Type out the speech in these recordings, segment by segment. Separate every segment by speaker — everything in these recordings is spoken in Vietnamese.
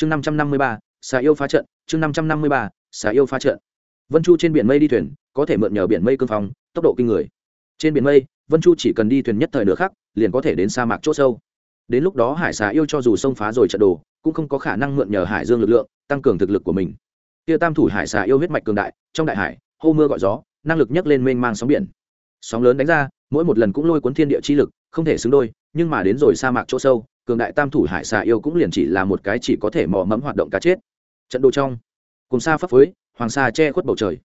Speaker 1: chương năm trăm năm mươi ba, xà yêu phá trận, chương năm trăm năm mươi ba, xà yêu phá trận. Vân chu trên biển mây đi thuyền, có thể mượn nhờ biển mây cương phong, tốc độ kinh người. Trên biển mây, vân chu chỉ cần đi thuyền nhất thời nữa khác liền có thể đến sa mạc c h ỗ sâu. Đến lúc đó hải xà yêu cho dù sông phá rồi trận đồ, cũng không có khả năng mượn nhờ hải dương lực lượng, tăng cường thực lực của mình. Kia tam thủ hải xà yêu huyết mạch cường đại, trong đại hải, hô mưa gọi gió, năng lực nhấc lên mênh mang sóng biển. Sóng lớn đánh ra, mỗi một lần cũng lôi cuốn thiên địa chi lực, không thể xứng đôi, nhưng mà đến rồi sa mạc chỗ sâu cường đại tam thủ hải xà yêu cũng liền chỉ là một cái chỉ có thể mò mẫm hoạt động cá chết. Trận đồ trong, cùng xa phấp phới hoàng sa che khuất bầu trời.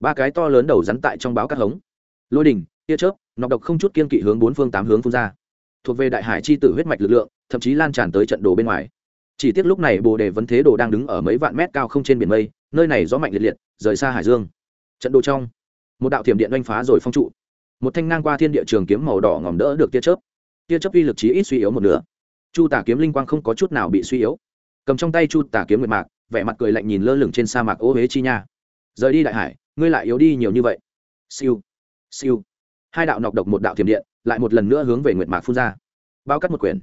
Speaker 1: Ba cái to lớn đầu rắn tại trong báo cắt hống. Lôi đình tia chớp, nọc độc không chút kiên kỵ hướng bốn phương tám hướng phun ra. Thuộc về đại hải chi tử huyết mạch lực lượng, thậm chí lan tràn tới trận đồ bên ngoài. Chỉ tiếc lúc này bồ đề vấn thế đồ đang đứng ở mấy vạn mét cao không trên biển mây, nơi này gió mạnh liệt liệt, rời xa hải dương. Trận đồ trong, một đạo thiểm điện oanh phá rồi phong trụ. Một thanh ngang qua thiên địa trường kiếm màu đỏ ngòm đỡ được tia chớp. Tia chớp uy lực chí ít suy yếu một nửa chu tả kiếm linh quang không có chút nào bị suy yếu. Cầm trong tay chu tả kiếm nguyệt mạc, vẻ mặt cười lạnh nhìn lơ lửng trên sa mạc ô huế chi nha. Rời đi đại hải, ngươi lại yếu đi nhiều như vậy. Siêu siêu. Hai đạo nọc độc một đạo thiểm điện, lại một lần nữa hướng về nguyệt mạc phun ra. Bao cắt một quyển.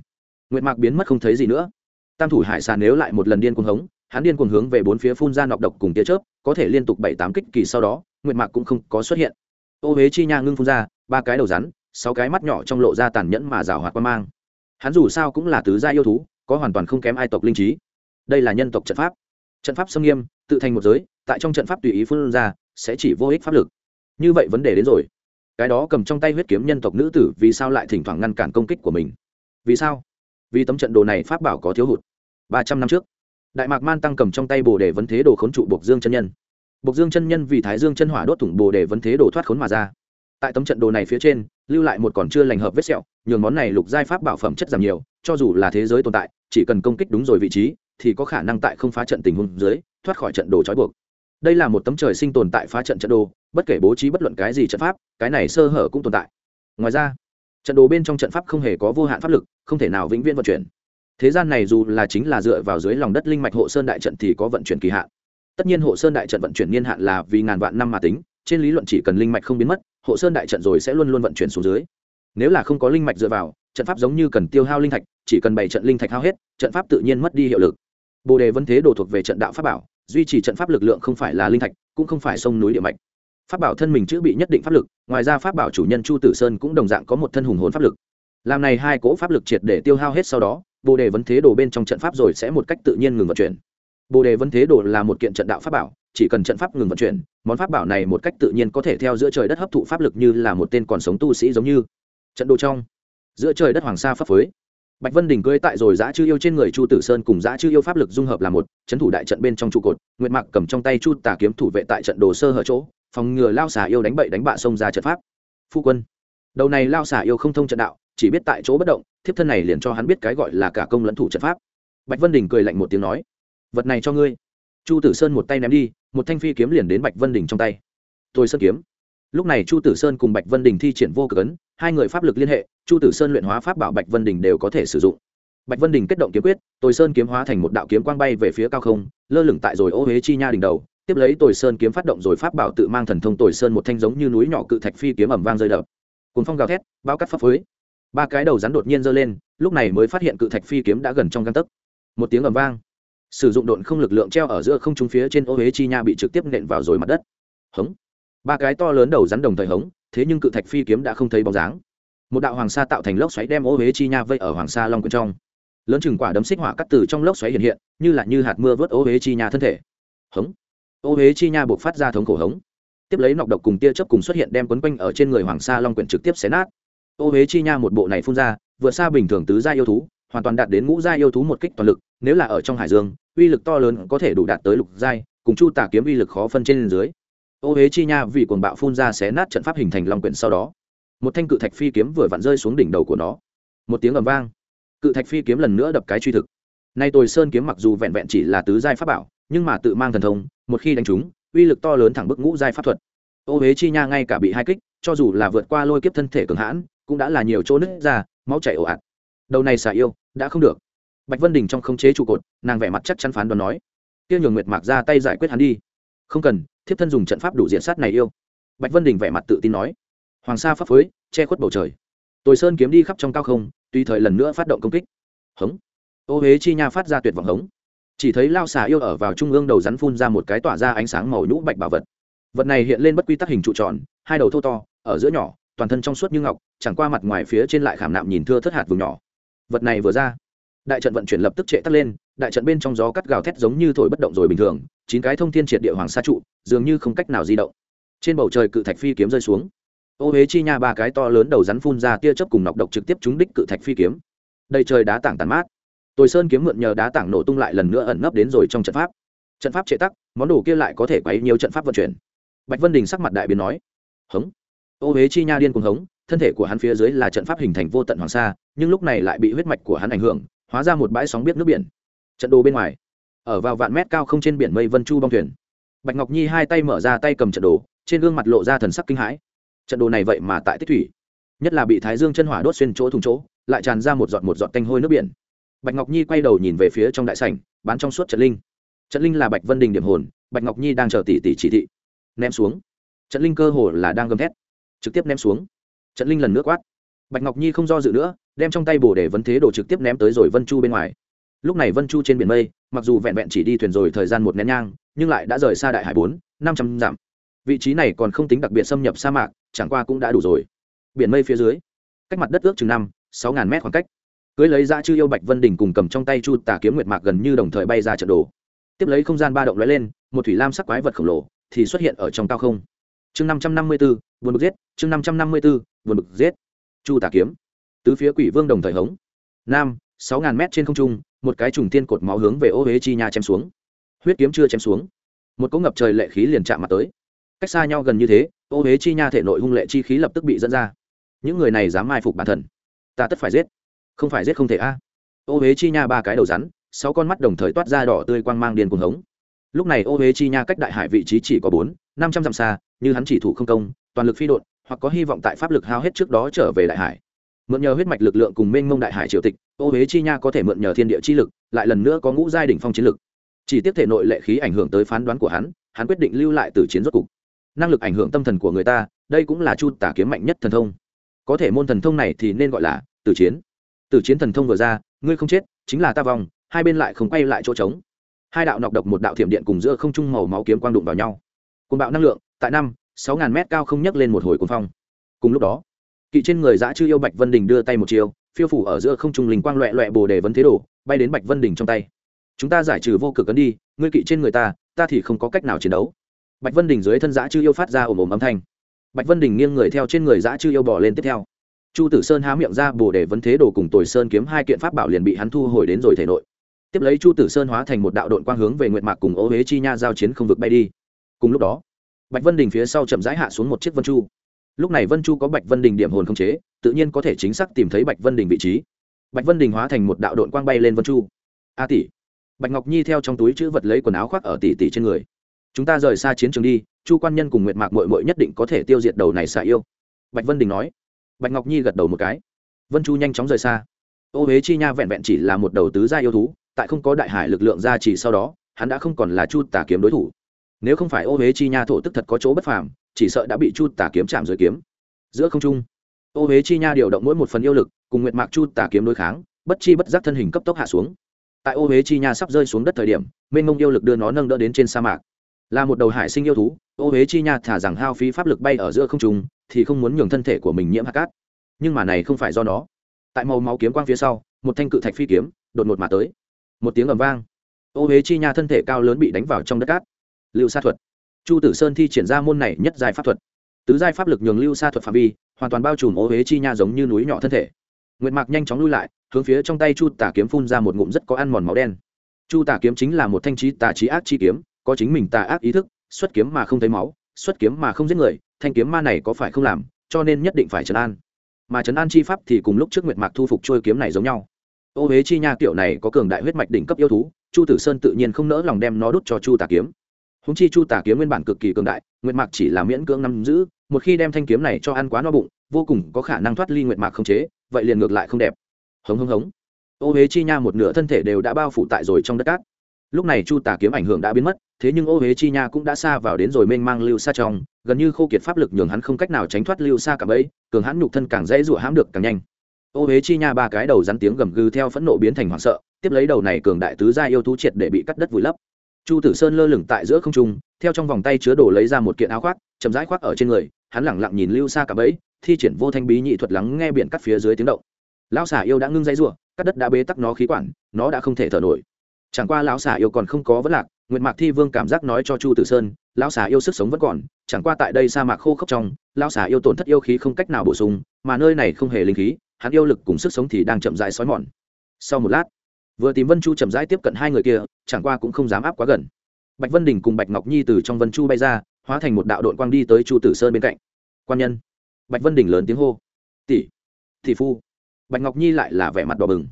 Speaker 1: Nguyệt mạc biến mất không thấy gì nữa. Tam thủ hải sản nếu lại một lần điên cuồng hống, hắn điên cuồng hướng về bốn phía phun ra nọc độc cùng tia chớp, có thể liên tục bảy tám kích kỳ sau đó, nguyệt mạc cũng không có xuất hiện. Ô huế chi nha ngưng phun ra, ba cái đầu rắn, sáu cái mắt nhỏ trong lộ ra tàn nhẫn mà rào hoạt quan mang hắn dù sao cũng là tứ gia yêu thú, có hoàn toàn không kém ai tộc linh trí. Đây là nhân tộc trận pháp. Trận pháp xâm nghiêm, tự thành một giới, tại trong trận pháp tùy ý phun ra, sẽ chỉ vô ích pháp lực. Như vậy vấn đề đến rồi. Cái đó cầm trong tay huyết kiếm nhân tộc nữ tử vì sao lại thỉnh thoảng ngăn cản công kích của mình? Vì sao? Vì tấm trận đồ này pháp bảo có thiếu hụt. Ba trăm năm trước, đại mạc man tăng cầm trong tay bồ đề vấn thế đồ khốn trụ bộc dương chân nhân. Bộc dương chân nhân vì thái dương chân hỏa đốt thủng bồ đề vấn thế đồ thoát khốn mà ra. Tại tấm trận đồ này phía trên, lưu lại một còn chưa lành hợp vết sẹo nhường món này lục giai pháp bảo phẩm chất giảm nhiều, cho dù là thế giới tồn tại, chỉ cần công kích đúng rồi vị trí, thì có khả năng tại không phá trận tình huống dưới, thoát khỏi trận đồ trói buộc. Đây là một tấm trời sinh tồn tại phá trận trận đồ, bất kể bố trí bất luận cái gì trận pháp, cái này sơ hở cũng tồn tại. Ngoài ra, trận đồ bên trong trận pháp không hề có vô hạn pháp lực, không thể nào vĩnh viễn vận chuyển. Thế gian này dù là chính là dựa vào dưới lòng đất linh mạch hộ sơn đại trận thì có vận chuyển kỳ hạn. Tất nhiên hộ sơn đại trận vận chuyển niên hạn là vì ngàn vạn năm mà tính, trên lý luận chỉ cần linh mạch không biến mất, hộ sơn đại trận rồi sẽ luôn luôn vận chuyển xuống dưới nếu là không có linh mạch dựa vào, trận pháp giống như cần tiêu hao linh thạch, chỉ cần bảy trận linh thạch hao hết, trận pháp tự nhiên mất đi hiệu lực. Bồ đề vân thế đồ thuộc về trận đạo pháp bảo, duy trì trận pháp lực lượng không phải là linh thạch, cũng không phải sông núi địa mạch. Pháp bảo thân mình chữ bị nhất định pháp lực, ngoài ra pháp bảo chủ nhân chu tử sơn cũng đồng dạng có một thân hùng hồn pháp lực. Làm này hai cỗ pháp lực triệt để tiêu hao hết sau đó, bồ đề vấn thế đồ bên trong trận pháp rồi sẽ một cách tự nhiên ngừng vận chuyển. Bồ đề vấn thế đồ là một kiện trận đạo pháp bảo, chỉ cần trận pháp ngừng vận chuyển, món pháp bảo này một cách tự nhiên có thể theo giữa trời đất hấp thụ pháp lực như là một tên còn sống tu sĩ giống như trận đồ trong. Giữa trời đất hoàng sa phấp phới bạch vân đình cưới tại rồi giã chư yêu trên người chu tử sơn cùng giã chư yêu pháp lực dung hợp là một trấn thủ đại trận bên trong trụ cột, nguyệt mạc cầm trong tay chu tà kiếm thủ vệ tại trận đồ sơ hở chỗ, phòng ngừa lao xà yêu đánh bậy đánh bạ xông ra trận pháp. Phu quân. Đầu này lao xà yêu không thông trận đạo, chỉ biết tại chỗ bất động, thiếp thân này liền cho hắn biết cái gọi là cả công lẫn thủ trận pháp. Bạch vân đình cười lạnh một tiếng nói, vật này cho ngươi. Chu tử sơn một tay ném đi, một thanh phi kiếm liền đến bạch vân đình trong tay. Tôi sơn kiếm lúc này chu tử sơn cùng bạch vân đình thi triển vô cực ấn, hai người pháp lực liên hệ, chu tử sơn luyện hóa pháp bảo bạch vân đình đều có thể sử dụng. Bạch vân đình kết động kiếm quyết, tồi sơn kiếm hóa thành một đạo kiếm quang bay về phía cao không, lơ lửng tại rồi ô huế chi nha đỉnh đầu, tiếp lấy tồi sơn kiếm phát động rồi pháp bảo tự mang thần thông tồi sơn một thanh giống như núi nhỏ cự thạch phi kiếm ẩm vang rơi đập. Cùng phong gào thét, bao cắt pháp phới. Ba cái đầu rắn đột nhiên giơ lên, lúc này mới phát hiện cự thạch phi kiếm đã gần trong găng tấc. Một tiếng ẩm vang. Sử dụng độn không lực lượng treo ở giữa không trung phía trên ô huế chi nha bị trực tiếp nện vào rồi mặt đất. Hống ba cái to lớn đầu rắn đồng thời hống, thế nhưng cự thạch phi kiếm đã không thấy bóng dáng. Một đạo hoàng sa tạo thành lốc xoáy đem ô huế chi nha vây ở hoàng sa long quyển trong. Lớn chừng quả đấm xích hỏa cắt từ trong lốc xoáy hiện hiện, như là như hạt mưa vớt ô huế chi nha thân thể. Hống. Ô huế chi nha buộc phát ra thống khổ hống. Tiếp lấy nọc độc cùng tia chớp cùng xuất hiện đem quấn quanh ở trên người hoàng sa long quyển trực tiếp xé nát. Ô huế chi nha một bộ này phun ra, vượt xa bình thường tứ gia yêu thú, hoàn toàn đạt đến ngũ gia yêu thú một kích toàn lực, nếu là ở trong hải dương, uy lực to lớn có thể đủ đạt tới lục giai, cùng chu tả kiếm uy lực khó phân trên dưới ô huế chi nha vì cuồng bạo phun ra xé nát trận pháp hình thành long quyển sau đó, một thanh cự thạch phi kiếm vừa vặn rơi xuống đỉnh đầu của nó. Một tiếng ầm vang, cự thạch phi kiếm lần nữa đập cái truy thực. Nay tồi sơn kiếm mặc dù vẹn vẹn chỉ là tứ giai pháp bảo, nhưng mà tự mang thần thông, một khi đánh trúng, uy lực to lớn thẳng bức ngũ giai pháp thuật. Ô huế chi nha ngay cả bị hai kích, cho dù là vượt qua lôi kiếp thân thể cường hãn, cũng đã là nhiều chỗ nứt ra, máu chảy ồ ạt. Đầu này xả yêu, đã không được. Bạch vân đình trong không chế trụ cột, nàng vẻ mặt chắc chắn phán đoán nói tiêu nhường nguyệt mạc ra tay giải quyết hắn đi không cần, thiếp thân dùng trận pháp đủ diện sát này yêu. Bạch vân đình vẻ mặt tự tin nói. Hoàng sa pháp phối, che khuất bầu trời. Tồi sơn kiếm đi khắp trong cao không tùy thời lần nữa phát động công kích. Hống. Ô huế chi nha phát ra tuyệt vọng hống. Chỉ thấy lao xà yêu ở vào trung ương đầu rắn phun ra một cái tỏa ra ánh sáng màu nhũ bạch bảo vật. Vật này hiện lên bất quy tắc hình trụ tròn, hai đầu thô to, ở giữa nhỏ, toàn thân trong suốt như ngọc, chẳng qua mặt ngoài phía trên lại khảm nạm nhìn thưa thất hạt vùng nhỏ. Vật này vừa ra, đại trận vận chuyển lập tức trệ tắt lên, đại trận bên trong gió cắt gào thét giống như thổi bất động rồi bình thường chín cái thông thiên triệt địa hoàng sa trụ, dường như không cách nào di động. Trên bầu trời cự thạch phi kiếm rơi xuống. Ô huế chi nha ba cái to lớn đầu rắn phun ra tia chớp cùng nọc độc trực tiếp trúng đích cự thạch phi kiếm. Đầy trời đá tảng tàn mát. Tồi sơn kiếm mượn nhờ đá tảng nổ tung lại lần nữa ẩn nấp đến rồi trong trận pháp. Trận pháp chế tắc, món đồ kia lại có thể quấy nhiều trận pháp vận chuyển. Bạch vân đình sắc mặt đại biến nói, hống. Ô huế chi nha điên cuồng hống, thân thể của hắn phía dưới là trận pháp hình thành vô tận hoàng sa, nhưng lúc này lại bị huyết mạch của hắn ảnh hưởng, hóa ra một bãi sóng biết nước biển. Trận đồ bên ngoài ở vào vạn mét cao không trên biển mây vân chu bong thuyền. Bạch ngọc nhi hai tay mở ra tay cầm trận đồ, trên gương mặt lộ ra thần sắc kinh hãi. Trận đồ này vậy mà tại tích thủy, nhất là bị thái dương chân hỏa đốt xuyên chỗ thùng chỗ, lại tràn ra một giọt một giọt tanh hôi nước biển. Bạch ngọc nhi quay đầu nhìn về phía trong đại sảnh, bán trong suốt trận linh. Trận linh là bạch vân đình điểm hồn, bạch ngọc nhi đang chờ tỷ tỷ chỉ thị. Ném xuống. Trận linh cơ hồ là đang gầm thét. Trực tiếp ném xuống. Trận linh lần nước quát. Bạch ngọc nhi không do dự nữa, đem trong tay bồ để vấn thế đồ trực tiếp ném tới rồi vân chu bên ngoài lúc này vân chu trên biển mây, mặc dù vẹn vẹn chỉ đi thuyền rồi thời gian một nén nhang, nhưng lại đã rời xa đại hải bốn, năm trăm dặm. Vị trí này còn không tính đặc biệt xâm nhập sa mạc, chẳng qua cũng đã đủ rồi. Biển mây phía dưới, cách mặt đất ước chừng năm, sáu ngàn mét khoảng cách. Cưới lấy ra chư yêu bạch vân đình cùng cầm trong tay chu tà kiếm nguyệt mạc gần như đồng thời bay ra trận đồ. Tiếp lấy không gian ba động lóe lên, một thủy lam sắc quái vật khổng lồ thì xuất hiện ở trong cao không. Chương năm trăm năm mươi bốn ố buồn bực giết, chương năm trăm năm mươi bốn ố buồn bực giết. Chu tà kiếm. Tứ phía quỷ vương đồng thời hống. Nam, sáu ngàn mét trên không trung một cái trùng tiên cột máu hướng về ô huế chi nha chém xuống. Huyết kiếm chưa chém xuống. Một cỗ ngập trời lệ khí liền chạm mặt tới. Cách xa nhau gần như thế, ô huế chi nha thể nội hung lệ chi khí lập tức bị dẫn ra. Những người này dám mai phục bản thần ta tất phải giết. Không phải giết không thể a. Ô huế chi nha ba cái đầu rắn, sáu con mắt đồng thời toát ra đỏ tươi quang mang điên cuồng hống. Lúc này ô huế chi nha cách đại hải vị trí chỉ có bốn, năm trăm dặm xa, như hắn chỉ thủ không công, toàn lực phi đột hoặc có hy vọng tại pháp lực hao hết trước đó trở về đại hải mượn nhờ huyết mạch lực lượng cùng mênh mông đại hải triều tịch, ô huế chi nha có thể mượn nhờ thiên địa chi lực, lại lần nữa có ngũ giai đỉnh phong chiến lực. Chỉ tiếp thể nội lệ khí ảnh hưởng tới phán đoán của hắn hắn quyết định lưu lại từ chiến rốt cục. Năng lực ảnh hưởng tâm thần của người ta, đây cũng là chu tả kiếm mạnh nhất thần thông. Có thể môn thần thông này thì nên gọi là tử chiến. Tử chiến thần thông vừa ra, ngươi không chết, chính là ta vòng hai bên lại không quay lại chỗ trống. Hai đạo nọc độc một đạo thiểm điện cùng giữa không trung màu máu kiếm quang đụng vào nhau. Cùng bạo năng lượng, tại năm, sáu ngàn mét cao không nhấc lên một hồi cuồng phong. Cùng lúc đó kỵ trên người dã chư yêu bạch vân đình đưa tay một chiều phiêu phủ ở giữa không trung linh quang loẹ loẹ bồ đề vấn thế đổ, bay đến bạch vân đình trong tay. Chúng ta giải trừ vô cực cấn đi, ngươi kỵ trên người ta ta thì không có cách nào chiến đấu. Bạch vân đình dưới thân dã chư yêu phát ra ồm ồm âm thanh. Bạch vân đình nghiêng người theo trên người dã chư yêu bỏ lên tiếp theo. Chu tử sơn há miệng ra bồ đề vấn thế đồ cùng tồi sơn kiếm hai kiện pháp bảo liền bị hắn thu hồi đến rồi thể nội. Tiếp lấy chu tử sơn hóa thành một đạo đội quang hướng về nguyện mạc cùng ô huế chi nha giao chiến không vực bay đi. Cùng lúc đó, bạch vân đình phía sau chậm rãi hạ xuống một chiếc vân chu lúc này vân chu có bạch vân đình điểm hồn không chế, tự nhiên có thể chính xác tìm thấy bạch vân đình vị trí. Bạch vân đình hóa thành một đạo đội quang bay lên vân chu. A tỷ. Bạch ngọc nhi theo trong túi chữ vật lấy quần áo khoác ở tỷ tỷ trên người. Chúng ta rời xa chiến trường đi, chu quan nhân cùng nguyệt mạc mội mội nhất định có thể tiêu diệt đầu này xả yêu. Bạch vân đình nói. Bạch ngọc nhi gật đầu một cái. Vân chu nhanh chóng rời xa. Ô huế chi nha vẹn vẹn chỉ là một đầu tứ gia yêu thú, tại không có đại hải lực lượng ra chỉ sau đó, hắn đã không còn là chu tả kiếm đối thủ. Nếu không phải ô huế chi nha thổ tức thật có chỗ bất phàm chỉ sợ đã bị chu tả kiếm chạm dưới kiếm. Giữa không trung, ô huế chi nha điều động mỗi một phần yêu lực, cùng nguyệt mạc chu tả kiếm đối kháng, bất chi bất giác thân hình cấp tốc hạ xuống. Tại ô huế chi nha sắp rơi xuống đất thời điểm, mênh mông yêu lực đưa nó nâng đỡ đến trên sa mạc. Là một đầu hải sinh yêu thú, ô huế chi nha thả rằng hao phí pháp lực bay ở giữa không trung, thì không muốn nhường thân thể của mình nhiễm hạt cát. Nhưng mà này không phải do nó. Tại màu máu kiếm quang phía sau, một thanh cự thạch phi kiếm, đột ngột mà tới. Một tiếng ầm vang. Ô huế chi nha thân thể cao lớn bị đánh vào trong đất cát. Lưu sa thuật chu tử sơn thi triển ra môn này nhất giai pháp thuật. Tứ giai pháp lực nhường lưu sa thuật phạm vi, hoàn toàn bao trùm ô huế chi nha giống như núi nhỏ thân thể. Nguyệt mạc nhanh chóng lui lại, hướng phía trong tay chu tả kiếm phun ra một ngụm rất có ăn mòn máu đen. Chu tả kiếm chính là một thanh trí tà trí ác chi kiếm, có chính mình tà ác ý thức, xuất kiếm mà không thấy máu, xuất kiếm mà không giết người, thanh kiếm ma này có phải không làm, cho nên nhất định phải trấn an. Mà trấn an chi pháp thì cùng lúc trước nguyệt mạc thu phục trôi kiếm này giống nhau. Ô huế chi nha kiểu này có cường đại huyết mạch đỉnh cấp yêu thú, chu tử sơn tự nhiên không nỡ lòng đem nó đút cho chu tà kiếm húng chi chu tà kiếm nguyên bản cực kỳ cường đại, nguyệt mạc chỉ là miễn cưỡng nắm giữ, một khi đem thanh kiếm này cho ăn quá no bụng, vô cùng có khả năng thoát ly nguyệt mạc không chế, vậy liền ngược lại không đẹp. Hống hống hống. Ô huế chi nha một nửa thân thể đều đã bao phủ tại rồi trong đất cát. Lúc này chu tà kiếm ảnh hưởng đã biến mất, thế nhưng ô huế chi nha cũng đã xa vào đến rồi mênh mang lưu xa trong, gần như khô kiệt pháp lực nhường hắn không cách nào tránh thoát lưu xa cả bấy cường hắn nhục thân càng dễ dụa hãm được càng nhanh. Ô huế chi nha ba cái đầu rắn tiếng gầm gừ theo phẫn nộ biến thành hoảng sợ, tiếp lấy đầu này cường đại tứ gia yêu thú triệt để bị cắt đất vùi lấp chu tử sơn lơ lửng tại giữa không trung, theo trong vòng tay chứa đồ lấy ra một kiện áo khoác, chậm rãi khoác ở trên người, hắn lẳng lặng nhìn lưu xa cả bẫy, thi triển vô thanh bí nhị thuật lắng nghe biển cắt phía dưới tiếng động. Lão xà yêu đã ngưng dây rủa, cắt đất đã bế tắc nó khí quản, nó đã không thể thở nổi. Chẳng qua lão xà yêu còn không có vấn lạc nguyện mạc thi vương cảm giác nói cho chu tử sơn, lão xà yêu sức sống vẫn còn, chẳng qua tại đây sa mạc khô khốc trong, lão xà yêu tổn thất yêu khí không cách nào bổ sung, mà nơi này không hề linh khí, hắn yêu lực cùng sức sống thì đang chậm rãi xói mòn. Sau một lát vừa tìm vân chu chậm rãi tiếp cận hai người kia chẳng qua cũng không dám áp quá gần bạch vân đình cùng bạch ngọc nhi từ trong vân chu bay ra hóa thành một đạo đội quang đi tới chu tử sơn bên cạnh quan nhân bạch vân đình lớn tiếng hô tỷ tỷ phu. bạch ngọc nhi lại là vẻ mặt đỏ bừng.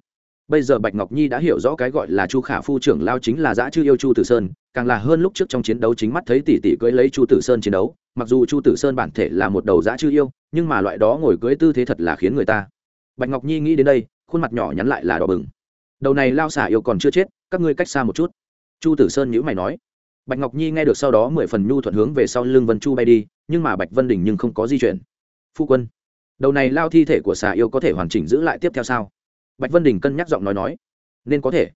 Speaker 1: bây giờ bạch ngọc nhi đã hiểu rõ cái gọi là chu khả phu trưởng lao chính là giã chư yêu chu tử sơn, càng là hơn lúc trước trong chiến đấu chính mắt thấy tỷ tỷ cưỡi lấy chu tử sơn chiến đấu, mặc dù chu tử sơn bản thể là một đầu giã chư yêu, nhưng mà loại đó ngồi cưỡi tư thế thật là khiến người ta. bạch ngọc nhi nghĩ đến đây, khuôn mặt nhỏ nhắn lại là đỏ bừng đầu này lao xả yêu còn chưa chết, các ngươi cách xa một chút. Chu tử sơn nhữ mày nói. Bạch ngọc nhi nghe được sau đó mười phần nhu thuận hướng về sau lưng vân chu bay đi, nhưng mà bạch vân đình nhưng không có di chuyển. Phu quân, đầu này lao thi thể của xà yêu có thể hoàn chỉnh giữ lại tiếp theo sao? Bạch vân đình cân nhắc giọng nói nói. Nên có thể.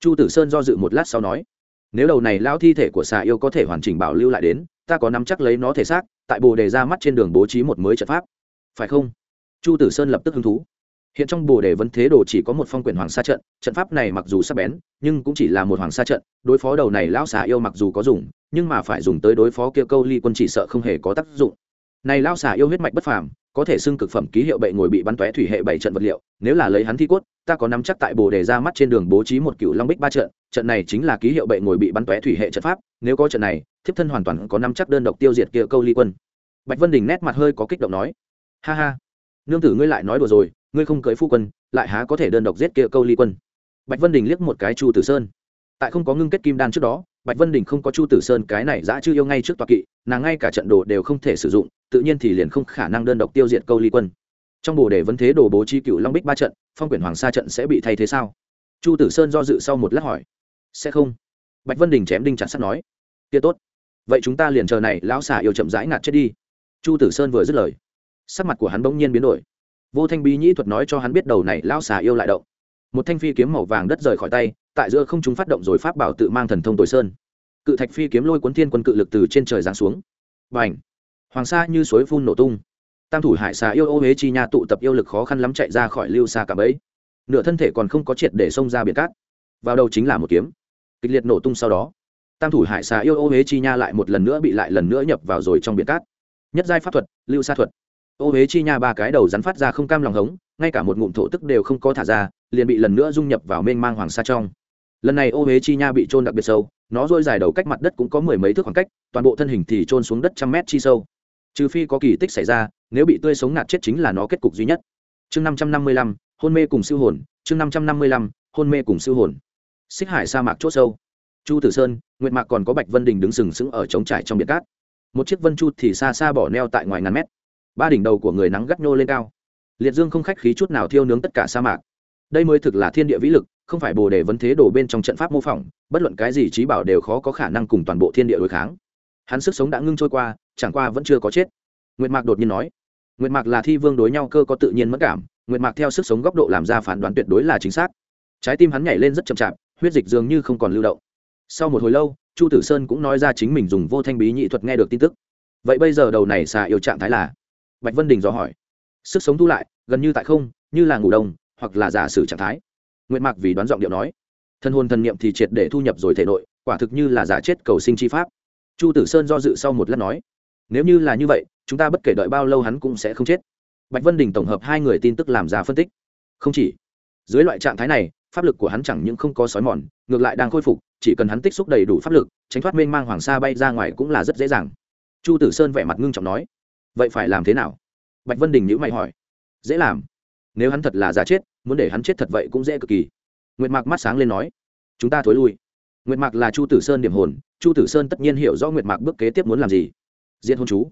Speaker 1: Chu tử sơn do dự một lát sau nói. Nếu đầu này lao thi thể của xà yêu có thể hoàn chỉnh bảo lưu lại đến, ta có nắm chắc lấy nó thể xác, tại bồ đề ra mắt trên đường bố trí một mới trận pháp. Phải không? Chu tử sơn lập tức hứng thú hiện trong bồ đề vấn thế đồ chỉ có một phong quyển hoàng sa trận trận pháp này mặc dù sắp bén, nhưng cũng chỉ là một hoàng sa trận, đối phó đầu này lão xà yêu mặc dù có dùng, nhưng mà phải dùng tới đối phó kia câu ly quân chỉ sợ không hề có tác dụng. Này lão xà yêu huyết mạch bất phàm, có thể xưng cực phẩm ký hiệu bệ ngồi bị bắn tóe thủy hệ bảy trận vật liệu, nếu là lấy hắn thi cốt, ta có nắm chắc tại bồ đề ra mắt trên đường bố trí một cựu long bích ba trận trận này chính là ký hiệu bệ ngồi bị bắn tóe thủy hệ trận pháp, nếu có trận này, thiếp thân hoàn toàn có nắm chắc đơn độc tiêu diệt kia câu ly quân. Bạch vân đình nét mặt hơi có kích động nói, ha ha, nương tử ngươi lại nói đùa rồi ngươi không cưới phu quân, lại há có thể đơn độc giết kia câu ly quân? Bạch vân đình liếc một cái chu tử sơn. Tại không có ngưng kết kim đan trước đó, bạch vân đình không có chu tử sơn cái này dã chưa yêu ngay trước tọa kỵ, nàng ngay cả trận đồ đều không thể sử dụng, tự nhiên thì liền không khả năng đơn độc tiêu diệt câu ly quân. Trong bồ đề vấn thế đồ bố chi cựu long bích ba trận, phong quyển hoàng sa trận sẽ bị thay thế sao? Chu tử sơn do dự sau một lát hỏi. Sẽ không. Bạch vân đình chém đinh chặt sắt nói. Kia tốt. Vậy chúng ta liền chờ này, lão xà yêu chậm rãi ngạt chết đi. Chu tử sơn vừa dứt lời, sắc mặt của hắn bỗng nhiên biến đổi vô thanh bí nhĩ thuật nói cho hắn biết đầu này lao xà yêu lại động. Một thanh phi kiếm màu vàng đất rời khỏi tay, tại giữa không chúng phát động rồi pháp bảo tự mang thần thông tội sơn. Cự thạch phi kiếm lôi cuốn thiên quân cự lực từ trên trời giáng xuống. B à n h hoàng sa như suối phun nổ tung. Tam thủ hải xà yêu ô huế chi nha tụ tập yêu lực khó khăn lắm chạy ra khỏi lưu xa cả bẫy. Nửa thân thể còn không có triệt để xông ra biển cát. Vào đầu chính là một kiếm. Kịch liệt nổ tung sau đó, tam thủ hải xà yêu ô huế chi nha lại một lần nữa bị lại lần nữa nhập vào rồi trong biển cát. Nhất giai pháp thuật, lưu sa thuật ô huế chi nha ba cái đầu rắn phát ra không cam lòng hống, ngay cả một ngụm thổ tức đều không có thả ra, liền bị lần nữa dung nhập vào mênh mang hoàng sa trong. Lần này ô huế chi nha bị trôn đặc biệt sâu, nó dôi dài đầu cách mặt đất cũng có mười mấy thước khoảng cách, toàn bộ thân hình thì trôn xuống đất trăm mét chi sâu. Trừ phi có kỳ tích xảy ra, nếu bị tươi sống ngạt chết chính là nó kết cục duy nhất. Chương năm trăm năm mươi lăm, hôn mê cùng siêu hồn, chương năm trăm năm mươi lăm, hôn mê cùng siêu hồn. Xích hải sa mạc chốt sâu. Chu tử sơn, nguyệt mạc còn có bạch vân đình đứng sừng sững ở trống trải trong biển cát. Một chiếc vân chu thì xa xa bỏ neo tại ngoài ngàn mét ba đỉnh đầu của người nắng gắt nhô lên cao. Liệt dương không khách khí chút nào thiêu nướng tất cả sa mạc. Đây mới thực là thiên địa vĩ lực, không phải bồ đề vấn thế đổ bên trong trận pháp mô phỏng, bất luận cái gì trí bảo đều khó có khả năng cùng toàn bộ thiên địa đối kháng. Hắn sức sống đã ngưng trôi qua, chẳng qua vẫn chưa có chết. Nguyệt mạc đột nhiên nói, nguyệt mạc là thi vương đối nhau cơ có tự nhiên mất cảm, nguyệt mạc theo sức sống góc độ làm ra phán đoán tuyệt đối là chính xác. Trái tim hắn nhảy lên rất chậm chạp, huyết dịch dường như không còn lưu động. Sau một hồi lâu, chu tử sơn cũng nói ra chính mình dùng vô thanh bí nhị thuật nghe được tin tức. Vậy bây giờ đầu này xà yêu trạng thái là bạch vân đình dò hỏi. Sức sống thu lại, gần như tại không, như là ngủ đông, hoặc là giả sử trạng thái. Nguyện mạc vì đoán giọng điệu nói. Thân hồn thần niệm thì triệt để thu nhập rồi thể nội, quả thực như là giả chết cầu sinh chi pháp. Chu tử sơn do dự sau một lát nói. Nếu như là như vậy, chúng ta bất kể đợi bao lâu hắn cũng sẽ không chết. Bạch vân đình tổng hợp hai người tin tức làm ra phân tích. Không chỉ, dưới loại trạng thái này, pháp lực của hắn chẳng những không có sói mòn, ngược lại đang khôi phục, chỉ cần hắn tích xúc đầy đủ pháp lực, tránh thoát mênh mang hoàng sa bay ra ngoài cũng là rất dễ dàng. Chu tử sơn vẻ mặt ngưng trọng nói vậy phải làm thế nào? Bạch vân đình nhữ mày hỏi. Dễ làm. Nếu hắn thật là giả chết, muốn để hắn chết thật vậy cũng dễ cực kỳ. Nguyệt mạc mắt sáng lên nói. Chúng ta thối lui. Nguyệt mạc là chu tử sơn điểm hồn, chu tử sơn tất nhiên hiểu rõ nguyệt mạc bước kế tiếp muốn làm gì. Diện hồn chú.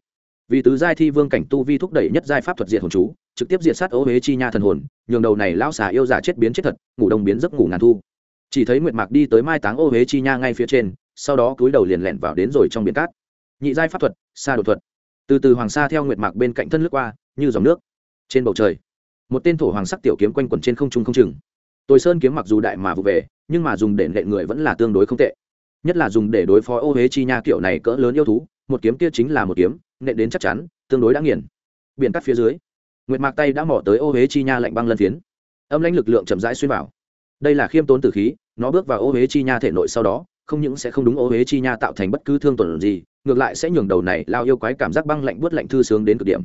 Speaker 1: Vì tứ giai thi vương cảnh tu vi thúc đẩy nhất giai pháp thuật diện hồn chú, trực tiếp diệt sát ô huế chi nha thần hồn, nhường đầu này lão xà yêu giả chết biến chết thật, ngủ đông biến giấc ngủ ngàn thu. Chỉ thấy nguyệt mạc đi tới mai táng ô huế chi nha ngay phía trên, sau đó cúi đầu liền lẹn vào đến rồi trong biển cát. Nhị giai pháp thuật xa đột thuật từ từ hoàng sa theo nguyệt mạc bên cạnh thân lướt qua, như dòng nước. Trên bầu trời, một tên thổ hoàng sắc tiểu kiếm quanh quẩn trên không trung không chừng. Tồi sơn kiếm mặc dù đại mà vụ về, nhưng mà dùng để nệ người vẫn là tương đối không tệ. Nhất là dùng để đối phó ô huế chi nha kiểu này cỡ lớn yêu thú, một kiếm kia chính là một kiếm nệ đến chắc chắn, tương đối đã nghiền. Biển cắt phía dưới, nguyệt mạc tay đã mỏ tới ô huế chi nha lạnh băng lân phiến. Âm lãnh lực lượng chậm rãi xuyên vào. Đây là khiêm tốn tử khí, nó bước vào ô huế chi nha thể nội sau đó, không những sẽ không đúng ô huế chi nha tạo thành bất cứ thương tổn gì ngược lại sẽ nhường đầu này lao yêu quái cảm giác băng lạnh buốt lạnh thư sướng đến cực điểm.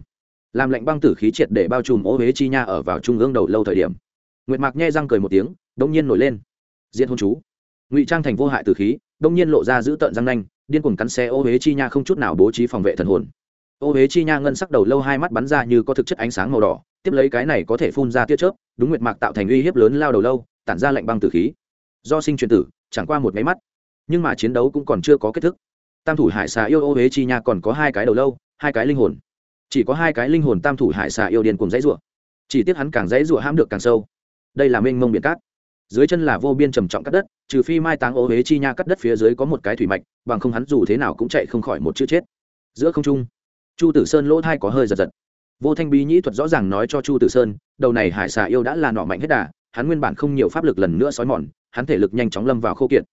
Speaker 1: Làm lạnh băng tử khí triệt để bao trùm ô huế chi nha ở vào trung ương đầu lâu thời điểm. Nguyệt mạc nhai răng cười một tiếng đông nhiên nổi lên. Diện hôn chú. Ngụy trang thành vô hại tử khí đông nhiên lộ ra giữ tợn răng nanh, điên cuồng cắn xe ô huế chi nha không chút nào bố trí phòng vệ thần hồn. Ô huế chi nha ngân sắc đầu lâu hai mắt bắn ra như có thực chất ánh sáng màu đỏ, tiếp lấy cái này có thể phun ra tia chớp, đúng nguyệt mạc tạo thành uy hiếp lớn lao đầu lâu, tản ra lạnh băng tử khí. Do sinh truyền tử, chẳng qua một máy mắt. Nhưng mà chiến đấu cũng còn chưa có kết thúc tam thủ hải xà yêu ô huế chi nha còn có hai cái đầu lâu, hai cái linh hồn. Chỉ có hai cái linh hồn tam thủ hải xà yêu điên cùng dãy rủa. Chỉ tiếc hắn càng dãy rủa hãm được càng sâu. Đây là mênh mông biển cát. Dưới chân là vô biên trầm trọng cắt đất, trừ phi mai táng ô huế chi nha cắt đất phía dưới có một cái thủy mạch, bằng không hắn dù thế nào cũng chạy không khỏi một chữ chết. Giữa không trung, chu tử sơn lỗ thai có hơi giật giật. Vô thanh bí nhĩ thuật rõ ràng nói cho chu tử sơn, đầu này hải xà yêu đã là nọ mạnh hết đà, hắn nguyên bản không nhiều pháp lực lần nữa xói mòn, hắn thể lực nhanh chóng lâm vào khô kiệt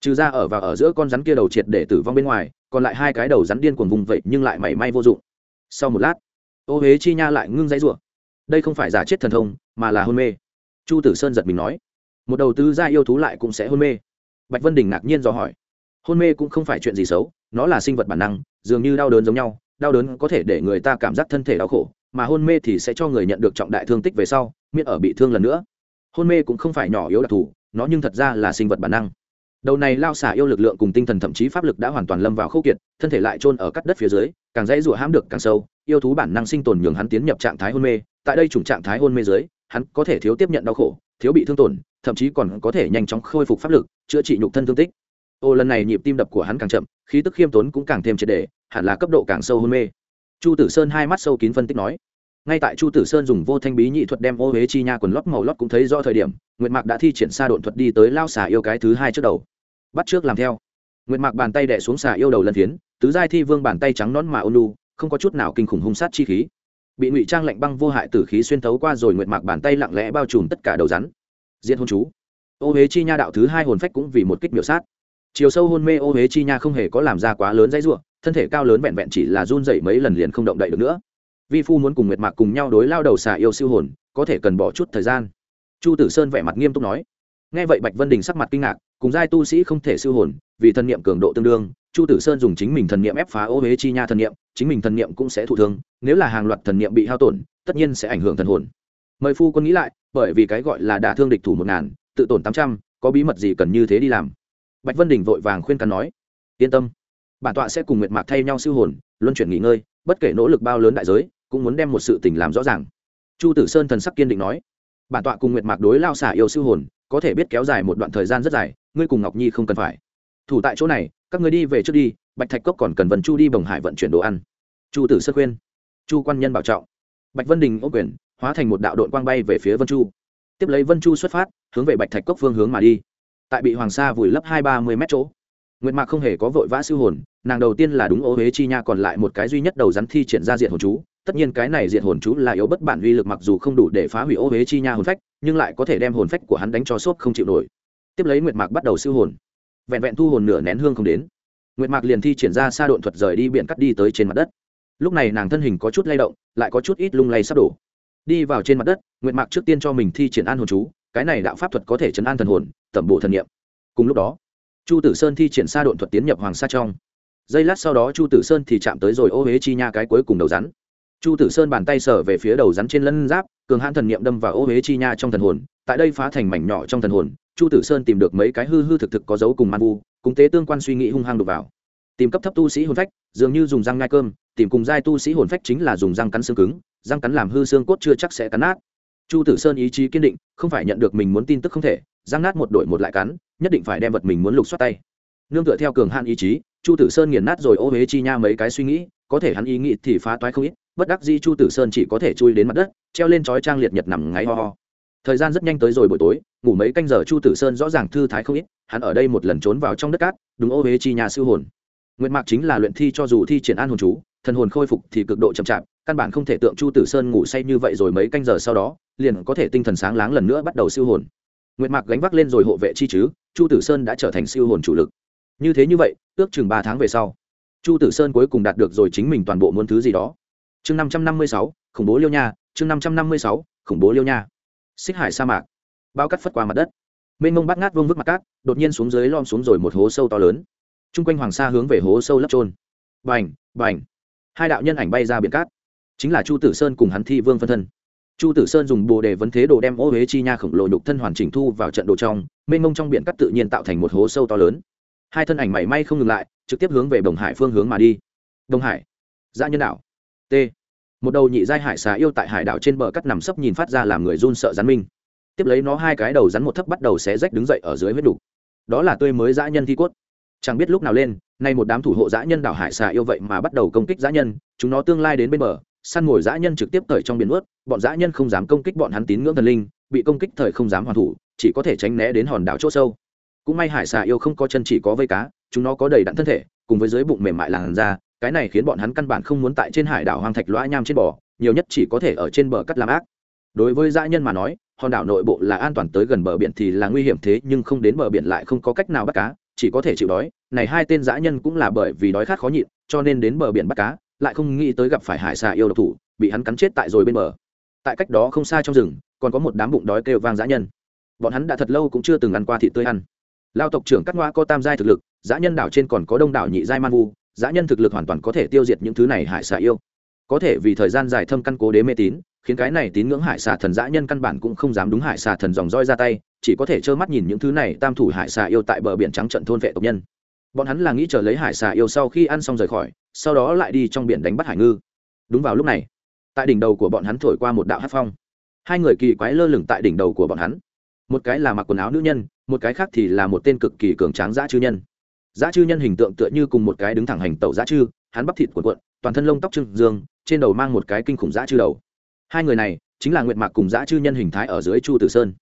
Speaker 1: trừ ra ở và ở giữa con rắn kia đầu triệt để tử vong bên ngoài, còn lại hai cái đầu rắn điên cuồng vùng vậy nhưng lại mảy may vô dụng. Sau một lát, ô huế chi nha lại ngưng dãy rủa. Đây không phải giả chết thần thông, mà là hôn mê. Chu tử sơn giật mình nói, một đầu tư gia yêu thú lại cũng sẽ hôn mê. Bạch vân đình ngạc nhiên do hỏi, hôn mê cũng không phải chuyện gì xấu, nó là sinh vật bản năng, dường như đau đớn giống nhau, đau đớn có thể để người ta cảm giác thân thể đau khổ, mà hôn mê thì sẽ cho người nhận được trọng đại thương tích về sau, miễn ở bị thương lần nữa. Hôn mê cũng không phải nhỏ yếu đặc thù, nó nhưng thật ra là sinh vật bản năng đầu này lao xả yêu lực lượng cùng tinh thần thậm chí pháp lực đã hoàn toàn lâm vào khâu kiệt, thân thể lại trôn ở cắt đất phía dưới, càng dãy rủa hãm được càng sâu, yêu thú bản năng sinh tồn nhường hắn tiến nhập trạng thái hôn mê, tại đây chủng trạng thái hôn mê dưới, hắn có thể thiếu tiếp nhận đau khổ, thiếu bị thương tổn, thậm chí còn có thể nhanh chóng khôi phục pháp lực, chữa trị nhục thân thương tích. Ô, lần này nhịp tim đập của hắn càng chậm, khí tức khiêm tốn cũng càng thêm triệt đề hẳn là cấp độ càng sâu hôn mê. Chu tử sơn hai mắt sâu kín phân tích nói ngay tại chu tử sơn dùng vô thanh bí nhị thuật đem ô huế chi nha quần lót màu lót cũng thấy do thời điểm, nguyệt mạc đã thi triển xa độn thuật đi tới lao xà yêu cái thứ hai trước đầu. Bắt trước làm theo. Nguyệt mạc bàn tay đẻ xuống xà yêu đầu lần phiến tứ giai thi vương bàn tay trắng nón mà ôn lu không có chút nào kinh khủng hung sát chi khí. Bị ngụy trang lạnh băng vô hại tử khí xuyên thấu qua rồi nguyệt mạc bàn tay lặng lẽ bao trùm tất cả đầu rắn. Diện hôn chú. Ô huế chi nha đạo thứ hai hồn phách cũng vì một kích biểu sát. Chiều sâu hôn mê ô huế chi nha không hề có làm ra quá lớn dãy ruộng thân thể cao lớn vẹn vẹn chỉ là run dậy mấy lần liền không động đậy được nữa vi phu muốn cùng nguyệt mạc cùng nhau đối lao đầu xà yêu siêu hồn, có thể cần bỏ chút thời gian. Chu tử sơn vẻ mặt nghiêm túc nói. Nghe vậy bạch vân đình sắc mặt kinh ngạc, cùng giai tu sĩ không thể siêu hồn, vì thần niệm cường độ tương đương, chu tử sơn dùng chính mình thần niệm ép phá ô huế chi nha thần niệm, chính mình thần niệm cũng sẽ thụ thương, nếu là hàng loạt thần niệm bị hao tổn, tất nhiên sẽ ảnh hưởng thần hồn. Mời phu quân nghĩ lại, bởi vì cái gọi là đả thương địch thủ một ngàn, tự tổn tám trăm, có bí mật gì cần như thế đi làm? Bạch vân đình vội vàng khuyên cắn nói. Yên tâm, bản tọa sẽ cùng nguyệt mạc thay nhau siêu hồn, luân chuyển nghỉ ngơi, bất kể nỗ lực bao lớn đại giới cũng muốn đem một sự tình làm rõ ràng. Chu tử sơn thần sắc kiên định nói, bản tọa cùng nguyệt mạc đối lao xả yêu siêu hồn, có thể biết kéo dài một đoạn thời gian rất dài, ngươi cùng ngọc nhi không cần phải. Thủ tại chỗ này, các người đi về trước đi, bạch thạch cốc còn cần vần chu đi bồng hải vận chuyển đồ ăn. Chu tử sơn khuyên. Chu quan nhân bảo trọng. Bạch vân đình ô quyền, hóa thành một đạo đội quang bay về phía vân chu. Tiếp lấy vân chu xuất phát, hướng về bạch thạch cốc phương hướng mà đi. Tại bị hoàng sa vùi lấp hai ba mươi mét chỗ, nguyệt mạc không hề có vội vã siêu hồn, nàng đầu tiên là đúng ô huế chi nha còn lại một cái duy nhất đầu rắn thi triển ra diện hồn chú tất nhiên cái này diệt hồn chú là yếu bất bản uy lực mặc dù không đủ để phá hủy ô huế chi nha hồn phách, nhưng lại có thể đem hồn phách của hắn đánh cho xốp không chịu nổi. Tiếp lấy nguyệt mạc bắt đầu siêu hồn. Vẹn vẹn thu hồn nửa nén hương không đến. Nguyệt mạc liền thi triển ra xa độn thuật rời đi biển cắt đi tới trên mặt đất. Lúc này nàng thân hình có chút lay động, lại có chút ít lung lay sắp đổ. Đi vào trên mặt đất, nguyệt mạc trước tiên cho mình thi triển an hồn chú, cái này đạo pháp thuật có thể chấn an thần hồn, tẩm bộ thần nghiệm cùng lúc đó, chu tử sơn thi triển xa độn thuật tiến nhập hoàng sa trong. Giây lát sau đó chu tử sơn thì chạm tới rồi ô huế chi nha cái cuối cùng đầu rắn chu tử sơn bàn tay sở về phía đầu rắn trên lân giáp, cường hãn thần niệm đâm vào ô huế chi nha trong thần hồn, tại đây phá thành mảnh nhỏ trong thần hồn, chu tử sơn tìm được mấy cái hư hư thực thực có dấu cùng man vu, cùng tế tương quan suy nghĩ hung hăng đục vào. Tìm cấp thấp tu sĩ hồn phách, dường như dùng răng ngai cơm, tìm cùng giai tu sĩ hồn phách chính là dùng răng cắn xương cứng, răng cắn làm hư xương cốt chưa chắc sẽ cắn nát. Chu tử sơn ý chí kiên định, không phải nhận được mình muốn tin tức không thể, răng nát một đổi một lại cắn, nhất định phải đem vật mình muốn lục xoát tay. Nương tựa theo cường hạn ý chí, chu tử sơn nghiền nát rồi ô huế chi nha mấy cái suy nghĩ, có thể hắn ý nghĩ thì phá toái không ít bất đắc dĩ chu tử sơn chỉ có thể chui đến mặt đất, treo lên chói trang liệt nhật nằm ngáy ho ho. Thời gian rất nhanh tới rồi buổi tối, ngủ mấy canh giờ chu tử sơn rõ ràng thư thái không ít, hắn ở đây một lần trốn vào trong đất cát, đúng ô huế chi nhà siêu hồn. Nguyện mạc chính là luyện thi cho dù thi triển an hồn chú, thần hồn khôi phục thì cực độ chậm chạp, căn bản không thể tượng chu tử sơn ngủ say như vậy rồi mấy canh giờ sau đó, liền có thể tinh thần sáng láng lần nữa bắt đầu siêu hồn. Nguyệt mạc gánh vác lên rồi hộ vệ chi chứ, chu tử sơn đã trở thành siêu hồn chủ lực. Như thế như vậy, ước chừng ba tháng về sau, chu tử sơn cuối cùng đạt được rồi chính mình toàn bộ muốn thứ gì đó chương năm trăm năm mươi sáu, khủng bố liêu nha, chương năm trăm năm mươi sáu, khủng bố liêu nha. Xích hải sa mạc. Bao cắt phất qua mặt đất. Mênh mông bắt ngát vương vức mặt cát, đột nhiên xuống dưới lom xuống rồi một hố sâu to lớn. T r u n g quanh hoàng sa hướng về hố sâu lấp trôn. Bành bành. Hai đạo nhân ảnh bay ra biển cát. Chính là chu tử sơn cùng hắn thi vương phân thân. Chu tử sơn dùng bồ đề vấn thế đồ đem ô huế chi nha khổng lồ nhục thân hoàn chỉnh thu vào trận đồ trong, mênh mông trong biển cát tự nhiên tạo thành một hố sâu to lớn. Hai thân ảnh mảy may không ngừng lại, trực tiếp hướng về đồng hải phương hướng mà đi. Đông hải, dã nhân đạo t. Một đầu nhị giai hải xà yêu tại hải đảo trên bờ cắt nằm sấp nhìn phát ra làm người run sợ rắn minh. Tiếp lấy nó hai cái đầu rắn một thấp bắt đầu xé rách đứng dậy ở dưới huyết đục. Đó là tươi mới dã nhân thi cốt. Chẳng biết lúc nào lên, nay một đám thủ hộ dã nhân đảo hải xà yêu vậy mà bắt đầu công kích dã nhân, chúng nó tương lai đến bên bờ, săn mồi dã nhân trực tiếp cởi trong biển ướt bọn dã nhân không dám công kích bọn hắn tín ngưỡng thần linh, bị công kích thời không dám hoàn thủ, chỉ có thể tránh né đến hòn đảo chỗ sâu. Cũng may hải xà yêu không có chân chỉ có vây cá, chúng nó có đầy đặn thân thể, cùng với dưới bụng mềm mại làn da cái này khiến bọn hắn căn bản không muốn tại trên hải đảo hoang thạch loa nham trên bò, nhiều nhất chỉ có thể ở trên bờ cắt làm ác. Đối với dã nhân mà nói, hòn đảo nội bộ là an toàn tới gần bờ biển thì là nguy hiểm thế, nhưng không đến bờ biển lại không có cách nào bắt cá, chỉ có thể chịu đói. Này hai tên dã nhân cũng là bởi vì đói khát khó nhịn, cho nên đến bờ biển bắt cá, lại không nghĩ tới gặp phải hải xà yêu độc thủ, bị hắn cắn chết tại rồi bên bờ. Tại cách đó không xa trong rừng, còn có một đám bụng đói kêu vang dã nhân. Bọn hắn đã thật lâu cũng chưa từng ăn qua thịt tươi ăn. Lao tộc trưởng cắt ngoa có tam giai thực lực, dã nhân đảo trên còn có đông đảo nhị giai man vu dã nhân thực lực hoàn toàn có thể tiêu diệt những thứ này hải xà yêu. Có thể vì thời gian dài thâm căn cố đế mê tín, khiến cái này tín ngưỡng hải xà thần dã nhân căn bản cũng không dám đúng hải xà thần dòng roi ra tay, chỉ có thể trơ mắt nhìn những thứ này tam thủ hải xà yêu tại bờ biển trắng trận thôn vệ tộc nhân. Bọn hắn là nghĩ chờ lấy hải xà yêu sau khi ăn xong rời khỏi, sau đó lại đi trong biển đánh bắt hải ngư. Đúng vào lúc này, tại đỉnh đầu của bọn hắn thổi qua một đạo hát phong. Hai người kỳ quái lơ lửng tại đỉnh đầu của bọn hắn. Một cái là mặc quần áo nữ nhân, một cái khác thì là một tên cực kỳ cường tráng dã chư nhân giá chư nhân hình tượng tựa như cùng một cái đứng thẳng hành tẩu giá chư hắn bắp thịt cuộn cuộn toàn thân lông tóc trưng dương trên đầu mang một cái kinh khủng giá chư đầu. Hai người này chính là nguyệt mạc cùng giá chư nhân hình thái ở dưới chu tử sơn.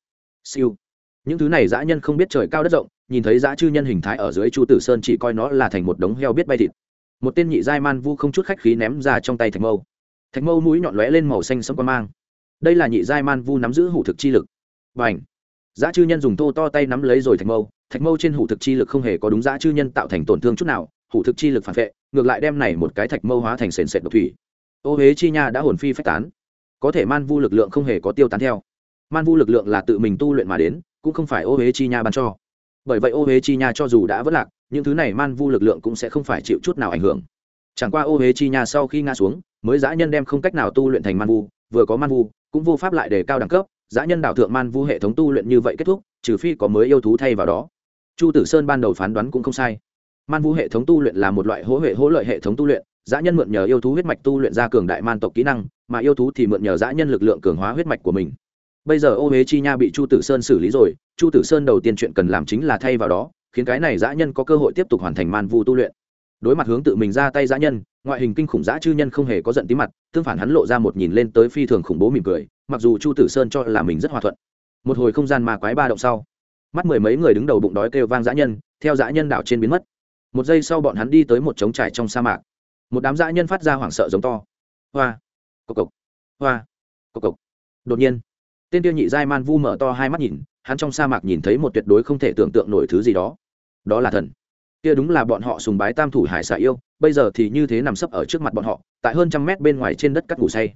Speaker 1: Siêu. Những thứ này dã nhân không biết trời cao đất rộng nhìn thấy dã chư nhân hình thái ở dưới chu tử sơn chỉ coi nó là thành một đống heo biết bay thịt. Một tên nhị giai man vu không chút khách khí ném ra trong tay thạch mâu. Thạch mâu mũi nhọn lóe lên màu xanh sẫm quan mang. Đây là nhị giai man vu nắm giữ hủ thực chi lực. Và ảnh Giá chư nhân dùng thô to tay nắm lấy rồi thạch mâu, thạch mâu trên hủ thực chi lực không hề có đúng giá chư nhân tạo thành tổn thương chút nào, hủ thực chi lực phản vệ, ngược lại đem này một cái thạch mâu hóa thành sền sệt độc thủy. Ô Hế chi nha đã hồn phi phách tán. Có thể man vu lực lượng không hề có tiêu tán theo. Man vu lực lượng là tự mình tu luyện mà đến, cũng không phải Ô Hế chi nha ban cho. Bởi vậy Ô Hế chi nha cho dù đã vỡ lạc, những thứ này man vu lực lượng cũng sẽ không phải chịu chút nào ảnh hưởng. Chẳng qua Ô Hế chi nha sau khi ngã xuống, mới dã nhân đem không cách nào tu luyện thành man vu, vừa có man vu, cũng vô pháp lại đề cao đẳng cấp, giã nhân đảo thượng man vu hệ thống tu luyện như vậy kết thúc trừ phi có mới yêu thú thay vào đó chu tử sơn ban đầu phán đoán cũng không sai. Man vu hệ thống tu luyện là một loại hỗ hệ hỗ lợi hệ thống tu luyện, Dã nhân mượn nhờ yêu thú huyết mạch tu luyện ra cường đại man tộc kỹ năng, mà yêu thú thì mượn nhờ Dã nhân lực lượng cường hóa huyết mạch của mình. Bây giờ ô huế chi nha bị chu tử sơn xử lý rồi, chu tử sơn đầu tiên chuyện cần làm chính là thay vào đó, khiến cái này Dã nhân có cơ hội tiếp tục hoàn thành man vu tu luyện. Đối mặt hướng tự mình ra tay Dã nhân, ngoại hình kinh khủng Dã chư nhân không hề có giận tí mặt, tương phản hắn lộ ra một nhìn lên tới phi thường khủng bố mỉm cười, mặc dù chu tử sơn cho là mình rất hòa thuận. Một hồi không gian mà quái ba động sau mắt mười mấy người đứng đầu bụng đói kêu vang dã nhân, theo dã nhân đảo trên biến mất. Một giây sau bọn hắn đi tới một trống trải trong sa mạc. Một đám dã nhân phát ra hoảng sợ giống to. Hoa, cộc cộc, hoa, cộc cộc. Đột nhiên, tên tiêu nhị giai man vu mở to hai mắt nhìn, hắn trong sa mạc nhìn thấy một tuyệt đối không thể tưởng tượng nổi thứ gì đó. Đó là thần. Kia đúng là bọn họ sùng bái tam thủ hải xà yêu, bây giờ thì như thế nằm sấp ở trước mặt bọn họ, tại hơn trăm mét bên ngoài trên đất cắt ngủ say.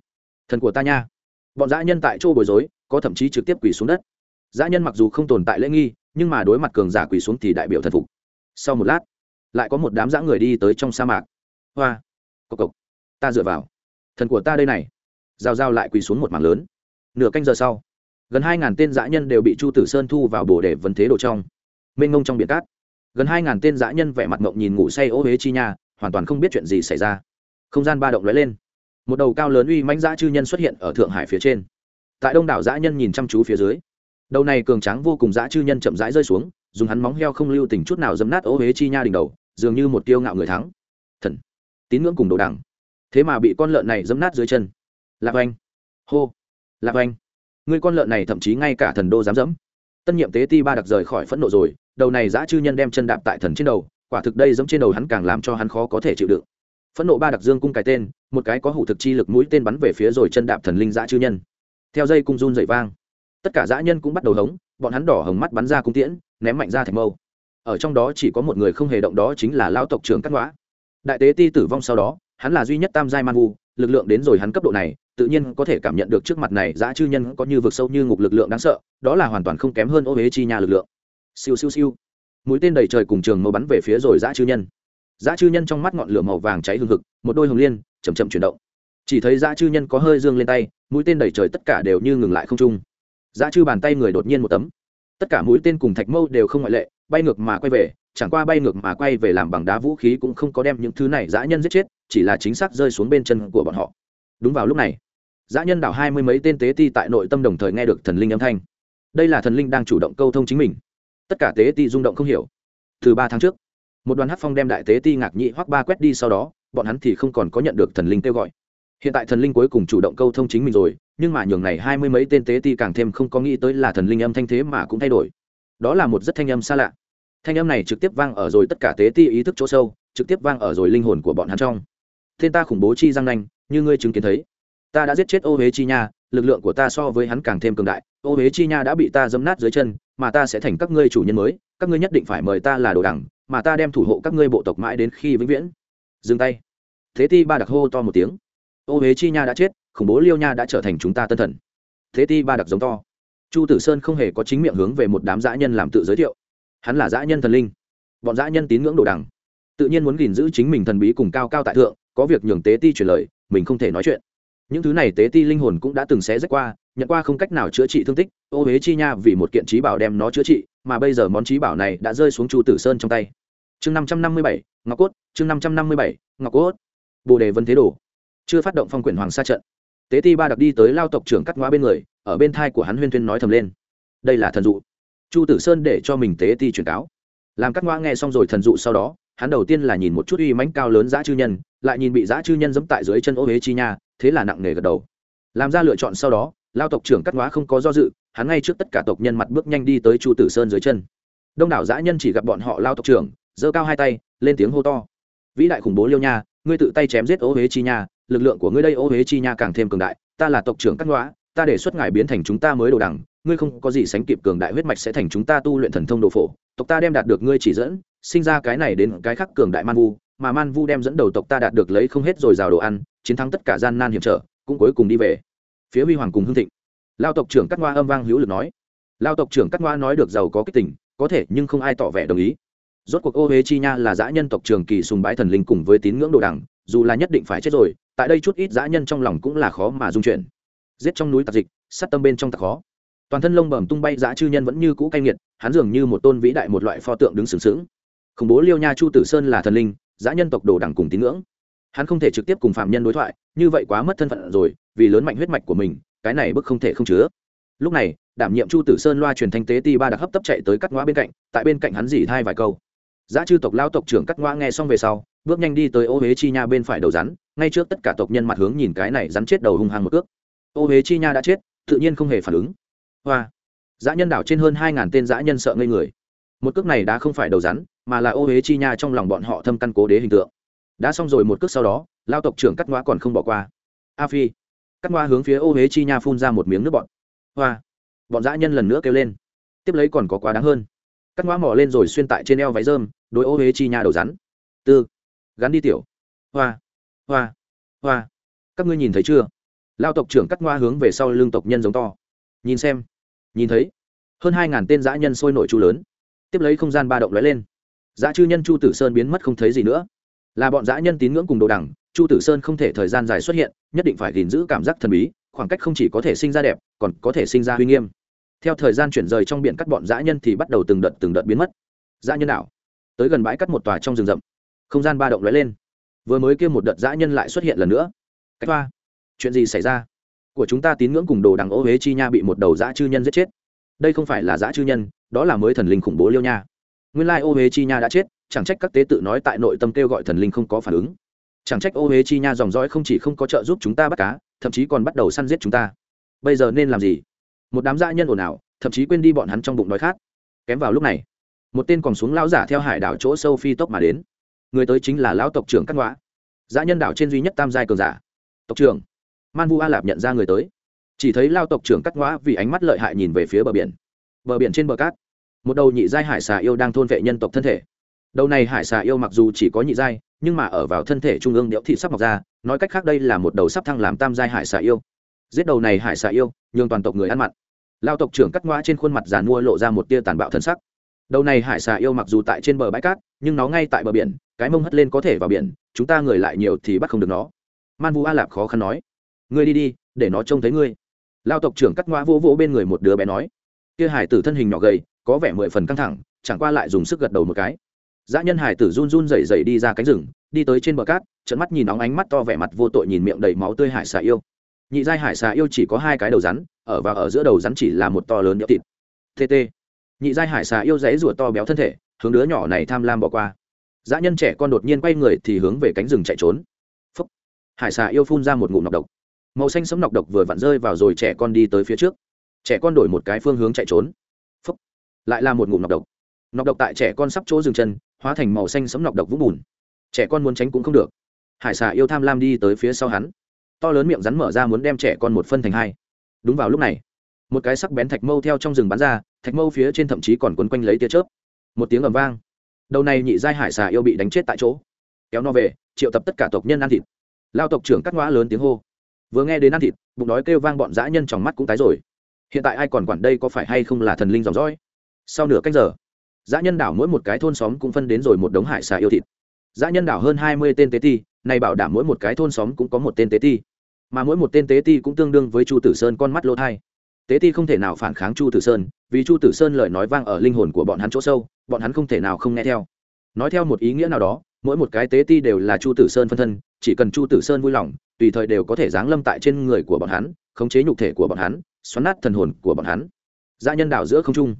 Speaker 1: Thần của ta nha. Bọn dã nhân tại chỗ bối rối, có thậm chí trực tiếp quỳ xuống đất dã nhân mặc dù không tồn tại lễ nghi, nhưng mà đối mặt cường giả quỳ xuống thì đại biểu thần phục. Sau một lát, lại có một đám dã người đi tới trong sa mạc. Hoa, cộc cộc, ta dựa vào. Thần của ta đây này. Giao giao lại quỳ xuống một mảng lớn. Nửa canh giờ sau, gần hai ngàn tên dã nhân đều bị chu tử sơn thu vào bồ để vấn thế đồ trong. Mênh ngông trong biển cát. Gần hai ngàn tên dã nhân vẻ mặt ngộng nhìn ngủ say ô huế chi nha, hoàn toàn không biết chuyện gì xảy ra. Không gian ba động lóe lên. Một đầu cao lớn uy mãnh dã chư nhân xuất hiện ở thượng hải phía trên. Tại đông đảo dã nhân nhìn chăm chú phía dưới đầu này cường tráng vô cùng dã chư nhân chậm rãi rơi xuống, dùng hắn móng heo không lưu tình chút nào dấm nát ô huế chi nha đỉnh đầu, dường như một tiêu ngạo người thắng. Thần, tín ngưỡng cùng đồ đằng thế mà bị con lợn này dấm nát dưới chân. Lạc oanh. Hô. Lạc oanh. Người con lợn này thậm chí ngay cả thần đô dám dẫm. Tân nhiệm tế ti ba đặc rời khỏi phẫn nộ rồi, đầu này dã chư nhân đem chân đạp tại thần trên đầu, quả thực đây dẫm trên đầu hắn càng làm cho hắn khó có thể chịu đựng. Phẫn nộ ba đặc dương cung cái tên, một cái có hủ thực chi lực mũi tên bắn về phía rồi chân đạp thần linh dã chư nhân. Theo dây cung run dậy vang tất cả dã nhân cũng bắt đầu hống, bọn hắn đỏ hồng mắt bắn ra cung tiễn, ném mạnh ra thành mâu. Ở trong đó chỉ có một người không hề động đó chính là lão tộc trưởng cắt ngõa đại tế ti tử vong sau đó, hắn là duy nhất tam giai man vu, lực lượng đến rồi hắn cấp độ này, tự nhiên có thể cảm nhận được trước mặt này dã chư nhân có như vực sâu như ngục lực lượng đáng sợ, đó là hoàn toàn không kém hơn ô huế chi nhà lực lượng. Siêu siêu siêu. Mũi tên đầy trời cùng trường mâu bắn về phía rồi dã chư nhân. Dã chư nhân trong mắt ngọn lửa màu vàng cháy hừng hực, một đôi hồng liên chầm chậm chuyển động. Chỉ thấy dã chư nhân có hơi dương lên tay, mũi tên đầy trời tất cả đều như ngừng lại không trung dã chư bàn tay người đột nhiên một tấm. Tất cả mũi tên cùng thạch mâu đều không ngoại lệ, bay ngược mà quay về, chẳng qua bay ngược mà quay về làm bằng đá vũ khí cũng không có đem những thứ này dã nhân giết chết, chỉ là chính xác rơi xuống bên chân của bọn họ. Đúng vào lúc này, dã nhân đảo hai mươi mấy tên tế ti tại nội tâm đồng thời nghe được thần linh âm thanh. Đây là thần linh đang chủ động câu thông chính mình. Tất cả tế ti rung động không hiểu. Từ ba tháng trước, một đoàn hát phong đem đại tế ti ngạc nhị hoắc ba quét đi, sau đó, bọn hắn thì không còn có nhận được thần linh kêu gọi hiện tại thần linh cuối cùng chủ động câu thông chính mình rồi, nhưng mà nhường này hai mươi mấy tên tế ti càng thêm không có nghĩ tới là thần linh âm thanh thế mà cũng thay đổi. Đó là một rất thanh âm xa lạ. Thanh âm này trực tiếp vang ở rồi tất cả tế ti ý thức chỗ sâu, trực tiếp vang ở rồi linh hồn của bọn hắn trong. Tên ta khủng bố chi răng nanh, như ngươi chứng kiến thấy. Ta đã giết chết ô huế chi nha, lực lượng của ta so với hắn càng thêm cường đại. Ô huế chi nha đã bị ta dấm nát dưới chân, mà ta sẽ thành các ngươi chủ nhân mới, các ngươi nhất định phải mời ta là đồ đẳng, mà ta đem thủ hộ các ngươi bộ tộc mãi đến khi vĩnh viễn. Dừng tay. Thế ti ba đặc hô to một tiếng ô huế chi nha đã chết, khủng bố liêu nha đã trở thành chúng ta tân thần. Thế ti ba đặc giống to. Chu tử sơn không hề có chính miệng hướng về một đám dã nhân làm tự giới thiệu. Hắn là dã nhân thần linh. Bọn dã nhân tín ngưỡng đồ đằng. Tự nhiên muốn gìn giữ chính mình thần bí cùng cao cao tại thượng, có việc nhường tế ti truyền lời, mình không thể nói chuyện. Những thứ này tế ti linh hồn cũng đã từng xé rách qua, nhận qua không cách nào chữa trị thương tích, ô huế chi nha vì một kiện trí bảo đem nó chữa trị, mà bây giờ món trí bảo này đã rơi xuống chu tử sơn trong tay. Chương năm trăm năm mươi bảy, ngọc cốt, chương năm trăm năm mươi bảy, ngọc cốt. Bồ đề vân thế đồ chưa phát động phong quyển hoàng sa trận. Tế ti ba đặc đi tới lao tộc trưởng cắt ngoa bên người, ở bên thai của hắn huyên tuyên nói thầm lên. Đây là thần dụ. Chu tử sơn để cho mình tế ti truyền cáo. Làm cắt ngoa nghe xong rồi thần dụ sau đó, hắn đầu tiên là nhìn một chút uy mãnh cao lớn giã chư nhân, lại nhìn bị giã chư nhân dẫm tại dưới chân ô huế chi nha, thế là nặng nề gật đầu. Làm ra lựa chọn sau đó, lao tộc trưởng cắt ngoa không có do dự, hắn ngay trước tất cả tộc nhân mặt bước nhanh đi tới chu tử sơn dưới chân. Đông đảo giã nhân chỉ gặp bọn họ lao tộc trưởng, giơ cao hai tay, lên tiếng hô to. Vĩ đại khủng bố liêu nha, ngươi tự tay chém giết ô huế chi nha lực lượng của ngươi đây ô huế chi nha càng thêm cường đại ta là tộc trưởng cắt ngõa, ta đề xuất ngài biến thành chúng ta mới đồ đẳng ngươi không có gì sánh kịp cường đại huyết mạch sẽ thành chúng ta tu luyện thần thông đồ phổ tộc ta đem đạt được ngươi chỉ dẫn sinh ra cái này đến cái khác cường đại man vu mà man vu đem dẫn đầu tộc ta đạt được lấy không hết rồi rào đồ ăn chiến thắng tất cả gian nan hiểm trở cũng cuối cùng đi về. Phía huy hoàng cùng hưng thịnh. Lao tộc trưởng cắt ngoa âm vang hữu lực nói. Lao tộc trưởng cắt ngoa nói được giàu có kích tình có thể nhưng không ai tỏ vẻ đồng ý. Rốt cuộc ô huế chi nha là dã nhân tộc trường kỳ sùng bái thần linh cùng với tín ngưỡng đồ đẳng dù là nhất định phải chết rồi tại đây chút ít dã nhân trong lòng cũng là khó mà dung chuyển. Giết trong núi tạc dịch, sát tâm bên trong tạc khó. Toàn thân lông bẩm tung bay dã chư nhân vẫn như cũ cay nghiệt, hắn dường như một tôn vĩ đại một loại pho tượng đứng sừng sững. Khủng bố liêu nha chu tử sơn là thần linh, dã nhân tộc đồ đẳng cùng tín ngưỡng. Hắn không thể trực tiếp cùng phạm nhân đối thoại, như vậy quá mất thân phận rồi, vì lớn mạnh huyết mạch của mình, cái này bức không thể không chứa. Lúc này, đảm nhiệm chu tử sơn loa truyền thanh tế ti ba đặc hấp tấp chạy tới cắt ngõ bên cạnh, tại bên cạnh hắn dỉ thai vài câu giá chư tộc lao tộc trưởng cắt ngoa nghe xong về sau, bước nhanh đi tới ô huế chi nha bên phải đầu rắn, ngay trước tất cả tộc nhân mặt hướng nhìn cái này rắn chết đầu hung hăng một cước. Ô huế chi nha đã chết, tự nhiên không hề phản ứng. Hoa! Dã nhân đảo trên hơn hai ngàn tên dã nhân sợ ngây người. Một cước này đã không phải đầu rắn, mà là ô huế chi nha trong lòng bọn họ thâm căn cố đế hình tượng. Đã xong rồi một cước sau đó, lao tộc trưởng cắt ngoa còn không bỏ qua. A phi! Cắt ngoa hướng phía ô huế chi nha phun ra một miếng nước bọn hoa! Bọn dã nhân lần nữa kêu lên. Tiếp lấy còn có quá đáng hơn cắt ngoa mỏ lên rồi xuyên tại trên eo váy rơm, đôi ô huế chi nha đầu rắn. Tư, gắn đi tiểu. Hoa hoa hoa. Các ngươi nhìn thấy chưa? Lao tộc trưởng cắt ngoa hướng về sau lưng tộc nhân giống to. Nhìn xem, nhìn thấy. Hơn hai ngàn tên dã nhân sôi nổi chu lớn. Tiếp lấy không gian ba động lóe lên. Dã chư nhân chu tử sơn biến mất không thấy gì nữa. Là bọn dã nhân tín ngưỡng cùng đồ đẳng, chu tử sơn không thể thời gian dài xuất hiện, nhất định phải gìn giữ cảm giác thần bí, khoảng cách không chỉ có thể sinh ra đẹp, còn có thể sinh ra uy nghiêm theo thời gian chuyển rời trong biển cắt bọn dã nhân thì bắt đầu từng đợt từng đợt biến mất. Dã nhân đảo. Tới gần bãi cắt một tòa trong rừng rậm. Không gian ba động lóe lên. Vừa mới kêu một đợt dã nhân lại xuất hiện lần nữa. Cách hoa. Chuyện gì xảy ra? Của chúng ta tín ngưỡng cùng đồ đằng ô huế chi nha bị một đầu dã chư nhân giết chết. Đây không phải là dã chư nhân, đó là mới thần linh khủng bố liêu nha. Nguyên lai ô huế chi nha đã chết, chẳng trách các tế tự nói tại nội tâm kêu gọi thần linh không có phản ứng. Chẳng trách ô huế chi nha dòng dõi không chỉ không có trợ giúp chúng ta bắt cá, thậm chí còn bắt đầu săn giết chúng ta. Bây giờ nên làm gì? Một đám dã nhân ồn ào, thậm chí quên đi bọn hắn trong bụng đói khát. Kém vào lúc này, một tên còn xuống lão giả theo hải đảo chỗ sâu phi tốc mà đến. Người tới chính là lão tộc trưởng cắt ngoã. Dã nhân đảo trên duy nhất tam giai cường giả. Tộc trưởng, man vu a lạp nhận ra người tới. Chỉ thấy lao tộc trưởng cắt ngõa vì ánh mắt lợi hại nhìn về phía bờ biển. Bờ biển trên bờ cát, một đầu nhị giai hải xà yêu đang thôn vệ nhân tộc thân thể. Đầu này hải xà yêu mặc dù chỉ có nhị giai, nhưng mà ở vào thân thể trung ương điệu thị sắp mọc ra, nói cách khác đây là một đầu sắp thăng làm tam giai hải xà yêu. Giết đầu này hải xà yêu, nhường toàn tộc người ăn mặn lao tộc trưởng cắt ngoa trên khuôn mặt giàn mua lộ ra một tia tàn bạo thân sắc. Đầu này hải xà yêu mặc dù tại trên bờ bãi cát, nhưng nó ngay tại bờ biển, cái mông hất lên có thể vào biển, chúng ta người lại nhiều thì bắt không được nó. Man vu a lạp khó khăn nói. Ngươi đi đi, để nó trông thấy ngươi. Lao tộc trưởng cắt ngoa vỗ vỗ bên người một đứa bé nói. Kia hải tử thân hình nhỏ gầy, có vẻ mười phần căng thẳng, chẳng qua lại dùng sức gật đầu một cái. Dã nhân hải tử run run rẩy rẩy đi ra cánh rừng, đi tới trên bờ cát trận mắt nhìn nóng ánh mắt to vẻ mặt vô tội nhìn miệng đầy máu tươi hải xà yêu. Nhị giai hải xà yêu chỉ có hai cái đầu rắn ở và ở giữa đầu rắn chỉ là một to lớn nhỡ thịt. Tt nhị giai hải xà yêu dãy rùa to béo thân thể, hướng đứa nhỏ này tham lam bỏ qua. Dã nhân trẻ con đột nhiên quay người thì hướng về cánh rừng chạy trốn. Phúc. hải xà yêu phun ra một ngụm nọc độc. Màu xanh sấm nọc độc vừa vặn rơi vào rồi trẻ con đi tới phía trước. Trẻ con đổi một cái phương hướng chạy trốn. Phúc. lại là một ngụm nọc độc. Nọc độc tại trẻ con sắp chỗ dừng chân, hóa thành màu xanh sấm nọc độc vũng bùn. Trẻ con muốn tránh cũng không được. Hải xà yêu tham lam đi tới phía sau hắn. To lớn miệng rắn mở ra muốn đem trẻ con một phân thành hai đúng vào lúc này, một cái sắc bén thạch mâu theo trong rừng bắn ra, thạch mâu phía trên thậm chí còn quấn quanh lấy tia chớp. Một tiếng ầm vang. Đầu này nhị giai hải xà yêu bị đánh chết tại chỗ. Kéo nó về, triệu tập tất cả tộc nhân ăn thịt. Lao tộc trưởng cắt ngõa lớn tiếng hô. Vừa nghe đến ăn thịt, bụng đói kêu vang bọn dã nhân trong mắt cũng tái rồi. Hiện tại ai còn quản đây có phải hay không là thần linh dòng dõi? Sau nửa cách giờ, dã nhân đảo mỗi một cái thôn xóm cũng phân đến rồi một đống hải xà yêu thịt. Dã nhân đảo hơn hai mươi tên tế ti, này bảo đảm mỗi một cái thôn xóm cũng có một tên tế ti mà mỗi một tên tế ti cũng tương đương với chu tử sơn con mắt lỗ thai. Tế ti không thể nào phản kháng chu tử sơn, vì chu tử sơn lời nói vang ở linh hồn của bọn hắn chỗ sâu, bọn hắn không thể nào không nghe theo. Nói theo một ý nghĩa nào đó, mỗi một cái tế ti đều là chu tử sơn phân thân, chỉ cần chu tử sơn vui lòng, tùy thời đều có thể giáng lâm tại trên người của bọn hắn, khống chế nhục thể của bọn hắn, xoắn nát thần hồn của bọn hắn. Dã nhân đảo giữa không trung,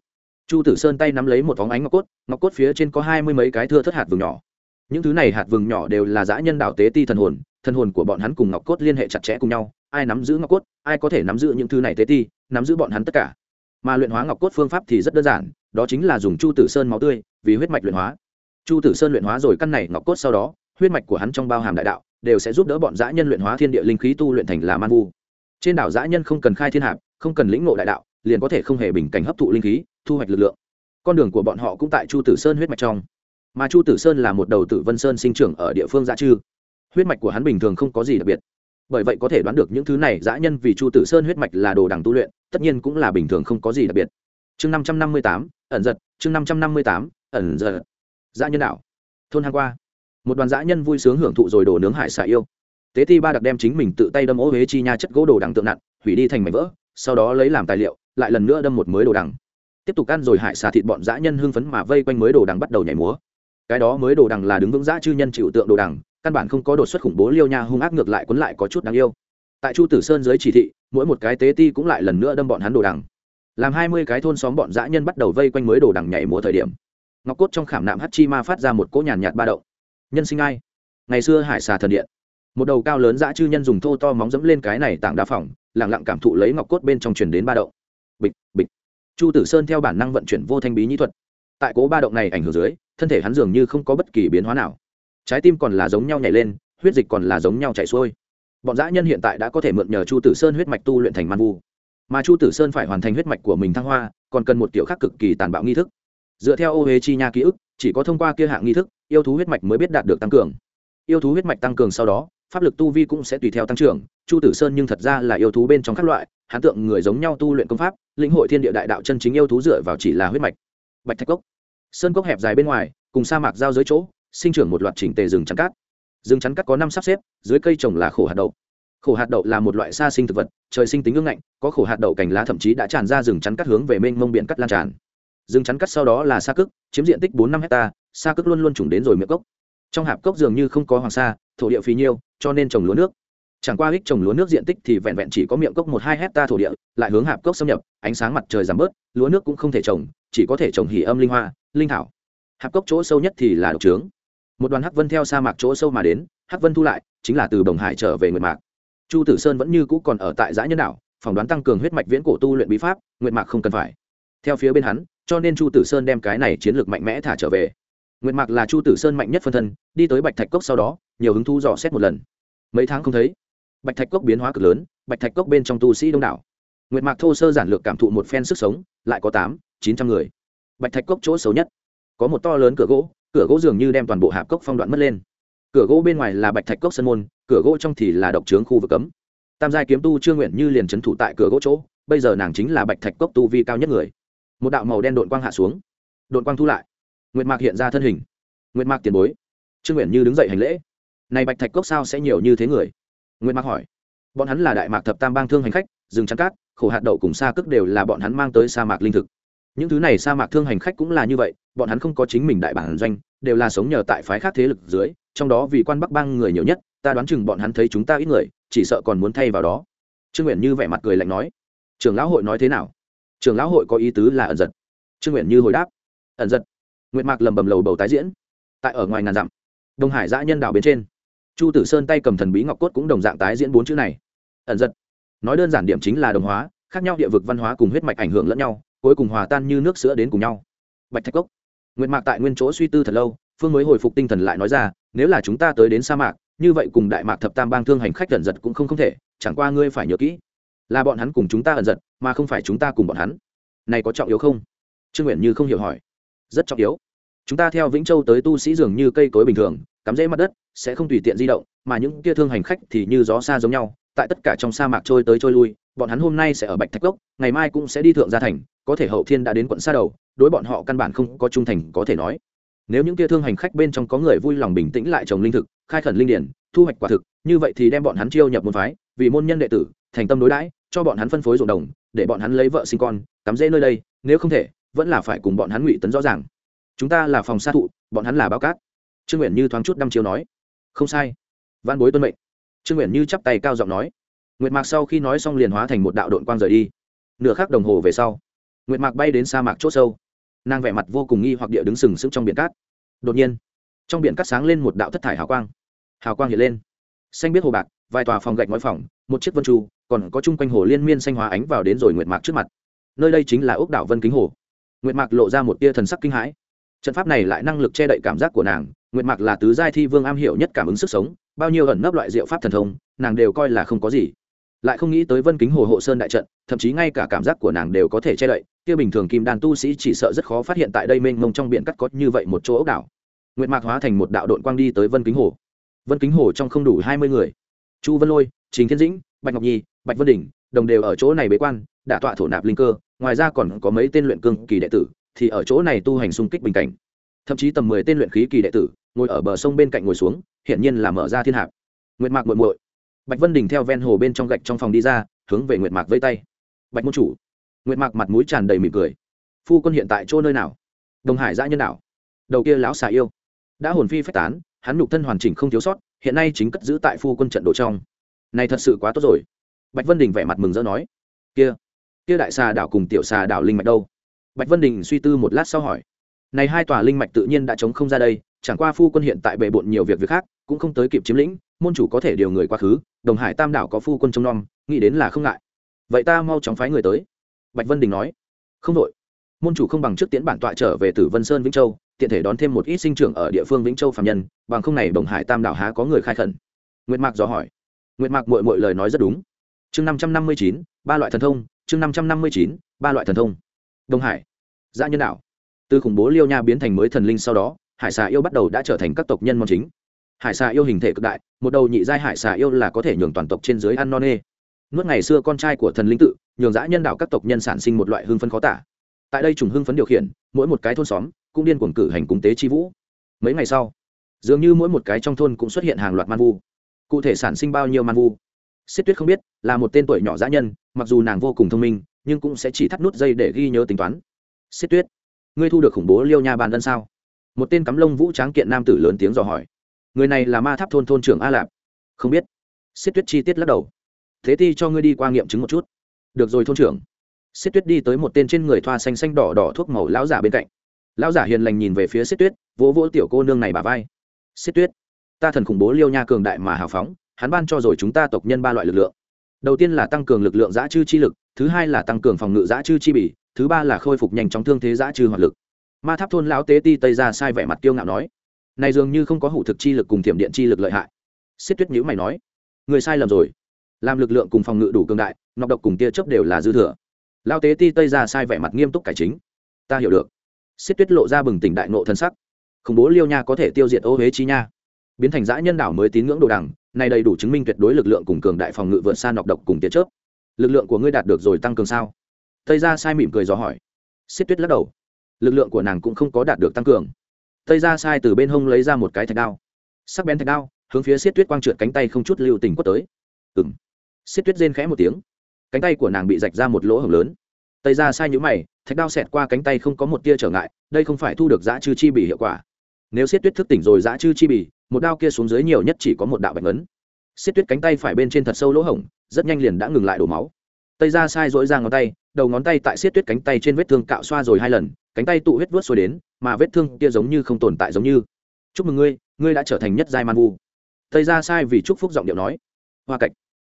Speaker 1: chu tử sơn tay nắm lấy một vóng ánh ngọc cốt ngọc cốt phía trên có hai mươi mấy cái thưa thất hạt vừng nhỏ. Những thứ này hạt vừng nhỏ đều là dã nhân đảo tế ti thần hồn thần hồn của bọn hắn cùng ngọc cốt liên hệ chặt chẽ cùng nhau, ai nắm giữ ngọc cốt, ai có thể nắm giữ những thứ này tế ti, nắm giữ bọn hắn tất cả. Mà luyện hóa ngọc cốt phương pháp thì rất đơn giản, đó chính là dùng chu tử sơn máu tươi, vì huyết mạch luyện hóa. Chu tử sơn luyện hóa rồi căn này ngọc cốt sau đó, huyết mạch của hắn trong bao hàm đại đạo, đều sẽ giúp đỡ bọn dã nhân luyện hóa thiên địa linh khí tu luyện thành là man vu. Trên đảo dã nhân không cần khai thiên hạp, không cần lĩnh ngộ đại đạo, liền có thể không hề bình cảnh hấp thụ linh khí, thu hoạch lực lượng. Con đường của bọn họ cũng tại chu tử sơn huyết mạch trong. Mà chu tử sơn là một đầu tử vân sơn sinh trưởng ở địa phương dã chư huyết mạch của hắn bình thường không có gì đặc biệt. Bởi vậy có thể đoán được những thứ này dã nhân vì chu tử sơn huyết mạch là đồ đằng tu luyện tất nhiên cũng là bình thường không có gì đặc biệt. Chương năm trăm năm mươi tám ẩn giật chương năm trăm năm mươi tám ẩn giật. Dã nhân đạo. Thôn hang qua. Một đoàn dã nhân vui sướng hưởng thụ rồi đồ nướng hải xạ yêu. Tế ti ba đặc đem chính mình tự tay đâm ô huế chi nha chất gỗ đồ đằng tượng nặn, hủy đi thành mảnh vỡ sau đó lấy làm tài liệu lại lần nữa đâm một mới đồ đằng. Tiếp tục ăn rồi hải xà thịt bọn dã nhân hưng phấn mà vây quanh mới đồ đằng bắt đầu nhảy múa. Cái đó mới đồ đằng là đứng vững dã chư nhân chịu tượng đồ đằng căn bản không có đột xuất khủng bố liêu nha hung ác ngược lại quấn lại có chút đáng yêu. Tại chu tử sơn dưới chỉ thị, mỗi một cái tế ti cũng lại lần nữa đâm bọn hắn đồ đằng. Làm hai mươi cái thôn xóm bọn dã nhân bắt đầu vây quanh mới đồ đằng nhảy múa thời điểm. Ngọc cốt trong khảm nạm hát chi ma phát ra một cỗ nhàn nhạt ba động. Nhân sinh ai? Ngày xưa hải xà thần điện. Một đầu cao lớn dã chư nhân dùng thô to móng dẫm lên cái này tảng đá phỏng lẳng lặng cảm thụ lấy ngọc cốt bên trong truyền đến ba động. Bịch bịch. Chu tử sơn theo bản năng vận chuyển vô thanh bí nhĩ thuật. Tại cố ba động này ảnh hưởng dưới, thân thể hắn dường như không có bất kỳ biến hóa nào trái tim còn là giống nhau nhảy lên, huyết dịch còn là giống nhau chảy xuôi. Bọn dã nhân hiện tại đã có thể mượn nhờ chu tử sơn huyết mạch tu luyện thành man vu. Mà chu tử sơn phải hoàn thành huyết mạch của mình thăng hoa, còn cần một kiểu khác cực kỳ tàn bạo nghi thức. Dựa theo ô huế chi nha ký ức, chỉ có thông qua kia hạng nghi thức, yêu thú huyết mạch mới biết đạt được tăng cường. Yêu thú huyết mạch tăng cường sau đó, pháp lực tu vi cũng sẽ tùy theo tăng trưởng, chu tử sơn nhưng thật ra là yêu thú bên trong các loại hán tượng người giống nhau tu luyện công pháp, lĩnh hội thiên địa đại đạo chân chính yêu thú dựa vào chỉ là huyết mạch. Bạch thạch cốc. Sơn cốc hẹp dài bên ngoài, cùng sa mạc giao dưới chỗ sinh trưởng một loạt chỉnh tề rừng chắn cát. Rừng chắn cát có năm sắp xếp, dưới cây trồng là khổ hạt đậu. Khổ hạt đậu là một loại sa sinh thực vật, trời sinh tính ương ngạnh, có khổ hạt đậu cành lá thậm chí đã tràn ra rừng chắn cát hướng về mênh mông biển cắt lan tràn. Rừng chắn cắt sau đó là sa cức chiếm diện tích bốn năm hectare sa cức luôn luôn trùng đến rồi miệng cốc. Trong hạp cốc dường như không có hoàng sa, thổ địa phí nhiêu, cho nên trồng lúa nước. Chẳng qua ích trồng lúa nước diện tích thì vẹn vẹn chỉ có miệng cốc một hai hecta thổ địa, lại hướng hạp cốc xâm nhập, ánh sáng mặt trời giảm bớt, lúa nước cũng không thể trồng, chỉ có thể trồng hỉ âm linh hoa, linh thảo. Hạp cốc chỗ sâu nhất thì là độc trướng một đoàn hắc vân theo sa mạc chỗ sâu mà đến, hắc vân thu lại, chính là từ bồng hải trở về nguyệt mạc. Chu tử sơn vẫn như cũ còn ở tại giã nhân đảo, phỏng đoán tăng cường huyết mạch viễn cổ tu luyện bí pháp, nguyệt mạc không cần phải. Theo phía bên hắn, cho nên chu tử sơn đem cái này chiến lược mạnh mẽ thả trở về. Nguyệt mạc là chu tử sơn mạnh nhất phân thân, đi tới bạch thạch cốc sau đó, nhiều hứng thu dò xét một lần. Mấy tháng không thấy, bạch thạch cốc biến hóa cực lớn, bạch thạch cốc bên trong tu sĩ đông đảo. Nguyệt mạc thô sơ giản lược cảm thụ một phen sức sống, lại có tám, chín trăm người. Bạch thạch cốc chỗ xấu nhất, có một to lớn cửa gỗ cửa gỗ dường như đem toàn bộ hạp cốc phong đoạn mất lên. Cửa gỗ bên ngoài là bạch thạch cốc sân môn, cửa gỗ trong thì là độc trướng khu vực cấm. Tam giai kiếm tu trương nguyện như liền trấn thủ tại cửa gỗ chỗ, bây giờ nàng chính là bạch thạch cốc tu vi cao nhất người. Một đạo màu đen đội quang hạ xuống. Đội quang thu lại. Nguyệt mạc hiện ra thân hình. Nguyệt mạc tiền bối. Trương nguyện như đứng dậy hành lễ. Này bạch thạch cốc sao sẽ nhiều như thế người? Nguyệt mạc hỏi. Bọn hắn là đại mạc thập tam bang thương hành khách, rừng trắng cát, khổ hạt đậu cùng xa cước đều là bọn hắn mang tới sa mạc linh thực những thứ này sa mạc thương hành khách cũng là như vậy, bọn hắn không có chính mình đại bản doanh, đều là sống nhờ tại phái khác thế lực dưới, trong đó vì quan bắc bang người nhiều nhất, ta đoán chừng bọn hắn thấy chúng ta ít người, chỉ sợ còn muốn thay vào đó. Trương nguyện như vẻ mặt cười lạnh nói. Trưởng lão hội nói thế nào? Trưởng lão hội có ý tứ là ẩn giật. Trương nguyện như hồi đáp. Ẩn giật. Nguyện mạc lầm bầm lầu bầu tái diễn. Tại ở ngoài ngàn dặm, đông hải giã nhân đảo bên trên, chu tử sơn tay cầm thần bí ngọc cốt cũng đồng dạng tái diễn bốn chữ này. Ẩn giật. Nói đơn giản điểm chính là đồng hóa, khác nhau địa vực văn hóa cùng huyết mạch ảnh hưởng lẫn nhau cuối cùng hòa tan như nước sữa đến cùng nhau. Bạch thạch cốc. Nguyệt mạc tại nguyên chỗ suy tư thật lâu, phương mới hồi phục tinh thần lại nói ra, nếu là chúng ta tới đến sa mạc, như vậy cùng đại mạc thập tam bang thương hành khách ẩn giật cũng không không thể, chẳng qua ngươi phải nhớ kỹ, là bọn hắn cùng chúng ta ẩn giật, mà không phải chúng ta cùng bọn hắn. Này có trọng yếu không? Trương nguyện như không hiểu hỏi. Rất trọng yếu. Chúng ta theo vĩnh châu tới tu sĩ dường như cây cối bình thường, cắm rễ mặt đất, sẽ không tùy tiện di động, mà những kia thương hành khách thì như gió xa giống nhau, tại tất cả trong sa mạc trôi tới trôi lui, bọn hắn hôm nay sẽ ở bạch thạch cốc, ngày mai cũng sẽ đi thượng gia thành có thể hậu thiên đã đến quận xa đầu, đối bọn họ căn bản không có trung thành có thể nói. Nếu những kia thương hành khách bên trong có người vui lòng bình tĩnh lại trồng linh thực, khai khẩn linh điển, thu hoạch quả thực, như vậy thì đem bọn hắn chiêu nhập môn phái, vì môn nhân đệ tử, thành tâm đối đãi, cho bọn hắn phân phối ruộng đồng, để bọn hắn lấy vợ sinh con, cắm rễ nơi đây, nếu không thể, vẫn là phải cùng bọn hắn ngụy tấn rõ ràng. Chúng ta là phòng xa thụ, bọn hắn là báo cát. Trương nguyện như thoáng chút đăm chiếu nói. Không sai. Văn bối tuân mệnh. Trương nguyện như chắp tay cao giọng nói. Nguyệt mạc sau khi nói xong liền hóa thành một đạo đội quang rời đi. Nửa khắc đồng hồ về sau nguyệt mạc bay đến sa mạc c h ỗ sâu. Nàng vẻ mặt vô cùng nghi hoặc địa đứng sừng sững trong biển cát. Đột nhiên, trong biển cát sáng lên một đạo thất thải hào quang. Hào quang hiện lên. Xanh biết hồ bạc, vài tòa phòng gạch ngói phòng, một chiếc vân tru còn có chung quanh hồ liên miên xanh hóa ánh vào đến rồi nguyệt mạc trước mặt. Nơi đây chính là ốc đảo vân kính hồ. Nguyệt mạc lộ ra một tia thần sắc kinh hãi. Trận pháp này lại năng lực che đậy cảm giác của nàng. Nguyệt mạc là tứ giai thi vương am hiểu nhất cảm ứng sức sống, bao nhiêu ẩn nấp loại diệu pháp thần thông, nàng đều coi là không có gì lại không nghĩ tới vân kính hồ hộ sơn đại trận, thậm chí ngay cả cảm giác của nàng đều có thể che đậy, kia bình thường kim đàn tu sĩ chỉ sợ rất khó phát hiện tại đây mênh mông trong biển cắt có như vậy một chỗ ốc đảo. Nguyệt mạc hóa thành một đạo đội quang đi tới vân kính hồ. Vân kính hồ trong không đủ hai mươi người. Chu vân lôi chính thiên dĩnh, bạch ngọc nhi, bạch vân đình đồng đều ở chỗ này bế quan, đã tọa thổ nạp linh cơ, ngoài ra còn có mấy tên luyện cương kỳ đệ tử, thì ở chỗ này tu hành xung kích bình cảnh. Thậm chí tầm mười tên luyện khí kỳ đệ tử, ngồi ở bờ sông bên cạnh ngồi xuống, hiển nhiên là mở ra thiên hạp. Nguyệt mạc muội muội bạch vân đình theo ven hồ bên trong gạch trong phòng đi ra, hướng về nguyệt mạc vây tay. Bạch môn chủ. Nguyệt mạc mặt mũi tràn đầy mỉm cười. Phu quân hiện tại chỗ nơi nào? Đồng hải dã nhân đảo. Đầu kia lão xà yêu. Đã hồn phi phách tán, hắn nhục thân hoàn chỉnh không thiếu sót, hiện nay chính cất giữ tại phu quân trận đồ trong. Này thật sự quá tốt rồi. Bạch vân đình vẻ mặt mừng rỡ nói. Kia kia đại xà đảo cùng tiểu xà đảo linh mạch đâu? Bạch vân đình suy tư một lát sau hỏi. Này hai tòa linh mạch tự nhiên đã chống không ra đây, chẳng qua phu quân hiện tại bề bộn nhiều việc việc khác, cũng không tới kịp chiếm lĩnh môn chủ có thể điều người quá khứ, đồng hải tam đảo có phu quân trông nom, nghĩ đến là không ngại. Vậy ta mau chóng phái người tới. Bạch vân đình nói. Không đội. Môn chủ không bằng trước tiễn bản tọa trở về tử vân sơn vĩnh châu, tiện thể đón thêm một ít sinh trưởng ở địa phương vĩnh châu phạm nhân, bằng không này đồng hải tam đảo há có người khai khẩn. Nguyệt mạc dò hỏi. Nguyệt mạc mội mội lời nói rất đúng. Chương năm trăm năm mươi chín, ba loại thần thông, chương năm trăm năm mươi chín, ba loại thần thông. Đông hải gia nhân đạo từ khủng bố liêu nha biến thành mới thần linh sau đó, hải xà yêu bắt đầu đã trở thành các tộc nhân mong chính hải xà yêu hình thể cực đại một đầu nhị giai hải xà yêu là có thể nhường toàn tộc trên dưới ăn non nê nuốt ngày xưa con trai của thần linh tự nhường dã nhân đạo các tộc nhân sản sinh một loại hưng phấn khó tả tại đây trùng hưng phấn điều khiển mỗi một cái thôn xóm cũng điên cuồng cử hành cúng tế chi vũ mấy ngày sau dường như mỗi một cái trong thôn cũng xuất hiện hàng loạt man vu cụ thể sản sinh bao nhiêu man vu Xích Tuyết không biết, là một tên tuổi nhỏ dã nhân, mặc dù nàng vô cùng thông minh, nhưng cũng sẽ chỉ thắt nút dây để ghi nhớ tính toán. Xích Tuyết, ngươi thu được khủng bố Liêu Nha bàn đơn sao? Một tên cắm lông vũ tráng kiện nam tử lớn tiếng dò hỏi. Người này là Ma Tháp thôn thôn trưởng A Lạp. Không biết. xiết Tuyết chi tiết lắc đầu. Thế ti cho ngươi đi qua nghiệm chứng một chút. Được rồi thôn trưởng. xiết Tuyết đi tới một tên trên người thoa xanh xanh đỏ đỏ thuốc màu lão giả bên cạnh. Lão giả hiền lành nhìn về phía xiết Tuyết, vỗ vỗ tiểu cô nương này bà vai. xiết Tuyết, ta thần khủng bố Liêu Nha cường đại mà hào phóng, hắn ban cho rồi chúng ta tộc nhân ba loại lực lượng đầu tiên là tăng cường lực lượng giã chư chi lực thứ hai là tăng cường phòng ngự giã chư chi bỉ thứ ba là khôi phục nhanh chóng thương thế giã chư hoạt lực ma tháp thôn lão tế ti tây ra sai vẻ mặt kiêu ngạo nói này dường như không có hủ thực chi lực cùng thiểm điện chi lực lợi hại. Xiết tuyết nhữ mày nói, người sai lầm rồi. Làm lực lượng cùng phòng ngự đủ cường đại, nọc độc cùng tia chớp đều là dư thừa. Lao tế ti tây ra sai vẻ mặt nghiêm túc cải chính. Ta hiểu được. Xiết tuyết lộ ra bừng tỉnh đại nộ thân sắc. Khủng bố liêu nha có thể tiêu diệt ô huế chi nha. Biến thành giã nhân đảo mới tín ngưỡng đồ đằng, này đầy đủ chứng minh tuyệt đối lực lượng cùng cường đại phòng ngự vượt xa nọc độc cùng tia chớp. Lực lượng của ngươi đạt được rồi tăng cường sao? Tây ra sai mỉm cười dò hỏi. Xiết tuyết lắc đầu. Lực lượng của nàng cũng không có đạt được tăng cường tây ra sai từ bên hông lấy ra một cái thạch đao. Sắc bén thạch đao, hướng phía xiết tuyết quang trượt cánh tay không chút lưu tình quất tới. Ừng xiết tuyết rên khẽ một tiếng. Cánh tay của nàng bị rạch ra một lỗ hổng lớn. Tây ra sai nhũ mày, thạch đao xẹt qua cánh tay không có một tia trở ngại, đây không phải thu được dã chư chi bỉ hiệu quả. Nếu xiết tuyết thức tỉnh rồi dã chư chi bỉ một đao kia xuống dưới nhiều nhất chỉ có một đạo bạch ấn xiết tuyết cánh tay phải bên trên thật sâu lỗ hổng, rất nhanh liền đã ngừng lại đổ máu. Tây ra sai dỗi ra ngón tay, đầu ngón tay tại xiết tuyết cánh tay trên vết thương cạo xoa rồi hai lần cánh tay tụ huyết vớt xuôi đến, mà vết thương kia giống như không tồn tại giống như. Chúc mừng ngươi ngươi đã trở thành nhất giai man vu. Tây ra sai vì chúc phúc giọng điệu nói. Hoa cạch.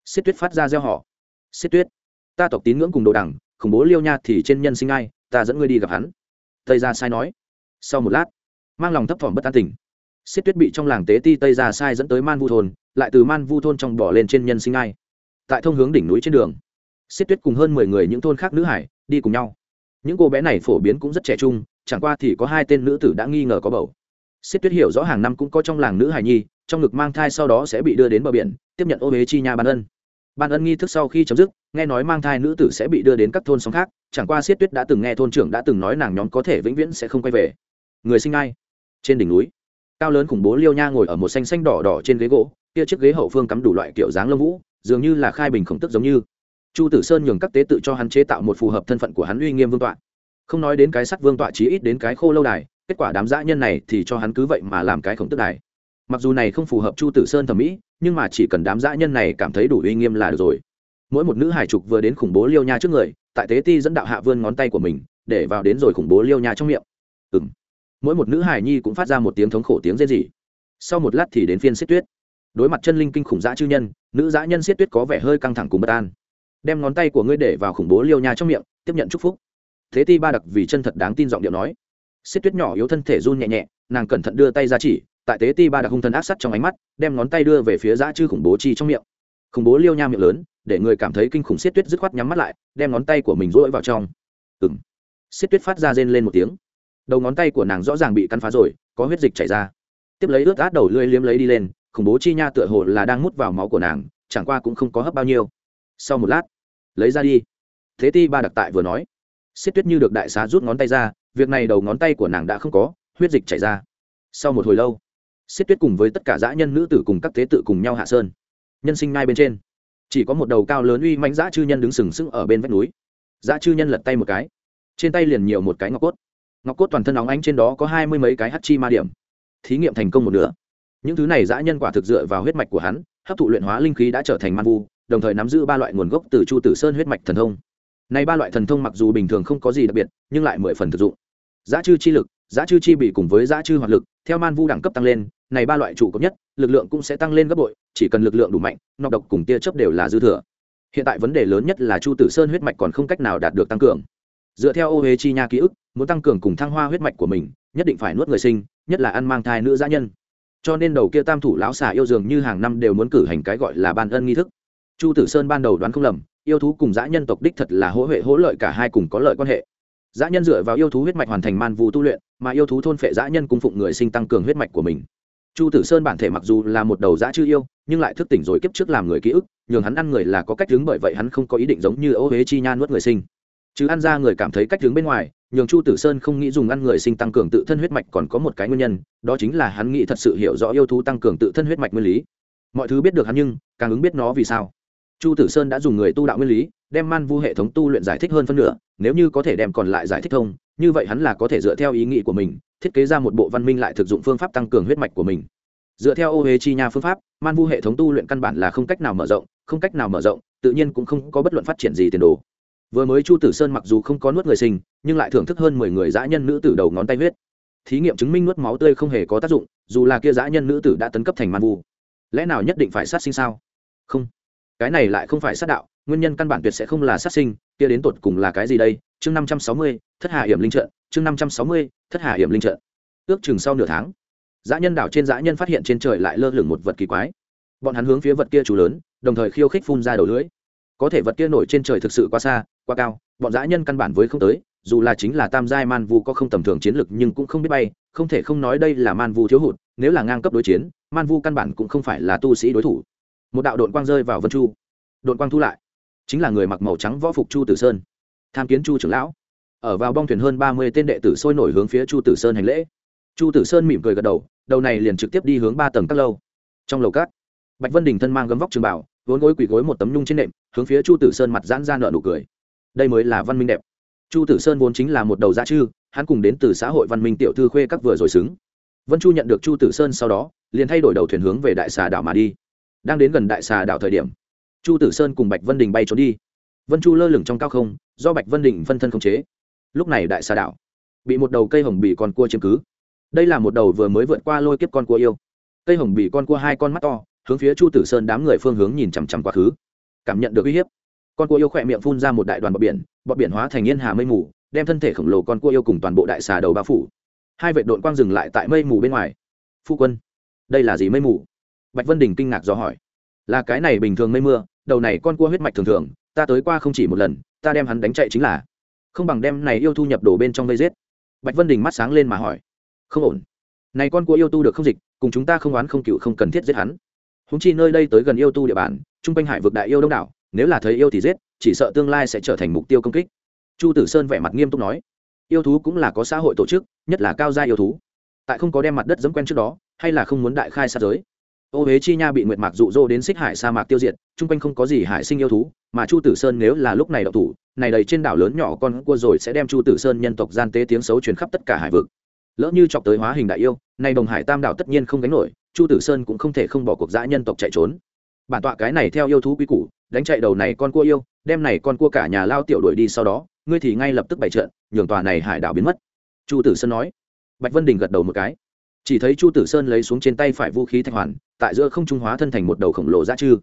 Speaker 1: Xiết tuyết phát ra gieo họ xiết tuyết, ta tộc tín ngưỡng cùng đồ đẳng, khủng bố liêu nha thì trên nhân sinh ai, ta dẫn ngươi đi gặp hắn. Tây ra sai nói. Sau một lát, mang lòng thấp thỏm bất an tình xiết tuyết bị trong làng tế ti tây ra sai dẫn tới man vu thôn, lại từ man vu thôn trong bỏ lên trên nhân sinh ai. Tại thông hướng đỉnh núi trên đường, xiết tuyết cùng hơn mười người những thôn khác nữ hải, đi cùng nhau những cô bé này phổ biến cũng rất trẻ trung, chẳng qua thì có hai tên nữ tử đã nghi ngờ có bầu. Xiết tuyết hiểu rõ hàng năm cũng có trong làng nữ hải nhi, trong ngực mang thai sau đó sẽ bị đưa đến bờ biển, tiếp nhận ô huế chi nha ban ân. Ban ân nghi thức sau khi chấm dứt, nghe nói mang thai nữ tử sẽ bị đưa đến các thôn xóm khác, chẳng qua xiết tuyết đã từng nghe thôn trưởng đã từng nói nàng nhóm có thể vĩnh viễn sẽ không quay về. Người sinh ai? Trên đỉnh núi, cao lớn khủng bố liêu nha ngồi ở một xanh xanh đỏ đỏ trên ghế gỗ, kia chiếc ghế hậu phương cắm đủ loại kiểu dáng lông vũ, dường như là khai bình khổng tức giống như chu tử sơn nhường các tế tự cho hắn chế tạo một phù hợp thân phận của hắn uy nghiêm vương tọa. Không nói đến cái sắt vương tọa chí ít đến cái khô lâu đài, kết quả đám dã nhân này thì cho hắn cứ vậy mà làm cái khổng tức đài. Mặc dù này không phù hợp chu tử sơn thẩm mỹ, nhưng mà chỉ cần đám dã nhân này cảm thấy đủ uy nghiêm là được rồi. Mỗi một nữ hải trục vừa đến khủng bố liêu nha trước người, tại tế ti dẫn đạo hạ vươn ngón tay của mình, để vào đến rồi khủng bố liêu nha trong miệng. Ừ m mỗi một nữ hải nhi cũng phát ra một tiếng thống khổ tiếng rên rỉ. Sau một lát thì đến phiên xiết tuyết. Đối mặt chân linh kinh khủng dã chư nhân, nữ dã nhân xiết tuyết có vẻ hơi căng thẳng cùng bất an đem ngón tay của ngươi để vào khủng bố liêu nha trong miệng, tiếp nhận chúc phúc. Thế ti ba đặc vì chân thật đáng tin giọng điệu nói. Xiết tuyết nhỏ yếu thân thể run nhẹ nhẹ, nàng cẩn thận đưa tay ra chỉ, tại tế ti ba đặc hung thần ác sắt trong ánh mắt, đem ngón tay đưa về phía dã chư khủng bố chi trong miệng. Khủng bố liêu nha miệng lớn, để người cảm thấy kinh khủng xiết tuyết dứt khoát nhắm mắt lại, đem ngón tay của mình rỗi vào trong. Ừng xiết tuyết phát ra rên lên một tiếng. Đầu ngón tay của nàng rõ ràng bị cắn phá rồi, có huyết dịch chảy ra. Tiếp lấy ướt át đầu lưỡi liếm lấy đi lên, khủng bố chi nha tựa hồ là đang mút vào máu của nàng, chẳng qua cũng không có hấp bao nhiêu. Sau một lát lấy ra đi. Thế ti ba đặc tại vừa nói, xiết tuyết như được đại xá rút ngón tay ra, việc này đầu ngón tay của nàng đã không có, huyết dịch chảy ra. Sau một hồi lâu, xiết tuyết cùng với tất cả dã nhân nữ tử cùng các thế tự cùng nhau hạ sơn. Nhân sinh ngay bên trên, chỉ có một đầu cao lớn uy mãnh dã chư nhân đứng sừng sững ở bên vách núi. Dã chư nhân lật tay một cái, trên tay liền nhiều một cái ngọc cốt. Ngọc cốt toàn thân óng ánh trên đó có hai mươi mấy cái hát chi ma điểm. Thí nghiệm thành công một nửa. Những thứ này dã nhân quả thực dựa vào huyết mạch của hắn, hấp thụ luyện hóa linh khí đã trở thành man vu đồng thời nắm giữ ba loại nguồn gốc từ chu tử sơn huyết mạch thần thông. Này ba loại thần thông mặc dù bình thường không có gì đặc biệt, nhưng lại mười phần thực dụng. Giá chư chi lực, giá chư chi bị cùng với giá chư hoạt lực, theo man vu đẳng cấp tăng lên, này ba loại trụ cấp nhất, lực lượng cũng sẽ tăng lên gấp bội, chỉ cần lực lượng đủ mạnh, nọc độc cùng tia chớp đều là dư thừa. Hiện tại vấn đề lớn nhất là chu tử sơn huyết mạch còn không cách nào đạt được tăng cường. Dựa theo ô huế chi nha ký ức, muốn tăng cường cùng thăng hoa huyết mạch của mình, nhất định phải nuốt người sinh, nhất là ăn mang thai nữ giã nhân. Cho nên đầu kia tam thủ lão xà yêu dường như hàng năm đều muốn cử hành cái gọi là ban ân nghi thức chu tử sơn ban đầu đoán không lầm, yêu thú cùng dã nhân tộc đích thật là hỗ huệ hỗ lợi cả hai cùng có lợi quan hệ. Dã nhân dựa vào yêu thú huyết mạch hoàn thành man vu tu luyện, mà yêu thú thôn phệ dã nhân cung phụng người sinh tăng cường huyết mạch của mình. Chu tử sơn bản thể mặc dù là một đầu dã chư yêu, nhưng lại thức tỉnh rồi kiếp trước làm người ký ức, nhường hắn ăn người là có cách đứng bởi vậy hắn không có ý định giống như ô huế chi nha nuốt người sinh. Chứ ăn ra người cảm thấy cách đứng bên ngoài, nhường chu tử sơn không nghĩ dùng ăn người sinh tăng cường tự thân huyết mạch còn có một cái nguyên nhân, đó chính là hắn nghĩ thật sự hiểu rõ yêu thú tăng cường tự thân huyết mạch nguyên lý. Mọi thứ biết được hắn nhưng, càng ứng biết nó vì sao chu tử sơn đã dùng người tu đạo nguyên lý, đem man vu hệ thống tu luyện giải thích hơn phân nửa, nếu như có thể đem còn lại giải thích thông, như vậy hắn là có thể dựa theo ý nghĩ của mình, thiết kế ra một bộ văn minh lại thực dụng phương pháp tăng cường huyết mạch của mình. Dựa theo ô huế chi nha phương pháp, man vu hệ thống tu luyện căn bản là không cách nào mở rộng, không cách nào mở rộng, tự nhiên cũng không có bất luận phát triển gì tiền đồ. Vừa mới chu tử sơn mặc dù không có nuốt người sinh, nhưng lại thưởng thức hơn mười người dã nhân nữ tử đầu ngón tay huyết. Thí nghiệm chứng minh nuốt máu tươi không hề có tác dụng, dù là kia dã nhân nữ tử đã tấn cấp thành man vu, lẽ nào nhất định phải sát sinh sao? Không cái này lại không phải sát đạo, nguyên nhân căn bản tuyệt sẽ không là sát sinh, kia đến tột cùng là cái gì đây? Chương năm trăm sáu mươi, thất hà hiểm linh trận, chương năm trăm sáu mươi, thất hà hiểm linh trận. Ước chừng sau nửa tháng, dã nhân đảo trên dã nhân phát hiện trên trời lại lơ lửng một vật kỳ quái. Bọn hắn hướng phía vật kia chủ lớn, đồng thời khiêu khích phun ra đầu lưới có thể vật kia nổi trên trời thực sự quá xa, quá cao, bọn dã nhân căn bản với không tới, dù là chính là tam giai man vu có không tầm thường chiến lực nhưng cũng không biết bay, không thể không nói đây là man vu thiếu hụt, nếu là ngang cấp đối chiến, man vu căn bản cũng không phải là tu sĩ đối thủ một đạo đội quang rơi vào vân chu. Đội quang thu lại. Chính là người mặc màu trắng võ phục chu tử sơn. Tham kiến chu trưởng lão. Ở vào bong thuyền hơn ba mươi tên đệ tử sôi nổi hướng phía chu tử sơn hành lễ. Chu tử sơn mỉm cười gật đầu đầu này liền trực tiếp đi hướng ba tầng các lâu. Trong lầu cát bạch vân đình thân mang gấm vóc trường bảo, vốn gối quỳ gối một tấm nhung trên nệm, hướng phía chu tử sơn mặt giãn ra nợ nụ cười. Đây mới là văn minh đẹp. Chu tử sơn vốn chính là một đầu gia chư, hắn cùng đến từ xã hội văn minh tiểu thư khuê các vừa rồi xứng. Vân chu nhận được chu tử sơn sau đó, liền thay đổi đầu thuyền hướng về đại xà đảo mà đi đang đến gần đại xà đảo thời điểm. Chu tử sơn cùng bạch vân đình bay trốn đi. Vân chu lơ lửng trong cao không, do bạch vân đình phân thân khống chế. Lúc này đại xà đảo bị một đầu cây hồng bì con cua chiếm cứ. Đây là một đầu vừa mới vượt qua lôi kiếp con cua yêu. Cây hồng bì con cua hai con mắt to, hướng phía chu tử sơn đám người phương hướng nhìn chằm chằm quá khứ. Cảm nhận được uy hiếp, con cua yêu khỏe miệng phun ra một đại đoàn bọc biển bọc biển hóa thành yên hà mây mù, đem thân thể khổng lồ con cua yêu cùng toàn bộ đại xà đầu bao phủ. Hai vệ đội quang dừng lại tại mây mù bên ngoài. Phu quân, đây là gì mây mù? Bạch vân đình kinh ngạc do hỏi. Là cái này bình thường mây mưa, đầu này con cua huyết mạch thường thường, ta tới qua không chỉ một lần, ta đem hắn đánh chạy chính là. Không bằng đem này yêu thu nhập đổ bên trong vây giết. Bạch vân đình mắt sáng lên mà hỏi. Không ổn. Này con cua yêu tu được không dịch, cùng chúng ta không oán không cựu không cần thiết giết hắn. Húng chi nơi đây tới gần yêu tu địa bàn, trung quanh hải vực đại yêu đông đảo, nếu là thấy yêu thì giết, chỉ sợ tương lai sẽ trở thành mục tiêu công kích. Chu tử sơn vẻ mặt nghiêm túc nói. Yêu thú cũng là có xã hội tổ chức, nhất là cao gia yêu thú. Tại không có đem mặt đất dẫm quen trước đó, hay là không muốn đại khai sát giới ô huế chi nha bị nguyệt mạc rụ rỗ đến xích hải sa mạc tiêu diệt, chung quanh không có gì hải sinh yêu thú, mà chu tử sơn nếu là lúc này đậu thủ, này đầy trên đảo lớn nhỏ con cua rồi sẽ đem chu tử sơn nhân tộc gian tế tiếng xấu truyền khắp tất cả hải vực. Lỡ như chọc tới hóa hình đại yêu nay đồng hải tam đảo tất nhiên không gánh nổi, chu tử sơn cũng không thể không bỏ cuộc dã nhân tộc chạy trốn. Bản tọa cái này theo yêu thú quy củ, đánh chạy đầu này con cua yêu, đem này con cua cả nhà lao tiểu đuổi đi sau đó, ngươi thì ngay lập tức bày trận, nhường tòa này hải đảo biến mất. Chu tử sơn nói. Bạch vân đình gật đầu một cái. Chỉ thấy chu tử sơn lấy xuống trên tay phải vũ khí thạch hoàn tại giữa không trung hóa thân thành một đầu khổng lồ dã chư.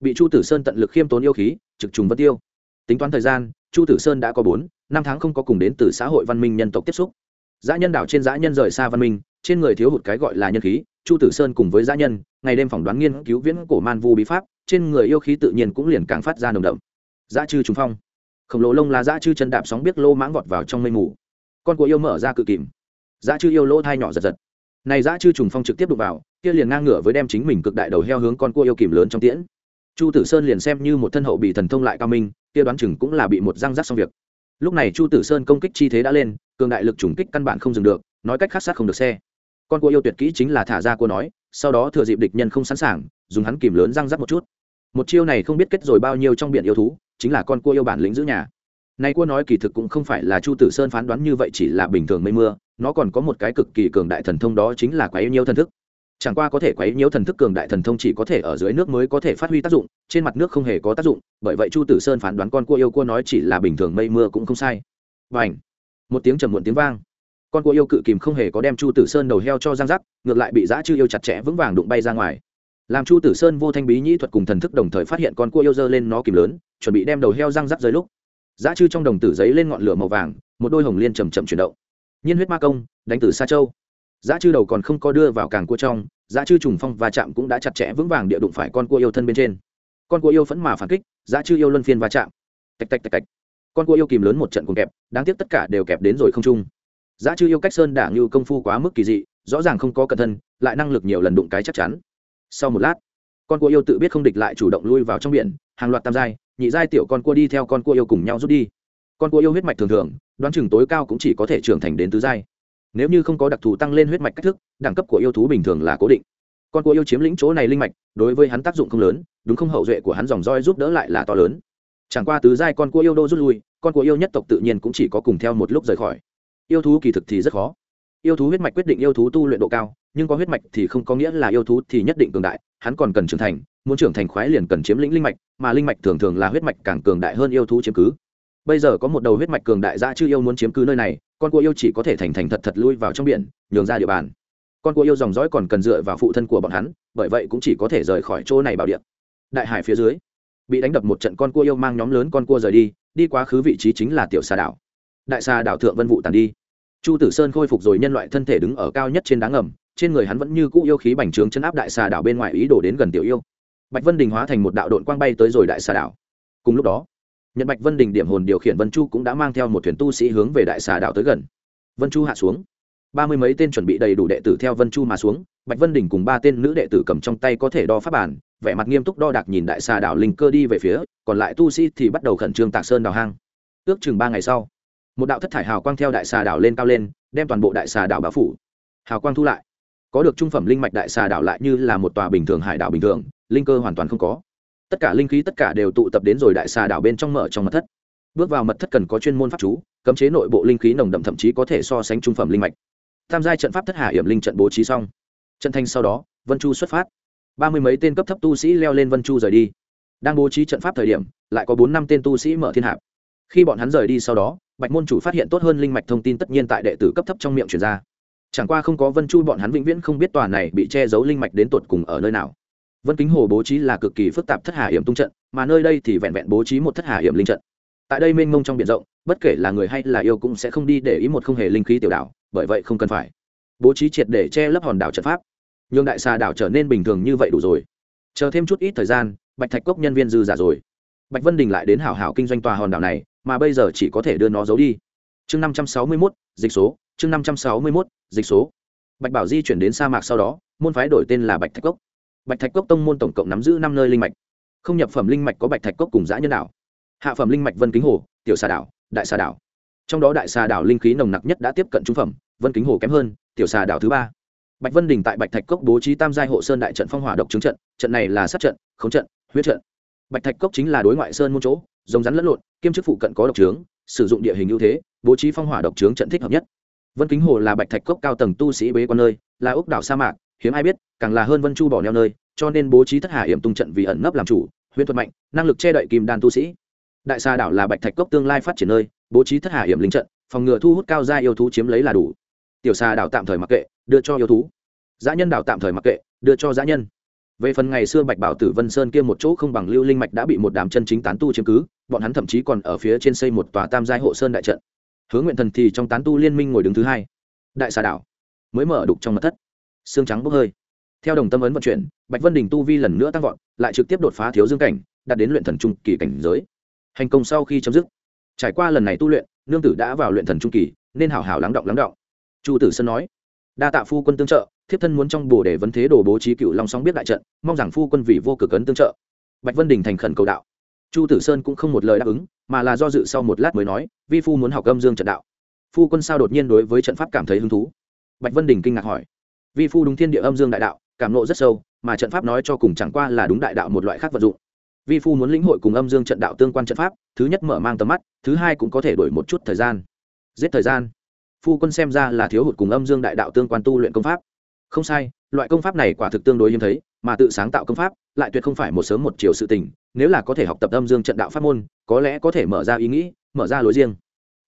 Speaker 1: Bị chu tử sơn tận lực khiêm tốn yêu khí, trực trùng vân tiêu. Tính toán thời gian, chu tử sơn đã có bốn, năm tháng không có cùng đến từ xã hội văn minh nhân tộc tiếp xúc. Dã nhân đảo trên dã nhân rời xa văn minh, trên người thiếu hụt cái gọi là nhân khí, chu tử sơn cùng với dã nhân, ngày đêm phỏng đoán nghiên cứu viễn cổ man vu bí pháp, trên người yêu khí tự nhiên cũng liền càng phát ra nồng đậm. Dã chư trùng phong. Khổng lồ lông là dã chư chân đạp sóng biết lô mãng vọt vào trong mây mù. Con của yêu mở ra cự kìm. Dã chư yêu lỗ thai nhỏ giật giật này dã chư trùng phong trực tiếp đụng vào, kia liền ngang ngửa với đem chính mình cực đại đầu heo hướng con cua yêu kìm lớn trong tiễn. Chu tử sơn liền xem như một thân hậu bị thần thông lại cao minh, kia đoán chừng cũng là bị một răng rắc xong việc. Lúc này chu tử sơn công kích chi thế đã lên, cường đại lực trùng kích căn bản không dừng được, nói cách khác sát không được xe. Con cua yêu tuyệt kỹ chính là thả ra cua nói, sau đó thừa dịp địch nhân không sẵn sàng, dùng hắn kìm lớn răng rắc một chút. Một chiêu này không biết kết rồi bao nhiêu trong biển yêu thú, chính là con cua yêu bản lĩnh giữ nhà. Nay cua nói kỳ thực cũng không phải là chu tử sơn phán đoán như vậy chỉ là bình thường mây mưa nó còn có một cái cực kỳ cường đại thần thông đó chính là quá yêu thần thức. Chẳng qua có thể quấy nhiễu thần thức cường đại thần thông chỉ có thể ở dưới nước mới có thể phát huy tác dụng, trên mặt nước không hề có tác dụng, bởi vậy chu tử sơn phán đoán con cua yêu cua nói chỉ là bình thường mây mưa cũng không sai. Và ảnh một tiếng trầm muộn tiếng vang. Con cua yêu cự kìm không hề có đem chu tử sơn đầu heo cho giang rắc, ngược lại bị giã chư yêu chặt chẽ vững vàng đụng bay ra ngoài. Làm chu tử sơn vô thanh bí nhĩ thuật cùng thần thức đồng thời phát hiện con cua yêu dơ lên nó kìm lớn, chuẩn bị đem đầu heo răng rắc dưới lúc. Giã chư trong đồng tử giấy lên ngọn lửa màu vàng, một đôi hồng liên chầm chậm chuyển động nhiên huyết ma công, đánh từ xa châu. Giá chư đầu còn không có đưa vào càng cua trong giá chư trùng phong và chạm cũng đã chặt chẽ vững vàng địa đụng phải con cua yêu thân bên trên. Con cua yêu phẫn mà phản kích giá chư yêu luân phiên va chạm. Tạch tạch tạch tạch. Con cua yêu kìm lớn một trận cùng kẹp, đáng tiếc tất cả đều kẹp đến rồi không chung giá chư yêu cách sơn đảng như công phu quá mức kỳ dị, rõ ràng không có cẩn thân, lại năng lực nhiều lần đụng cái chắc chắn. Sau một lát, con cua yêu tự biết không địch lại chủ động lui vào trong biển, hàng loạt tam giai, nhị giai tiểu con cua đi theo con cua yêu cùng nhau rút đi. Con cua yêu huyết mạch thường thường đoán chừng tối cao cũng chỉ có thể trưởng thành đến tứ giai. Nếu như không có đặc thù tăng lên huyết mạch cách thức, đẳng cấp của yêu thú bình thường là cố định. Con cua yêu chiếm lĩnh chỗ này linh mạch, đối với hắn tác dụng không lớn, đúng không hậu duệ của hắn dòng roi giúp đỡ lại là to lớn. Chẳng qua tứ giai con cua yêu đô rút lui, con cua yêu nhất tộc tự nhiên cũng chỉ có cùng theo một lúc rời khỏi. Yêu thú kỳ thực thì rất khó. Yêu thú huyết mạch quyết định yêu thú tu luyện độ cao, nhưng có huyết mạch thì không có nghĩa là yêu thú thì nhất định cường đại, hắn còn cần trưởng thành, muốn trưởng thành khoái liền cần chiếm lĩnh linh mạch, mà linh mạch thường thường là huyết mạch càng cường đại hơn yêu thú chiếm cứ bây giờ có một đầu huyết mạch cường đại dã chư yêu muốn chiếm cứ nơi này, con cua yêu chỉ có thể thành thành thật thật lui vào trong biển, nhường ra địa bàn. Con cua yêu dòng dõi còn cần dựa vào phụ thân của bọn hắn, bởi vậy cũng chỉ có thể rời khỏi chỗ này bảo điện đại hải phía dưới, bị đánh đập một trận con cua yêu mang nhóm lớn con cua rời đi đi quá khứ vị trí chính là tiểu xà đảo. Đại xà đảo thượng vân vụ tàn đi. Chu tử sơn khôi phục rồi nhân loại thân thể đứng ở cao nhất trên đá ngầm, trên người hắn vẫn như cũ yêu khí bành trướng chân áp đại xà đảo bên ngoài ý đồ đến gần tiểu yêu. Bạch vân đình hóa thành một đạo đội quang bay tới rồi đại xà đảo. Cùng lúc đó nhận bạch vân đình điểm hồn điều khiển vân chu cũng đã mang theo một thuyền tu sĩ hướng về đại xà đảo tới gần. Vân chu hạ xuống. Ba mươi mấy tên chuẩn bị đầy đủ đệ tử theo vân chu mà xuống, bạch vân đình cùng ba tên nữ đệ tử cầm trong tay có thể đo pháp bản, vẻ mặt nghiêm túc đo đạc nhìn đại xà đảo linh cơ đi về phía, còn lại tu sĩ thì bắt đầu khẩn trương tạc sơn đào hang. Ước chừng ba ngày sau, một đạo thất thải hào quang theo đại xà đảo lên cao lên, đem toàn bộ đại xà đảo bao phủ. Hào quang thu lại. Có được trung phẩm linh mạch đại xà đảo lại như là một tòa bình thường hải đảo bình thường, linh cơ hoàn toàn không có tất cả linh khí tất cả đều tụ tập đến rồi đại xà đảo bên trong mở trong mật thất. Bước vào mật thất cần có chuyên môn pháp chú, cấm chế nội bộ linh khí nồng đậm thậm chí có thể so sánh trung phẩm linh mạch. Tham gia trận pháp thất hà hiểm linh trận bố trí xong. Trận thanh sau đó, vân chu xuất phát. Ba mươi mấy tên cấp thấp tu sĩ leo lên vân chu rời đi. Đang bố trí trận pháp thời điểm, lại có bốn năm tên tu sĩ mở thiên hạp. Khi bọn hắn rời đi sau đó, bạch môn chủ phát hiện tốt hơn linh mạch thông tin tất nhiên tại đệ tử cấp thấp trong miệng truyền ra. Chẳng qua không có vân chu, bọn hắn vĩnh viễn không biết tòa này bị che giấu linh mạch đến tột cùng ở nơi nào vân kính hồ bố trí là cực kỳ phức tạp thất hà hiểm tung trận, mà nơi đây thì vẹn vẹn bố trí một thất hà hiểm linh trận. Tại đây mênh mông trong biển rộng, bất kể là người hay là yêu cũng sẽ không đi để ý một không hề linh khí tiểu đảo, bởi vậy không cần phải. Bố trí triệt để che lấp hòn đảo trận pháp. Nhường đại xà đảo trở nên bình thường như vậy đủ rồi. Chờ thêm chút ít thời gian, bạch thạch cốc nhân viên dư giả rồi. Bạch vân đình lại đến hảo hảo kinh doanh tòa hòn đảo này, mà bây giờ chỉ có thể đưa nó giấu đi. Chương năm trăm sáu mươi mốt, dịch số. Chương năm trăm sáu mươi mốt, dịch số. Bạch bảo di chuyển đến sa mạc sau đó, môn phái đổi tên là bạch thạch cốc bạch thạch cốc tông môn tổng cộng nắm giữ năm nơi linh mạch. Không nhập phẩm linh mạch có bạch thạch cốc cùng giã nhân đảo. Hạ phẩm linh mạch vân kính hồ, tiểu xà đảo, đại xà đảo. Trong đó đại xà đảo linh khí nồng nặc nhất đã tiếp cận trung phẩm, vân kính hồ kém hơn, tiểu xà đảo thứ ba. Bạch vân đình tại bạch thạch cốc bố trí tam giai hộ sơn đại trận phong hỏa độc chứng trận trận này là sát trận, khống trận, huyết trận. Bạch thạch cốc chính là đối ngoại sơn môn chỗ giống rắn lẫn lộn, kiêm chức phụ cận có độc trướng, sử dụng địa hình ưu thế, bố trí phong hỏa độc trướng trận thích hợp nhất. Vân kính hồ là bạch thạch cốc cao tầng tu sĩ bế quan nơi, là ốc đảo sa mạc hiếm ai biết, càng là hơn vân chu bỏ neo nơi, cho nên bố trí thất hà hiểm tung trận vì ẩn nấp làm chủ, huyễn thuật mạnh, năng lực che đậy kim đan tu sĩ. Đại sa đảo là bạch thạch cốc tương lai phát triển nơi, bố trí thất hà hiểm linh trận, phòng ngừa thu hút cao gia yêu thú chiếm lấy là đủ. Tiểu sa đảo tạm thời mặc kệ, đưa cho yêu thú. Giã nhân đảo tạm thời mặc kệ, đưa cho giã nhân. Về phần ngày xưa bạch bảo tử vân sơn kia một chỗ không bằng lưu linh mạch đã bị một đám chân chính tán tu chiếm cứ, bọn hắn thậm chí còn ở phía trên xây một tòa tam giai hộ sơn đại trận. Hướng nguyện thần thì trong tán tu liên minh ngồi đứng thứ hai. Đại xà đảo mới mở đục trong mặt thất xương trắng bốc hơi. Theo đồng tâm ấn vận chuyển, bạch vân đình tu vi lần nữa tăng vọt, lại trực tiếp đột phá thiếu dương cảnh, đạt đến luyện thần trung kỳ cảnh giới. Hành công sau khi chấm dứt, trải qua lần này tu luyện, nương tử đã vào luyện thần trung kỳ, nên hảo hảo lắng động lắng động. Chu tử sơn nói, đa tạ phu quân tương trợ, thiếp thân muốn trong bồ để vấn thế đồ bố trí cựu long sóng biết đại trận, mong rằng phu quân vì vô cực ấn tương trợ. Bạch vân đình thành khẩn cầu đạo. Chu tử sơn cũng không một lời đáp ứng, mà là do dự sau một lát mới nói, vi phu muốn học âm dương trận đạo. Phu quân sao đột nhiên đối với trận pháp cảm thấy hứng thú? Bạch vân đình kinh ngạc hỏi vi phu đúng thiên địa âm dương đại đạo, cảm nộ rất sâu, mà trận pháp nói cho cùng chẳng qua là đúng đại đạo một loại khác vật dụng. Vi phu muốn lĩnh hội cùng âm dương trận đạo tương quan trận pháp, thứ nhất mở mang tầm mắt, thứ hai cũng có thể đổi một chút thời gian. Giết thời gian. Phu quân xem ra là thiếu hụt cùng âm dương đại đạo tương quan tu luyện công pháp. Không sai, loại công pháp này quả thực tương đối hiếm thấy, mà tự sáng tạo công pháp, lại tuyệt không phải một sớm một chiều sự tình, nếu là có thể học tập âm dương trận đạo pháp môn, có lẽ có thể mở ra ý nghĩ, mở ra lối riêng.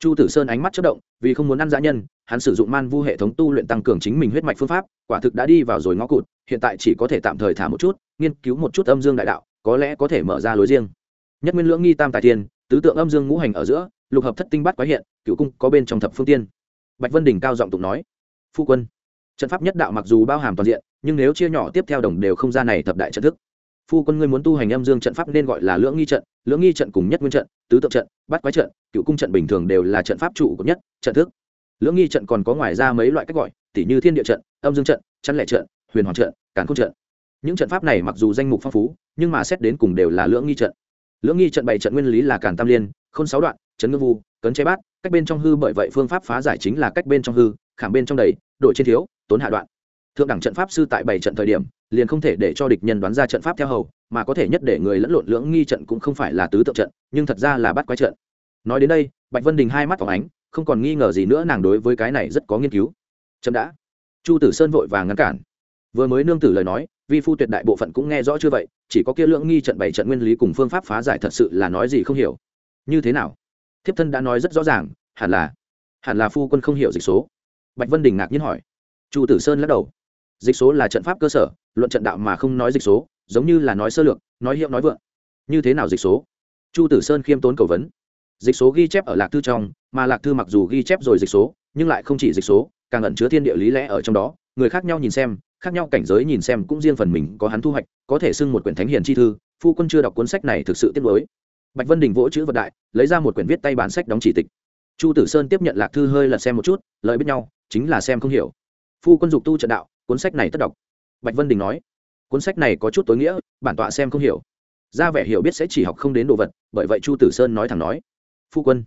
Speaker 1: Chu tử sơn ánh mắt chất động, vì không muốn ăn dã nhân hắn sử dụng man vu hệ thống tu luyện tăng cường chính mình huyết mạch phương pháp, quả thực đã đi vào rồi ngõ cụt, hiện tại chỉ có thể tạm thời thả một chút, nghiên cứu một chút âm dương đại đạo, có lẽ có thể mở ra lối riêng. Nhất nguyên lưỡng nghi tam tài tiên tứ tượng âm dương ngũ hành ở giữa, lục hợp thất tinh bát quái hiện cựu cung có bên trong thập phương tiên. Bạch vân đình cao giọng tụng nói, phu quân, trận pháp nhất đạo mặc dù bao hàm toàn diện, nhưng nếu chia nhỏ tiếp theo đồng đều không ra này thập đại trận thức. Phu quân ngươi muốn tu hành âm dương trận pháp nên gọi là lưỡng nghi trận, lưỡng nghi trận cùng nhất nguyên trận, tứ tượng trận bắt quái trận cựu cung trận bình thường đều là trận pháp trụ của nhất, trận thức lưỡng nghi trận còn có ngoài ra mấy loại cách gọi tỷ như thiên địa trận, âm dương trận, chăn lẻ trận, huyền hoàng trận, càn khôn trận. Những trận pháp này mặc dù danh mục phong phú, nhưng mà xét đến cùng đều là lưỡng nghi trận. Lưỡng nghi trận bảy trận nguyên lý là càn tam liên, khôn sáu đoạn, chấn ngư vu, cấn chế bát, cách bên trong hư bởi vậy phương pháp phá giải chính là cách bên trong hư, khảm bên trong đầy, đội trên thiếu, tốn hạ đoạn. Thượng đẳng trận pháp sư tại bảy trận thời điểm, liền không thể để cho địch nhân đoán ra trận pháp theo hầu, mà có thể nhất để người lẫn lộn lưỡng nghi trận cũng không phải là tứ tượng trận, nhưng thật ra là bắt quái trận. Nói đến đây, bạch vân đình hai mắt phóng ánh không còn nghi ngờ gì nữa, nàng đối với cái này rất có nghiên cứu. Chậm đã. Chu tử sơn vội vàng ngăn cản. Vừa mới nương tử lời nói, vi phu tuyệt đại bộ phận cũng nghe rõ chưa vậy, chỉ có kia lưỡng nghi trận bảy trận nguyên lý cùng phương pháp phá giải thật sự là nói gì không hiểu. Như thế nào? Thiếp thân đã nói rất rõ ràng, hẳn là hẳn là phu quân không hiểu dịch số. Bạch vân đình ngạc nhiên hỏi. Chu tử sơn lắc đầu. Dịch số là trận pháp cơ sở, luận trận đạo mà không nói dịch số, giống như là nói sơ lược, nói hiệu nói vượng. Như thế nào dịch số? Chu tử sơn khiêm tốn cầu vấn dịch số ghi chép ở lạc thư trong, mà lạc thư mặc dù ghi chép rồi dịch số, nhưng lại không chỉ dịch số, càng ẩn chứa thiên địa lý lẽ ở trong đó. Người khác nhau nhìn xem, khác nhau cảnh giới nhìn xem cũng riêng phần mình có hắn thu hoạch, có thể xưng một quyển thánh hiền chi thư, phu quân chưa đọc cuốn sách này thực sự tiếc nuối. Bạch vân đình vỗ chữ vật đại, lấy ra một quyển viết tay bán sách đóng chỉ tịch. Chu tử sơn tiếp nhận lạc thư hơi lật xem một chút lợi biết nhau, chính là xem không hiểu. Phu quân dục tu trận đạo, cuốn sách này tất đọc. Bạch vân đình nói, cuốn sách này có chút tối nghĩa, bản tọa xem không hiểu. Ra vẻ hiểu biết sẽ chỉ học không đến đồ vật, bởi vậy chu tử sơn nói thẳng nói phu quân.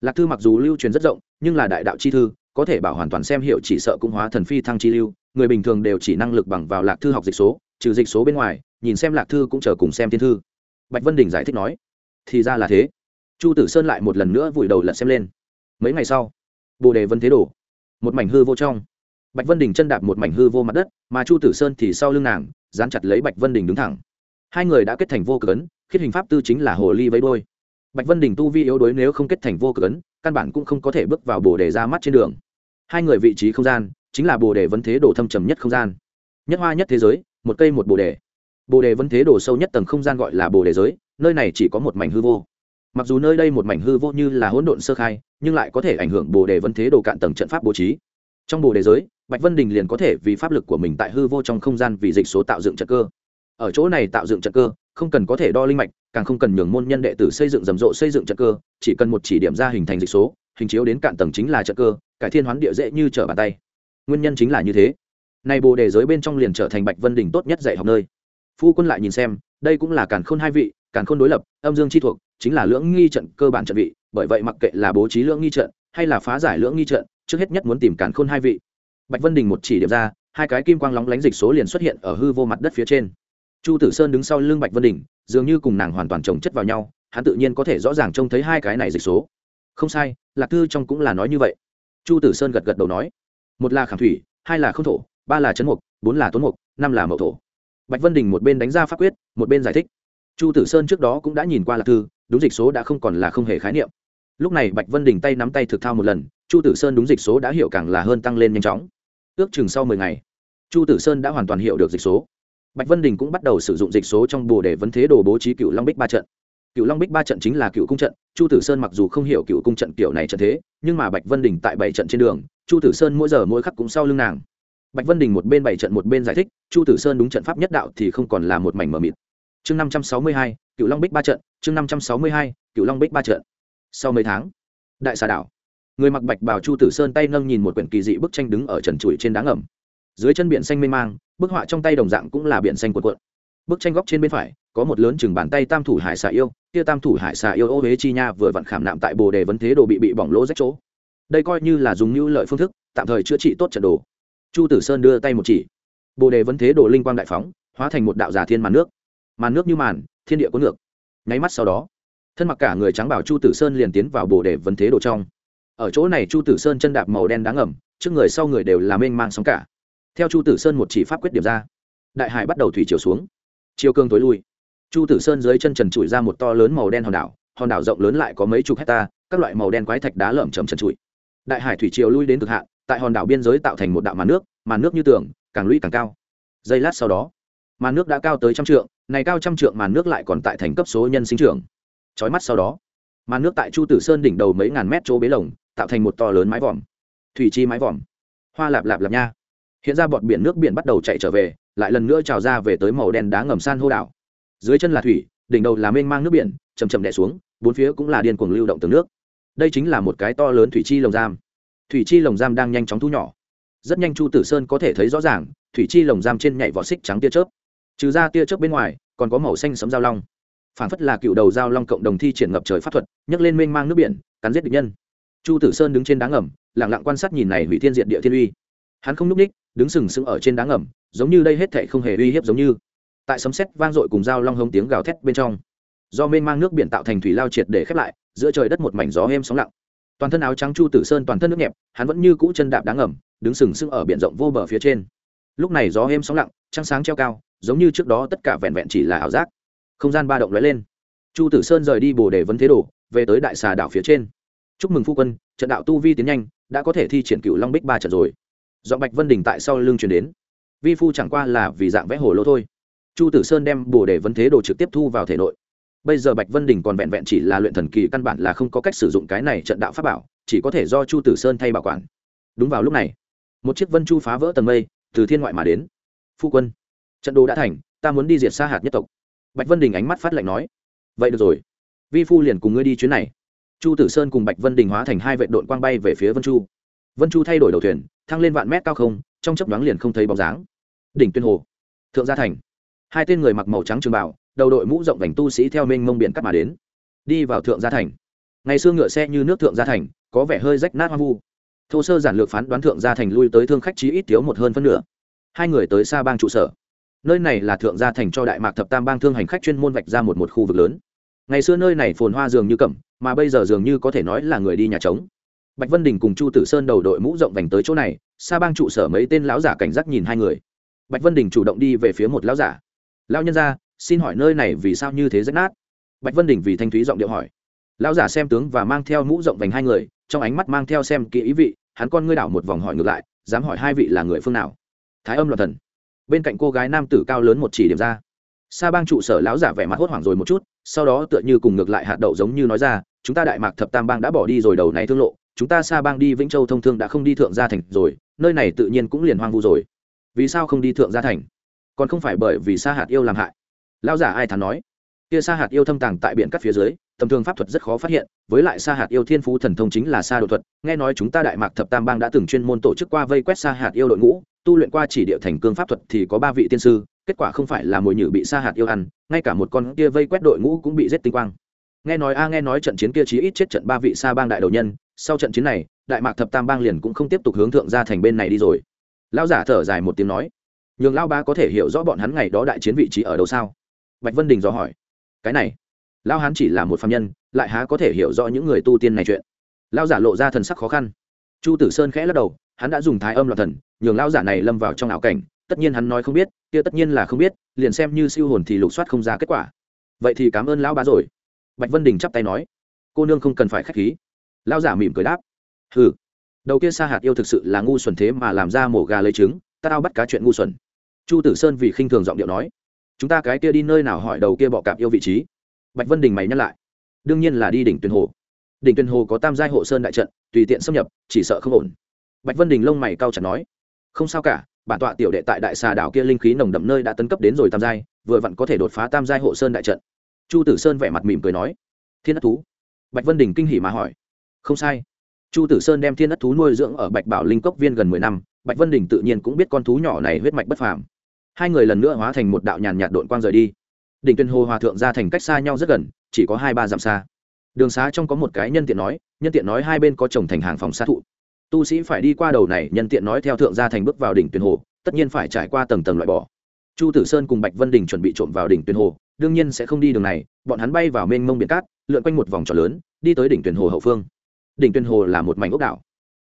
Speaker 1: Lạc thư mặc dù lưu truyền rất rộng nhưng là đại đạo chi thư có thể bảo hoàn toàn xem hiệu, chỉ sợ cũng hóa thần phi thăng chi lưu người bình thường đều chỉ năng lực bằng vào lạc thư học dịch số trừ dịch số bên ngoài nhìn xem lạc thư cũng chờ cùng xem thiên thư. Bạch vân đình giải thích nói thì ra là thế. Chu tử sơn lại một lần nữa vùi đầu lật xem lên. Mấy ngày sau bồ đề vân thế đổ một mảnh hư vô trong. Bạch vân đình chân đạp một mảnh hư vô mặt đất mà chu tử sơn thì sau lưng nàng dán chặt lấy bạch vân đình đứng thẳng. Hai người đã kết thành vô cớn, khiết hình pháp tư chính là hồ ly vấy đôi bạch vân đình tu vi yếu đuối nếu không kết thành vô cực ấn, căn bản cũng không có thể bước vào bồ đề ra mắt trên đường. Hai người vị trí không gian, chính là bồ đề vấn thế đồ thâm trầm nhất không gian. Nhất hoa nhất thế giới, một cây một bồ đề. Bồ đề vấn thế đồ sâu nhất tầng không gian gọi là bồ đề giới, nơi này chỉ có một mảnh hư vô. Mặc dù nơi đây một mảnh hư vô như là hỗn độn sơ khai, nhưng lại có thể ảnh hưởng bồ đề vấn thế đồ cạn tầng trận pháp bố trí. Trong bồ đề giới, bạch vân đình liền có thể vì pháp lực của mình tại hư vô trong không gian vì dịch số tạo dựng trận cơ. Ở chỗ này tạo dựng trận cơ, không cần có thể đo linh mạch càng không cần nhường môn nhân đệ tử xây dựng rầm rộ xây dựng trận cơ, chỉ cần một chỉ điểm ra hình thành dịch số, hình chiếu đến cạn tầng chính là trận cơ, cải thiên hoán địa dễ như trở bàn tay. Nguyên nhân chính là như thế. Nay bồ đề giới bên trong liền trở thành bạch vân đình tốt nhất dạy học nơi. Phu quân lại nhìn xem, đây cũng là càn khôn hai vị, càn khôn đối lập, âm dương chi thuộc, chính là lưỡng nghi trận cơ bản trận vị, bởi vậy mặc kệ là bố trí lưỡng nghi trận, hay là phá giải lưỡng nghi trận, trước hết nhất muốn tìm càn khôn hai vị. Bạch vân đình một chỉ điểm ra, hai cái kim quang lóng lánh dịch số liền xuất hiện ở hư vô mặt đất phía trên. Chu tử sơn đứng sau lưng bạch vân đình dường như cùng nàng hoàn toàn trồng chất vào nhau, hắn tự nhiên có thể rõ ràng trông thấy hai cái này dịch số. Không sai, lạc thư trong cũng là nói như vậy. Chu tử sơn gật gật đầu nói, một là khảm thủy, hai là không thổ, ba là chấn mục, bốn là tuấn mục, năm là mậu thổ. Bạch vân đình một bên đánh ra pháp quyết, một bên giải thích. Chu tử sơn trước đó cũng đã nhìn qua lạc thư, đúng dịch số đã không còn là không hề khái niệm. Lúc này bạch vân đình tay nắm tay thực thao một lần, chu tử sơn đúng dịch số đã hiểu càng là hơn tăng lên nhanh chóng. Ước chừng sau mười ngày, chu tử sơn đã hoàn toàn hiểu được dịch số bạch vân đình cũng bắt đầu sử dụng dịch số trong bồ để vấn thế đồ bố trí cựu long bích ba trận. Cựu long bích ba trận chính là cựu cung trận, chu tử sơn mặc dù không hiểu cựu cung trận kiểu này trận thế, nhưng mà bạch vân đình tại bảy trận trên đường, chu tử sơn mỗi giờ mỗi khắc cũng sau lưng nàng. Bạch vân đình một bên bảy trận một bên giải thích, chu tử sơn đúng trận pháp nhất đạo thì không còn là một mảnh mờ mịt. Chương năm trăm sáu mươi hai, cựu long bích ba trận, chương năm trăm sáu mươi hai, cựu long bích ba trận. Sau mấy tháng, đại xà đảo, người mặc bạch bảo chu tử sơn tay nâng nhìn một quyển kỳ dị bức tranh đứng ở trần trụi trên đá ngầm dưới chân biển xanh mênh mang, bức họa trong tay đồng dạng cũng là biển xanh cuộn cuộn. Bức tranh góc trên bên phải, có một lớn chừng bàn tay tam thủ hải xà yêu, kia tam thủ hải xà yêu ô huế chi nha vừa vặn khảm nạm tại bồ đề vấn thế đồ bị bị bỏng lỗ rách chỗ. Đây coi như là dùng như lợi phương thức, tạm thời chữa trị tốt trận đồ. Chu tử sơn đưa tay một chỉ. Bồ đề vấn thế đồ linh quang đại phóng, hóa thành một đạo giả thiên màn nước. Màn nước như màn, thiên địa cuốn ngược. Nháy mắt sau đó, thân mặc cả người trắng bảo chu tử sơn liền tiến vào bồ đề vấn thế đồ trong. Ở chỗ này chu tử sơn chân đạp màu đen đáng ẩm trước người sau người đều là mênh mang sóng cả theo chu tử sơn một chỉ pháp quyết điểm ra, đại hải bắt đầu thủy chiều xuống, chiều cương tối lui. Chu tử sơn dưới chân trần trụi ra một to lớn màu đen hòn đảo hòn đảo rộng lớn lại có mấy chục hecta, các loại màu đen quái thạch đá lởm chầm trần trụi. Đại hải thủy chiều lui đến cực hạn, tại hòn đảo biên giới tạo thành một đạo màn nước màn nước như tường, càng lũy càng cao. Giây lát sau đó, màn nước đã cao tới trăm trượng, này cao trăm trượng màn nước lại còn tại thành cấp số nhân sinh trưởng. Trói mắt sau đó, màn nước tại chu tử sơn đỉnh đầu mấy ngàn mét chỗ bế lồng, tạo thành một to lớn mái vòm. Thủy chi mái vòm. Hoa lạp lạp lạp nha hiện ra bọt biển nước biển bắt đầu chạy trở về, lại lần nữa trào ra về tới màu đen đá ngầm san hô đảo. Dưới chân là thủy, đỉnh đầu là mênh mang nước biển chầm chầm đẻ xuống, bốn phía cũng là điên cuồng lưu động từ nước. Đây chính là một cái to lớn thủy chi lồng giam. Thủy chi lồng giam đang nhanh chóng thu nhỏ. Rất nhanh chu tử sơn có thể thấy rõ ràng, thủy chi lồng giam trên nhảy vỏ xích trắng tia chớp. Trừ ra tia chớp bên ngoài, còn có màu xanh sấm giao long. Phản phất là cựu đầu giao long cộng đồng thi triển ngập trời pháp thuật, nhấc lên mênh mang nước biển, cắn giết địch nhân. Chu tử sơn đứng trên đá ngầm lẳng lặng quan sát nhìn này hủy thiên diện địa thiên uy hắn không n ú c ních đứng sừng sững ở trên đá ngầm, giống như đây hết thệ không hề uy hiếp giống như. Tại sấm sét vang dội cùng dao long hông tiếng gào thét bên trong, do mênh mang nước biển tạo thành thủy lao triệt để khép lại, giữa trời đất một mảnh gió êm sóng lặng. Toàn thân áo trắng chu tử sơn toàn thân nước nhẹp, hắn vẫn như cũ chân đạp đá ngầm, đứng sừng sững ở biển rộng vô bờ phía trên. Lúc này gió êm sóng lặng, trăng sáng treo cao, giống như trước đó tất cả vẹn vẹn chỉ là ảo giác. Không gian ba động lóe lên. Chu tử sơn rời đi bồ đề vấn thế đồ, về tới đại xà đảo phía trên. Chúc mừng phu quân, trận đạo tu vi tiến nhanh, đã có thể thi triển cựu long bích ba trận rồi dọn bạch vân đình tại sau lưng chuyển đến. Vi phu chẳng qua là vì dạng vẽ hồ lô thôi. Chu tử sơn đem bồ đề vấn thế đồ trực tiếp thu vào thể nội. Bây giờ bạch vân đình còn vẹn vẹn chỉ là luyện thần kỳ, căn bản là không có cách sử dụng cái này trận đạo pháp bảo, chỉ có thể do chu tử sơn thay bảo quản. Đúng vào lúc này, một chiếc vân chu phá vỡ tầng mây, từ thiên ngoại mà đến. Phu quân, trận đồ đã thành, ta muốn đi diệt xa hạt nhất tộc. Bạch vân đình ánh mắt phát lạnh nói. Vậy được rồi. Vi phu liền cùng ngươi đi chuyến này. Chu tử sơn cùng bạch vân đình hóa thành hai vệ đội quang bay về phía vân chu vân chu thay đổi đầu thuyền, thăng lên vạn mét cao không, trong chấp đoán liền không thấy bóng dáng. Đỉnh tuyên hồ, thượng gia thành. Hai tên người mặc màu trắng trường bảo đầu đội mũ rộng vành tu sĩ theo mênh mông biển cắt mà đến. Đi vào thượng gia thành. Ngày xưa ngựa xe như nước thượng gia thành, có vẻ hơi rách nát hoang vu. Thô sơ giản lược phán đoán thượng gia thành lui tới thương khách chí ít thiếu một hơn phân nửa. Hai người tới xa bang trụ sở. Nơi này là thượng gia thành cho đại mạc thập tam bang thương hành khách chuyên môn vạch ra một một khu vực lớn. Ngày xưa nơi này phồn hoa dường như cẩm, mà bây giờ dường như có thể nói là người đi nhà trống bạch vân đình cùng chu tử sơn đầu đội mũ rộng vành tới chỗ này xa bang trụ sở mấy tên lão giả cảnh giác nhìn hai người. Bạch vân đình chủ động đi về phía một lão giả. Lão nhân gia, xin hỏi nơi này vì sao như thế rách nát? Bạch vân đình vì thanh thúy giọng điệu hỏi. Lão giả xem tướng và mang theo mũ rộng vành hai người, trong ánh mắt mang theo xem kỹ ý vị, hắn con ngươi đảo một vòng hỏi ngược lại, dám hỏi hai vị là người phương nào? Thái âm loạn thần. Bên cạnh cô gái nam tử cao lớn một chỉ điểm ra. Sa bang trụ sở lão giả vẻ mặt hốt hoảng rồi một chút, sau đó tựa như cùng ngược lại hạt đậu giống như nói ra, chúng ta đại mạc thập tam bang đã bỏ đi rồi, đầu này thương lộ chúng ta xa bang đi vĩnh châu thông thương đã không đi thượng gia thành rồi, nơi này tự nhiên cũng liền hoang vu rồi. Vì sao không đi thượng gia thành? Còn không phải bởi vì sa hạt yêu làm hại. Lão giả ai thắn nói? Kia sa hạt yêu thâm tàng tại biển cắt phía dưới, tầm thường pháp thuật rất khó phát hiện, với lại sa hạt yêu thiên phú thần thông chính là sa độ thuật. Nghe nói chúng ta đại mạc thập tam bang đã từng chuyên môn tổ chức qua vây quét sa hạt yêu đội ngũ, tu luyện qua chỉ địa thành cương pháp thuật thì có ba vị tiên sư, kết quả không phải là mồi nhử bị sa hạt yêu ăn, ngay cả một con kia vây quét đội ngũ cũng bị giết tinh quang. Nghe nói a, nghe nói trận chiến kia chí ít chết trận ba vị sa bang đại đầu nhân sau trận chiến này, đại mạc thập tam bang liền cũng không tiếp tục hướng thượng ra thành bên này đi rồi. Lão giả thở dài một tiếng nói, nhường lão ba có thể hiểu rõ bọn hắn ngày đó đại chiến vị trí ở đâu sao? Bạch vân đình dò hỏi, cái này, lão hán chỉ là một phạm nhân, lại há có thể hiểu rõ những người tu tiên này chuyện? Lão giả lộ ra thần sắc khó khăn. Chu tử sơn khẽ lắc đầu, hắn đã dùng thái âm loạn thần, nhường lão giả này lâm vào trong ảo cảnh, tất nhiên hắn nói không biết, kia tất nhiên là không biết, liền xem như siêu hồn thì lục soát không ra kết quả. Vậy thì cảm ơn lão bá rồi. Bạch vân đình chắp tay nói, cô nương không cần phải k h á c h khí lao giả mỉm cười đáp. Hừ. Đầu kia sa hạt yêu thực sự là ngu xuẩn thế mà làm ra mổ gà lấy trứng, ta tao bắt cá chuyện ngu xuẩn. Chu tử sơn vì khinh thường giọng điệu nói. Chúng ta cái kia đi nơi nào hỏi đầu kia bọ cạp yêu vị trí. Bạch vân đình mày nhắc lại. Đương nhiên là đi đỉnh tuyền hồ. Đỉnh tuyền hồ có tam giai hộ sơn đại trận, tùy tiện xâm nhập, chỉ sợ không ổn. Bạch vân đình lông mày cao chặt nói. Không sao cả, bản tọa tiểu đệ tại đại xà đảo kia linh khí nồng đậm nơi đã tấn cấp đến rồi tam giai, vừa vặn có thể đột phá tam giai hộ sơn đại trận. Chu tử sơn vẻ mặt mỉm cười nói. Thiên đất thú. Bạch vân đình kinh hỉ mà hỏi không sai. Chu tử sơn đem thiên đất thú nuôi dưỡng ở bạch bảo linh cốc viên gần mười năm, bạch vân đình tự nhiên cũng biết con thú nhỏ này huyết mạch bất phàm. Hai người lần nữa hóa thành một đạo nhàn nhạt đội quang rời đi. Đỉnh tuyên hồ hòa thượng ra thành cách xa nhau rất gần, chỉ có hai ba dặm xa. Đường xá trong có một cái nhân tiện nói, nhân tiện nói hai bên có trồng thành hàng phòng sát thụ. Tu sĩ phải đi qua đầu này, nhân tiện nói theo thượng gia thành bước vào đỉnh tuyên hồ, tất nhiên phải trải qua tầng tầng loại bỏ. Chu tử sơn cùng bạch vân đình chuẩn bị trộm vào đỉnh tuyên hồ, đương nhiên sẽ không đi đường này, bọn hắn bay vào mênh mông biển cát, lượn quanh một vòng tròn lớn, đi tới đỉnh tuyên hồ hậu phương đỉnh tuyên hồ là một mảnh ốc đảo.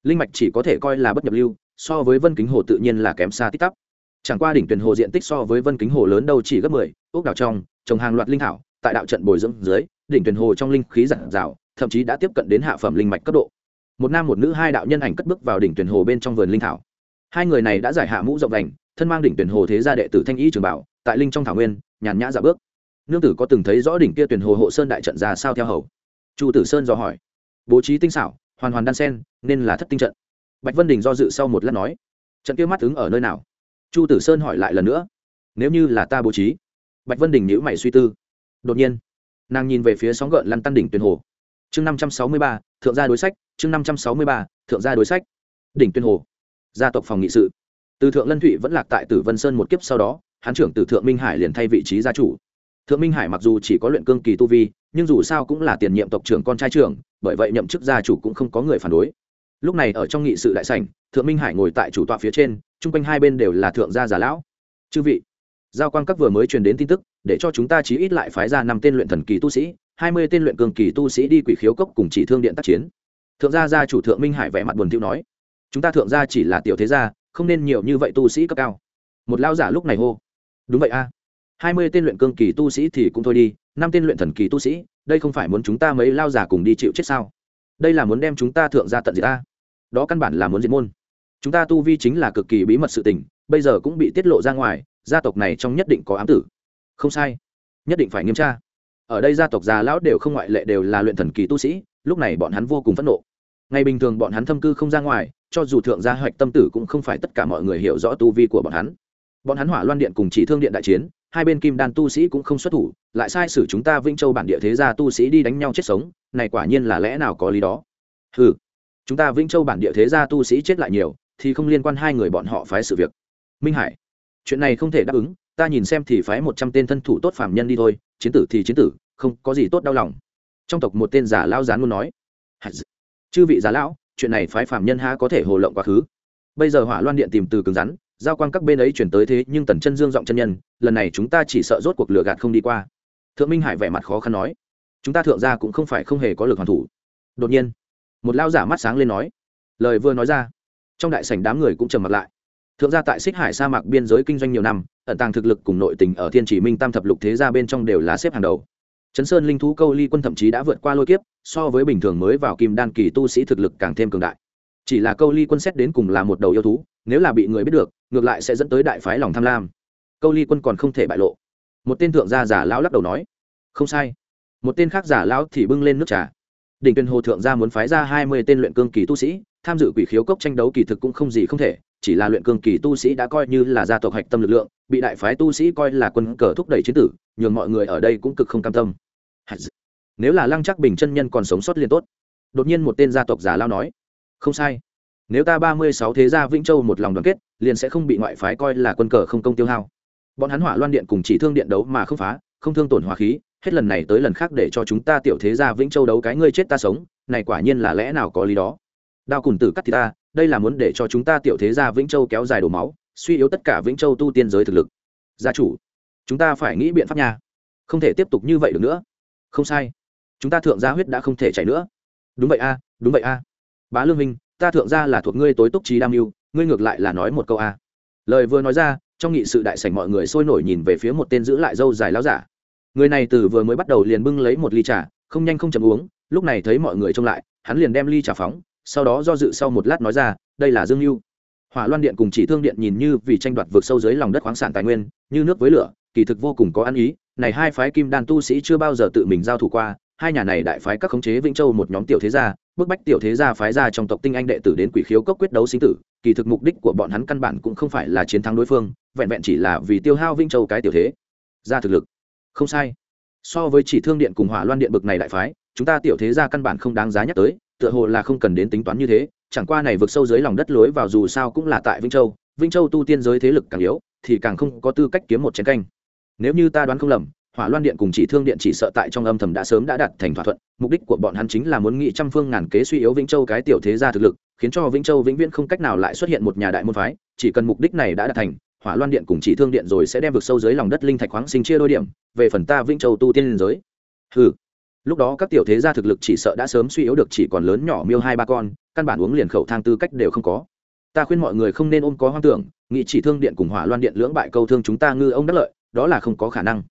Speaker 1: Linh mạch chỉ có thể coi là bất nhập lưu, so với vân kính hồ tự nhiên là kém xa tích tắp. Chẳng qua đỉnh tuyển hồ diện tích so với vân kính hồ lớn đâu chỉ gấp mười, ốc đảo trong, trồng hàng loạt linh thảo, tại đạo trận bồi dưỡng dưới, đỉnh tuyển hồ trong linh khí giản rào thậm chí đã tiếp cận đến hạ phẩm linh mạch cấp độ. Một nam một nữ hai đạo nhân ảnh cất bước vào đỉnh tuyển hồ bên trong vườn linh thảo. Hai người này đã giải hạ mũ rộng đành thân mang đỉnh tuyển hồ thế gia đệ tử thanh ý trường bảo, tại linh trong thảo nguyên, nhàn nhã dạ bước. Nương tử có từng thấy rõ đỉnh kia tuyển hồ hộ sơn đại trận ra sao theo hầu? Chu tử sơn dò hỏi bố trí tinh xảo, hoàn hoàn đan sen, nên là thất tinh trận. Bạch vân đình do dự sau một lát nói, trận kia mắt ứng ở nơi nào? Chu tử sơn hỏi lại lần nữa, nếu như là ta bố trí? Bạch vân đình nhữ mày suy tư. Đột nhiên, nàng nhìn về phía sóng gợn lăn tăn đỉnh tuyên hồ. Chương năm trăm sáu mươi ba, thượng gia đối sách, chương năm trăm sáu mươi ba, thượng gia đối sách. Đỉnh tuyên hồ, gia tộc phòng nghị sự. Từ thượng lân thụy vẫn lạc tại tử vân sơn một kiếp sau đó hán trưởng từ thượng minh hải liền thay vị trí gia chủ thượng minh hải mặc dù chỉ có luyện cương kỳ tu vi, nhưng dù sao cũng là tiền nhiệm tộc trưởng con trai trưởng, bởi vậy nhậm chức gia chủ cũng không có người phản đối. Lúc này ở trong nghị sự đại sảnh, thượng minh hải ngồi tại chủ tọa phía trên, chung quanh hai bên đều là thượng gia già lão. Chư vị, giao quan các vừa mới truyền đến tin tức, để cho chúng ta chí ít lại phái ra năm tên luyện thần kỳ tu sĩ, hai mươi tên luyện cường kỳ tu sĩ đi quỷ khiếu cốc cùng chỉ thương điện tác chiến. Thượng gia gia chủ thượng minh hải vẻ mặt buồn thiu nói, chúng ta thượng gia chỉ là tiểu thế gia, không nên nhiều như vậy tu sĩ cấp cao. Một lao giả lúc này hô, đúng vậy a hai mươi tên luyện cương kỳ tu sĩ thì cũng thôi đi, năm tên luyện thần kỳ tu sĩ, đây không phải muốn chúng ta mấy lao giả cùng đi chịu chết sao? Đây là muốn đem chúng ta thượng gia tận diệt ta. Đó căn bản là muốn diệt môn. Chúng ta tu vi chính là cực kỳ bí mật sự tình, bây giờ cũng bị tiết lộ ra ngoài, gia tộc này trong nhất định có ám tử. Không sai. Nhất định phải nghiêm tra. Ở đây gia tộc già lão đều không ngoại lệ đều là luyện thần kỳ tu sĩ, lúc này bọn hắn vô cùng phẫn nộ. Ngày bình thường bọn hắn thâm cư không ra ngoài, cho dù thượng gia hoạch tâm tử cũng không phải tất cả mọi người hiểu rõ tu vi của bọn hắn. Bọn hắn hỏa loan điện cùng chỉ thương điện đại chiến hai bên kim đan tu sĩ cũng không xuất thủ, lại sai sử chúng ta vĩnh châu bản địa thế gia tu sĩ đi đánh nhau chết sống, này quả nhiên là lẽ nào có lý đó? Ừ chúng ta vĩnh châu bản địa thế gia tu sĩ chết lại nhiều, thì không liên quan hai người bọn họ phái sự việc. Minh hải, chuyện này không thể đáp ứng, ta nhìn xem thì phái một trăm tên thân thủ tốt phạm nhân đi thôi, chiến tử thì chiến tử, không có gì tốt đau lòng. Trong tộc một tên giả lao gián luôn nói chư vị giả lão, chuyện này phái phạm nhân ha có thể hồ lộng quá khứ? Bây giờ hỏa loan điện tìm từ cứng rắn giao quan các bên ấy chuyển tới thế nhưng tần chân dương giọng chân nhân, lần này chúng ta chỉ sợ rốt cuộc lừa gạt không đi qua. Thượng minh hải vẻ mặt khó khăn nói, chúng ta thượng ra cũng không phải không hề có lực hoàn thủ. Đột nhiên, một lao giả mắt sáng lên nói, lời vừa nói ra, trong đại sảnh đám người cũng trầm mặt lại. Thượng gia tại xích hải sa mạc biên giới kinh doanh nhiều năm, ẩn tàng thực lực cùng nội tình ở thiên chỉ minh tam thập lục thế gia bên trong đều là xếp hàng đầu. Chấn sơn linh thú câu ly quân thậm chí đã vượt qua lôi kiếp, so với bình thường mới vào kim đan kỳ tu sĩ thực lực càng thêm cường đại. Chỉ là câu ly quân xét đến cùng là một đầu yêu thú nếu là bị người biết được, ngược lại sẽ dẫn tới đại phái lòng tham lam. Câu ly quân còn không thể bại lộ. Một tên thượng gia giả lão lắc đầu nói, không sai. Một tên khác giả lão thì bưng lên nước trà. Đỉnh tuyên hồ thượng gia muốn phái ra hai mươi tên luyện cương kỳ tu sĩ, tham dự quỷ khiếu cốc tranh đấu kỳ thực cũng không gì không thể, chỉ là luyện cương kỳ tu sĩ đã coi như là gia tộc hạch tâm lực lượng, bị đại phái tu sĩ coi là quân cờ thúc đẩy chiến tử, nhường mọi người ở đây cũng cực không cam tâm. Nếu là lăng chắc bình chân nhân còn sống sót liên tốt. Đột nhiên một tên gia tộc giả lao nói, không sai nếu ta ba mươi sáu thế gia vĩnh châu một lòng đoàn kết, liền sẽ không bị ngoại phái coi là quân cờ không công tiêu hao. Bọn hắn hỏa loan điện cùng chỉ thương điện đấu mà không phá, không thương tổn hỏa khí, hết lần này tới lần khác để cho chúng ta tiểu thế gia vĩnh châu đấu cái ngươi chết ta sống, này quả nhiên là lẽ nào có lý đó. Đao cùng tử cắt thì ta, đây là muốn để cho chúng ta tiểu thế gia vĩnh châu kéo dài đổ máu, suy yếu tất cả vĩnh châu tu tiên giới thực lực. Gia chủ, chúng ta phải nghĩ biện pháp nha. Không thể tiếp tục như vậy được nữa. Không sai. Chúng ta thượng gia huyết đã không thể chảy nữa. Đúng vậy a, đúng vậy a. Bá lương minh ta thượng gia là thuộc ngươi tối túc trí đam mưu, ngươi ngược lại là nói một câu a. Lời vừa nói ra, trong nghị sự đại sảnh mọi người sôi nổi nhìn về phía một tên giữ lại dâu dài láo giả. Người này từ vừa mới bắt đầu liền bưng lấy một ly trà, không nhanh không chậm uống, lúc này thấy mọi người trông lại, hắn liền đem ly trà phóng, sau đó do dự sau một lát nói ra, đây là dương mưu hỏa loan điện cùng chỉ thương điện nhìn như vì tranh đoạt vượt sâu dưới lòng đất khoáng sản tài nguyên, như nước với lửa, kỳ thực vô cùng có ăn ý, này hai phái kim đan tu sĩ chưa bao giờ tự mình giao thủ qua, hai nhà này đại phái các khống chế vĩnh châu một nhóm tiểu thế gia bức bách tiểu thế gia phái ra trong tộc tinh anh đệ tử đến quỷ khiếu cốc quyết đấu sinh tử, kỳ thực mục đích của bọn hắn căn bản cũng không phải là chiến thắng đối phương, vẹn vẹn chỉ là vì tiêu hao vinh châu cái tiểu thế. Ra thực lực. Không sai. So với chỉ thương điện cùng hỏa loan điện bực này đại phái, chúng ta tiểu thế gia căn bản không đáng giá nhắc tới, tựa hồ là không cần đến tính toán như thế, chẳng qua này vượt sâu dưới lòng đất lối vào dù sao cũng là tại vinh châu vinh châu tu tiên giới thế lực càng yếu, thì càng không có tư cách kiếm một chiến canh. Nếu như ta đoán không lầm hỏa loan điện cùng chỉ thương điện chỉ sợ tại trong âm thầm đã sớm đã đạt thành thỏa thuận, mục đích của bọn hắn chính là muốn nghị trăm phương ngàn kế suy yếu vĩnh châu cái tiểu thế gia thực lực, khiến cho vĩnh châu vĩnh viễn không cách nào lại xuất hiện một nhà đại môn phái, chỉ cần mục đích này đã đạt thành, hỏa loan điện cùng chỉ thương điện rồi sẽ đem vực sâu dưới lòng đất linh thạch khoáng sinh chia đôi điểm, về phần ta vĩnh châu tu tiên liên giới. Ừ lúc đó các tiểu thế gia thực lực chỉ sợ đã sớm suy yếu được chỉ còn lớn nhỏ miêu hai ba con, căn bản uống liền khẩu thang tư cách đều không có. Ta khuyên mọi người không nên ôm có hoang tưởng nghị chỉ thương điện cùng hỏa loan điện lưỡng bại câu thương chúng ta ngư ông đắc lợi, đó là không có khả năng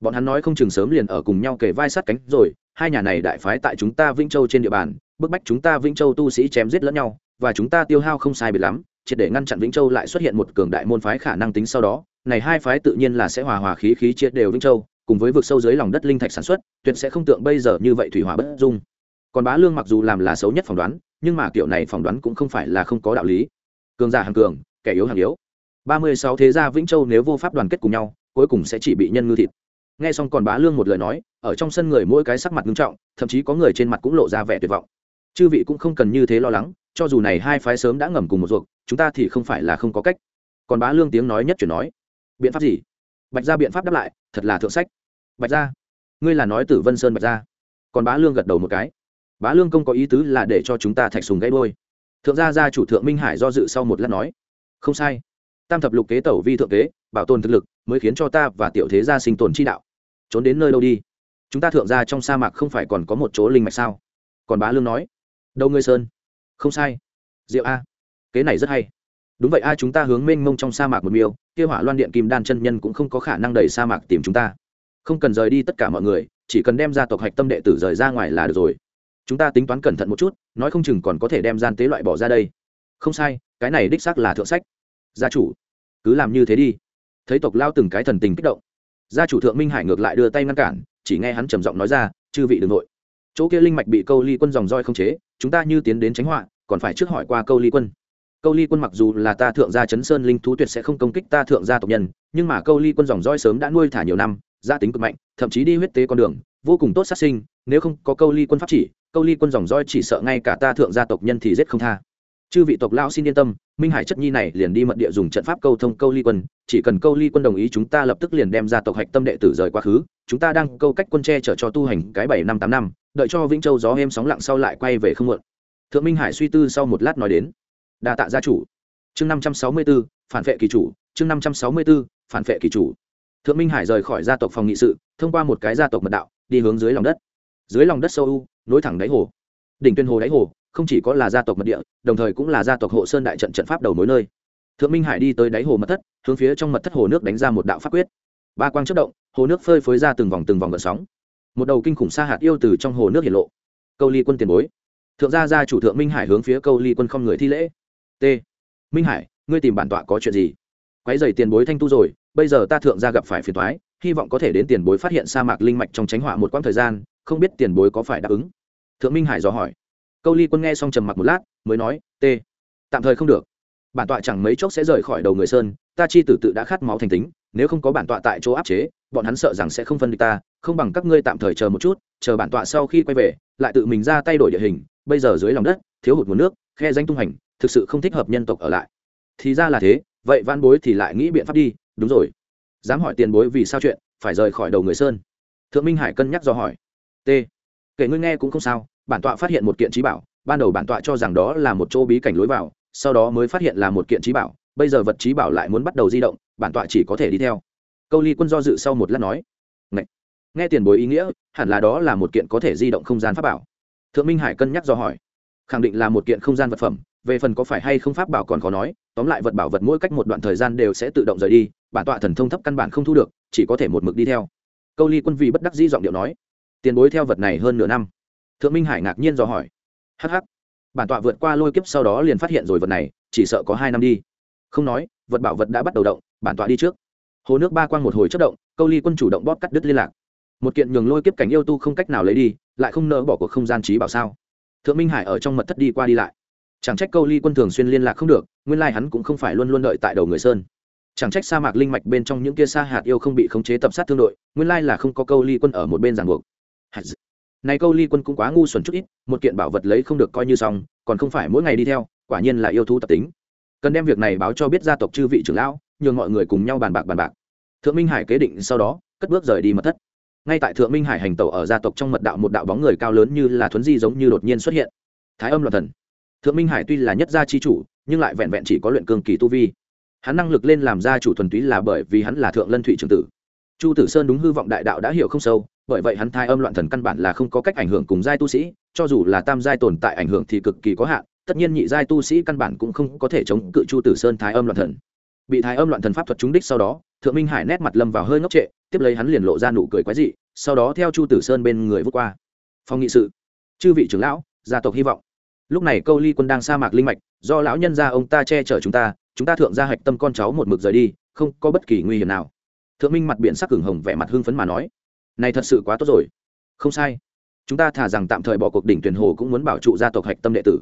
Speaker 1: bọn hắn nói không chừng sớm liền ở cùng nhau kề vai sát cánh rồi, hai nhà này đại phái tại chúng ta vĩnh châu trên địa bàn, bức bách chúng ta vĩnh châu tu sĩ chém giết lẫn nhau, và chúng ta tiêu hao không sai biệt lắm, triệt để ngăn chặn vĩnh châu lại xuất hiện một cường đại môn phái khả năng tính sau đó. Này hai phái tự nhiên là sẽ hòa hòa khí khí chia đều vĩnh châu, cùng với vực sâu dưới lòng đất linh thạch sản xuất, tuyệt sẽ không tượng bây giờ như vậy thủy hòa bất dung. Còn bá lương mặc dù làm là xấu nhất phỏng đoán, nhưng mà kiểu này phỏng đoán cũng không phải là không có đạo lý. Cường giả hàng cường, kẻ yếu hàng yếu. Ba mươi sáu thế gia vĩnh châu nếu vô pháp đoàn kết cùng nhau, cuối cùng sẽ chỉ bị nhân ngư thịt nghe xong còn bá lương một lời nói, ở trong sân người mỗi cái sắc mặt nghiêm trọng, thậm chí có người trên mặt cũng lộ ra vẻ tuyệt vọng. Chư vị cũng không cần như thế lo lắng, cho dù này hai phái sớm đã ngầm cùng một ruột, chúng ta thì không phải là không có cách. Còn bá lương tiếng nói nhất chuyển nói. Biện pháp gì? Bạch ra biện pháp đáp lại, thật là thượng sách. Bạch ra ngươi là nói tử vân sơn bạch ra còn bá lương gật đầu một cái. Bá lương công có ý tứ là để cho chúng ta thạch sùng gãy đôi thượng gia gia chủ thượng minh hải do dự sau một lát nói. Không sai. Tam thập lục kế tẩu vi thượng kế, bảo tồn thực lực, mới khiến cho ta và tiểu thế gia sinh tồn chi đạo trốn đến nơi đâu đi? Chúng ta thượng ra trong sa mạc không phải còn có một chỗ linh mạch sao? Còn bá lương nói. Đâu ngươi sơn? Không sai. Diệu a. Kế này rất hay. Đúng vậy a, chúng ta hướng mênh mông trong sa mạc một miêu, kia hỏa loan điện kim đan chân nhân cũng không có khả năng đẩy sa mạc tìm chúng ta. Không cần rời đi tất cả mọi người, chỉ cần đem ra tộc hạch tâm đệ tử rời ra ngoài là được rồi. Chúng ta tính toán cẩn thận một chút, nói không chừng còn có thể đem gian tế loại bỏ ra đây. Không sai, cái này đích xác là thượng sách. Gia chủ, cứ làm như thế đi. Thấy tộc lao từng cái thần tình kích động gia chủ thượng minh hải ngược lại đưa tay ngăn cản, chỉ nghe hắn trầm giọng nói ra, chư vị đ ư n g nội. Chỗ kia linh mạch bị câu ly quân dòng roi không chế, chúng ta như tiến đến tránh họa, còn phải trước hỏi qua câu ly quân. Câu ly quân mặc dù là ta thượng gia chấn sơn linh thú tuyệt sẽ không công kích ta thượng gia tộc nhân, nhưng mà câu ly quân dòng roi sớm đã nuôi thả nhiều năm, gia tính cực mạnh, thậm chí đi huyết tế con đường, vô cùng tốt sát sinh, nếu không có câu ly quân pháp chỉ, câu ly quân dòng roi chỉ sợ ngay cả ta thượng gia tộc nhân thì giết không tha chư vị tộc lao xin yên tâm, minh hải chất nhi này liền đi mật địa dùng trận pháp câu thông câu ly quân, chỉ cần câu ly quân đồng ý chúng ta lập tức liền đem ra tộc hạch tâm đệ tử rời quá khứ, chúng ta đang câu cách quân tre chở cho tu hành cái bảy năm tám năm, đợi cho vĩnh châu gió êm sóng lặng sau lại quay về không muộn. Thượng minh hải suy tư sau một lát nói đến, đa tạ gia chủ. Chương năm trăm sáu mươi b ố phản vệ kỳ chủ, chương năm trăm sáu mươi b ố phản vệ kỳ chủ. Thượng minh hải rời khỏi gia tộc phòng nghị sự, thông qua một cái gia tộc mật đạo, đi hướng dưới lòng đất. Dưới lòng đất sâu u, nối thẳng đáy hồ. Đỉnh tuyên hồ đáy hồ không chỉ có là gia tộc mật địa, đồng thời cũng là gia tộc hộ sơn đại trận trận pháp đầu mối nơi. Thượng minh hải đi tới đáy hồ mật thất, hướng phía trong mật thất hồ nước đánh ra một đạo pháp quyết. Ba quang chất động, hồ nước phơi phới ra từng vòng từng vòng gợn sóng. Một đầu kinh khủng sa hạt yêu từ trong hồ nước hiện lộ. Câu ly quân tiền bối. Thượng gia gia chủ thượng minh hải hướng phía câu ly quân không người thi lễ. T. Minh hải, ngươi tìm bản tọa có chuyện gì? Quái dày tiền bối thanh tu rồi, bây giờ ta thượng gia gặp phải phiền thoái hy vọng có thể đến tiền bối phát hiện sa mạc linh mạch trong tránh họa một quãng thời gian, không biết tiền bối có phải đáp ứng? Thượng minh hải dò hỏi câu ly quân nghe xong trầm mặc một lát, mới nói, t, tạm thời không được. Bản tọa chẳng mấy chốc sẽ rời khỏi đầu người sơn, ta chi tử tự đã khát máu thành tính, nếu không có bản tọa tại chỗ áp chế, bọn hắn sợ rằng sẽ không phân địch ta, không bằng các ngươi tạm thời chờ một chút, chờ bản tọa sau khi quay về, lại tự mình ra tay đổi địa hình, bây giờ dưới lòng đất, thiếu hụt nguồn nước, khe danh tung hành, thực sự không thích hợp nhân tộc ở lại. Thì ra là thế, vậy van bối thì lại nghĩ biện pháp đi, đúng rồi. Dám hỏi tiền bối vì sao chuyện, phải rời khỏi đầu người sơn. Thượng minh hải cân nhắc do hỏi, t, kể ngươi nghe cũng không sao bản tọa phát hiện một kiện trí bảo, ban đầu bản tọa cho rằng đó là một chỗ bí cảnh lối vào, sau đó mới phát hiện là một kiện trí bảo, bây giờ vật trí bảo lại muốn bắt đầu di động, bản tọa chỉ có thể đi theo. Câu ly quân do dự sau một lát nói, Ngậy! nghe tiền bối ý nghĩa, hẳn là đó là một kiện có thể di động không gian pháp bảo. Thượng minh hải cân nhắc do hỏi, khẳng định là một kiện không gian vật phẩm, về phần có phải hay không pháp bảo còn khó nói, tóm lại vật bảo vật mỗi cách một đoạn thời gian đều sẽ tự động rời đi, bản tọa thần thông thấp căn bản không thu được, chỉ có thể một mực đi theo. Câu ly quân vì bất đắc dĩ giọng điệu nói, tiền bối theo vật này hơn nửa năm thượng minh hải ngạc nhiên do hỏi. Hh bản tọa vượt qua lôi kiếp sau đó liền phát hiện rồi vật này, chỉ sợ có hai năm đi. Không nói, vật bảo vật đã bắt đầu động, bản tọa đi trước. Hồ nước ba quang một hồi chất động, câu ly quân chủ động bóp cắt đứt liên lạc. Một kiện nhường lôi kiếp cảnh yêu tu không cách nào lấy đi, lại không nỡ bỏ cuộc không gian trí bảo sao? Thượng minh hải ở trong mật thất đi qua đi lại. Chẳng trách câu ly quân thường xuyên liên lạc không được, nguyên lai hắn cũng không phải luôn luôn đợi tại đầu người sơn. Chẳng trách sa mạc linh mạch bên trong những kia sa hạt yêu không bị khống chế tập sát thương đội, nguyên lai là không có câu ly quân ở một bên giàn buộc này câu ly quân cũng quá ngu xuẩn chút ít, một kiện bảo vật lấy không được coi như xong, còn không phải mỗi ngày đi theo, quả nhiên là yêu thú tập tính. Cần đem việc này báo cho biết gia tộc chư vị trưởng lão, nhường mọi người cùng nhau bàn bạc bàn bạc. Thượng minh hải kế định sau đó, cất bước rời đi mật thất. Ngay tại thượng minh hải hành tẩu ở gia tộc trong mật đạo một đạo bóng người cao lớn như là thuấn di giống như đột nhiên xuất hiện. Thái âm loạn thần. Thượng minh hải tuy là nhất gia chi chủ, nhưng lại vẹn vẹn chỉ có luyện cương kỳ tu vi. Hắn năng lực lên làm gia chủ thuần túy là bởi vì hắn là thượng lân thụy trường tử. Chu tử sơn đúng hư vọng đại đạo đã hiểu không sâu bởi vậy hắn thai âm loạn thần căn bản là không có cách ảnh hưởng cùng giai tu sĩ, cho dù là tam giai tồn tại ảnh hưởng thì cực kỳ có hạn, tất nhiên nhị giai tu sĩ căn bản cũng không có thể chống cự chu tử sơn thái âm loạn thần. Bị thái âm loạn thần pháp thuật trúng đích sau đó, thượng minh hải nét mặt lâm vào hơi ngốc trệ, tiếp lấy hắn liền lộ ra nụ cười quái dị, sau đó theo chu tử sơn bên người vút qua. Phong nghị sự. Chư vị trưởng lão, gia tộc hy vọng. Lúc này câu ly quân đang sa mạc linh mạch, do lão nhân gia ông ta che chở chúng ta chúng ta thượng gia hạch tâm con cháu một mực rời đi, không có bất kỳ nguy hiểm nào. Thượng minh mặt biển sắc cửng hồng vẻ mặt hưng phấn mà nói này thật sự quá tốt rồi. Không sai. Chúng ta thả rằng tạm thời bỏ cuộc đỉnh tuyển hồ cũng muốn bảo trụ gia tộc hạch tâm đệ tử.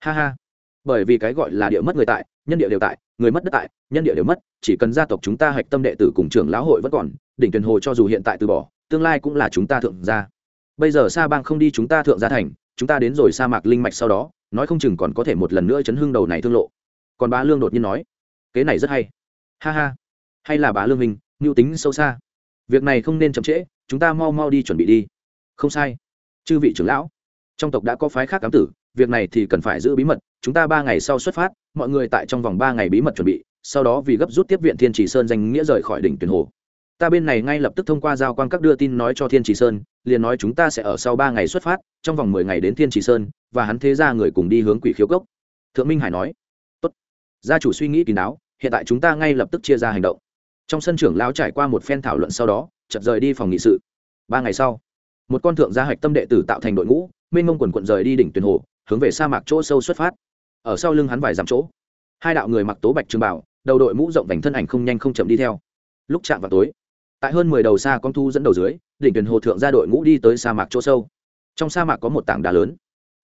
Speaker 1: Ha ha. Bởi vì cái gọi là địa mất người tại, nhân địa đều tại, người mất đất tại, nhân địa đều mất, chỉ cần gia tộc chúng ta hạch tâm đệ tử cùng trưởng lão hội vẫn còn, đỉnh tuyển hồ cho dù hiện tại từ bỏ, tương lai cũng là chúng ta thượng gia. Bây giờ sa bang không đi chúng ta thượng gia thành, chúng ta đến rồi sa mạc linh mạch sau đó, nói không chừng còn có thể một lần nữa chấn hương đầu này thương lộ. Còn bá lương đột nhiên nói, kế này rất hay. Ha ha. Hay là bá lương mình mưu tính sâu xa việc này không nên chậm trễ, chúng ta mau mau đi chuẩn bị đi. Không sai. Chư vị trưởng lão, trong tộc đã có phái khác cám tử, việc này thì cần phải giữ bí mật, chúng ta ba ngày sau xuất phát, mọi người tại trong vòng ba ngày bí mật chuẩn bị, sau đó vì gấp rút tiếp viện thiên trì sơn danh nghĩa rời khỏi đỉnh tuyển hồ. Ta bên này ngay lập tức thông qua giao quan các đưa tin nói cho thiên trì sơn, liền nói chúng ta sẽ ở sau ba ngày xuất phát, trong vòng mười ngày đến thiên trì sơn, và hắn thế ra người cùng đi hướng quỷ khiếu cốc. Thượng minh hải nói. Tốt. Gia chủ suy nghĩ kín đáo, hiện tại chúng ta ngay lập tức chia ra hành động trong sân trưởng lão trải qua một phen thảo luận sau đó, chợt rời đi phòng nghị sự. Ba ngày sau, một con thượng gia hạch tâm đệ tử tạo thành đội ngũ minh ngông quần quận rời đi đỉnh tuyển hồ, hướng về sa mạc chỗ sâu xuất phát. Ở sau lưng hắn vài dặm chỗ, hai đạo người mặc tố bạch trường bảo, đầu đội mũ rộng vành thân ảnh không nhanh không chậm đi theo. Lúc chạm vào tối, tại hơn mười đầu xa con thu dẫn đầu dưới, đỉnh tuyển hồ thượng ra đội ngũ đi tới sa mạc chỗ sâu. Trong sa mạc có một tảng đá lớn.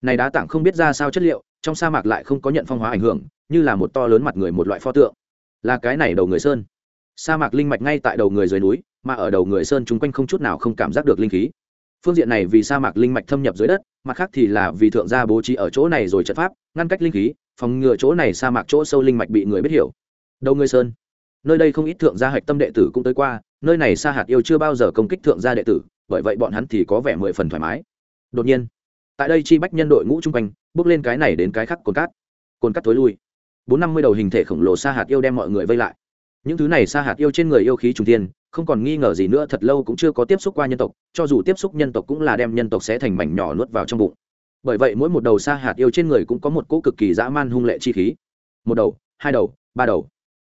Speaker 1: Này đá tảng không biết ra sao chất liệu, trong sa mạc lại không có nhận phong hóa ảnh hưởng, như là một to lớn mặt người một loại pho tượng. Là cái này đầu người sơn sa mạc linh mạch ngay tại đầu người dưới núi, mà ở đầu người sơn chúng quanh không chút nào không cảm giác được linh khí. Phương diện này vì sa mạc linh mạch thâm nhập dưới đất, mặt khác thì là vì thượng gia bố trí ở chỗ này rồi trận pháp, ngăn cách linh khí, phòng ngừa chỗ này sa mạc chỗ sâu linh mạch bị người biết hiểu. Đầu người sơn. Nơi đây không ít thượng gia hạch tâm đệ tử cũng tới qua, nơi này sa hạt yêu chưa bao giờ công kích thượng gia đệ tử, bởi vậy bọn hắn thì có vẻ mười phần thoải mái. Đột nhiên, tại đây chi bách nhân đội ngũ chung quanh, bước lên cái này đến cái khác cồn cát. Cồn cát thối lui. Bốn năm mươi đầu hình thể khổng lồ sa hạt yêu đem mọi người vây lại những thứ này sa hạt yêu trên người yêu khí trùng tiên không còn nghi ngờ gì nữa, thật lâu cũng chưa có tiếp xúc qua nhân tộc, cho dù tiếp xúc nhân tộc cũng là đem nhân tộc sẽ thành mảnh nhỏ nuốt vào trong bụng. Bởi vậy mỗi một đầu sa hạt yêu trên người cũng có một cỗ cực kỳ dã man hung lệ chi khí. Một đầu, hai đầu, ba đầu,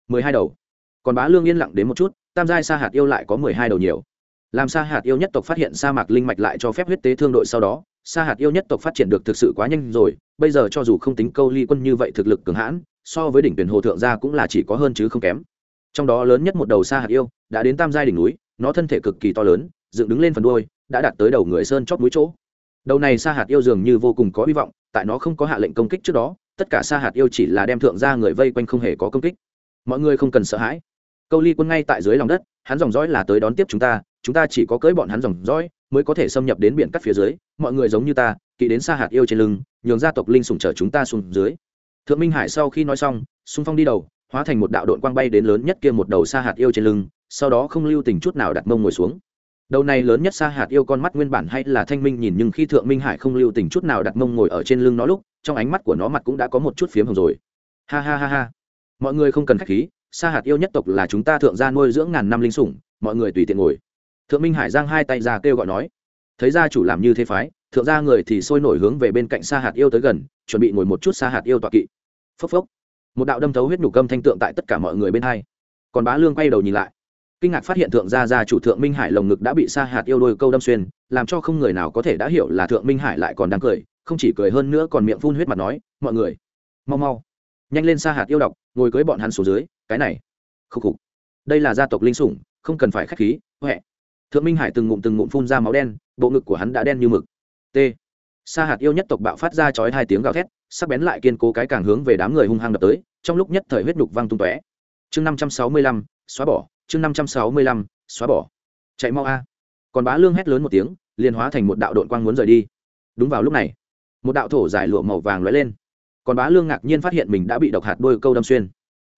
Speaker 1: mười hai đầu. Còn bá lương yên lặng đến một chút, tam giai sa hạt yêu lại có mười hai đầu nhiều. Làm sa hạt yêu nhất tộc phát hiện sa mạc linh mạch lại cho phép huyết tế thương đội sau đó, sa hạt yêu nhất tộc phát triển được thực sự quá nhanh rồi, bây giờ cho dù không tính câu ly quân như vậy thực lực cường hãn, so với đỉnh tuyển hồ thượng gia cũng là chỉ có hơn chứ không kém trong đó lớn nhất một đầu xa hạt yêu, đã đến tam giai đỉnh núi, nó thân thể cực kỳ to lớn, dựng đứng lên phần đuôi, đã đạt tới đầu người sơn chót núi chỗ. Đầu này sa hạt yêu dường như vô cùng có hy vọng, tại nó không có hạ lệnh công kích trước đó, tất cả sa hạt yêu chỉ là đem thượng gia người vây quanh không hề có công kích. Mọi người không cần sợ hãi. Câu ly quân ngay tại dưới lòng đất, hắn dòng dõi là tới đón tiếp chúng ta chúng ta chỉ có cưỡi bọn hắn dòng dõi, mới có thể xâm nhập đến biển cắt phía dưới. Mọi người giống như ta, kỵ đến xa hạt yêu trên lưng, nhường gia tộc linh sủng trở chúng ta xuống dưới. Thượng minh hải sau khi nói xong, xung phong đi đầu hóa thành một đạo đội quang bay đến lớn nhất kia một đầu xa hạt yêu trên lưng, sau đó không lưu tình chút nào đặt mông ngồi xuống. Đầu này lớn nhất xa hạt yêu con mắt nguyên bản hay là thanh minh nhìn nhưng khi thượng minh hải không lưu tình chút nào đặt mông ngồi ở trên lưng nó lúc, trong ánh mắt của nó mặt cũng đã có một chút phiếm hồng rồi. Ha ha ha ha. Mọi người không cần khách khí, sa hạt yêu nhất tộc là chúng ta thượng gia nuôi dưỡng ngàn năm linh sủng, mọi người tùy tiện ngồi. Thượng minh hải giang hai tay ra kêu gọi nói. Thấy gia chủ làm như thế phái, thượng gia người thì sôi nổi hướng về bên cạnh sa hạt yêu tới gần, chuẩn bị ngồi một chút sa hạt yêu tọa kỵ. Phốc phốc một đạo đâm thấu huyết nhục gâm thanh tượng tại tất cả mọi người bên hai. Còn bá lương quay đầu nhìn lại. Kinh ngạc phát hiện thượng gia gia chủ thượng minh hải lồng ngực đã bị sa hạt yêu đôi câu đâm xuyên, làm cho không người nào có thể đã hiểu là thượng minh hải lại còn đang cười, không chỉ cười hơn nữa còn miệng phun huyết mặt nói, mọi người, mau mau, nhanh lên sa hạt yêu độc, ngồi cưới bọn hắn xuống dưới, cái này khúc khục. Đây là gia tộc linh sủng, không cần phải k h á c h khí, huệ. Thượng minh hải từng ngụm từng ngụm phun ra máu đen, bộ ngực của hắn đã đen như mực. T. Sa hạt yêu nhất tộc bạo phát ra chói hai tiếng gào thét sắc bén lại kiên cố cái càng hướng về đám người hung hăng đập tới, trong lúc nhất thời huyết nhục văng tung tóe. Chương năm trăm sáu mươi lăm, xóa bỏ. Chương năm trăm sáu mươi lăm, xóa bỏ. Chạy mau a. Còn bá lương hét lớn một tiếng, liền hóa thành một đạo đội quang muốn rời đi. Đúng vào lúc này, một đạo thổ giải lụa màu vàng lóe lên. Còn bá lương ngạc nhiên phát hiện mình đã bị độc hạt đôi câu đâm xuyên.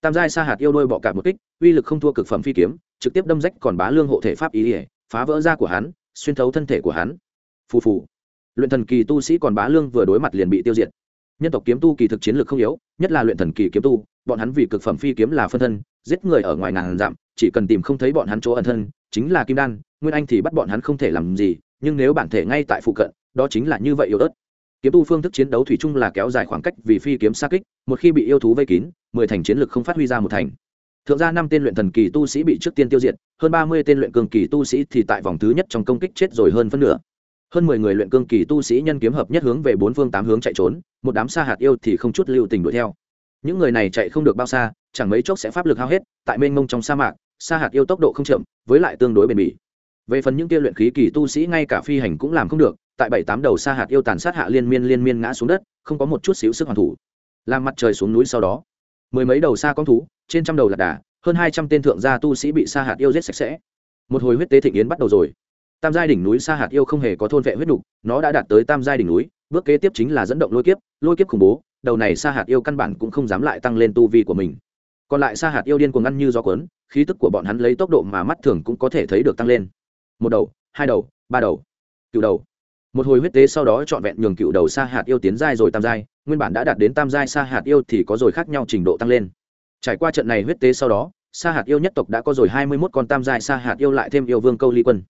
Speaker 1: Tam giai sa hạt yêu đôi bọ cạp một kích, uy lực không thua cực phẩm phi kiếm, trực tiếp đâm rách còn bá lương hộ thể pháp ý ỉa phá vỡ da của hắn, xuyên thấu thân thể của hắn. Phù phù. Luyện thần kỳ tu sĩ còn bá lương vừa đối mặt liền bị tiêu diệt nhân tộc kiếm tu kỳ thực chiến lược không yếu, nhất là luyện thần kỳ kiếm tu, bọn hắn vì cực phẩm phi kiếm là phân thân, giết người ở ngoài ngàn dặm, chỉ cần tìm không thấy bọn hắn chỗ ẩn thân, chính là kim đan, nguyên anh thì bắt bọn hắn không thể làm gì, nhưng nếu bản thể ngay tại phụ cận, đó chính là như vậy yếu ớt. Kiếm tu phương thức chiến đấu thủy chung là kéo dài khoảng cách vì phi kiếm xa kích, một khi bị yêu thú vây kín, mười thành chiến lược không phát huy ra một thành. Thượng gia năm tên luyện thần kỳ tu sĩ bị trước tiên tiêu diệt, hơn ba mươi tên luyện cường kỳ tu sĩ thì tại vòng thứ nhất trong công kích chết rồi hơn phân nửa hơn mười người luyện cương kỳ tu sĩ nhân kiếm hợp nhất hướng về bốn phương tám hướng chạy trốn, một đám xa hạt yêu thì không chút lưu tình đuổi theo. Những người này chạy không được bao xa, chẳng mấy chốc sẽ pháp lực hao hết, tại mênh mông trong sa mạc, sa hạt yêu tốc độ không chậm, với lại tương đối bền bỉ. Về phần những kia luyện khí kỳ tu sĩ, ngay cả phi hành cũng làm không được, tại bảy tám đầu sa hạt yêu tàn sát hạ liên miên liên miên ngã xuống đất, không có một chút xíu sức hoàn thủ. Làm mặt trời xuống núi sau đó, mười mấy đầu sa con thú, trên trăm đầu lạc đà, hơn hai trăm tên thượng gia tu sĩ bị sa hạt yêu giết sạch sẽ. Một hồi huyết tế thịnh yến bắt đầu rồi tam giai đỉnh núi sa hạt yêu không hề có thôn vệ huyết đục nó đã đạt tới tam giai đỉnh núi, bước kế tiếp chính là dẫn động lôi kiếp lôi kiếp khủng bố, đầu này sa hạt yêu căn bản cũng không dám lại tăng lên tu vi của mình. Còn lại sa hạt yêu điên cuồng ngăn như gió cuốn, khí tức của bọn hắn lấy tốc độ mà mắt thường cũng có thể thấy được tăng lên. Một đầu, hai đầu, ba đầu, cựu đầu. Một hồi huyết tế sau đó trọn vẹn nhường cựu đầu sa hạt yêu tiến giai rồi tam giai, nguyên bản đã đạt đến tam giai sa hạt yêu thì có rồi khác nhau trình độ tăng lên. Trải qua trận này huyết tế sau đó, sa hạt yêu nhất tộc đã có rồi hai mươi mốt con tam giai sa hạt yêu lại thêm yêu vương câu ly quân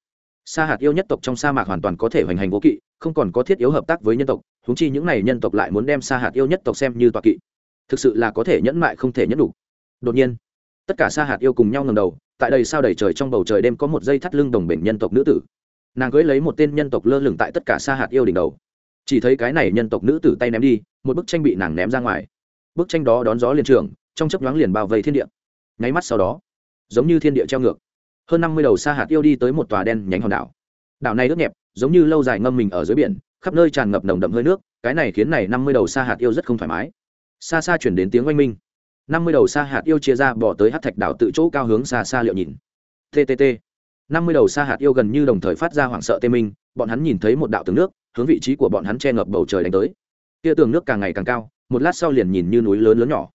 Speaker 1: sa hạt yêu nhất tộc trong sa mạc hoàn toàn có thể hoành hành vô kỵ, không còn có thiết yếu hợp tác với nhân tộc húng chi những n à y nhân tộc lại muốn đem sa hạt yêu nhất tộc xem như tọa kỵ. Thực sự là có thể nhẫn mại không thể nhẫn đủ. Đột nhiên, tất cả sa hạt yêu cùng nhau ngầm đầu, tại đây sao đầy trời trong bầu trời đêm có một dây thắt lưng đồng bệnh nhân tộc nữ tử. Nàng cưới lấy một tên nhân tộc lơ lửng tại tất cả sa hạt yêu đỉnh đầu. Chỉ thấy cái này nhân tộc nữ tử tay ném đi, một bức tranh bị nàng ném ra ngoài. Bức tranh đó đón gió liền trường, trong chấp nhoáng liền bao vây thiên địa. Nháy mắt sau đó, giống như thiên địa treo ngược hơn năm mươi đầu sa hạt yêu đi tới một tòa đen nhánh hòn đảo. Đảo này ướt nhẹp, giống như lâu dài ngâm mình ở dưới biển, khắp nơi tràn ngập nồng đậm hơi nước, cái này khiến này năm mươi đầu sa hạt yêu rất không thoải mái. Xa xa chuyển đến tiếng oanh minh. Năm mươi đầu sa hạt yêu chia ra bỏ tới hát thạch đảo tự chỗ cao hướng xa xa liệu nhìn. Ttt năm mươi đầu sa hạt yêu gần như đồng thời phát ra hoảng sợ tê minh, bọn hắn nhìn thấy một đạo tường nước, hướng vị trí của bọn hắn che ngập bầu trời đánh tới. Tia tường nước càng ngày càng cao, một lát sau liền nhìn như núi lớn lớn nhỏ.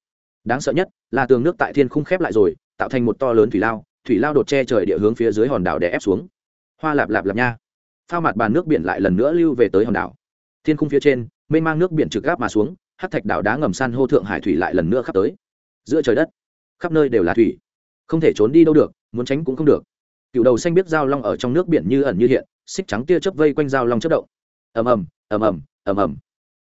Speaker 1: Đáng sợ nhất là tường nước tại thiên khung khép lại rồi, tạo thành một to lớn thủy lao thủy lao đột che trời địa hướng phía dưới hòn đảo để ép xuống. Hoa lạp lạp lạp nha. Phao mặt bàn nước biển lại lần nữa lưu về tới hòn đảo. Thiên khung phía trên, mênh mang nước biển trực gáp mà xuống hát thạch đảo đá ngầm san hô thượng hải thủy lại lần nữa khắp tới. Giữa trời đất, khắp nơi đều là thủy. Không thể trốn đi đâu được, muốn tránh cũng không được. Cựu đầu xanh biết dao long ở trong nước biển như ẩn như hiện, xích trắng tia chớp vây quanh dao long chất động. Ầm ầm ầm ầm ầm ầm.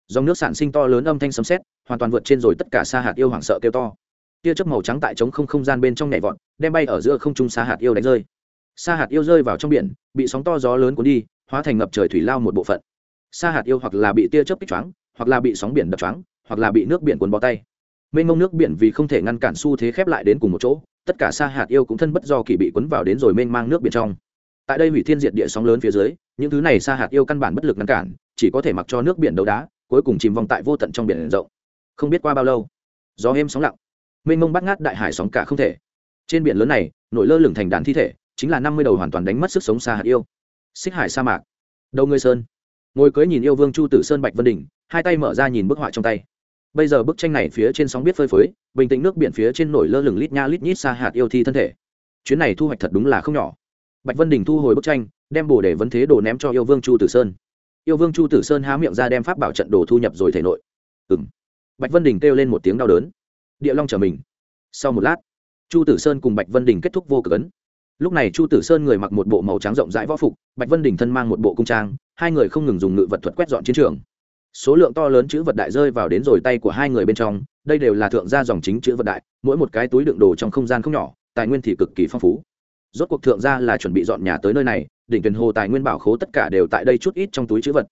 Speaker 1: Dòng nước sản sinh to lớn âm thanh sấm sét, hoàn toàn vượt trên rồi tất cả sa hạt yêu hoảng sợ kêu to tia chớp màu trắng tại trống không không gian bên trong nhảy vọt, đem bay ở giữa không trung xa hạt yêu đánh rơi. Xa hạt yêu rơi vào trong biển, bị sóng to gió lớn cuốn đi, hóa thành ngập trời thủy lao một bộ phận. Xa hạt yêu hoặc là bị tia chớp kích choáng, hoặc là bị sóng biển đập choáng, hoặc là bị nước biển cuốn bó tay. Mênh mông nước biển vì không thể ngăn cản xu thế khép lại đến cùng một chỗ, tất cả xa hạt yêu cũng thân bất do kỳ bị cuốn vào đến rồi mênh mang nước biển trong. Tại đây hủy thiên diệt địa sóng lớn phía dưới, những thứ này xa hạt yêu căn bản bất lực ngăn cản, chỉ có thể mặc cho nước biển đấu đá, cuối cùng chìm vòng tại vô tận trong biển rộng. Không biết qua bao lâu, gió êm sóng lặng mênh mông bắt ngát đại hải sóng cả không thể. Trên biển lớn này, nổi lơ lửng thành đàn thi thể, chính là năm mươi đầu hoàn toàn đánh mất sức sống sa hạt yêu. Xích hải sa mạc. Đầu người sơn. Ngồi cưới nhìn yêu vương chu tử sơn bạch vân đình hai tay mở ra nhìn bức họa trong tay. Bây giờ bức tranh này phía trên sóng biết phơi phới, bình tĩnh nước biển phía trên nổi lơ lửng lít nha lít nhít sa hạt yêu thi thân thể. Chuyến này thu hoạch thật đúng là không nhỏ. Bạch vân đình thu hồi bức tranh, đem bồ để vấn thế đồ ném cho yêu vương chu tử sơn. Yêu vương chu tử sơn há miệng ra đem pháp bảo trận đồ thu nhập rồi thể nội. Ừ m bạch vân đình kêu lên một tiếng đau đớn địa long trở mình. Sau một lát, chu tử sơn cùng bạch vân đình kết thúc vô cực ấn. Lúc này chu tử sơn người mặc một bộ màu trắng rộng rãi võ phục, bạch vân đình thân mang một bộ cung trang, hai người không ngừng dùng ngự vật thuật quét dọn chiến trường. Số lượng to lớn chữ vật đại rơi vào đến rồi tay của hai người bên trong, đây đều là thượng gia dòng chính chữ vật đại, mỗi một cái túi đựng đồ trong không gian không nhỏ, tài nguyên thì cực kỳ phong phú. Rốt cuộc thượng gia là chuẩn bị dọn nhà tới nơi này, đỉnh tuyển hồ tài nguyên bảo khố tất cả đều tại đây chút ít trong túi chữ vật.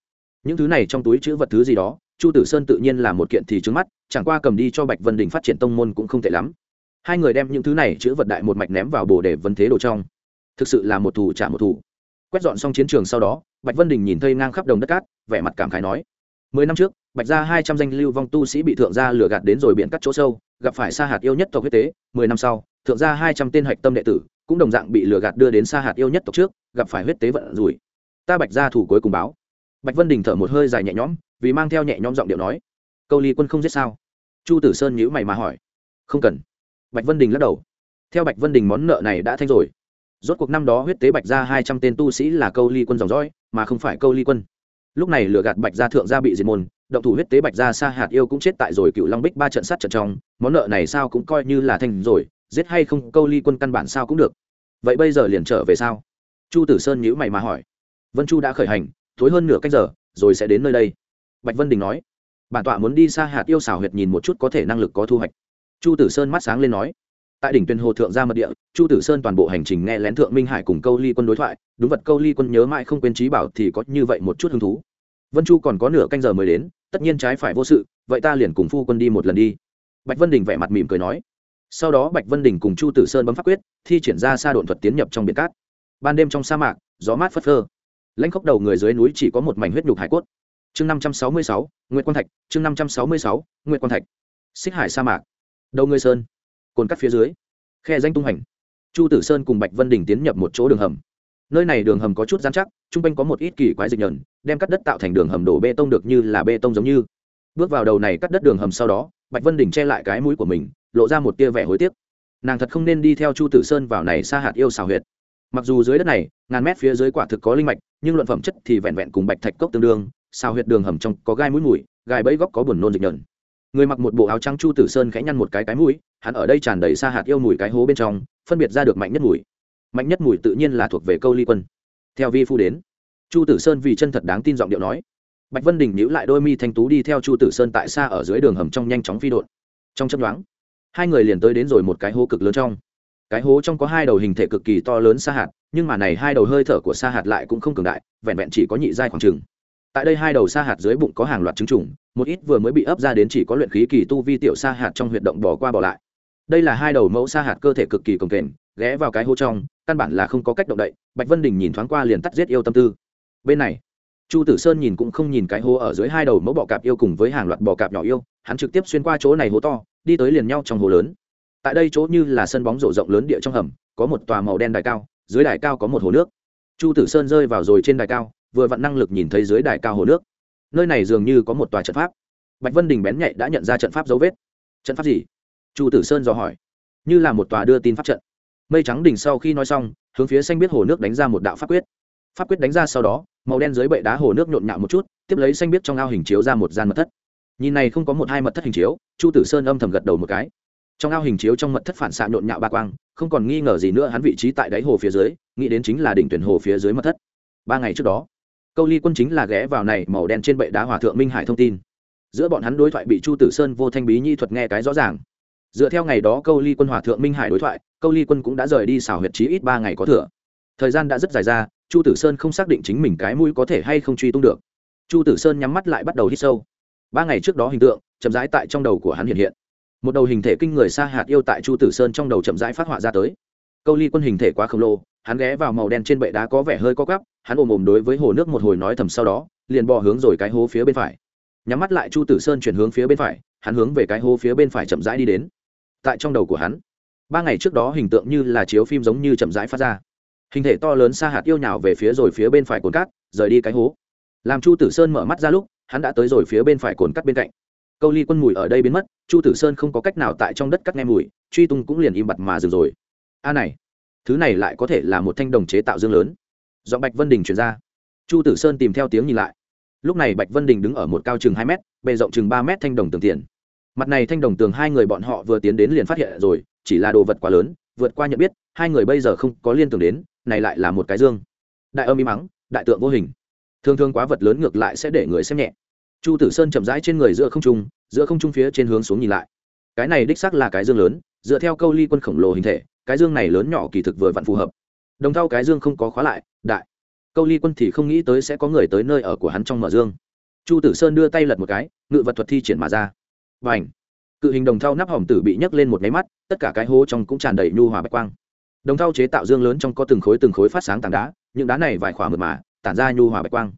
Speaker 1: Những thứ này trong túi chữ vật thứ gì đó, chu tử sơn tự nhiên là một kiện thì trứng mắt chẳng qua cầm đi cho bạch vân đình phát triển tông môn cũng không tệ lắm. Hai người đem những thứ này chữ vật đại một mạch ném vào bồ để vấn thế đồ trong. Thực sự là một thủ trả một thủ. Quét dọn xong chiến trường sau đó, bạch vân đình nhìn thấy ngang khắp đồng đất cát, vẻ mặt cảm khái nói, mười năm trước, bạch gia hai trăm danh lưu vong tu sĩ bị thượng gia lừa gạt đến rồi biển cắt chỗ sâu, gặp phải sa hạt yêu nhất tộc huyết tế, mười năm sau, thượng gia hai trăm tên hạch tâm đệ tử cũng đồng dạng bị lừa gạt đưa đến sa hạt yêu nhất tộc trước, gặp phải huyết tế vận rủi. Ta bạch gia thủ cuối cùng báo. Bạch vân đình thở một hơi dài nhẹ nhõm, vì mang theo nhẹ nhõm giọng điệu nói câu ly quân không giết sao? Chu tử sơn nhữ mày mà hỏi. Không cần. Bạch vân đình lắc đầu. Theo bạch vân đình món nợ này đã thanh rồi. Rốt cuộc năm đó huyết tế bạch ra hai trăm tên tu sĩ là câu ly quân dòng dõi, mà không phải câu ly quân. Lúc này lửa gạt bạch gia thượng gia bị diệt môn, động thủ huyết tế bạch gia sa hạt yêu cũng chết tại rồi cựu long bích ba trận sát trận trong. Món nợ này sao cũng coi như là thành rồi, giết hay không câu ly quân căn bản sao cũng được. Vậy bây giờ liền trở về sao? Chu tử sơn nhữ mày mà hỏi. Vân chu đã khởi hành thối hơn nửa cách giờ, rồi sẽ đến nơi đây. Bạch vân đình nói bản tọa muốn đi xa hạt yêu xào huyệt nhìn một chút có thể năng lực có thu hoạch. Chu tử sơn mắt sáng lên nói. Tại đỉnh tuyên hồ thượng gia mật địa, chu tử sơn toàn bộ hành trình nghe lén thượng minh hải cùng câu ly quân đối thoại, đúng vật câu ly quân nhớ mãi không quên trí bảo thì có như vậy một chút hứng thú. Vân chu còn có nửa canh giờ mới đến, tất nhiên trái phải vô sự, vậy ta liền cùng phu quân đi một lần đi. Bạch vân đình vẻ mặt mỉm cười nói. Sau đó bạch vân đình cùng chu tử sơn bấm pháp quyết, thi triển ra xa độn thuật tiến nhập trong biển cát. Ban đêm trong sa mạc, gió mát phất phơ. Lãnh khốc đầu người dưới núi chỉ có một mảnh huyết nhục hải cốt chương năm trăm sáu mươi sáu nguyễn quang thạch, chương năm trăm sáu mươi sáu nguyễn quang thạch. Xích hải sa mạc. Đầu người sơn. Cồn cắt phía dưới. Khe danh tung hành chu tử sơn cùng bạch vân đình tiến nhập một chỗ đường hầm. Nơi này đường hầm có chút gian chắc t r u n g quanh có một ít kỳ quái dịch nhờn, đem cắt đất tạo thành đường hầm đổ bê tông được như là bê tông giống như. Bước vào đầu này cắt đất đường hầm sau đó, bạch vân đình che lại cái mũi của mình, lộ ra một tia vẻ hối tiếc. Nàng thật không nên đi theo chu tử sơn vào này xa hạt yêu xào huyệt. Mặc dù dưới đất này, ngàn mét phía dưới quả thực có linh mạch, nhưng luận phẩm chất thì vẹn vẹn cùng bạch thạch cốc tương đương xào huyệt đường hầm trong có gai mũi mùi, gai bẫy góc có buồn nôn dịch nhợn. người mặc một bộ áo trắng chu tử sơn khẽ nhăn một cái cái mũi, hắn ở đây tràn đầy xa hạt yêu mùi cái hố bên trong, phân biệt ra được mạnh nhất mùi. Mạnh nhất mùi tự nhiên là thuộc về câu ly quân. Theo vi phu đến, chu tử sơn vì chân thật đáng tin giọng điệu nói, bạch vân đình nhíu lại đôi mi thanh tú đi theo chu tử sơn tại xa ở dưới đường hầm trong nhanh chóng phi đột trong chấp đoán hai người liền tới đến rồi một cái hố cực lớn trong. Cái hố trong có hai đầu hình thể cực kỳ to lớn xa hạt, nhưng mà này hai đầu hơi thở của xa hạt lại cũng không cường đại, vẹn vẹn chỉ có nhị giai khoảng trừng tại đây hai đầu sa hạt dưới bụng có hàng loạt trứng trùng, một ít vừa mới bị ấp ra đến chỉ có luyện khí kỳ tu vi tiểu sa hạt trong huyệt động bỏ qua bỏ lại. Đây là hai đầu mẫu sa hạt cơ thể cực kỳ cồng kềnh, ghé vào cái hô trong, căn bản là không có cách động đậy, bạch vân đình nhìn thoáng qua liền tắt giết yêu tâm tư. Bên này, chu tử sơn nhìn cũng không nhìn cái hố ở dưới hai đầu mẫu bọ cạp yêu cùng với hàng loạt bọ cạp nhỏ yêu, hắn trực tiếp xuyên qua chỗ này hố to, đi tới liền nhau trong hồ lớn. Tại đây chỗ như là sân bóng rổ rộng lớn địa trong hầm, có một tòa màu đen đài cao, dưới đài cao có một hồ nước. Chu tử sơn rơi vào rồi trên đài cao vừa vặn năng lực nhìn thấy dưới đài cao hồ nước. Nơi này dường như có một tòa trận pháp. Bạch vân đình bén nhạy đã nhận ra trận pháp dấu vết. Trận pháp gì? Chu tử sơn dò hỏi. Như là một tòa đưa tin pháp trận. Mây trắng đỉnh sau khi nói xong, hướng phía xanh biết hồ nước đánh ra một đạo pháp quyết. Pháp quyết đánh ra sau đó, màu đen dưới bệ đá hồ nước nhộn nhạo một chút, tiếp lấy xanh biết trong ao hình chiếu ra một gian mật thất. Nhìn này không có một hai mật thất hình chiếu, chu tử sơn âm thầm gật đầu một cái. Trong ao hình chiếu trong mật thất phản xạ nhộn nhạo ba quang, không còn nghi ngờ gì nữa, hắn vị trí tại đáy hồ phía dưới, nghĩ đến chính là đỉnh tuyển hồ phía dưới mật thất. Ba ngày trước đó câu ly quân chính là ghé vào này màu đen trên bệ đá hòa thượng minh hải thông tin giữa bọn hắn đối thoại bị chu tử sơn vô thanh bí nhi thuật nghe cái rõ ràng dựa theo ngày đó câu ly quân hòa thượng minh hải đối thoại câu ly quân cũng đã rời đi xảo huyệt trí ít ba ngày có thừa thời gian đã rất dài ra chu tử sơn không xác định chính mình cái mũi có thể hay không truy tung được chu tử sơn nhắm mắt lại bắt đầu hít sâu ba ngày trước đó hình tượng chậm rãi tại trong đầu của hắn hiện hiện một đầu hình thể kinh người xa hạt yêu tại chu tử sơn trong đầu chậm rãi phát họa ra tới câu ly quân hình thể quá khổng lồ hắn ghé vào màu đen trên bệ đá có vẻ hơi co gắp hắn ồm ồm đối với hồ nước một hồi nói thầm sau đó, liền bò hướng rồi cái hố phía bên phải. Nhắm mắt lại chu tử sơn chuyển hướng phía bên phải, hắn hướng về cái hố phía bên phải chậm rãi đi đến. Tại trong đầu của hắn, ba ngày trước đó hình tượng như là chiếu phim giống như chậm rãi phát ra. Hình thể to lớn xa hạt yêu nhào về phía rồi phía bên phải cồn cát, rời đi cái hố. Làm chu tử sơn mở mắt ra lúc, hắn đã tới rồi phía bên phải cồn cắt bên cạnh. Câu ly quân mùi ở đây biến mất, chu tử sơn không có cách nào tại trong đất cắt nghe mùi, truy tung cũng liền im bặt mà dừng rồi. A này thứ này lại có thể là một thanh đồng chế tạo dương lớn. Do bạch vân đình chuyển ra. Chu tử sơn tìm theo tiếng nhìn lại. Lúc này bạch vân đình đứng ở một cao chừng hai m bề rộng chừng ba m thanh đồng tường tiền. Mặt này thanh đồng tường hai người bọn họ vừa tiến đến liền phát hiện rồi, chỉ là đồ vật quá lớn, vượt qua nhận biết, hai người bây giờ không có liên tưởng đến, này lại là một cái dương. Đại âm im mắng, đại tượng vô hình. Thường thường quá vật lớn ngược lại sẽ để người xem nhẹ. Chu tử sơn chậm rãi trên người giữa không trung, giữa không trung phía trên hướng xuống nhìn lại. Cái này đích xác là cái dương lớn, dựa theo câu ly quân khổng lồ hình thể cái dương này lớn nhỏ kỳ thực vừa vặn phù hợp. Đồng thau cái dương không có khóa lại, đại. Câu ly quân thì không nghĩ tới sẽ có người tới nơi ở của hắn trong mở dương. Chu tử sơn đưa tay lật một cái, ngự vật thuật thi triển mà ra. Và ảnh cự hình đồng thau nắp hỏng tử bị nhấc lên một máy mắt, tất cả cái hố trong cũng tràn đầy nhu hòa bạch quang. Đồng thau chế tạo dương lớn trong có từng khối từng khối phát sáng tảng đá, những đá này vài khỏa mượt mà, tản ra nhu hòa bạch quang.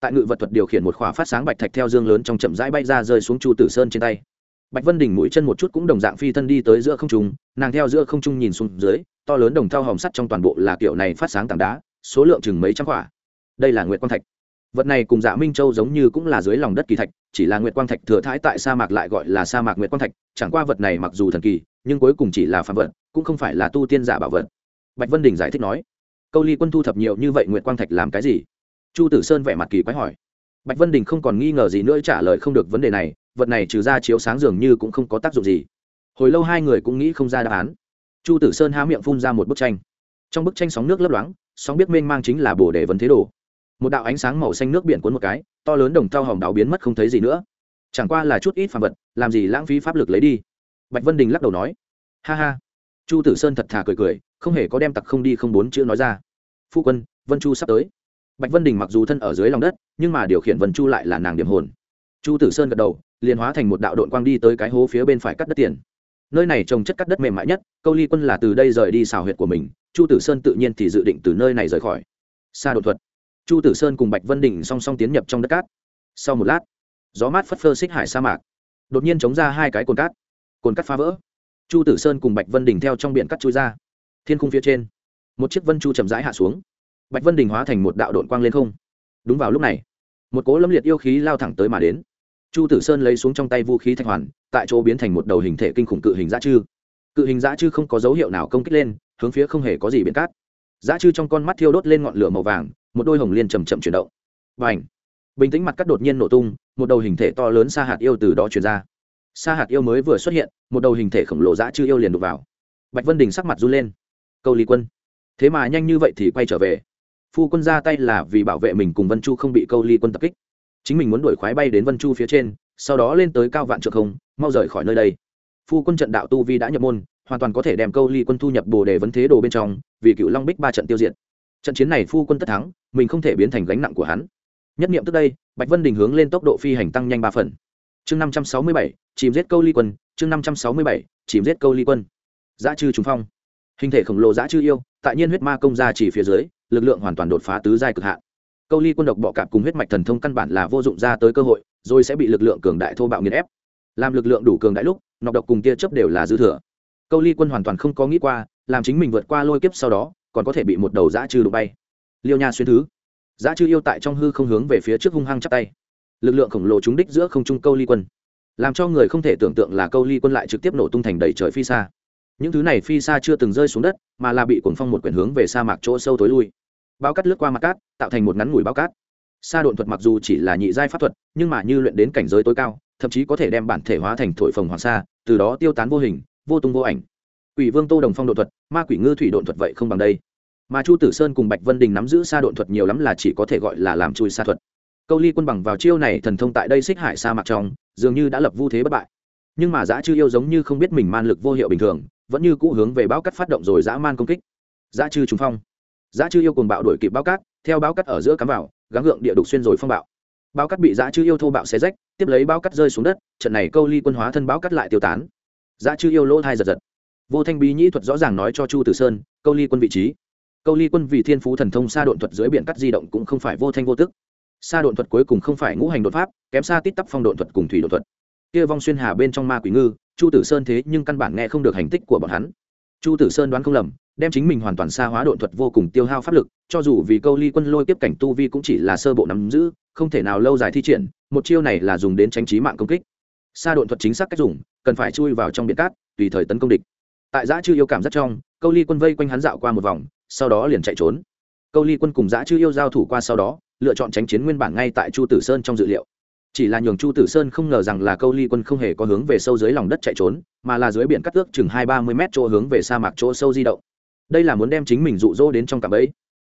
Speaker 1: Tại ngự vật thuật điều khiển một khỏa phát sáng bạch thạch theo dương lớn trong chậm rãi bay ra rơi xuống chu tử sơn trên tay bạch vân đỉnh mũi chân một chút cũng đồng dạng phi thân đi tới giữa không trung, nàng theo giữa không trung nhìn xuống dưới, to lớn đồng thau hòm sắt trong toàn bộ là kiểu này phát sáng tảng đá, số lượng chừng mấy trăm quả. Đây là nguyệt quang thạch. Vật này cùng dạ minh châu giống như cũng là dưới lòng đất kỳ thạch, chỉ là nguyệt quang thạch thừa thãi tại sa mạc lại gọi là sa mạc nguyệt quang thạch, chẳng qua vật này mặc dù thần kỳ, nhưng cuối cùng chỉ là phạm vật, cũng không phải là tu tiên giả bảo vật. Bạch vân đình giải thích nói, câu ly quân thu thập nhiều như vậy nguyệt quang thạch làm cái gì? Chu tử sơn vẻ mặt kỳ quái hỏi. Bạch vân đình không còn nghi ngờ gì nữa trả lời không được vấn đề này vật này trừ ra chiếu sáng dường như cũng không có tác dụng gì. Hồi lâu hai người cũng nghĩ không ra đáp án. Chu tử sơn há miệng phun ra một bức tranh. Trong bức tranh sóng nước lấp loáng, sóng biết mênh mang chính là bồ đề vấn thế đồ. Một đạo ánh sáng màu xanh nước biển cuốn một cái, to lớn đồng thau hồng đào biến mất không thấy gì nữa. Chẳng qua là chút ít phàm vật, làm gì lãng phí pháp lực lấy đi. Bạch vân đình lắc đầu nói, ha ha. Chu tử sơn thật thà cười cười, không hề có đem tặc không đi không bốn chữ nói ra. Phu quân, vân chu sắp tới. Bạch vân đình mặc dù thân ở dưới lòng đất, nhưng mà điều khiển vân chu lại là nàng điểm hồn. Chu tử sơn gật đầu liền hóa thành một đạo đội quang đi tới cái hố phía bên phải cắt đất tiền. Nơi này trồng chất cắt đất mềm mại nhất, câu ly quân là từ đây rời đi xào huyệt của mình, chu tử sơn tự nhiên thì dự định từ nơi này rời khỏi. Xa đột thuật. Chu tử sơn cùng bạch vân đình song song tiến nhập trong đất cát. Sau một lát, gió mát phất phơ xích hải sa mạc. Đột nhiên chống ra hai cái cồn cát. Cồn cát phá vỡ. Chu tử sơn cùng bạch vân đình theo trong biển cắt chui ra. Thiên khung phía trên, một chiếc vân chu chậm rãi hạ xuống. Bạch vân đình hóa thành một đạo đội quang lên không. Đúng vào lúc này, một cố lâm liệt yêu khí lao thẳng tới mà đến chu tử sơn lấy xuống trong tay vũ khí thạch hoàn, tại chỗ biến thành một đầu hình thể kinh khủng cự hình dã chư. Cự hình dã chư không có dấu hiệu nào công kích lên, hướng phía không hề có gì biến cát. Dã chư trong con mắt thiêu đốt lên ngọn lửa màu vàng, một đôi hồng liên chầm chậm chuyển động. Và ảnh bình tĩnh mặt cắt đột nhiên nổ tung, một đầu hình thể to lớn xa hạt yêu từ đó chuyển ra. Xa hạt yêu mới vừa xuất hiện, một đầu hình thể khổng lồ dã chư yêu liền đục vào. Bạch vân đình sắc mặt run lên. Câu lý quân. Thế mà nhanh như vậy thì quay trở về. Phu quân ra tay là vì bảo vệ mình cùng vân chu không bị câu ly quân tập kích chính mình muốn đuổi khoái bay đến vân chu phía trên, sau đó lên tới cao vạn trượng không, mau rời khỏi nơi đây. Phu quân trận đạo tu vi đã nhập môn, hoàn toàn có thể đem câu ly quân thu nhập bồ đề vấn thế đồ bên trong, vì cựu long bích ba trận tiêu diệt. Trận chiến này phu quân tất thắng, mình không thể biến thành gánh nặng của hắn. Nhất niệm tức đây, bạch vân đình hướng lên tốc độ phi hành tăng nhanh ba phần. Chương năm trăm sáu mươi bảy, chìm giết câu ly quân, chương năm trăm sáu mươi bảy, chìm giết câu ly quân. Giã chư trùng phong. Hình thể khổng lồ giã chư yêu, tại nhiên huyết ma công ra chỉ phía dưới, lực lượng hoàn toàn đột phá tứ giai cực hạn câu ly quân độc bọ cạp cùng huyết mạch thần thông căn bản là vô dụng ra tới cơ hội, rồi sẽ bị lực lượng cường đại thô bạo nghiền ép. Làm lực lượng đủ cường đại lúc, nọc độc cùng tia chớp đều là dư thừa. Câu ly quân hoàn toàn không có nghĩ qua, làm chính mình vượt qua lôi kiếp sau đó, còn có thể bị một đầu dã chư đụng bay. Liêu nha xuyên thứ. Dã chư yêu tại trong hư không hướng về phía trước hung hăng chắp tay. Lực lượng khổng lồ trúng đích giữa không trung câu ly quân. Làm cho người không thể tưởng tượng là câu ly quân lại trực tiếp nổ tung thành đầy trời phi xa. Những thứ này phi xa chưa từng rơi xuống đất, mà là bị cuồng phong một quyển hướng về sa mạc chỗ sâu tối lui bao cắt lướt qua mặt cát, tạo thành một ngắn ngủi bao cát. Sa độn thuật mặc dù chỉ là nhị giai pháp thuật, nhưng mà như luyện đến cảnh giới tối cao, thậm chí có thể đem bản thể hóa thành thổi phồng hoàng sa, từ đó tiêu tán vô hình, vô tung vô ảnh. Quỷ vương tô đồng phong độn thuật, ma quỷ ngư thủy độn thuật vậy không bằng đây. Mà chu tử sơn cùng bạch vân đình nắm giữ sa độn thuật nhiều lắm là chỉ có thể gọi là làm chui sa thuật. Câu ly quân bằng vào chiêu này thần thông tại đây xích hải sa mạc trong, dường như đã lập vu thế bất bại. Nhưng mà dã chư yêu giống như không biết mình man lực vô hiệu bình thường, vẫn như cũ hướng về bão cắt phát động rồi dã man công kích. Dã chư trùng phong. Giá chư yêu cùng bạo đuổi kịp báo cát, theo báo cắt ở giữa cắm vào, gắng gượng địa đục xuyên rồi phong bạo. Báo cắt bị giá chư yêu thô bạo xé rách, tiếp lấy báo cắt rơi xuống đất, trận này câu ly quân hóa thân báo cắt lại tiêu tán. Giá chư yêu lỗ thai giật giật. Vô thanh bí nhĩ thuật rõ ràng nói cho chu tử sơn, câu ly quân vị trí. Câu ly quân vì thiên phú thần thông xa độn thuật dưới biển cắt di động cũng không phải vô thanh vô tức. Xa độn thuật cuối cùng không phải ngũ hành đột pháp, kém xa tít tắp phong độn thuật cùng thủy đột thuật. Kia vong xuyên hà bên trong ma quỷ ngư, chu tử sơn thế nhưng căn bản nghe không được hành tích của bọn hắn. Chu tử sơn đoán không lầm đem chính mình hoàn toàn xa hóa độn thuật vô cùng tiêu hao pháp lực, cho dù vì câu ly quân lôi tiếp cảnh tu vi cũng chỉ là sơ bộ nắm giữ, không thể nào lâu dài thi triển, một chiêu này là dùng đến tránh trí mạng công kích. Xa độn thuật chính xác cách dùng, cần phải chui vào trong biển cát, tùy thời tấn công địch. Tại giã chư yêu cảm rất trong, câu ly quân vây quanh hắn dạo qua một vòng, sau đó liền chạy trốn. Câu ly quân cùng giã chư yêu giao thủ qua sau đó, lựa chọn tránh chiến nguyên bản ngay tại chu tử sơn trong dự liệu. Chỉ là nhường chu tử sơn không ngờ rằng là câu ly quân không hề có hướng về sâu dưới lòng đất chạy trốn, mà là dưới biển cắt ước chừng hai ba mươi mét chỗ hướng về sa mạc chỗ sâu di động đây là muốn đem chính mình rụ rỗ đến trong cạm ấy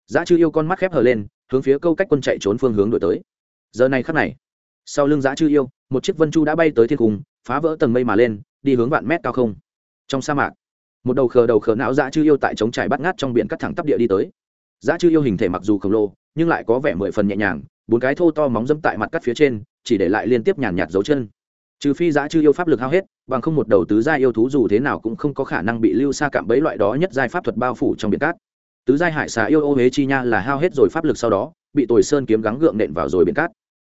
Speaker 1: giá chư yêu con mắt khép hờ lên, hướng phía câu cách quân chạy trốn phương hướng đổi tới. Giờ này khắc này, sau lưng giá chư yêu, một chiếc vân chu đã bay tới thiên cung, phá vỡ tầng mây mà lên, đi hướng vạn mét cao không. Trong sa mạc, một đầu khờ đầu khờ não Giá chư yêu tại trống trải bắt ngát trong biển cắt thẳng tắp địa đi tới. Giá chư yêu hình thể mặc dù khổng lồ, nhưng lại có vẻ mười phần nhẹ nhàng, bốn cái thô to móng dẫm tại mặt cắt phía trên, chỉ để lại liên tiếp nhàn nhạt dấu chân trừ phi giã chư yêu pháp lực hao hết bằng không một đầu tứ giai yêu thú dù thế nào cũng không có khả năng bị lưu xa cạm bẫy loại đó nhất giai pháp thuật bao phủ trong biển cát. Tứ giai hải xà yêu ô huế chi nha là hao hết rồi pháp lực sau đó bị tồi sơn kiếm gắng gượng nện vào rồi biển cát.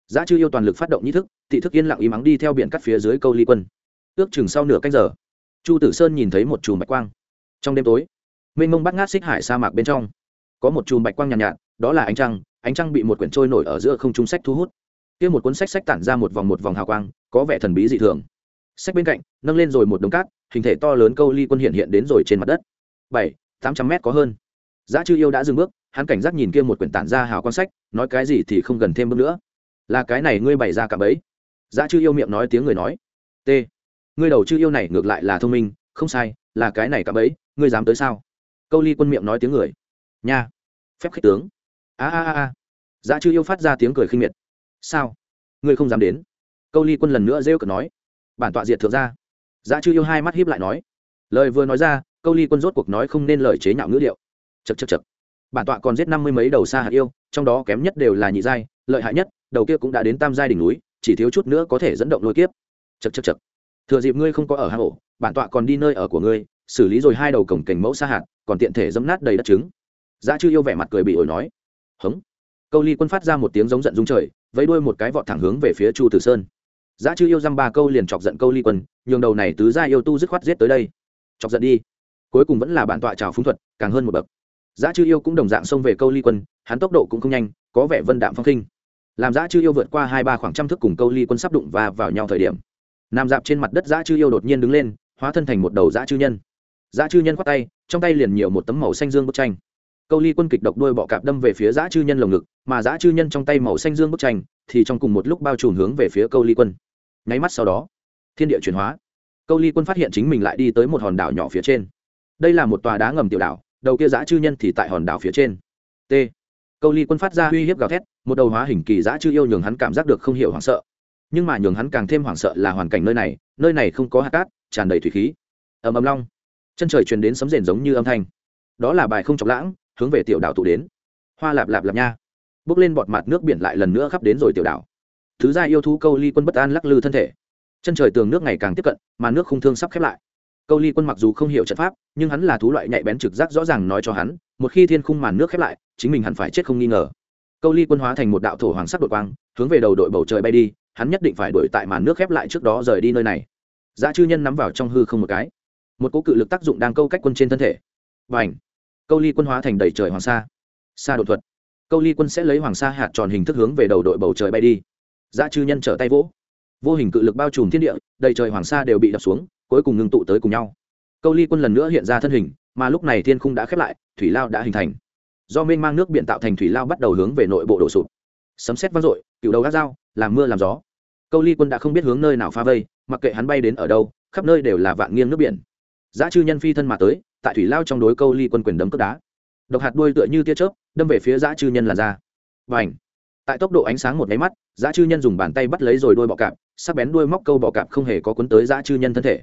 Speaker 1: Giá chư yêu toàn lực phát động nhĩ thức thị thức yên lặng im ắng đi theo biển cắt phía dưới câu ly quân. Ước chừng sau nửa canh giờ chu tử sơn nhìn thấy một chùm bạch quang. Trong đêm tối mênh mông bắt ngát xích hải sa mạc bên trong có một chùm bạch quang nhàn nhạt, nhạt đó là ánh trăng ánh trăng bị một quyển trôi nổi ở giữa không trung sách thu hút kia một cuốn sách sách tản ra một vòng một vòng hào quang, có vẻ thần bí dị thường. Sách bên cạnh, nâng lên rồi một đống cát, hình thể to lớn câu ly quân hiện hiện đến rồi trên mặt đất. Bảy, tám trăm mét có hơn. Giá chư yêu đã dừng bước, hắn cảnh giác nhìn kia một quyển tản ra hào quang sách, nói cái gì thì không gần thêm bước nữa. Là cái này ngươi bày ra cả bấy giá chư yêu miệng nói tiếng người nói. T, ngươi đầu chư yêu này ngược lại là thông minh, không sai, là cái này cả bấy ngươi dám tới sao? Câu ly quân miệng nói tiếng người. Nha. Phép khích tướng. A a a a. Giá chư yêu phát ra tiếng cười khinh miệt sao? Ngươi không dám đến? Câu ly quân lần nữa rêu cợt nói. Bản tọa diệt thượng ra giá dạ chư yêu hai mắt hiếp lại nói. Lời vừa nói ra, câu ly quân rốt cuộc nói không nên lời chế nhạo ngữ điệu. Chật chật chật bản tọa còn giết năm mươi mấy đầu xa hạt yêu, trong đó kém nhất đều là nhị giai, lợi hại nhất, đầu kia cũng đã đến tam giai đỉnh núi, chỉ thiếu chút nữa có thể dẫn động lôi kiếp. Chật chật chật thừa dịp ngươi không có ở hang ổ, bản tọa còn đi nơi ở của ngươi, xử lý rồi hai đầu cổng cảnh mẫu xa hạt, còn tiện thể dấm nát đầy đất trứng. Giá chư yêu vẻ mặt cười bị ổi nói. Hống câu ly quân phát ra một tiếng giống giận dung trời, vẫy đuôi một cái vọt thẳng hướng về phía chu tử sơn. Giá chư yêu dăm ba câu liền chọc giận câu ly quân, nhường đầu này tứ gia yêu tu dứt khoát giết tới đây. Chọc giận đi. Cuối cùng vẫn là bản tọa trào phúng thuật, càng hơn một bậc. Giá chư yêu cũng đồng dạng xông về câu ly quân, hắn tốc độ cũng không nhanh, có vẻ vân đạm phong khinh. Làm giá chư yêu vượt qua hai ba khoảng trăm thước cùng câu ly quân sắp đụng và vào nhau thời điểm nằm dạp trên mặt đất giá chư yêu đột nhiên đứng lên, hóa thân thành một đầu giá chư nhân. Giá chư nhân khoát tay, trong tay liền nhiều một tấm màu xanh dương bức tranh câu ly quân kịch độc đuôi bọ cạp đâm về phía giã chư nhân lồng ngực, mà giã chư nhân trong tay màu xanh dương bức tranh, thì trong cùng một lúc bao trùm hướng về phía câu ly quân. Nháy mắt sau đó, thiên địa chuyển hóa. Câu ly quân phát hiện chính mình lại đi tới một hòn đảo nhỏ phía trên. Đây là một tòa đá ngầm tiểu đảo, đầu kia giã chư nhân thì tại hòn đảo phía trên. T. Câu ly quân phát ra uy hiếp gào thét, một đầu hóa hình kỳ giã chư yêu nhường hắn cảm giác được không hiểu hoảng sợ. Nhưng mà nhường hắn càng thêm hoảng sợ là hoàn cảnh nơi này nơi này không có hạt cát, tràn đầy thủy khí. Ầm ầm long. Chân trời truyền đến sấm rền giống như âm thanh. Đó là bài không chọc lãng hướng về tiểu đảo tụ đến. Hoa lạp lạp lạp nha. Bước lên bọt mặt nước biển lại lần nữa khắp đến rồi tiểu đảo. Thứ gia yêu thú câu ly quân bất an lắc lư thân thể. Chân trời tường nước ngày càng tiếp cận, mà nước không thương sắp khép lại. Câu ly quân mặc dù không hiểu trận pháp, nhưng hắn là thú loại nhạy bén trực giác rõ ràng nói cho hắn, một khi thiên khung màn nước khép lại, chính mình hẳn phải chết không nghi ngờ. Câu ly quân hóa thành một đạo thổ hoàng sắc đội quang, hướng về đầu đội bầu trời bay đi, hắn nhất định phải đuổi tại màn nước khép lại trước đó rời đi nơi này. Giá chư nhân nắm vào trong hư không một cái. Một cỗ cự lực tác dụng đang câu cách quân trên thân thể. Và ảnh câu ly quân hóa thành đầy trời hoàng sa. Sa đột thuật. Câu ly quân sẽ lấy hoàng sa hạt tròn hình thức hướng về đầu đội bầu trời bay đi. Giá chư nhân trở tay vỗ. Vô hình cự lực bao trùm thiên địa, đầy trời hoàng sa đều bị đập xuống, cuối cùng ngưng tụ tới cùng nhau. Câu ly quân lần nữa hiện ra thân hình, mà lúc này thiên khung đã khép lại, thủy lao đã hình thành. Do mênh mang nước biển tạo thành thủy lao bắt đầu hướng về nội bộ đổ sụp. Sấm xét vang dội, cựu đầu gác dao, làm mưa làm gió. Câu ly quân đã không biết hướng nơi nào phá vây, mặc kệ hắn bay đến ở đâu, khắp nơi đều là vạn nghiêng nước biển. Giá chư nhân phi thân mà tới tại thủy lao trong đối câu ly quân quyền đấm cướp đá. Độc hạt đuôi tựa như tia chớp, đâm về phía dã chư nhân là ra và ảnh tại tốc độ ánh sáng một máy mắt dã chư nhân dùng bàn tay bắt lấy rồi đuôi bọ cạp, sắc bén đuôi móc câu bọ cạp không hề có cuốn tới dã chư nhân thân thể.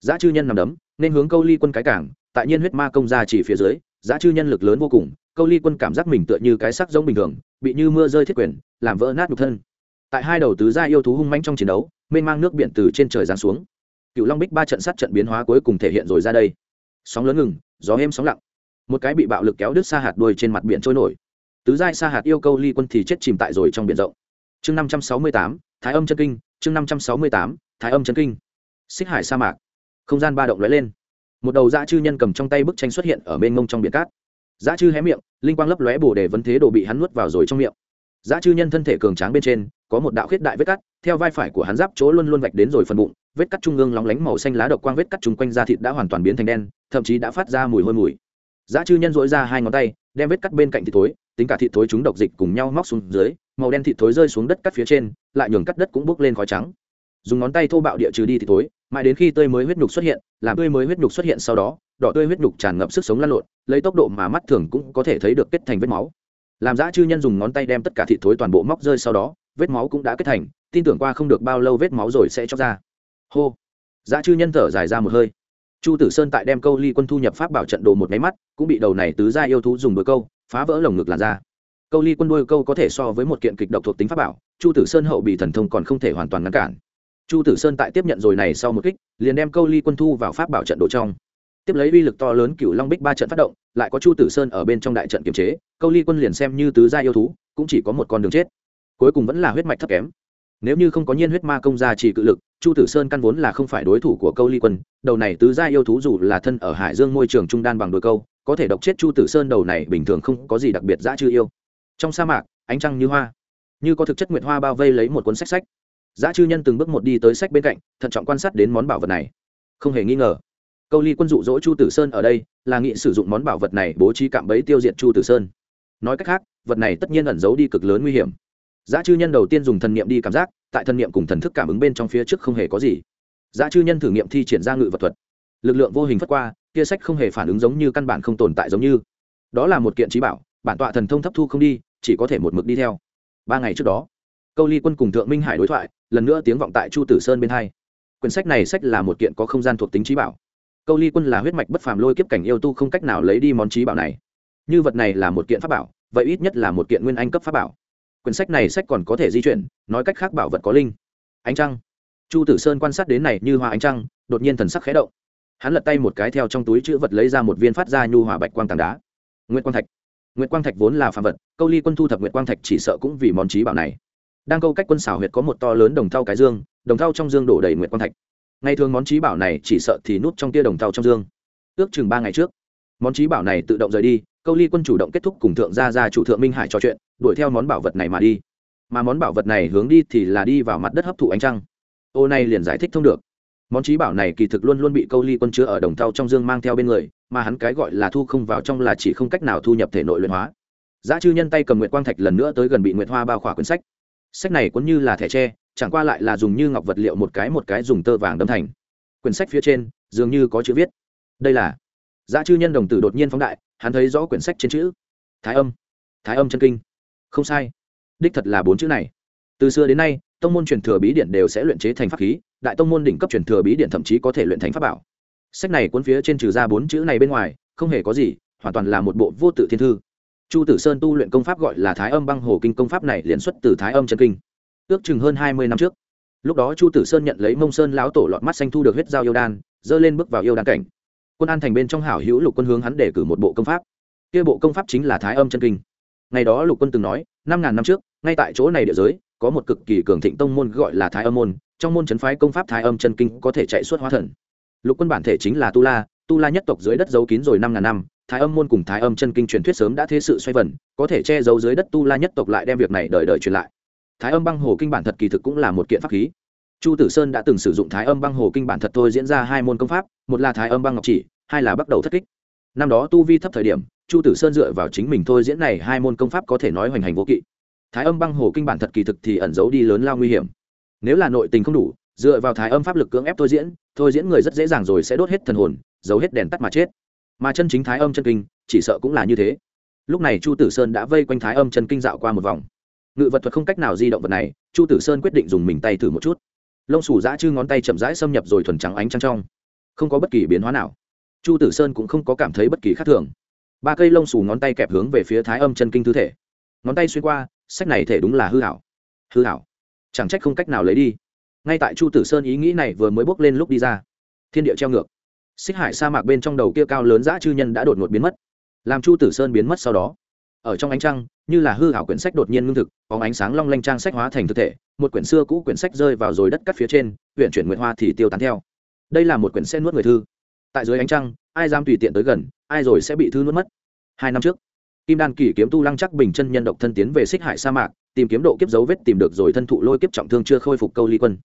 Speaker 1: Dã chư nhân nằm đấm, nên hướng câu ly quân cái cảng, tại nhiên huyết ma công ra chỉ phía dưới dã chư nhân lực lớn vô cùng, câu ly quân cảm giác mình tựa như cái sắc giống bình thường, bị như mưa rơi thiết quyền, làm vỡ nát nhục thân. Tại hai đầu tứ gia yêu thú hung manh trong chiến đấu, mênh mang nước biển từ trên trời giáng xuống. Cựu long bích ba trận sát trận biến hóa cuối cùng thể hiện rồi ra đây sóng lớn ngừng, gió êm sóng lặng. Một cái bị bạo lực kéo đứt xa hạt đuôi trên mặt biển trôi nổi. Tứ giai xa hạt yêu cầu ly quân thì chết chìm tại rồi trong biển rộng. Chương năm trăm sáu mươi tám, thái âm chân kinh, chương năm trăm sáu mươi tám, thái âm chân kinh. Xích hải sa mạc. Không gian ba động lóe lên. Một đầu dã chư nhân cầm trong tay bức tranh xuất hiện ở bên ngông trong biển cát. Dã chư hé miệng, linh quang lấp lóe bổ để vấn thế đồ bị hắn nuốt vào rồi trong miệng. Dã chư nhân thân thể cường tráng bên trên, có một đạo khuyết đại vết cắt, theo vai phải của hắn giáp chỗ luôn luôn vạch đến rồi phần bụng vết cắt trung ương lóng lánh màu xanh lá độc quang vết cắt chung quanh da thịt đã hoàn toàn biến thành đen, thậm chí đã phát ra mùi hôi mùi. Dã chư nhân dỗi ra hai ngón tay, đem vết cắt bên cạnh thịt thối, tính cả thịt thối chúng độc dịch cùng nhau móc xuống dưới, màu đen thịt thối rơi xuống đất cắt phía trên, lại nhường cắt đất cũng bốc lên khói trắng. Dùng ngón tay thô bạo địa trừ đi thịt thối, mãi đến khi tươi mới huyết nhục xuất hiện, làm tươi mới huyết nhục xuất hiện sau đó, đỏ tươi huyết nhục tràn ngập sức sống lăn lộn, lấy tốc độ mà mắt thường cũng có thể thấy được kết thành vết máu. Làm dã chư nhân dùng ngón tay đem tất cả thịt thối toàn bộ móc rơi sau đó, vết máu cũng đã kết thành, tin tưởng qua không được bao lâu vết máu rồi sẽ chóc ra hô. Giá chư nhân thở dài ra một hơi. Chu tử sơn tại đem câu ly quân thu nhập pháp bảo trận đồ một máy mắt, cũng bị đầu này tứ gia yêu thú dùng đôi câu, phá vỡ lồng ngực làn ra câu ly quân đôi câu có thể so với một kiện kịch độc thuộc tính pháp bảo, chu tử sơn hậu bị thần thông còn không thể hoàn toàn ngăn cản. Chu tử sơn tại tiếp nhận rồi này sau một kích, liền đem câu ly quân thu vào pháp bảo trận đồ trong. Tiếp lấy uy lực to lớn cựu long bích ba trận phát động, lại có chu tử sơn ở bên trong đại trận kiềm chế, câu ly quân liền xem như tứ gia yêu thú, cũng chỉ có một con đường chết. Cuối cùng vẫn là huyết mạch thấp kém nếu như không có nhiên huyết ma công gia chỉ cự lực, chu tử sơn căn vốn là không phải đối thủ của câu ly quân, đầu này tứ gia yêu thú dù là thân ở hải dương môi trường trung đan bằng đôi câu, có thể độc chết chu tử sơn đầu này bình thường không có gì đặc biệt dã chư yêu. Trong sa mạc, ánh trăng như hoa, như có thực chất nguyệt hoa bao vây lấy một cuốn sách sách. Dã chư nhân từng bước một đi tới sách bên cạnh, thận trọng quan sát đến món bảo vật này. Không hề nghi ngờ, câu ly quân dụ dỗ chu tử sơn ở đây, là nghị sử dụng món bảo vật này bố trí cạm bẫy tiêu diệt chu tử sơn. Nói cách khác, vật này tất nhiên ẩn giấu đi cực lớn nguy hiểm giá chư nhân đầu tiên dùng thần niệm đi cảm giác, tại thần niệm cùng thần thức cảm ứng bên trong phía trước không hề có gì. Giá chư nhân thử nghiệm thi triển ra ngự vật thuật. Lực lượng vô hình phất qua, kia sách không hề phản ứng giống như căn bản không tồn tại giống như. Đó là một kiện trí bảo, bản tọa thần thông thấp thu không đi, chỉ có thể một mực đi theo. Ba ngày trước đó, câu ly quân cùng thượng minh hải đối thoại, lần nữa tiếng vọng tại chu tử sơn bên hai. Quyển sách này sách là một kiện có không gian thuộc tính trí bảo. Câu ly quân là huyết mạch bất phàm lôi kiếp cảnh yêu tu không cách nào lấy đi món trí bảo này. Như vật này là một kiện pháp bảo, vậy ít nhất là một kiện nguyên anh cấp pháp bảo quyển sách này sách còn có thể di chuyển, nói cách khác bảo vật có linh. Ánh trăng. Chu tử sơn quan sát đến này như hoa ánh trăng, đột nhiên thần sắc khẽ động. Hắn lật tay một cái theo trong túi chữ vật lấy ra một viên phát ra nhu hòa bạch quang tảng đá. Nguyễn quang thạch. Nguyễn quang thạch vốn là phạm vật, câu ly quân thu thập nguyễn quang thạch chỉ sợ cũng vì món trí bảo này. Đang câu cách quân xảo huyệt có một to lớn đồng thau cái dương, đồng thau trong dương đổ đầy nguyễn quang thạch. Ngày thường món trí bảo này chỉ sợ thì nút trong tia đồng thau trong dương. Ước chừng ba ngày trước món trí bảo này tự động rời đi, câu ly quân chủ động kết thúc cùng thượng gia gia chủ thượng minh hải trò chuyện, đuổi theo món bảo vật này mà đi. Mà món bảo vật này hướng đi thì là đi vào mặt đất hấp thụ ánh trăng. Ô này liền giải thích thông được. Món trí bảo này kỳ thực luôn luôn bị câu ly quân chứa ở đồng thau trong dương mang theo bên người, mà hắn cái gọi là thu không vào trong là chỉ không cách nào thu nhập thể nội luyện hóa. Giá chư nhân tay cầm nguyệt quang thạch lần nữa tới gần bị nguyệt hoa bao khỏa quyển sách. Sách này cũng như là thẻ tre, chẳng qua lại là dùng như ngọc vật liệu một cái một cái dùng tơ vàng đâm thành. Quyển sách phía trên, dường như có chữ viết. Đây là giá chư nhân đồng tử đột nhiên phóng đại, hắn thấy rõ quyển sách trên chữ. Thái âm. Thái âm chân kinh. Không sai. Đích thật là bốn chữ này. Từ xưa đến nay, tông môn truyền thừa bí điện đều sẽ luyện chế thành pháp khí, đại tông môn đỉnh cấp truyền thừa bí điện thậm chí có thể luyện thành pháp bảo. Sách này cuốn phía trên trừ ra bốn chữ này bên ngoài, không hề có gì, hoàn toàn là một bộ vô tự thiên thư. Chu tử sơn tu luyện công pháp gọi là thái âm băng hồ kinh công pháp này liền xuất từ thái âm chân kinh. Ước chừng hơn hai mươi năm trước, lúc đó chu tử sơn nhận lấy mông sơn lão tổ lọt mắt xanh thu được huyết giao yêu đan dơ lên bước vào yêu đan cảnh quân an thành bên trong hảo hữu lục quân hướng hắn để cử một bộ công pháp. Kia bộ công pháp chính là thái âm chân kinh. Ngày đó lục quân từng nói, năm ngàn năm trước, ngay tại chỗ này địa giới, có một cực kỳ cường thịnh tông môn gọi là thái âm môn, trong môn chấn phái công pháp thái âm chân kinh có thể chạy suốt hóa thần. Lục quân bản thể chính là tu la tu la nhất tộc dưới đất giấu kín rồi năm ngàn năm, thái âm môn cùng thái âm chân kinh truyền thuyết sớm đã thế sự xoay vần, có thể che giấu dưới đất tu la nhất tộc lại đem việc này đời đời truyền lại. Thái âm băng hồ kinh bản thật kỳ thực cũng là một kiện pháp khí. Chu tử sơn đã từng sử dụng thái âm băng hồ kinh bản thật thôi diễn ra hai môn công pháp, một là thái âm băng ngọc chỉ hai là bắt đầu thất kích. Năm đó tu vi thấp thời điểm, chu tử sơn dựa vào chính mình thôi diễn này hai môn công pháp có thể nói hoành hành vô kỵ. Thái âm băng hồ kinh bản thật kỳ thực thì ẩn giấu đi lớn lao nguy hiểm. Nếu là nội tình không đủ, dựa vào thái âm pháp lực cưỡng ép thôi diễn thôi diễn người rất dễ dàng rồi sẽ đốt hết thần hồn, giấu hết đèn tắt mà chết. Mà chân chính thái âm chân kinh, chỉ sợ cũng là như thế. Lúc này chu tử sơn đã vây quanh thái âm chân kinh dạo qua một vòng. Ngự vật thuật không cách nào di động vật này, chu tử sơn quyết định dùng mình tay thử một chút. Lông sủ dã chư ngón tay chậm rãi xâm nhập rồi thuần trắng ánh trăng trong. Không có bất kỳ biến hóa nào chu tử sơn cũng không có cảm thấy bất kỳ khác thường. Ba cây lông xù ngón tay kẹp hướng về phía thái âm chân kinh thư thể. Ngón tay xuyên qua, sách này thể đúng là hư hảo hư hảo chẳng trách không cách nào lấy đi. Ngay tại chu tử sơn ý nghĩ này vừa mới bốc lên lúc đi ra. Thiên địa treo ngược. Xích hải sa mạc bên trong đầu kia cao lớn dã chư nhân đã đột ngột biến mất. Làm chu tử sơn biến mất sau đó, ở trong ánh trăng, như là hư hảo quyển sách đột nhiên ngưng thực có ánh sáng long lanh trang sách hóa thành thực thể, một quyển xưa cũ quyển sách rơi vào rồi đất cắt phía trên huyện chuyển nguyệt hoa thì tiêu tán theo. Đây là một quyển xe nuốt người thư tại dưới ánh trăng, ai dám tùy tiện tới gần, ai rồi sẽ bị thư nuốt mất. Hai năm trước, kim đan kỳ kiếm tu lăng chắc bình chân nhân độc thân tiến về xích hải sa mạc, tìm kiếm độ kiếp dấu vết tìm được rồi thân thụ lôi kiếp trọng thương chưa khôi phục câu ly quân.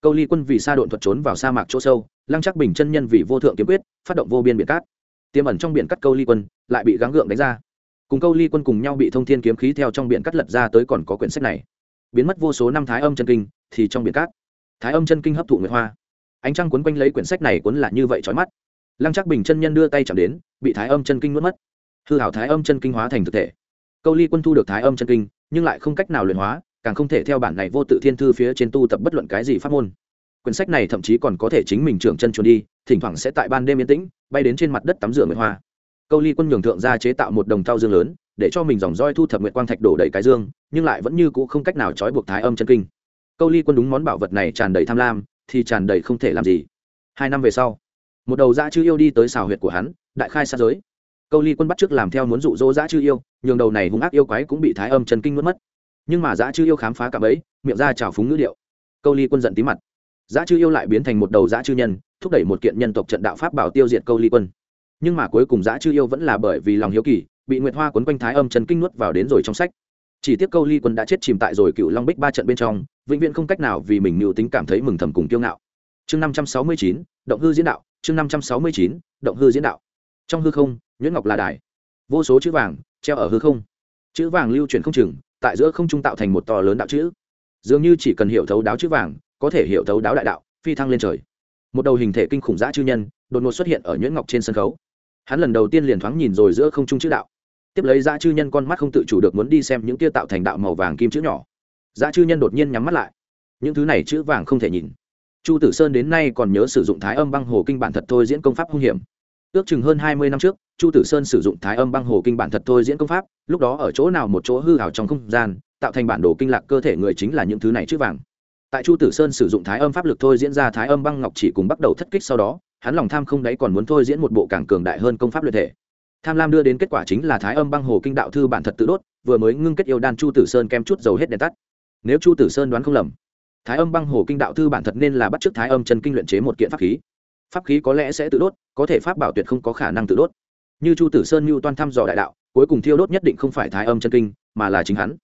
Speaker 1: Câu ly quân vì sa độn thuật trốn vào sa mạc chỗ sâu, lăng chắc bình chân nhân vì vô thượng kiếm quyết, phát động vô biên biển cát. Tiêm ẩn trong biển cắt câu ly quân lại bị gắng gượng đánh ra. Cùng câu ly quân cùng nhau bị thông thiên kiếm khí theo trong biển cắt lật ra tới còn có quyển sách này. Biến mất vô số năm thái âm chân kinh thì trong biển cát, thái âm chân kinh hấp thụ nguyệt hoa. Ánh trăng quấn quanh lấy quyển sách này cuốn là như vậy trói mắt lăng chắc bình chân nhân đưa tay chạm đến, bị thái âm chân kinh nuốt mất. Hư hảo thái âm chân kinh hóa thành thực thể. Câu ly quân thu được thái âm chân kinh, nhưng lại không cách nào luyện hóa, càng không thể theo bản này vô tự thiên thư phía trên tu tập bất luận cái gì pháp môn. Quyển sách này thậm chí còn có thể chính mình trưởng chân chuồn đi, thỉnh thoảng sẽ tại ban đêm yên tĩnh, bay đến trên mặt đất tắm rửa nguyệt hoa. Câu ly quân nhường thượng ra chế tạo một đồng thau dương lớn, để cho mình dòng roi thu thập nguyệt quang thạch đổ đầy cái dương, nhưng lại vẫn như cũ không cách nào trói buộc thái âm chân kinh. Câu ly quân đúng món bảo vật này tràn đầy tham lam, thì tràn đầy không thể làm gì. Hai năm về sau một đầu dã chư yêu đi tới xào huyệt của hắn, đại khai sát giới. Câu ly quân bắt trước làm theo muốn dụ dỗ dã chư yêu, nhường đầu này hung ác yêu quái cũng bị thái âm Trần kinh mất mất. Nhưng mà dã chư yêu khám phá cả bấy miệng ra trào phúng ngữ điệu. Câu ly quân giận tí mặt. Dã chư yêu lại biến thành một đầu dã chư nhân, thúc đẩy một kiện nhân tộc trận đạo pháp bảo tiêu diệt câu ly quân. Nhưng mà cuối cùng dã chư yêu vẫn là bởi vì lòng hiếu kỳ, bị nguyệt hoa quấn quanh thái âm Trần kinh nuốt vào đến rồi trong sách. Chỉ tiếc câu ly quân đã chết chìm tại rồi cựu long bích ba trận bên trong, vĩnh viễn không cách nào vì mình mưu tính cảm thấy mừng thầm cùng kiêu ngạo. Chương năm trăm sáu mươi chín, động hư diễn đạo chương năm trăm sáu mươi chín, động hư diễn đạo. Trong hư không, nhuyễn ngọc là đài. Vô số chữ vàng treo ở hư không. Chữ vàng lưu chuyển không chừng, tại giữa không trung tạo thành một to lớn đạo chữ. Dường như chỉ cần hiểu thấu đáo chữ vàng, có thể hiểu thấu đáo đại đạo, phi thăng lên trời. Một đầu hình thể kinh khủng dã chư nhân, đột ngột xuất hiện ở nhuyễn ngọc trên sân khấu. Hắn lần đầu tiên liền thoáng nhìn rồi giữa không trung chữ đạo. Tiếp lấy dã chư nhân con mắt không tự chủ được muốn đi xem những kia tạo thành đạo màu vàng kim chữ nhỏ. Dã chư nhân đột nhiên nhắm mắt lại. Những thứ này chữ vàng không thể nhìn chu tử sơn đến nay còn nhớ sử dụng thái âm băng hồ kinh bản thật thôi diễn công pháp hung hiểm. Ước chừng hơn hai mươi năm trước, chu tử sơn sử dụng thái âm băng hồ kinh bản thật thôi diễn công pháp, lúc đó ở chỗ nào một chỗ hư hào trong không gian, tạo thành bản đồ kinh lạc cơ thể người chính là những thứ này chữ vàng. Tại chu tử sơn sử dụng thái âm pháp lực thôi diễn ra thái âm băng ngọc chỉ cùng bắt đầu thất kích sau đó, hắn lòng tham không đáy còn muốn thôi diễn một bộ càng cường đại hơn công pháp luyện thể. Tham lam đưa đến kết quả chính là thái âm băng hồ kinh đạo thư bản thật tự đốt, vừa mới ngưng kết yêu đan chu tử sơn kem chút dầu hết đèn tắt. Nếu chu tử sơn đoán không lầm thái âm băng hồ kinh đạo thư bản thật nên là bắt chước thái âm chân kinh luyện chế một kiện pháp khí. Pháp khí có lẽ sẽ tự đốt, có thể pháp bảo tuyệt không có khả năng tự đốt. Như chu tử sơn mưu toan thăm dò đại đạo, cuối cùng thiêu đốt nhất định không phải thái âm chân kinh, mà là chính hắn.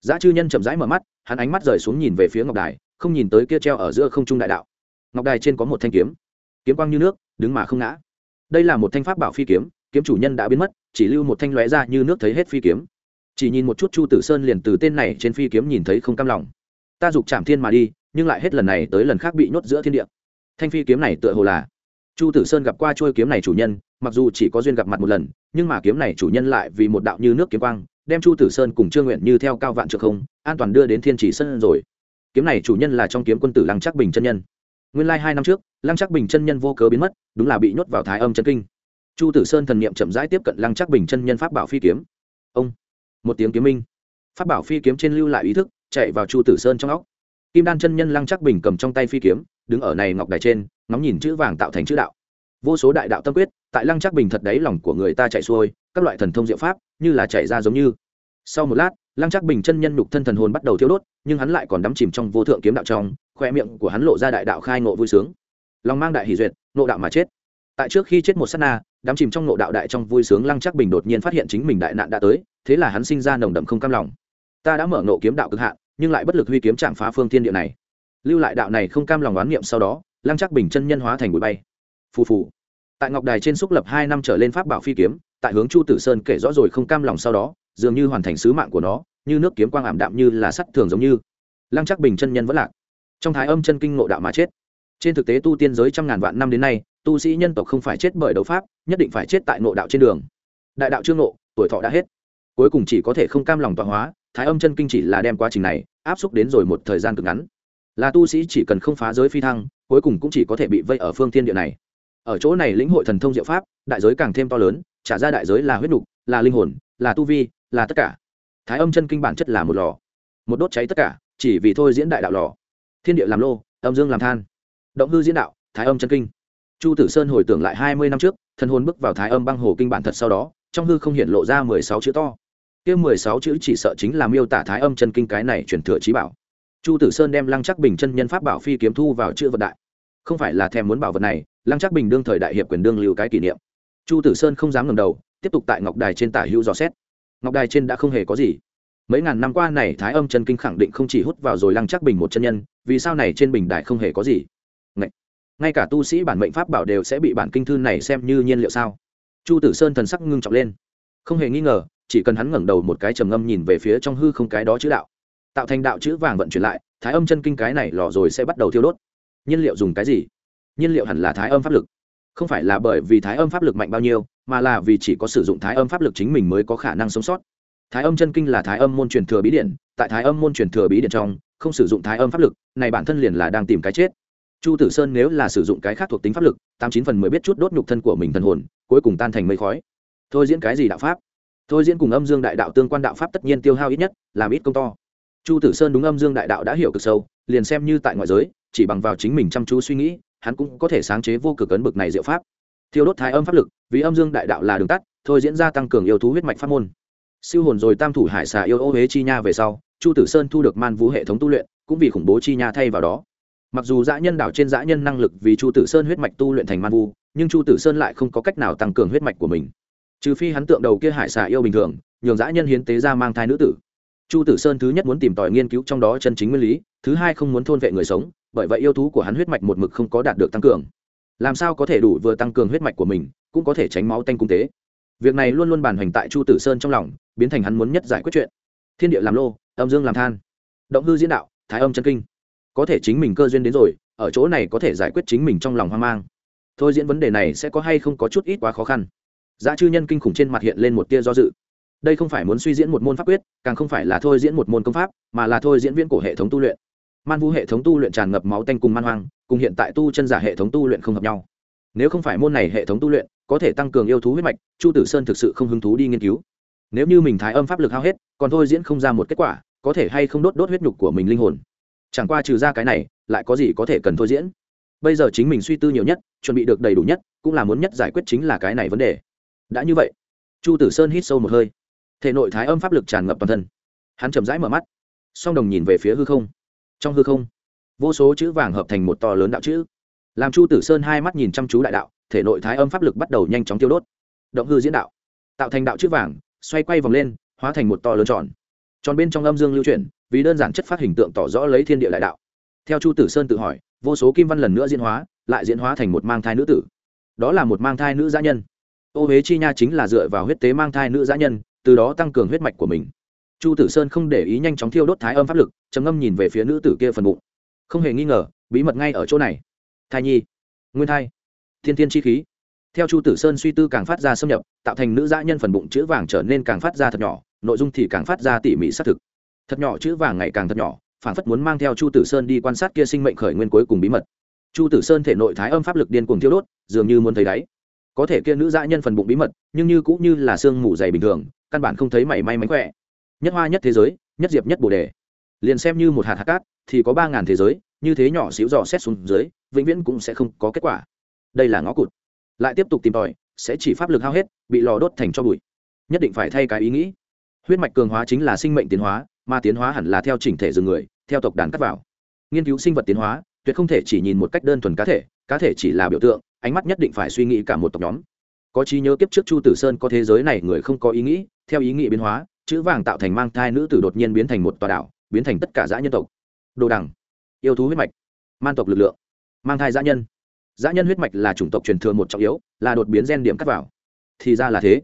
Speaker 1: Giá chư nhân chậm rãi mở mắt, hắn ánh mắt rời xuống nhìn về phía ngọc đài, không nhìn tới kia treo ở giữa không trung đại đạo. Ngọc đài trên có một thanh kiếm. Kiếm quang như nước, đứng mà không ngã. Đây là một thanh pháp bảo phi kiếm kiếm chủ nhân đã biến mất, chỉ lưu một thanh lóe ra như nước thấy hết phi kiếm. Chỉ nhìn một chút chu tử sơn liền từ tên này trên phi kiếm nhìn thấy không cam lòng ta dục chạm thiên mà đi, nhưng lại hết lần này tới lần khác bị nhốt giữa thiên địa. Thanh phi kiếm này tựa hồ là, chu tử sơn gặp qua trôi kiếm này chủ nhân, mặc dù chỉ có duyên gặp mặt một lần, nhưng mà kiếm này chủ nhân lại vì một đạo như nước kiếm quang, đem chu tử sơn cùng trương nguyện như theo cao vạn trượng không, an toàn đưa đến thiên chỉ sơn rồi. Kiếm này chủ nhân là trong kiếm quân tử lăng Trắc bình chân nhân. Nguyên lai hai năm trước, lăng Trắc bình chân nhân vô cớ biến mất, đúng là bị nhốt vào thái âm chân kinh. Chu tử sơn thần niệm chậm rãi tiếp cận lăng Trắc bình chân nhân pháp bảo phi kiếm. Ông, một tiếng kiếm minh. Pháp bảo phi kiếm trên lưu lại ý thức chạy vào chu tử sơn trong óc. Kim đan chân nhân lăng chắc bình cầm trong tay phi kiếm, đứng ở này ngọc đài trên, ngóng nhìn chữ vàng tạo thành chữ đạo. Vô số đại đạo tâm quyết, tại lăng chắc bình thật đáy lòng của người ta chạy xuôi, các loại thần thông diệu pháp, như là chạy ra giống như. Sau một lát, lăng chắc bình chân nhân nhục thân thần hồn bắt đầu thiêu đốt, nhưng hắn lại còn đắm chìm trong vô thượng kiếm đạo trong khoe miệng của hắn lộ ra đại đạo khai ngộ vui sướng. Lòng mang đại hỷ duyệt, nộ đạo mà chết. Tại trước khi chết một s á t na, đắm chìm trong nộ đạo đại trong vui sướng, lăng chắc bình đột nhiên phát hiện chính mình đại nạn đã tới, thế là hắn sinh ra nồng đậm không cam lòng ta đã mở nộ kiếm đạo cực hạn, nhưng lại bất lực huy kiếm chạm phá phương thiên địa này. Lưu lại đạo này không cam lòng oán niệm sau đó, lăng chắc bình chân nhân hóa thành bụi bay. Phù phù. Tại ngọc đài trên xúc lập hai năm trở lên pháp bảo phi kiếm, tại hướng chu tử sơn kể rõ rồi không cam lòng sau đó, dường như hoàn thành sứ mạng của nó, như nước kiếm quang ảm đạm như là sắt thường giống như. Lăng chắc bình chân nhân vẫn lạc. Trong thái âm chân kinh ngộ đạo mà chết. Trên thực tế tu tiên giới trăm ngàn vạn năm đến nay, tu sĩ nhân tộc không phải chết bởi đấu pháp, nhất định phải chết tại ngộ đạo trên đường. Đại đạo chưa ngộ, tuổi thọ đã hết. Cuối cùng chỉ có thể không cam lòng tọa hóa thái âm chân kinh chỉ là đem quá trình này áp xúc đến rồi một thời gian cực ngắn. Là tu sĩ chỉ cần không phá giới phi thăng, cuối cùng cũng chỉ có thể bị vây ở phương thiên địa này. Ở chỗ này lĩnh hội thần thông diệu pháp, đại giới càng thêm to lớn, trả ra đại giới là huyết nục, là linh hồn, là tu vi, là tất cả. Thái âm chân kinh bản chất là một lò. Một đốt cháy tất cả, chỉ vì thôi diễn đại đạo lò. Thiên địa làm lô, âm dương làm than. Động hư diễn đạo, thái âm chân kinh. Chu tử sơn hồi tưởng lại hai mươi năm trước, thần hồn bước vào thái âm băng hồ kinh bản thật sau đó, trong hư không hiện lộ ra mười sáu chữ to kia mười sáu chữ chỉ sợ chính là miêu tả thái âm chân kinh cái này truyền thừa trí bảo. Chu tử sơn đem lăng chắc bình chân nhân pháp bảo phi kiếm thu vào chữ vật đại. Không phải là thèm muốn bảo vật này lăng chắc bình đương thời đại hiệp quyền đương lưu cái kỷ niệm. Chu tử sơn không dám ngầm đầu tiếp tục tại ngọc đài trên tả hữu dò xét. Ngọc đài trên đã không hề có gì. Mấy ngàn năm qua này thái âm chân kinh khẳng định không chỉ hút vào rồi lăng chắc bình một chân nhân vì sao này trên bình đài không hề có gì? Ngay, ngay cả tu sĩ bản mệnh pháp bảo đều sẽ bị bản kinh thư này xem như nhiên liệu sao? Chu tử sơn thần sắc ngưng trọng lên. Không hề nghi ngờ chỉ cần hắn ngẩng đầu một cái trầm ngâm nhìn về phía trong hư không cái đó chữ đạo. Tạo thành đạo chữ vàng vận chuyển lại, thái âm chân kinh cái này lò rồi sẽ bắt đầu thiêu đốt. Nhiên liệu dùng cái gì? Nhiên liệu hẳn là thái âm pháp lực. Không phải là bởi vì thái âm pháp lực mạnh bao nhiêu, mà là vì chỉ có sử dụng thái âm pháp lực chính mình mới có khả năng sống sót. Thái âm chân kinh là thái âm môn truyền thừa bí điện tại thái âm môn truyền thừa bí điện trong, không sử dụng thái âm pháp lực, này bản thân liền là đang tìm cái chết. Chu tử sơn nếu là sử dụng cái khác thuộc tính pháp lực, tám chín phần mới biết chút đốt nhục thân của mình thần hồn, cuối cùng tan thành mây khói. Thôi diễn cái gì đạo pháp? Thôi diễn cùng âm dương đại đạo tương quan đạo pháp tất nhiên tiêu hao ít nhất, làm ít công to. Chu tử sơn đúng âm dương đại đạo đã hiểu cực sâu, liền xem như tại ngoại giới, chỉ bằng vào chính mình chăm chú suy nghĩ, hắn cũng có thể sáng chế vô cực ấn bực này diệu pháp. Thiêu đốt thái âm pháp lực, vì âm dương đại đạo là đường tắt, thôi diễn ra tăng cường yêu thú huyết mạch pháp môn. Siêu hồn rồi tam thủ hải xà yêu ô huế chi nha về sau, chu tử sơn thu được man vũ hệ thống tu luyện, cũng vì khủng bố chi nha thay vào đó. Mặc dù dã nhân đảo trên dã nhân năng lực vì chu tử sơn huyết mạch tu luyện thành man vu, nhưng chu tử sơn lại không có cách nào tăng cường huyết mạch của mình trừ phi hắn tượng đầu kia hải xà yêu bình thường, nhường dã nhân hiến tế ra mang thai nữ tử. Chu tử sơn thứ nhất muốn tìm tòi nghiên cứu trong đó chân chính nguyên lý, thứ hai không muốn thôn vệ người sống, bởi vậy yêu thú của hắn huyết mạch một mực không có đạt được tăng cường. Làm sao có thể đủ vừa tăng cường huyết mạch của mình, cũng có thể tránh máu tanh cung tế. Việc này luôn luôn bàn hoành tại chu tử sơn trong lòng, biến thành hắn muốn nhất giải quyết chuyện. Thiên địa làm lô, âm dương làm than. Động hư diễn đạo, thái âm chân kinh. Có thể chính mình cơ duyên đến rồi, ở chỗ này có thể giải quyết chính mình trong lòng hoang mang. Thôi diễn vấn đề này sẽ có hay không có chút ít quá khó khăn giá chư nhân kinh khủng trên mặt hiện lên một tia do dự. Đây không phải muốn suy diễn một môn pháp quyết, càng không phải là thôi diễn một môn công pháp, mà là thôi diễn viên của hệ thống tu luyện. Man vũ hệ thống tu luyện tràn ngập máu tanh cùng man hoang, cùng hiện tại tu chân giả hệ thống tu luyện không hợp nhau. Nếu không phải môn này hệ thống tu luyện, có thể tăng cường yêu thú huyết mạch, chu tử sơn thực sự không hứng thú đi nghiên cứu. Nếu như mình thái âm pháp lực hao hết, còn thôi diễn không ra một kết quả, có thể hay không đốt đốt huyết nhục của mình linh hồn? Chẳng qua trừ ra cái này, lại có gì có thể cần thôi diễn? Bây giờ chính mình suy tư nhiều nhất, chuẩn bị được đầy đủ nhất, cũng là muốn nhất giải quyết chính là cái này vấn đề đã như vậy, chu tử sơn hít sâu một hơi. Thể nội thái âm pháp lực tràn ngập toàn thân. Hắn chậm rãi mở mắt, song đồng nhìn về phía hư không. Trong hư không, vô số chữ vàng hợp thành một to lớn đạo chữ. Làm chu tử sơn hai mắt nhìn chăm chú đại đạo, thể nội thái âm pháp lực bắt đầu nhanh chóng tiêu đốt. Động hư diễn đạo, tạo thành đạo chữ vàng, xoay quay vòng lên, hóa thành một to lớn tròn. Tròn bên trong âm dương lưu chuyển, vì đơn giản chất phát hình tượng tỏ rõ lấy thiên địa đại đạo. Theo chu tử sơn tự hỏi, vô số kim văn lần nữa diễn hóa, lại diễn hóa thành một mang thai nữ tử. Đó là một mang thai nữ gia nhân ô huế chi nha chính là dựa vào huyết tế mang thai nữ giã nhân, từ đó tăng cường huyết mạch của mình. Chu tử sơn không để ý nhanh chóng thiêu đốt thái âm pháp lực, trầm ngâm nhìn về phía nữ tử kia phần bụng. Không hề nghi ngờ, bí mật ngay ở chỗ này. Thai nhi, nguyên thai, thiên thiên chi khí. Theo chu tử sơn suy tư càng phát ra xâm nhập, tạo thành nữ dã nhân phần bụng chữ vàng trở nên càng phát ra thật nhỏ, nội dung thì càng phát ra tỉ mỉ xác thực. Thật nhỏ chữ vàng ngày càng thật nhỏ phản phất muốn mang theo chu tử sơn đi quan sát kia sinh mệnh khởi nguyên cuối cùng bí mật. Chu tử sơn thể nội thái âm pháp lực điên cuồng thiêu đốt, dường như muốn thấy đáy có thể kia nữ dã nhân phần bụng bí mật, nhưng như cũng như là xương mù dày bình thường, căn bản không thấy mảy may mánh khỏe. Nhất hoa nhất thế giới, nhất diệp nhất bồ đề. Liền xem như một hạt hạt cát, thì có ba ngàn thế giới, như thế nhỏ xíu dò xét xuống dưới, vĩnh viễn cũng sẽ không có kết quả. Đây là ngõ cụt. Lại tiếp tục tìm tòi, sẽ chỉ pháp lực hao hết, bị lò đốt thành cho bụi. Nhất định phải thay cái ý nghĩ. Huyết mạch cường hóa chính là sinh mệnh tiến hóa, mà tiến hóa hẳn là theo chỉnh thể rừng người, theo tộc đàn cắt vào. Nghiên cứu sinh vật tiến hóa, tuyệt không thể chỉ nhìn một cách đơn thuần cá thể cá thể chỉ là biểu tượng ánh mắt nhất định phải suy nghĩ cả một tộc nhóm. Có trí nhớ kiếp trước chu tử sơn có thế giới này người không có ý nghĩ, theo ý nghĩ biến hóa, chữ vàng tạo thành mang thai nữ tử đột nhiên biến thành một tòa đảo, biến thành tất cả dã nhân tộc. Đồ đằng, yêu thú huyết mạch, man tộc lực lượng, mang thai dã nhân. Dã nhân huyết mạch là chủng tộc truyền thừa một trọng yếu, là đột biến gen điểm cắt vào. Thì ra là thế,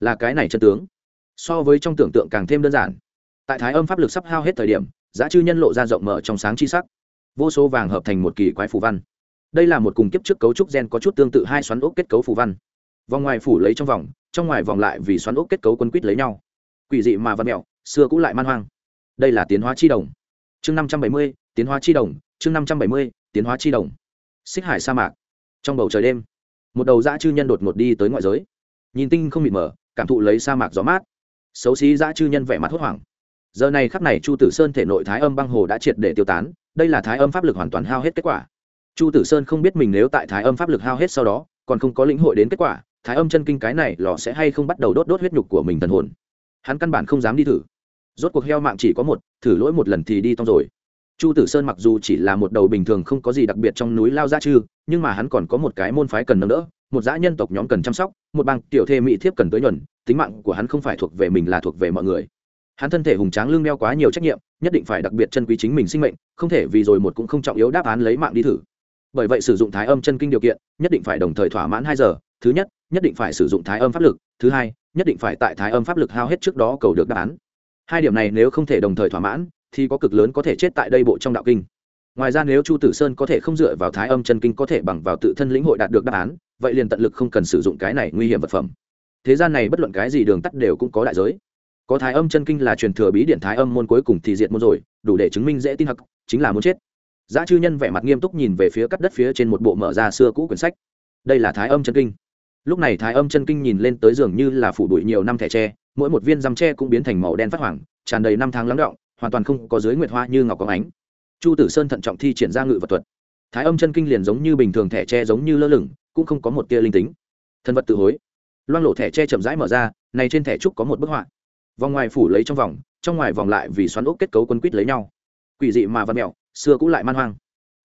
Speaker 1: là cái này chân tướng. So với trong tưởng tượng càng thêm đơn giản. Tại thái âm pháp lực sắp hao hết thời điểm, giá chư nhân lộ ra rộng mở trong sáng chi sắc. Vô số vàng hợp thành một kỳ quái phù văn đây là một cùng kiếp trước cấu trúc gen có chút tương tự hai xoắn ốc kết cấu phù văn. Vòng ngoài phủ lấy trong vòng, trong ngoài vòng lại vì xoắn ốc kết cấu quân quýt lấy nhau. Quỷ dị mà văn mẹo, xưa cũng lại man hoang. Đây là tiến hóa chi đồng. Chương năm trăm bảy mươi, tiến hóa chi đồng. Chương năm trăm bảy mươi, tiến hóa chi đồng. Xích hải sa mạc. Trong bầu trời đêm, một đầu dã chư nhân đột ngột đi tới ngoại giới. Nhìn tinh không mịt mờ, cảm thụ lấy sa mạc gió mát. Xấu xí dã chư nhân vẻ mặt hốt hoảng. Giờ này khắp này chu tử sơn thể nội thái âm băng hồ đã triệt để tiêu tán. Đây là thái âm pháp lực hoàn toàn hao hết kết quả chu tử sơn không biết mình nếu tại thái âm pháp lực hao hết sau đó, còn không có lĩnh hội đến kết quả, thái âm chân kinh cái này lò sẽ hay không bắt đầu đốt đốt huyết nhục của mình thần hồn? Hắn căn bản không dám đi thử. Rốt cuộc heo mạng chỉ có một, thử lỗi một lần thì đi tông rồi. Chu tử sơn mặc dù chỉ là một đầu bình thường không có gì đặc biệt trong núi lao gia chư, nhưng mà hắn còn có một cái môn phái cần nâng đỡ, một dã nhân tộc nhóm cần chăm sóc, một bang tiểu thê mỹ thiếp cần tới nhuần, tính mạng của hắn không phải thuộc về mình là thuộc về mọi người. Hắn thân thể hùng tráng lưng đeo quá nhiều trách nhiệm, nhất định phải đặc biệt chân quý chính mình sinh mệnh, không thể vì rồi một cũng không trọng yếu đáp án lấy mạng đi thử bởi vậy sử dụng thái âm chân kinh điều kiện, nhất định phải đồng thời thỏa mãn hai giờ. Thứ nhất nhất định phải sử dụng thái âm pháp lực. Thứ hai, nhất định phải tại thái âm pháp lực hao hết trước đó cầu được đáp án. Hai điểm này nếu không thể đồng thời thỏa mãn, thì có cực lớn có thể chết tại đây bộ trong đạo kinh. Ngoài ra nếu chu tử sơn có thể không dựa vào thái âm chân kinh có thể bằng vào tự thân lĩnh hội đạt được đáp án, vậy liền tận lực không cần sử dụng cái này nguy hiểm vật phẩm. Thế gian này bất luận cái gì đường tắt đều cũng có đại giới. Có thái âm chân kinh là truyền thừa bí điện thái âm môn cuối cùng thì diệt môn rồi, đủ để chứng minh dễ tin hặc, chính là muốn chết giá chư nhân vẻ mặt nghiêm túc nhìn về phía cắt đất phía trên một bộ mở ra xưa cũ quyển sách. Đây là thái âm chân kinh. Lúc này thái âm chân kinh nhìn lên tới giường như là phủ bụi nhiều năm thẻ tre, mỗi một viên răm tre cũng biến thành màu đen phát hoàng tràn đầy năm tháng lắng động, hoàn toàn không có dưới nguyệt hoa như ngọc có ánh. Chu tử sơn thận trọng thi triển ra ngự vật thuật. Thái âm chân kinh liền giống như bình thường thẻ tre giống như lơ lửng, cũng không có một tia linh tính. Thân vật tự hối. Loang lộ thẻ tre chậm rãi mở ra, này trên thẻ trúc có một bức họa. Vòng ngoài phủ lấy trong vòng, trong ngoài vòng lại vì xoắn ốc kết cấu quân quýt lấy nhau. Quỷ dị mà văn mẹo xưa cũng lại man hoang.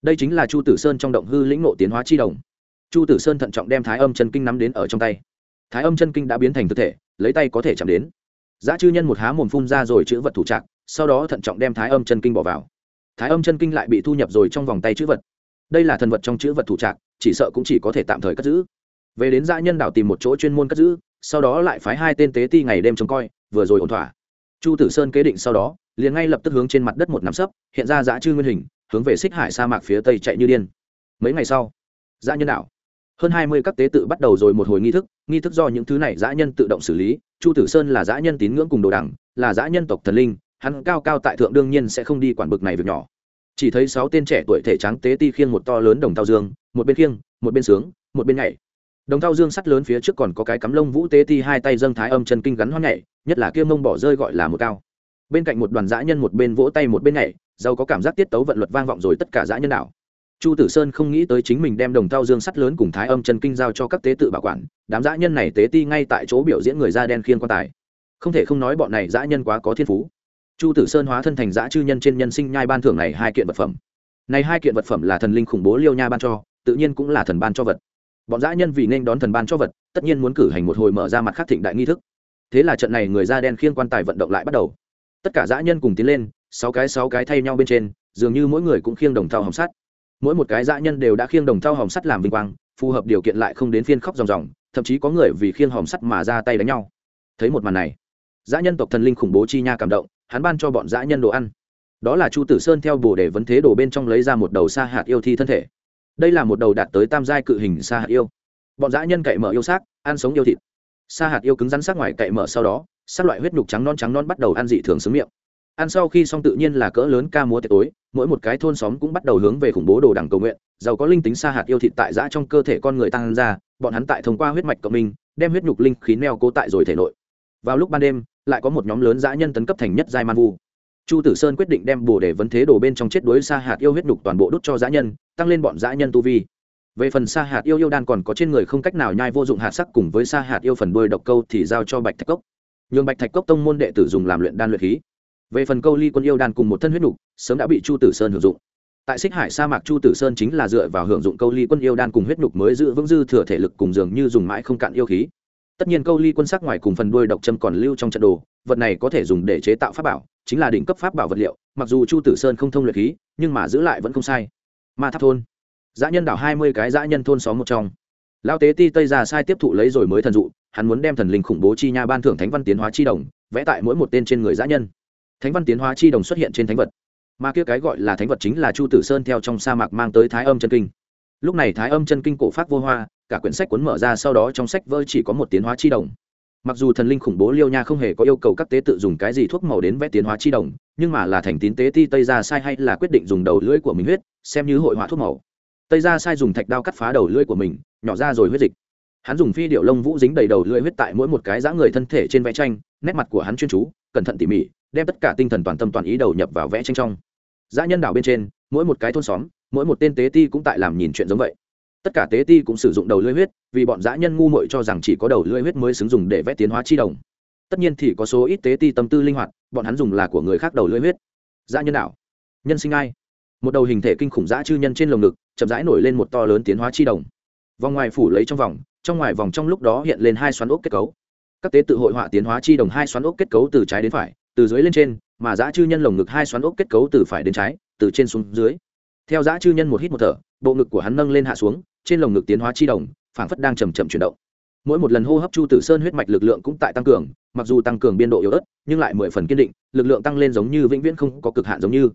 Speaker 1: Đây chính là chu tử sơn trong động hư lĩnh ngộ tiến hóa chi đồng. Chu tử sơn thận trọng đem thái âm chân kinh nắm đến ở trong tay. Thái âm chân kinh đã biến thành thực thể, lấy tay có thể chạm đến. Giá chư nhân một há mồm phun ra rồi chữ vật thủ trạc sau đó thận trọng đem thái âm chân kinh bỏ vào. Thái âm chân kinh lại bị thu nhập rồi trong vòng tay chữ vật. Đây là thần vật trong chữ vật thủ trạc chỉ sợ cũng chỉ có thể tạm thời cất giữ. Về đến dã nhân đảo tìm một chỗ chuyên môn cất giữ, sau đó lại phái hai tên tế ti ngày đêm trông coi, vừa rồi ổn thỏa. Chu tử sơn kế định sau đó liền ngay lập tức hướng trên mặt đất một nắm sấp, hiện ra dã chư nguyên hình, hướng về xích hải sa mạc phía tây chạy như điên. Mấy ngày sau, dã nhân đảo. Hơn hai mươi các tế tự bắt đầu rồi một hồi nghi thức nghi thức do những thứ này dã nhân tự động xử lý. Chu tử sơn là dã nhân tín ngưỡng cùng đồ đẳng, là dã nhân tộc thần linh, hắn cao cao tại thượng đương nhiên sẽ không đi quản bực này việc nhỏ. Chỉ thấy sáu tên trẻ tuổi thể trắng tế ti khiêng một to lớn đồng thao dương, một bên khiêng, một bên sướng, một bên nhảy. Đồng thao dương sắt lớn phía trước còn có cái cắm lông vũ tế ti hai tay dâng thái âm chân kinh gắn hoang nhảy, nhất là kia mông bỏ rơi gọi là một cao bên cạnh một đoàn dã nhân một bên vỗ tay một bên nhảy, giàu có cảm giác tiết tấu vận luật vang vọng rồi tất cả dã nhân đảo. Chu tử sơn không nghĩ tới chính mình đem đồng thao dương sắt lớn cùng thái âm chân kinh giao cho các tế tự bảo quản, đám dã nhân này tế ti ngay tại chỗ biểu diễn người da đen khiên quan tài. Không thể không nói bọn này dã nhân quá có thiên phú. Chu tử sơn hóa thân thành dã chư nhân trên nhân sinh nhai ban thưởng này hai kiện vật phẩm. Này hai kiện vật phẩm là thần linh khủng bố liêu nha ban cho, tự nhiên cũng là thần ban cho vật. Bọn dã nhân vì nên đón thần ban cho vật, tất nhiên muốn cử hành một hồi mở ra mặt khác thịnh đại nghi thức. Thế là trận này người da đen khiên quan tài vận động lại bắt đầu tất cả dã nhân cùng tiến lên, sáu cái sáu cái thay nhau bên trên, dường như mỗi người cũng khiêng đồng thau hồng sắt. Mỗi một cái dã nhân đều đã khiêng đồng thau hồng sắt làm vinh quang, phù hợp điều kiện lại không đến phiên khóc ròng ròng, thậm chí có người vì khiêng hồng sắt mà ra tay đánh nhau. Thấy một màn này, dã nhân tộc thần linh khủng bố chi nha cảm động, hắn ban cho bọn dã nhân đồ ăn. Đó là chu tử sơn theo bồ để vấn thế đồ bên trong lấy ra một đầu sa hạt yêu thi thân thể. Đây là một đầu đạt tới tam giai cự hình sa hạt yêu. Bọn dã nhân cậy mở yêu xác, ăn sống yêu thịt sa hạt yêu cứng rắn sắc ngoài cậy mở sau đó sắc loại huyết nhục trắng non trắng non bắt đầu ăn dị thường xứng miệng. Ăn sau khi xong tự nhiên là cỡ lớn ca múa tiệc tối, mỗi một cái thôn xóm cũng bắt đầu hướng về khủng bố đồ đẳng cầu nguyện, giàu có linh tính sa hạt yêu thịt tại giã trong cơ thể con người tăng ra, bọn hắn tại thông qua huyết mạch cộng minh, đem huyết nhục linh khí neo cố tại rồi thể nội. Vào lúc ban đêm, lại có một nhóm lớn dã nhân tấn cấp thành nhất giai man vu. Chu tử sơn quyết định đem bồ để vấn thế đồ bên trong chết đuối sa hạt yêu huyết nhục toàn bộ đốt cho dã nhân, tăng lên bọn dã nhân tu vi về phần sa hạt yêu yêu đan còn có trên người không cách nào nhai vô dụng hạt sắc cùng với sa hạt yêu phần đuôi độc câu thì giao cho bạch thạch cốc. Nhường bạch thạch cốc tông môn đệ tử dùng làm luyện đan luyện khí. Về phần câu ly quân yêu đan cùng một thân huyết nục, sớm đã bị chu tử sơn hưởng dụng. Tại xích hải sa mạc chu tử sơn chính là dựa vào hưởng dụng câu ly quân yêu đan cùng huyết nục mới giữ vững dư thừa thể lực cùng dường như dùng mãi không cạn yêu khí. Tất nhiên câu ly quân sắc ngoài cùng phần đuôi độc châm còn lưu trong trận đồ, vật này có thể dùng để chế tạo pháp bảo, chính là đỉnh cấp pháp bảo vật liệu, mặc dù chu tử sơn không thông luyện khí, nhưng mà giữ lại vẫn không sai. Ma tháp thôn dã nhân đảo hai mươi cái dã nhân thôn xóm một trong. Lao tế ti tây ra sai tiếp thụ lấy rồi mới thần dụ, hắn muốn đem thần linh khủng bố chi nha ban thưởng thánh văn tiến hóa chi đồng, vẽ tại mỗi một tên trên người dã nhân. Thánh văn tiến hóa chi đồng xuất hiện trên thánh vật. Mà kia cái gọi là thánh vật chính là chu tử sơn theo trong sa mạc mang tới thái âm chân kinh. Lúc này thái âm chân kinh cổ phát vô hoa, cả quyển sách cuốn mở ra sau đó trong sách vơi chỉ có một tiến hóa chi đồng. Mặc dù thần linh khủng bố liêu nha không hề có yêu cầu các tế tự dùng cái gì thuốc màu đến vẽ tiến hóa chi đồng, nhưng mà là thành tín tế ti tây ra sai hay là quyết định dùng đầu lưỡi của mình huyết, xem như hội họa thuốc màu tây ra sai dùng thạch đao cắt phá đầu lưỡi của mình, nhỏ ra rồi huyết dịch. Hắn dùng phi điệu lông vũ dính đầy đầu lưỡi huyết tại mỗi một cái dã người thân thể trên vẽ tranh, nét mặt của hắn chuyên chú, cẩn thận tỉ mỉ, đem tất cả tinh thần toàn tâm toàn ý đầu nhập vào vẽ tranh trong. Dã nhân đảo bên trên, mỗi một cái thôn xóm, mỗi một tên tế ti cũng tại làm nhìn chuyện giống vậy. Tất cả tế ti cũng sử dụng đầu lưỡi huyết, vì bọn dã nhân ngu muội cho rằng chỉ có đầu lưỡi huyết mới xứng dùng để vẽ tiến hóa chi đồng. Tất nhiên thì có số ít tế ti tâm tư linh hoạt, bọn hắn dùng là của người khác đầu lưỡi huyết. Dã nhân đảo. Nhân sinh ai? Một đầu hình thể kinh khủng dã chư nhân trên lồng ngực, chậm rãi nổi lên một to lớn tiến hóa chi đồng. Vòng ngoài phủ lấy trong vòng, trong ngoài vòng trong lúc đó hiện lên hai xoắn ốc kết cấu. Các tế tự hội họa tiến hóa chi đồng hai xoắn ốc kết cấu từ trái đến phải, từ dưới lên trên, mà dã chư nhân lồng ngực hai xoắn ốc kết cấu từ phải đến trái, từ trên xuống dưới. Theo dã chư nhân một hít một thở, bộ ngực của hắn nâng lên hạ xuống, trên lồng ngực tiến hóa chi đồng, phảng phất đang chầm chậm chuyển động. Mỗi một lần hô hấp chu tử sơn huyết mạch lực lượng cũng tại tăng cường, mặc dù tăng cường biên độ yếu ớt, nhưng lại mười phần kiên định, lực lượng tăng lên giống như vĩnh viễn không có cực hạn giống như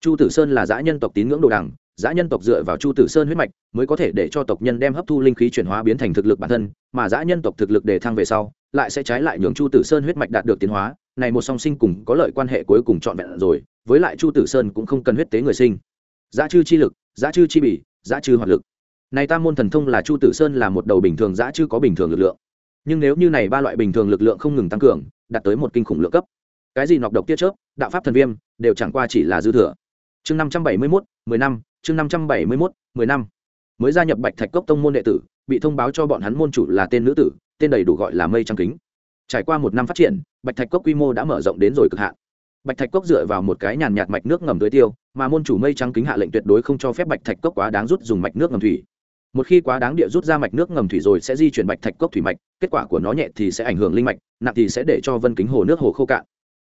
Speaker 1: chu tử sơn là giã nhân tộc tín ngưỡng đồ đằng giã nhân tộc dựa vào chu tử sơn huyết mạch mới có thể để cho tộc nhân đem hấp thu linh khí chuyển hóa biến thành thực lực bản thân, mà giã nhân tộc thực lực để thăng về sau, lại sẽ trái lại nhường chu tử sơn huyết mạch đạt được tiến hóa. Này một song sinh cùng có lợi quan hệ cuối cùng trọn vẹn rồi, với lại chu tử sơn cũng không cần huyết tế người sinh. Giá chư chi lực giá chư chi bỉ giá chư hoạt lực. Này tam môn thần thông là chu tử sơn là một đầu bình thường giá chư có bình thường lực lượng. Nhưng nếu như này ba loại bình thường lực lượng không ngừng tăng cường, đạt tới một kinh khủng lượng cấp. Cái gì nọc độc tiết chớp, đạo pháp thần viêm, đều chẳng qua chỉ là dư thừa chương năm trăm bảy mươi mốt, mười năm, chương năm trăm bảy mươi mốt, mười năm. Mới gia nhập bạch thạch cốc tông môn đệ tử, bị thông báo cho bọn hắn môn chủ là tên nữ tử, tên đầy đủ gọi là mây trăng kính. Trải qua một năm phát triển, bạch thạch cốc quy mô đã mở rộng đến rồi cực hạn. Bạch thạch cốc dựa vào một cái nhàn nhạt mạch nước ngầm tưới tiêu, mà môn chủ mây Trăng kính hạ lệnh tuyệt đối không cho phép bạch thạch cốc quá đáng rút dùng mạch nước ngầm thủy. Một khi quá đáng địa rút ra mạch nước ngầm thủy rồi sẽ di chuyển bạch thạch cốc thủy mạch, kết quả của nó nhẹ thì sẽ ảnh hưởng linh mạch, nặng thì sẽ để cho vân kính hồ nước hồ khô cạn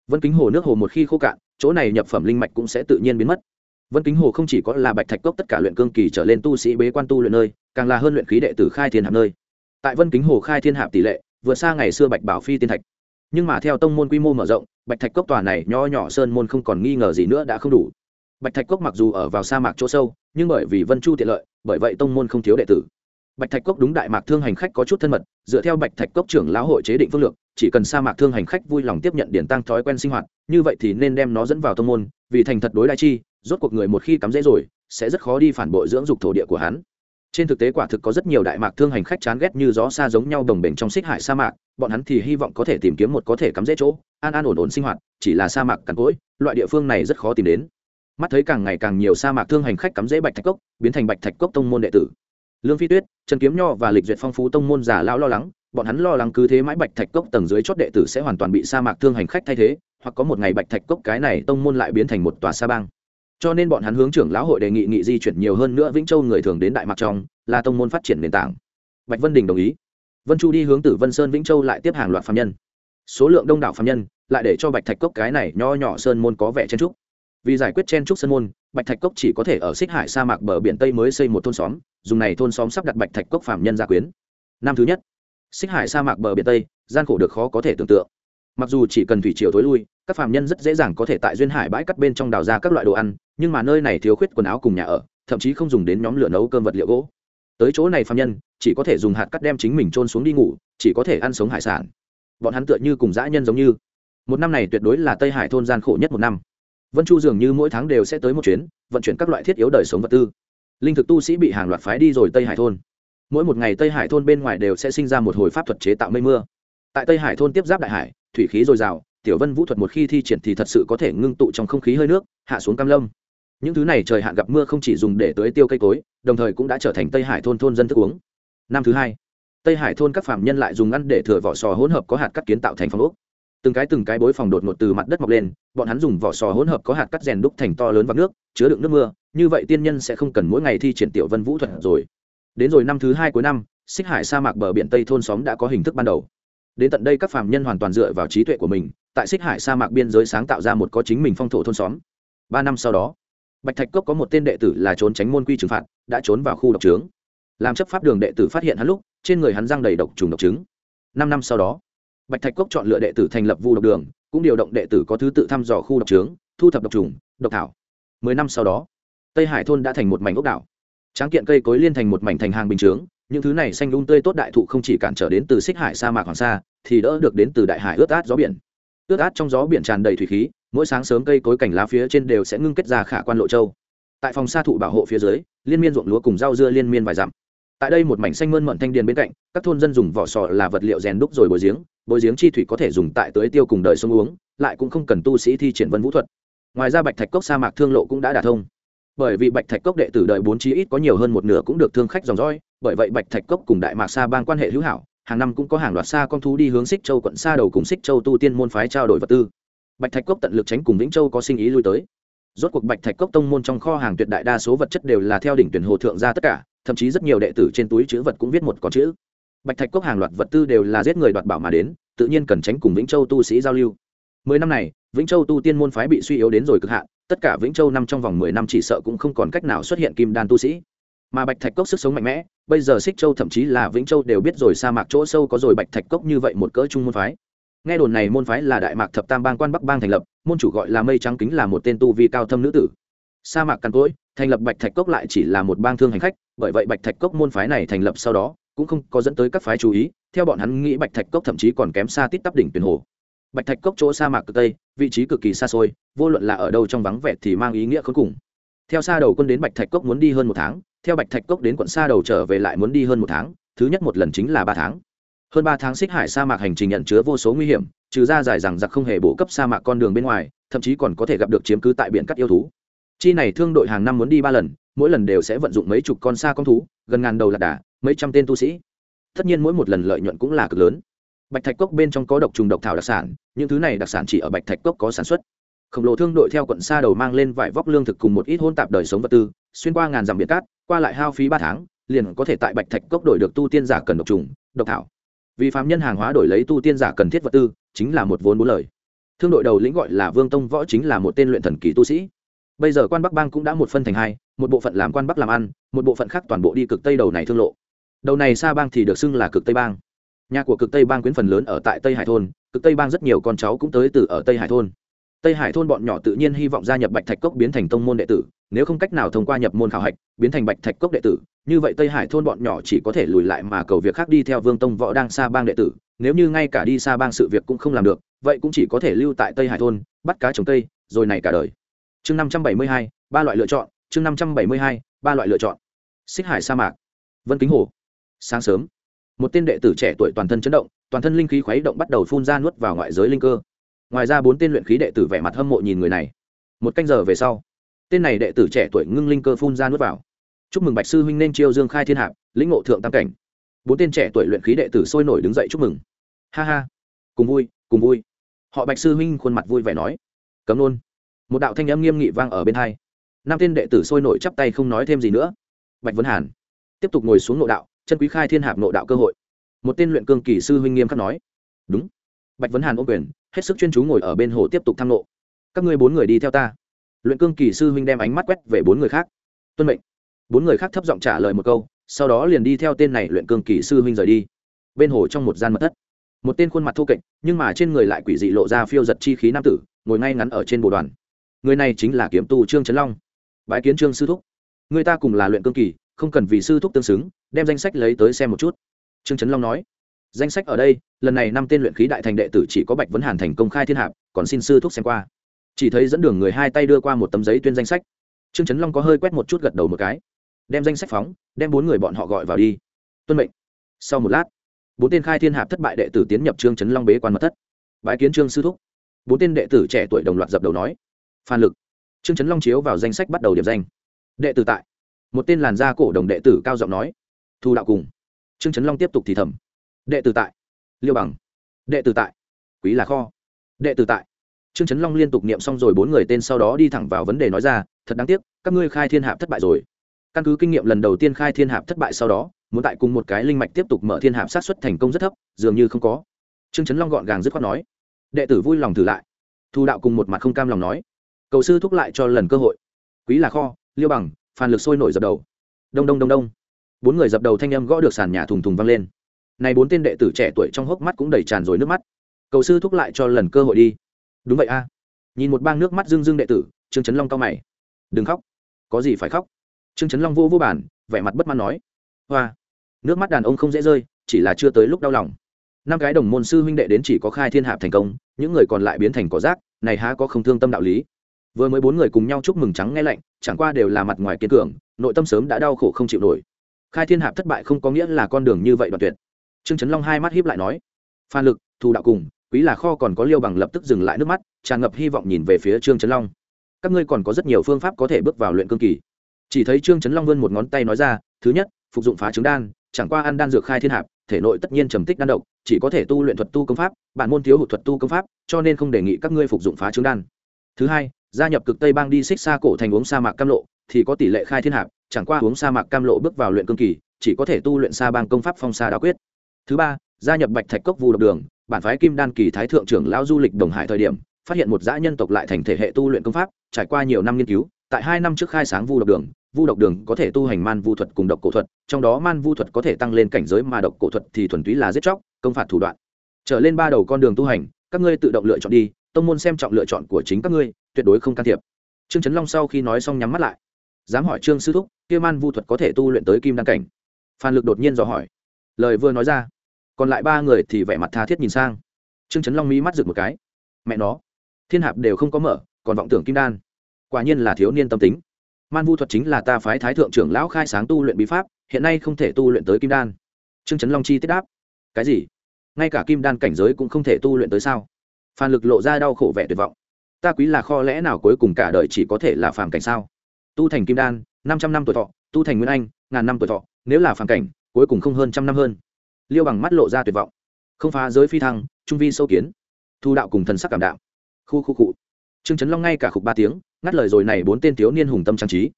Speaker 1: vân kính hồ nước hồ một khi khô cạn, chỗ này nhập phẩm linh mạch cũng sẽ tự nhiên biến mất. Vân kính hồ không chỉ có là bạch thạch cốc tất cả luyện cương kỳ trở lên tu sĩ bế quan tu luyện nơi, càng là hơn luyện khí đệ tử khai thiên hạp nơi. Tại vân kính hồ khai thiên hạp tỷ lệ, vượt xa ngày xưa bạch bảo phi tiên thạch. Nhưng mà theo tông môn quy mô mở rộng, bạch thạch cốc tòa này nho nhỏ sơn môn không còn nghi ngờ gì nữa đã không đủ. Bạch thạch cốc mặc dù ở vào sa mạc chỗ sâu, nhưng bởi vì vân chu tiện lợi, bởi vậy tông môn không thiếu đệ tử bạch thạch cốc đúng đại mạc thương hành khách có chút thân mật, dựa theo bạch thạch cốc trưởng lão hội chế định phương lược, chỉ cần sa mạc thương hành khách vui lòng tiếp nhận điển tăng thói quen sinh hoạt, như vậy thì nên đem nó dẫn vào thông môn, vì thành thật đối đại chi, rốt cuộc người một khi cắm dễ rồi, sẽ rất khó đi phản bội dưỡng dục thổ địa của hắn. Trên thực tế quả thực có rất nhiều đại mạc thương hành khách chán ghét như gió xa giống nhau đồng bền trong xích hải sa mạc, bọn hắn thì hy vọng có thể tìm kiếm một có thể cắm dễ chỗ, an an ổn ổn sinh hoạt, chỉ là sa mạc cằn cỗi, loại địa phương này rất khó tìm đến. Mắt thấy càng ngày càng nhiều sa mạc thương hành khách cắm dễ bạch thạch cốc, biến thành bạch thạch cốc tông môn đệ tử lương phi tuyết, trần kiếm nho và lịch duyệt phong phú tông môn giả lão lo lắng, bọn hắn lo lắng cứ thế mãi bạch thạch cốc tầng dưới chót đệ tử sẽ hoàn toàn bị sa mạc thương hành khách thay thế, hoặc có một ngày bạch thạch cốc cái này tông môn lại biến thành một tòa sa bang. Cho nên bọn hắn hướng trưởng lão hội đề nghị nghị di chuyển nhiều hơn nữa vĩnh châu người thường đến đại mạc trong, là tông môn phát triển nền tảng. Bạch vân đình đồng ý. Vân chu đi hướng từ vân sơn vĩnh châu lại tiếp hàng loạt phạm nhân. Số lượng đông đảo phạm nhân, lại để cho bạch thạch cốc cái này nho nhỏ sơn môn có vẻ chen trúc vì giải quyết chen trúc sân môn, bạch thạch cốc chỉ có thể ở xích hải sa mạc bờ biển tây mới xây một thôn xóm, dùng này thôn xóm sắp đặt bạch thạch cốc phạm nhân gia quyến. Năm thứ nhất, xích hải sa mạc bờ biển tây, gian khổ được khó có thể tưởng tượng. Mặc dù chỉ cần thủy triều thối lui, các phạm nhân rất dễ dàng có thể tại duyên hải bãi cắt bên trong đào ra các loại đồ ăn, nhưng mà nơi này thiếu khuyết quần áo cùng nhà ở, thậm chí không dùng đến nhóm lửa nấu cơm vật liệu gỗ. Tới chỗ này phạm nhân, chỉ có thể dùng hạt cắt đem chính mình trôn xuống đi ngủ, chỉ có thể ăn sống hải sản. Bọn hắn tựa như cùng dã nhân giống như. Một năm này tuyệt đối là tây hải thôn gian khổ nhất một năm vân chu dường như mỗi tháng đều sẽ tới một chuyến, vận chuyển các loại thiết yếu đời sống vật tư. Linh thực tu sĩ bị hàng loạt phái đi rồi tây hải thôn. Mỗi một ngày tây hải thôn bên ngoài đều sẽ sinh ra một hồi pháp thuật chế tạo mây mưa. Tại tây hải thôn tiếp giáp đại hải, thủy khí dồi dào, tiểu vân vũ thuật một khi thi triển thì thật sự có thể ngưng tụ trong không khí hơi nước, hạ xuống cam lâm. Những thứ này trời hạn gặp mưa không chỉ dùng để tưới tiêu cây cối, đồng thời cũng đã trở thành tây hải thôn thôn dân thức uống. Năm thứ hai, tây hải thôn các phạm nhân lại dùng ăn để thừa vỏ sò hỗn hợp có hạt cắt kiến tạo thành phòng ốc từng cái từng cái bối phòng đột ngột từ mặt đất mọc lên, bọn hắn dùng vỏ sò hỗn hợp có hạt cắt rèn đúc thành to lớn vắng nước, chứa đựng nước mưa, như vậy tiên nhân sẽ không cần mỗi ngày thi triển tiểu vân vũ thuật rồi. Đến rồi năm thứ hai cuối năm, xích hải sa mạc bờ biển tây thôn xóm đã có hình thức ban đầu. Đến tận đây các phạm nhân hoàn toàn dựa vào trí tuệ của mình, tại xích hải sa mạc biên giới sáng tạo ra một có chính mình phong thổ thôn xóm. Ba năm sau đó, bạch thạch cốc có một tên đệ tử là trốn tránh môn quy trừng phạt, đã trốn vào khu độc trướng. Làm chấp pháp đường đệ tử phát hiện hắn lúc, trên người hắn răng đầy độc trùng độc trứng. Năm năm sau đó bạch thạch cốc chọn lựa đệ tử thành lập vu độc đường, cũng điều động đệ tử có thứ tự thăm dò khu độc trướng, thu thập độc trùng, độc thảo. Mười năm sau đó, tây hải thôn đã thành một mảnh ốc đảo. Tráng kiện cây cối liên thành một mảnh thành hàng bình chướng, những thứ này xanh lung tươi tốt đại thụ không chỉ cản trở đến từ xích hải sa mạc hoàng sa, thì đỡ được đến từ đại hải ướt át gió biển. Ướt át trong gió biển tràn đầy thủy khí, mỗi sáng sớm cây cối cảnh lá phía trên đều sẽ ngưng kết ra khả quan lộ châu. Tại phòng sa thụ bảo hộ phía dưới, liên miên ruộng lúa cùng rau dưa liên miên vài dặm. Tại đây một mảnh xanh mơn mận thanh điền bên cạnh, các thôn dân dùng vỏ sò là vật liệu rèn đúc rồi bồi giếng bồi giếng chi thủy có thể dùng tại tưới tiêu cùng đời sông uống, lại cũng không cần tu sĩ thi triển vân vũ thuật. Ngoài ra bạch thạch cốc sa mạc thương lộ cũng đã đả thông. Bởi vì bạch thạch cốc đệ tử đời bốn chí ít có nhiều hơn một nửa cũng được thương khách dòng dõi, bởi vậy bạch thạch cốc cùng đại mạc sa bang quan hệ hữu hảo, hàng năm cũng có hàng loạt xa con thú đi hướng xích châu quận xa đầu cùng xích châu tu tiên môn phái trao đổi vật tư. Bạch thạch cốc tận lực tránh cùng vĩnh châu có sinh ý lui tới. Rốt cuộc bạch thạch cốc tông môn trong kho hàng tuyệt đại đa số vật chất đều là theo đỉnh tuyển hồ thượng ra tất cả, thậm chí rất nhiều đệ tử trên túi chữ vật cũng viết một con chữ bạch thạch cốc hàng loạt vật tư đều là giết người đoạt bảo mà đến, tự nhiên cần tránh cùng vĩnh châu tu sĩ giao lưu. Mười năm này, vĩnh châu tu tiên môn phái bị suy yếu đến rồi cực hạn, tất cả vĩnh châu năm trong vòng mười năm chỉ sợ cũng không còn cách nào xuất hiện kim đan tu sĩ. Mà bạch thạch cốc sức sống mạnh mẽ, bây giờ xích châu thậm chí là vĩnh châu đều biết rồi sa mạc chỗ sâu có rồi bạch thạch cốc như vậy một cỡ trung môn phái. Nghe đồn này môn phái là đại mạc thập tam bang quan bắc bang thành lập, môn chủ gọi là mây trắng kính là một tên tu vi cao thâm nữ tử. Sa mạc căn cỗi, thành lập bạch thạch cốc lại chỉ là một bang thương hành khách, bởi vậy bạch thạch cốc môn phái này thành lập sau đó cũng không có dẫn tới các phái chú ý, theo bọn hắn nghĩ bạch thạch cốc thậm chí còn kém xa tít tắp đỉnh tuyển hồ. Bạch thạch cốc chỗ sa mạc cực tây, vị trí cực kỳ xa xôi, vô luận là ở đâu trong vắng vẻ thì mang ý nghĩa khốn cùng. Theo xa đầu quân đến bạch thạch cốc muốn đi hơn một tháng, theo bạch thạch cốc đến quận xa đầu trở về lại muốn đi hơn một tháng, thứ nhất một lần chính là ba tháng. Hơn ba tháng xích hải sa mạc hành trình nhận chứa vô số nguy hiểm, trừ ra dài rằng giặc không hề bổ cấp sa mạc con đường bên ngoài, thậm chí còn có thể gặp được chiếm cứ tại biển cắt yêu thú. Chi này thương đội hàng năm muốn đi ba lần, mỗi lần đều sẽ vận dụng mấy chục con xa con thú, gần ngàn đầu lạc đà mấy trăm tên tu sĩ. Tất nhiên mỗi một lần lợi nhuận cũng là cực lớn. Bạch thạch cốc bên trong có độc trùng độc thảo đặc sản, những thứ này đặc sản chỉ ở bạch thạch cốc có sản xuất. Khổng lồ thương đội theo quận xa đầu mang lên vải vóc lương thực cùng một ít hôn tạp đời sống vật tư, xuyên qua ngàn dặm biển cát, qua lại hao phí ba tháng, liền có thể tại bạch thạch cốc đổi được tu tiên giả cần độc trùng, độc thảo. Vì phạm nhân hàng hóa đổi lấy tu tiên giả cần thiết vật tư, chính là một vốn bốn lời. Thương đội đầu lĩnh gọi là vương tông võ chính là một tên luyện thần kỳ tu sĩ. Bây giờ quan bắc bang cũng đã một phân thành hai, một bộ phận làm quan bắc làm ăn, một bộ phận khác toàn bộ đi cực tây đầu này thương lộ đầu này Sa bang thì được xưng là cực tây bang. Nhà của cực tây bang quyến phần lớn ở tại tây hải thôn, cực tây bang rất nhiều con cháu cũng tới từ ở tây hải thôn. Tây hải thôn bọn nhỏ tự nhiên hy vọng gia nhập bạch thạch cốc biến thành tông môn đệ tử, nếu không cách nào thông qua nhập môn khảo hạch, biến thành bạch thạch cốc đệ tử, như vậy tây hải thôn bọn nhỏ chỉ có thể lùi lại mà cầu việc khác đi theo vương tông võ đang xa bang đệ tử, nếu như ngay cả đi xa bang sự việc cũng không làm được, vậy cũng chỉ có thể lưu tại tây hải thôn, bắt cá trồng tây rồi này cả đời. Chương năm trăm bảy mươi hai, ba loại lựa chọn, chương năm trăm bảy mươi hai, ba loại lựa chọn. Xích hải sa mạc. Vân kính hồ sáng sớm. Một tên đệ tử trẻ tuổi toàn thân chấn động, toàn thân linh khí khuấy động bắt đầu phun ra nuốt vào ngoại giới linh cơ. Ngoài ra bốn tên luyện khí đệ tử vẻ mặt hâm mộ nhìn người này. Một canh giờ về sau, tên này đệ tử trẻ tuổi ngưng linh cơ phun ra nuốt vào. Chúc mừng bạch sư huynh nên chiêu dương khai thiên hạp, lĩnh ngộ thượng tam cảnh. Bốn tên trẻ tuổi luyện khí đệ tử sôi nổi đứng dậy chúc mừng. Ha ha, cùng vui cùng vui. Họ bạch sư huynh khuôn mặt vui vẻ nói. Cấm nôn. một đạo thanh âm nghiêm nghị vang ở bên hai. Năm tên đệ tử sôi nổi chắp tay không nói thêm gì nữa. Bạch vấn hàn tiếp tục ngồi xuống nội đạo chân quý khai thiên hạp nội đạo cơ hội. Một tên luyện cương kỳ sư huynh nghiêm khắc nói. Đúng. Bạch vấn hàn ôm quyền, hết sức chuyên chú ngồi ở bên hồ tiếp tục tham nộ. Các ngươi bốn người đi theo ta. Luyện cương kỳ sư huynh đem ánh mắt quét về bốn người khác. Tuân mệnh. Bốn người khác thấp giọng trả lời một câu, sau đó liền đi theo tên này luyện cương kỳ sư huynh rời đi. Bên hồ trong một gian mật thất. Một tên khuôn mặt thô kệch, nhưng mà trên người lại quỷ dị lộ ra phiêu giật chi khí nam tử, ngồi ngay ngắn ở trên bồ đoàn. Người này chính là kiếm tu trương trấn long. Bái kiến trương sư thúc. Người ta cùng là luyện cương kỳ không cần vì sư thúc tương xứng, đem danh sách lấy tới xem một chút. Trương trấn long nói. Danh sách ở đây, lần này năm tên luyện khí đại thành đệ tử chỉ có bạch vấn hàn thành công khai thiên hạp còn xin sư thúc xem qua. Chỉ thấy dẫn đường người hai tay đưa qua một tấm giấy tuyên danh sách. Trương trấn long có hơi quét một chút gật đầu một cái. Đem danh sách phóng, đem bốn người bọn họ gọi vào đi. Tuân mệnh. Sau một lát, bốn tên khai thiên hạp thất bại đệ tử tiến nhập trương trấn long bế quan mật thất. Bãi kiến trương sư thúc. Bốn tên đệ tử trẻ tuổi đồng loạt dập đầu nói. Phan lực. Trương trấn long chiếu vào danh sách bắt đầu điểm danh. Đệ tử tại một tên làn da cổ đồng đệ tử cao giọng nói, thu đạo cùng. Trương trấn long tiếp tục thì thầm, đệ tử tại. Liêu bằng, đệ tử tại. Quý là kho, đệ tử tại. Trương trấn long liên tục niệm xong rồi bốn người tên sau đó đi thẳng vào vấn đề nói ra, thật đáng tiếc, các ngươi khai thiên hạp thất bại rồi. Căn cứ kinh nghiệm lần đầu tiên khai thiên hạp thất bại sau đó, muốn tại cùng một cái linh mạch tiếp tục mở thiên hạp sát xuất thành công rất thấp, dường như không có. Trương trấn long gọn gàng dứt khoát nói, đệ tử vui lòng thử lại. Thu đạo cùng một mặt không cam lòng nói, cầu sư thúc lại cho lần cơ hội. Quý là kho, liêu bằng Phan lực sôi nổi dập đầu. Đông đông đông đông. Bốn người dập đầu thanh âm gõ được sàn nhà thùng thùng vang lên. Này bốn tên đệ tử trẻ tuổi trong hốc mắt cũng đầy tràn rồi nước mắt. Cầu sư thúc lại cho lần cơ hội đi. Đúng vậy a. Nhìn một bang nước mắt rưng rưng đệ tử, trương trấn long cao mày. Đừng khóc. Có gì phải khóc? Trương trấn long vô vô bản vẻ mặt bất mãn nói. Hoa. Nước mắt đàn ông không dễ rơi, chỉ là chưa tới lúc đau lòng. Năm cái đồng môn sư huynh đệ đến chỉ có khai thiên hạp thành công, những người còn lại biến thành cỏ rác, này há có không thương tâm đạo lý vừa mới bốn người cùng nhau chúc mừng trắng nghe lạnh, chẳng qua đều là mặt ngoài kiên cường, nội tâm sớm đã đau khổ không chịu nổi. Khai thiên hạp thất bại không có nghĩa là con đường như vậy đoạn tuyệt. Trương trấn long hai mắt hiếp lại nói, phan lực, thù đạo cùng, quý là kho còn có liêu bằng lập tức dừng lại nước mắt, tràn ngập hy vọng nhìn về phía trương trấn long. Các ngươi còn có rất nhiều phương pháp có thể bước vào luyện cương kỳ. Chỉ thấy trương trấn long vươn một ngón tay nói ra, thứ nhất, phục dụng phá trứng đan, chẳng qua ăn đan dược khai thiên hạp, thể nội tất nhiên trầm tích đan độc, chỉ có thể tu luyện thuật tu công pháp, bản môn thiếu hụt thuật tu công pháp, cho nên không đề nghị các ngươi phục dụng phá trứng đan. Thứ hai gia nhập cực tây bang đi xích xa cổ thành uống sa mạc cam lộ, thì có tỷ lệ khai thiên hạp, chẳng qua uống sa mạc cam lộ bước vào luyện cương kỳ, chỉ có thể tu luyện sa bang công pháp phong sa đa quyết. Thứ ba, gia nhập bạch thạch cốc vu độc đường, bản phái kim đan kỳ thái thượng trưởng lão du lịch đồng hải thời điểm, phát hiện một dã nhân tộc lại thành thể hệ tu luyện công pháp, trải qua nhiều năm nghiên cứu, tại hai năm trước khai sáng vu độc đường, vu độc đường có thể tu hành man vu thuật cùng độc cổ thuật, trong đó man vu thuật có thể tăng lên cảnh giới mà độc cổ thuật thì thuần túy là giết chóc, công phạt thủ đoạn. Trở lên ba đầu con đường tu hành, các ngươi tự động lựa chọn đi tông môn xem trọng lựa chọn của chính các ngươi, tuyệt đối không can thiệp. Trương trấn long sau khi nói xong nhắm mắt lại, dám hỏi trương sư thúc, kia man vu thuật có thể tu luyện tới kim đăng cảnh? Phan lực đột nhiên dò hỏi. Lời vừa nói ra, còn lại ba người thì vẻ mặt tha thiết nhìn sang. Trương trấn long mỹ mắt rực một cái. Mẹ nó, thiên hạp đều không có mở, còn vọng tưởng kim đan. Quả nhiên là thiếu niên tâm tính. Man vu thuật chính là ta phái thái thượng trưởng lão khai sáng tu luyện bí pháp, hiện nay không thể tu luyện tới kim đan. Trương trấn long chi tiết đáp. Cái gì? Ngay cả kim đan cảnh giới cũng không thể tu luyện tới sao? Phan lực lộ ra đau khổ vẻ tuyệt vọng. Ta quý là kho lẽ nào cuối cùng cả đời chỉ có thể là phàm cảnh sao? Tu thành kim đan, năm trăm năm tuổi thọ, tu thành nguyên anh, ngàn năm tuổi thọ, nếu là phàm cảnh, cuối cùng không hơn trăm năm hơn. Liêu bằng mắt lộ ra tuyệt vọng. Không phá giới phi thăng, trung vi sâu kiến. Thu đạo cùng thần sắc cảm đạo khu khu cụ trương trấn long ngay cả khục ba tiếng, ngắt lời rồi này bốn tên thiếu niên hùng tâm trang trí.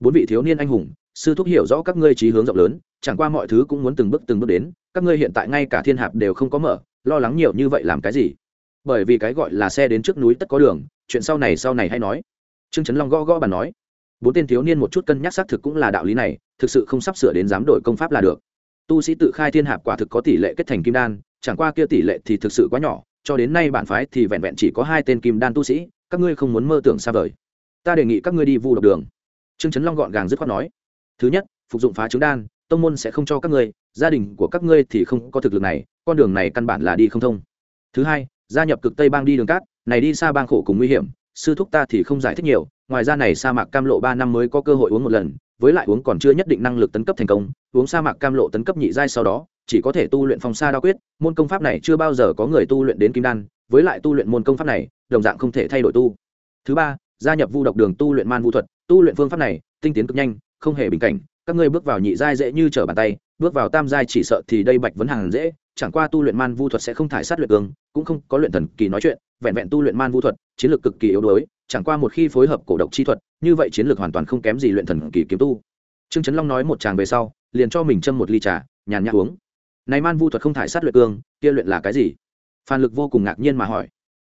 Speaker 1: Bốn vị thiếu niên anh hùng, sư thúc hiểu rõ các ngươi trí hướng rộng lớn, chẳng qua mọi thứ cũng muốn từng bước từng bước đến, các ngươi hiện tại ngay cả thiên hạp đều không có mở, lo lắng nhiều như vậy làm cái gì? Bởi vì cái gọi là xe đến trước núi tất có đường, chuyện sau này sau này hay nói. Trương trấn long gõ gõ bà nói, bốn tên thiếu niên một chút cân nhắc xác thực cũng là đạo lý này, thực sự không sắp sửa đến dám đổi công pháp là được. Tu sĩ tự khai thiên hạp quả thực có tỷ lệ kết thành kim đan, chẳng qua kia tỷ lệ thì thực sự quá nhỏ, cho đến nay bản phái thì vẹn vẹn chỉ có hai tên kim đan tu sĩ, các ngươi không muốn mơ tưởng xa vời. Ta đề nghị các ngươi đi vu độc đường. Trương trấn long gọn gàng dứt khoát nói, thứ nhất, phục dụng phá trứng đan, tông môn sẽ không cho các ngươi, gia đình của các ngươi thì không có thực lực này, con đường này căn bản là đi không thông. Thứ hai gia nhập cực tây bang đi đường cát, này đi xa bang khổ cùng nguy hiểm, sư thúc ta thì không giải thích nhiều, ngoài ra này sa mạc cam lộ ba năm mới có cơ hội uống một lần, với lại uống còn chưa nhất định năng lực tấn cấp thành công, uống sa mạc cam lộ tấn cấp nhị giai sau đó, chỉ có thể tu luyện phòng sa đa quyết, môn công pháp này chưa bao giờ có người tu luyện đến kim đan, với lại tu luyện môn công pháp này, đồng dạng không thể thay đổi tu. Thứ ba, gia nhập vu độc đường tu luyện man vu thuật, tu luyện phương pháp này, tinh tiến cực nhanh, không hề bình cảnh, các ngươi bước vào nhị giai dễ như trở bàn tay, bước vào tam giai chỉ sợ thì đây bạch vấn hàng dễ chẳng qua tu luyện man vu thuật sẽ không thải sát luyện cường, cũng không có luyện thần kỳ nói chuyện, vẹn vẹn tu luyện man vu thuật, chiến lược cực kỳ yếu đuối, chẳng qua một khi phối hợp cổ độc chi thuật, như vậy chiến lược hoàn toàn không kém gì luyện thần kỳ kiếm tu. Trương trấn long nói một tràng về sau, liền cho mình châm một ly trà, nhàn nhã uống. Này man vu thuật không thải sát luyện cương kia luyện là cái gì? Phan lực vô cùng ngạc nhiên mà hỏi.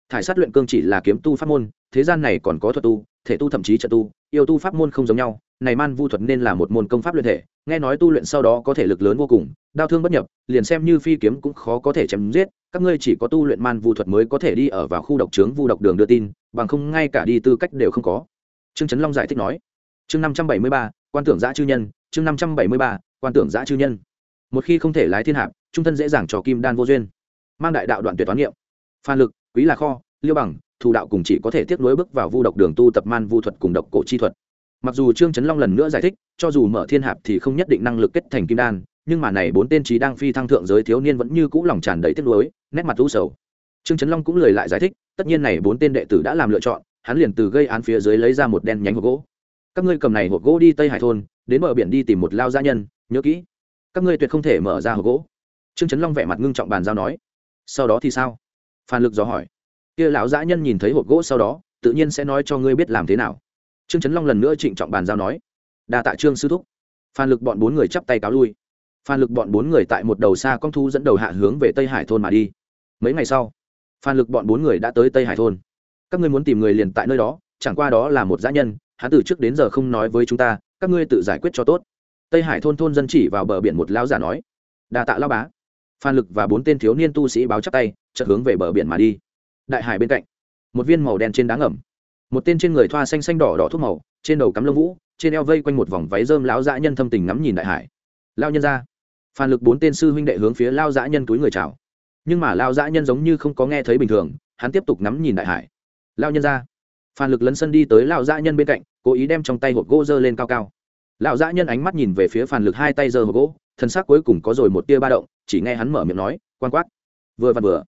Speaker 1: Thải sát luyện cương chỉ là kiếm tu pháp môn, thế gian này còn có thuật tu, thể tu thậm chí trợ tu, yêu tu pháp môn không giống nhau này man vu thuật nên là một môn công pháp luyện thể, nghe nói tu luyện sau đó có thể lực lớn vô cùng đau thương bất nhập, liền xem như phi kiếm cũng khó có thể chém giết, các ngươi chỉ có tu luyện man vu thuật mới có thể đi ở vào khu độc trướng vu độc đường đưa tin, bằng không ngay cả đi tư cách đều không có. Trương trấn long giải thích nói. Chương năm trăm bảy mươi ba, quan tưởng giã chư nhân, chương năm trăm bảy mươi ba, quan tưởng giã chư nhân. Một khi không thể lái thiên hạp, trung thân dễ dàng cho kim đan vô duyên. Mang đại đạo đoạn tuyệt toán niệm. Phan lực, quý là kho, liêu bằng, thù đạo cùng chỉ có thể tiếp nối bước vào vu độc đường tu tập man vu thuật cùng độc cổ chi thuật mặc dù trương trấn long lần nữa giải thích, cho dù mở thiên hạp thì không nhất định năng lực kết thành kim đan, nhưng mà này bốn tên trí đang phi thăng thượng giới thiếu niên vẫn như cũ lòng tràn đầy tiếc nuối, nét mặt u sầu. Trương trấn long cũng lời lại giải thích, tất nhiên này bốn tên đệ tử đã làm lựa chọn, hắn liền từ gây án phía dưới lấy ra một đen nhánh hộp gỗ. Các ngươi cầm này hộp gỗ đi tây hải thôn, đến bờ biển đi tìm một lao gia nhân, nhớ kỹ. Các ngươi tuyệt không thể mở ra hộp gỗ. Trương trấn long vẻ mặt ngưng trọng bàn giao nói. Sau đó thì sao? Phan lực dò hỏi. Kia lão dã nhân nhìn thấy hộp gỗ sau đó, tự nhiên sẽ nói cho ngươi biết làm thế nào trương trấn long lần nữa trịnh trọng bàn giao nói, đa tạ trương sư thúc. Phan lực bọn bốn người chắp tay cáo lui. Phan lực bọn bốn người tại một đầu xa con thu dẫn đầu hạ hướng về tây hải thôn mà đi. Mấy ngày sau, phan lực bọn bốn người đã tới tây hải thôn. Các ngươi muốn tìm người liền tại nơi đó, chẳng qua đó là một dã nhân, hắn từ trước đến giờ không nói với chúng ta, các ngươi tự giải quyết cho tốt. Tây hải thôn thôn dân chỉ vào bờ biển một lão giả nói, đa tạ lao bá. Phan lực và bốn tên thiếu niên tu sĩ báo chắc tay, chợt hướng về bờ biển mà đi. Đại hải bên cạnh, một viên màu đen trên đá ngầm một tên trên người thoa xanh xanh đỏ đỏ thuốc màu, trên đầu cắm lông vũ, trên eo vây quanh một vòng váy rơm lão dã nhân thâm tình ngắm nhìn đại hải. Lao nhân ra. Phản lực bốn tên sư huynh đệ hướng phía lao dã nhân túi người chào. Nhưng mà lao dã nhân giống như không có nghe thấy bình thường, hắn tiếp tục ngắm nhìn đại hải. Lao nhân ra. Phản lực lấn sân đi tới lao dã nhân bên cạnh, cố ý đem trong tay hộp gỗ dơ lên cao cao. Lão dã nhân ánh mắt nhìn về phía phản lực hai tay giơ hộp gỗ thân xác cuối cùng có rồi một tia ba động, chỉ nghe hắn mở miệng nói, quan quát. Vừa vặn vừa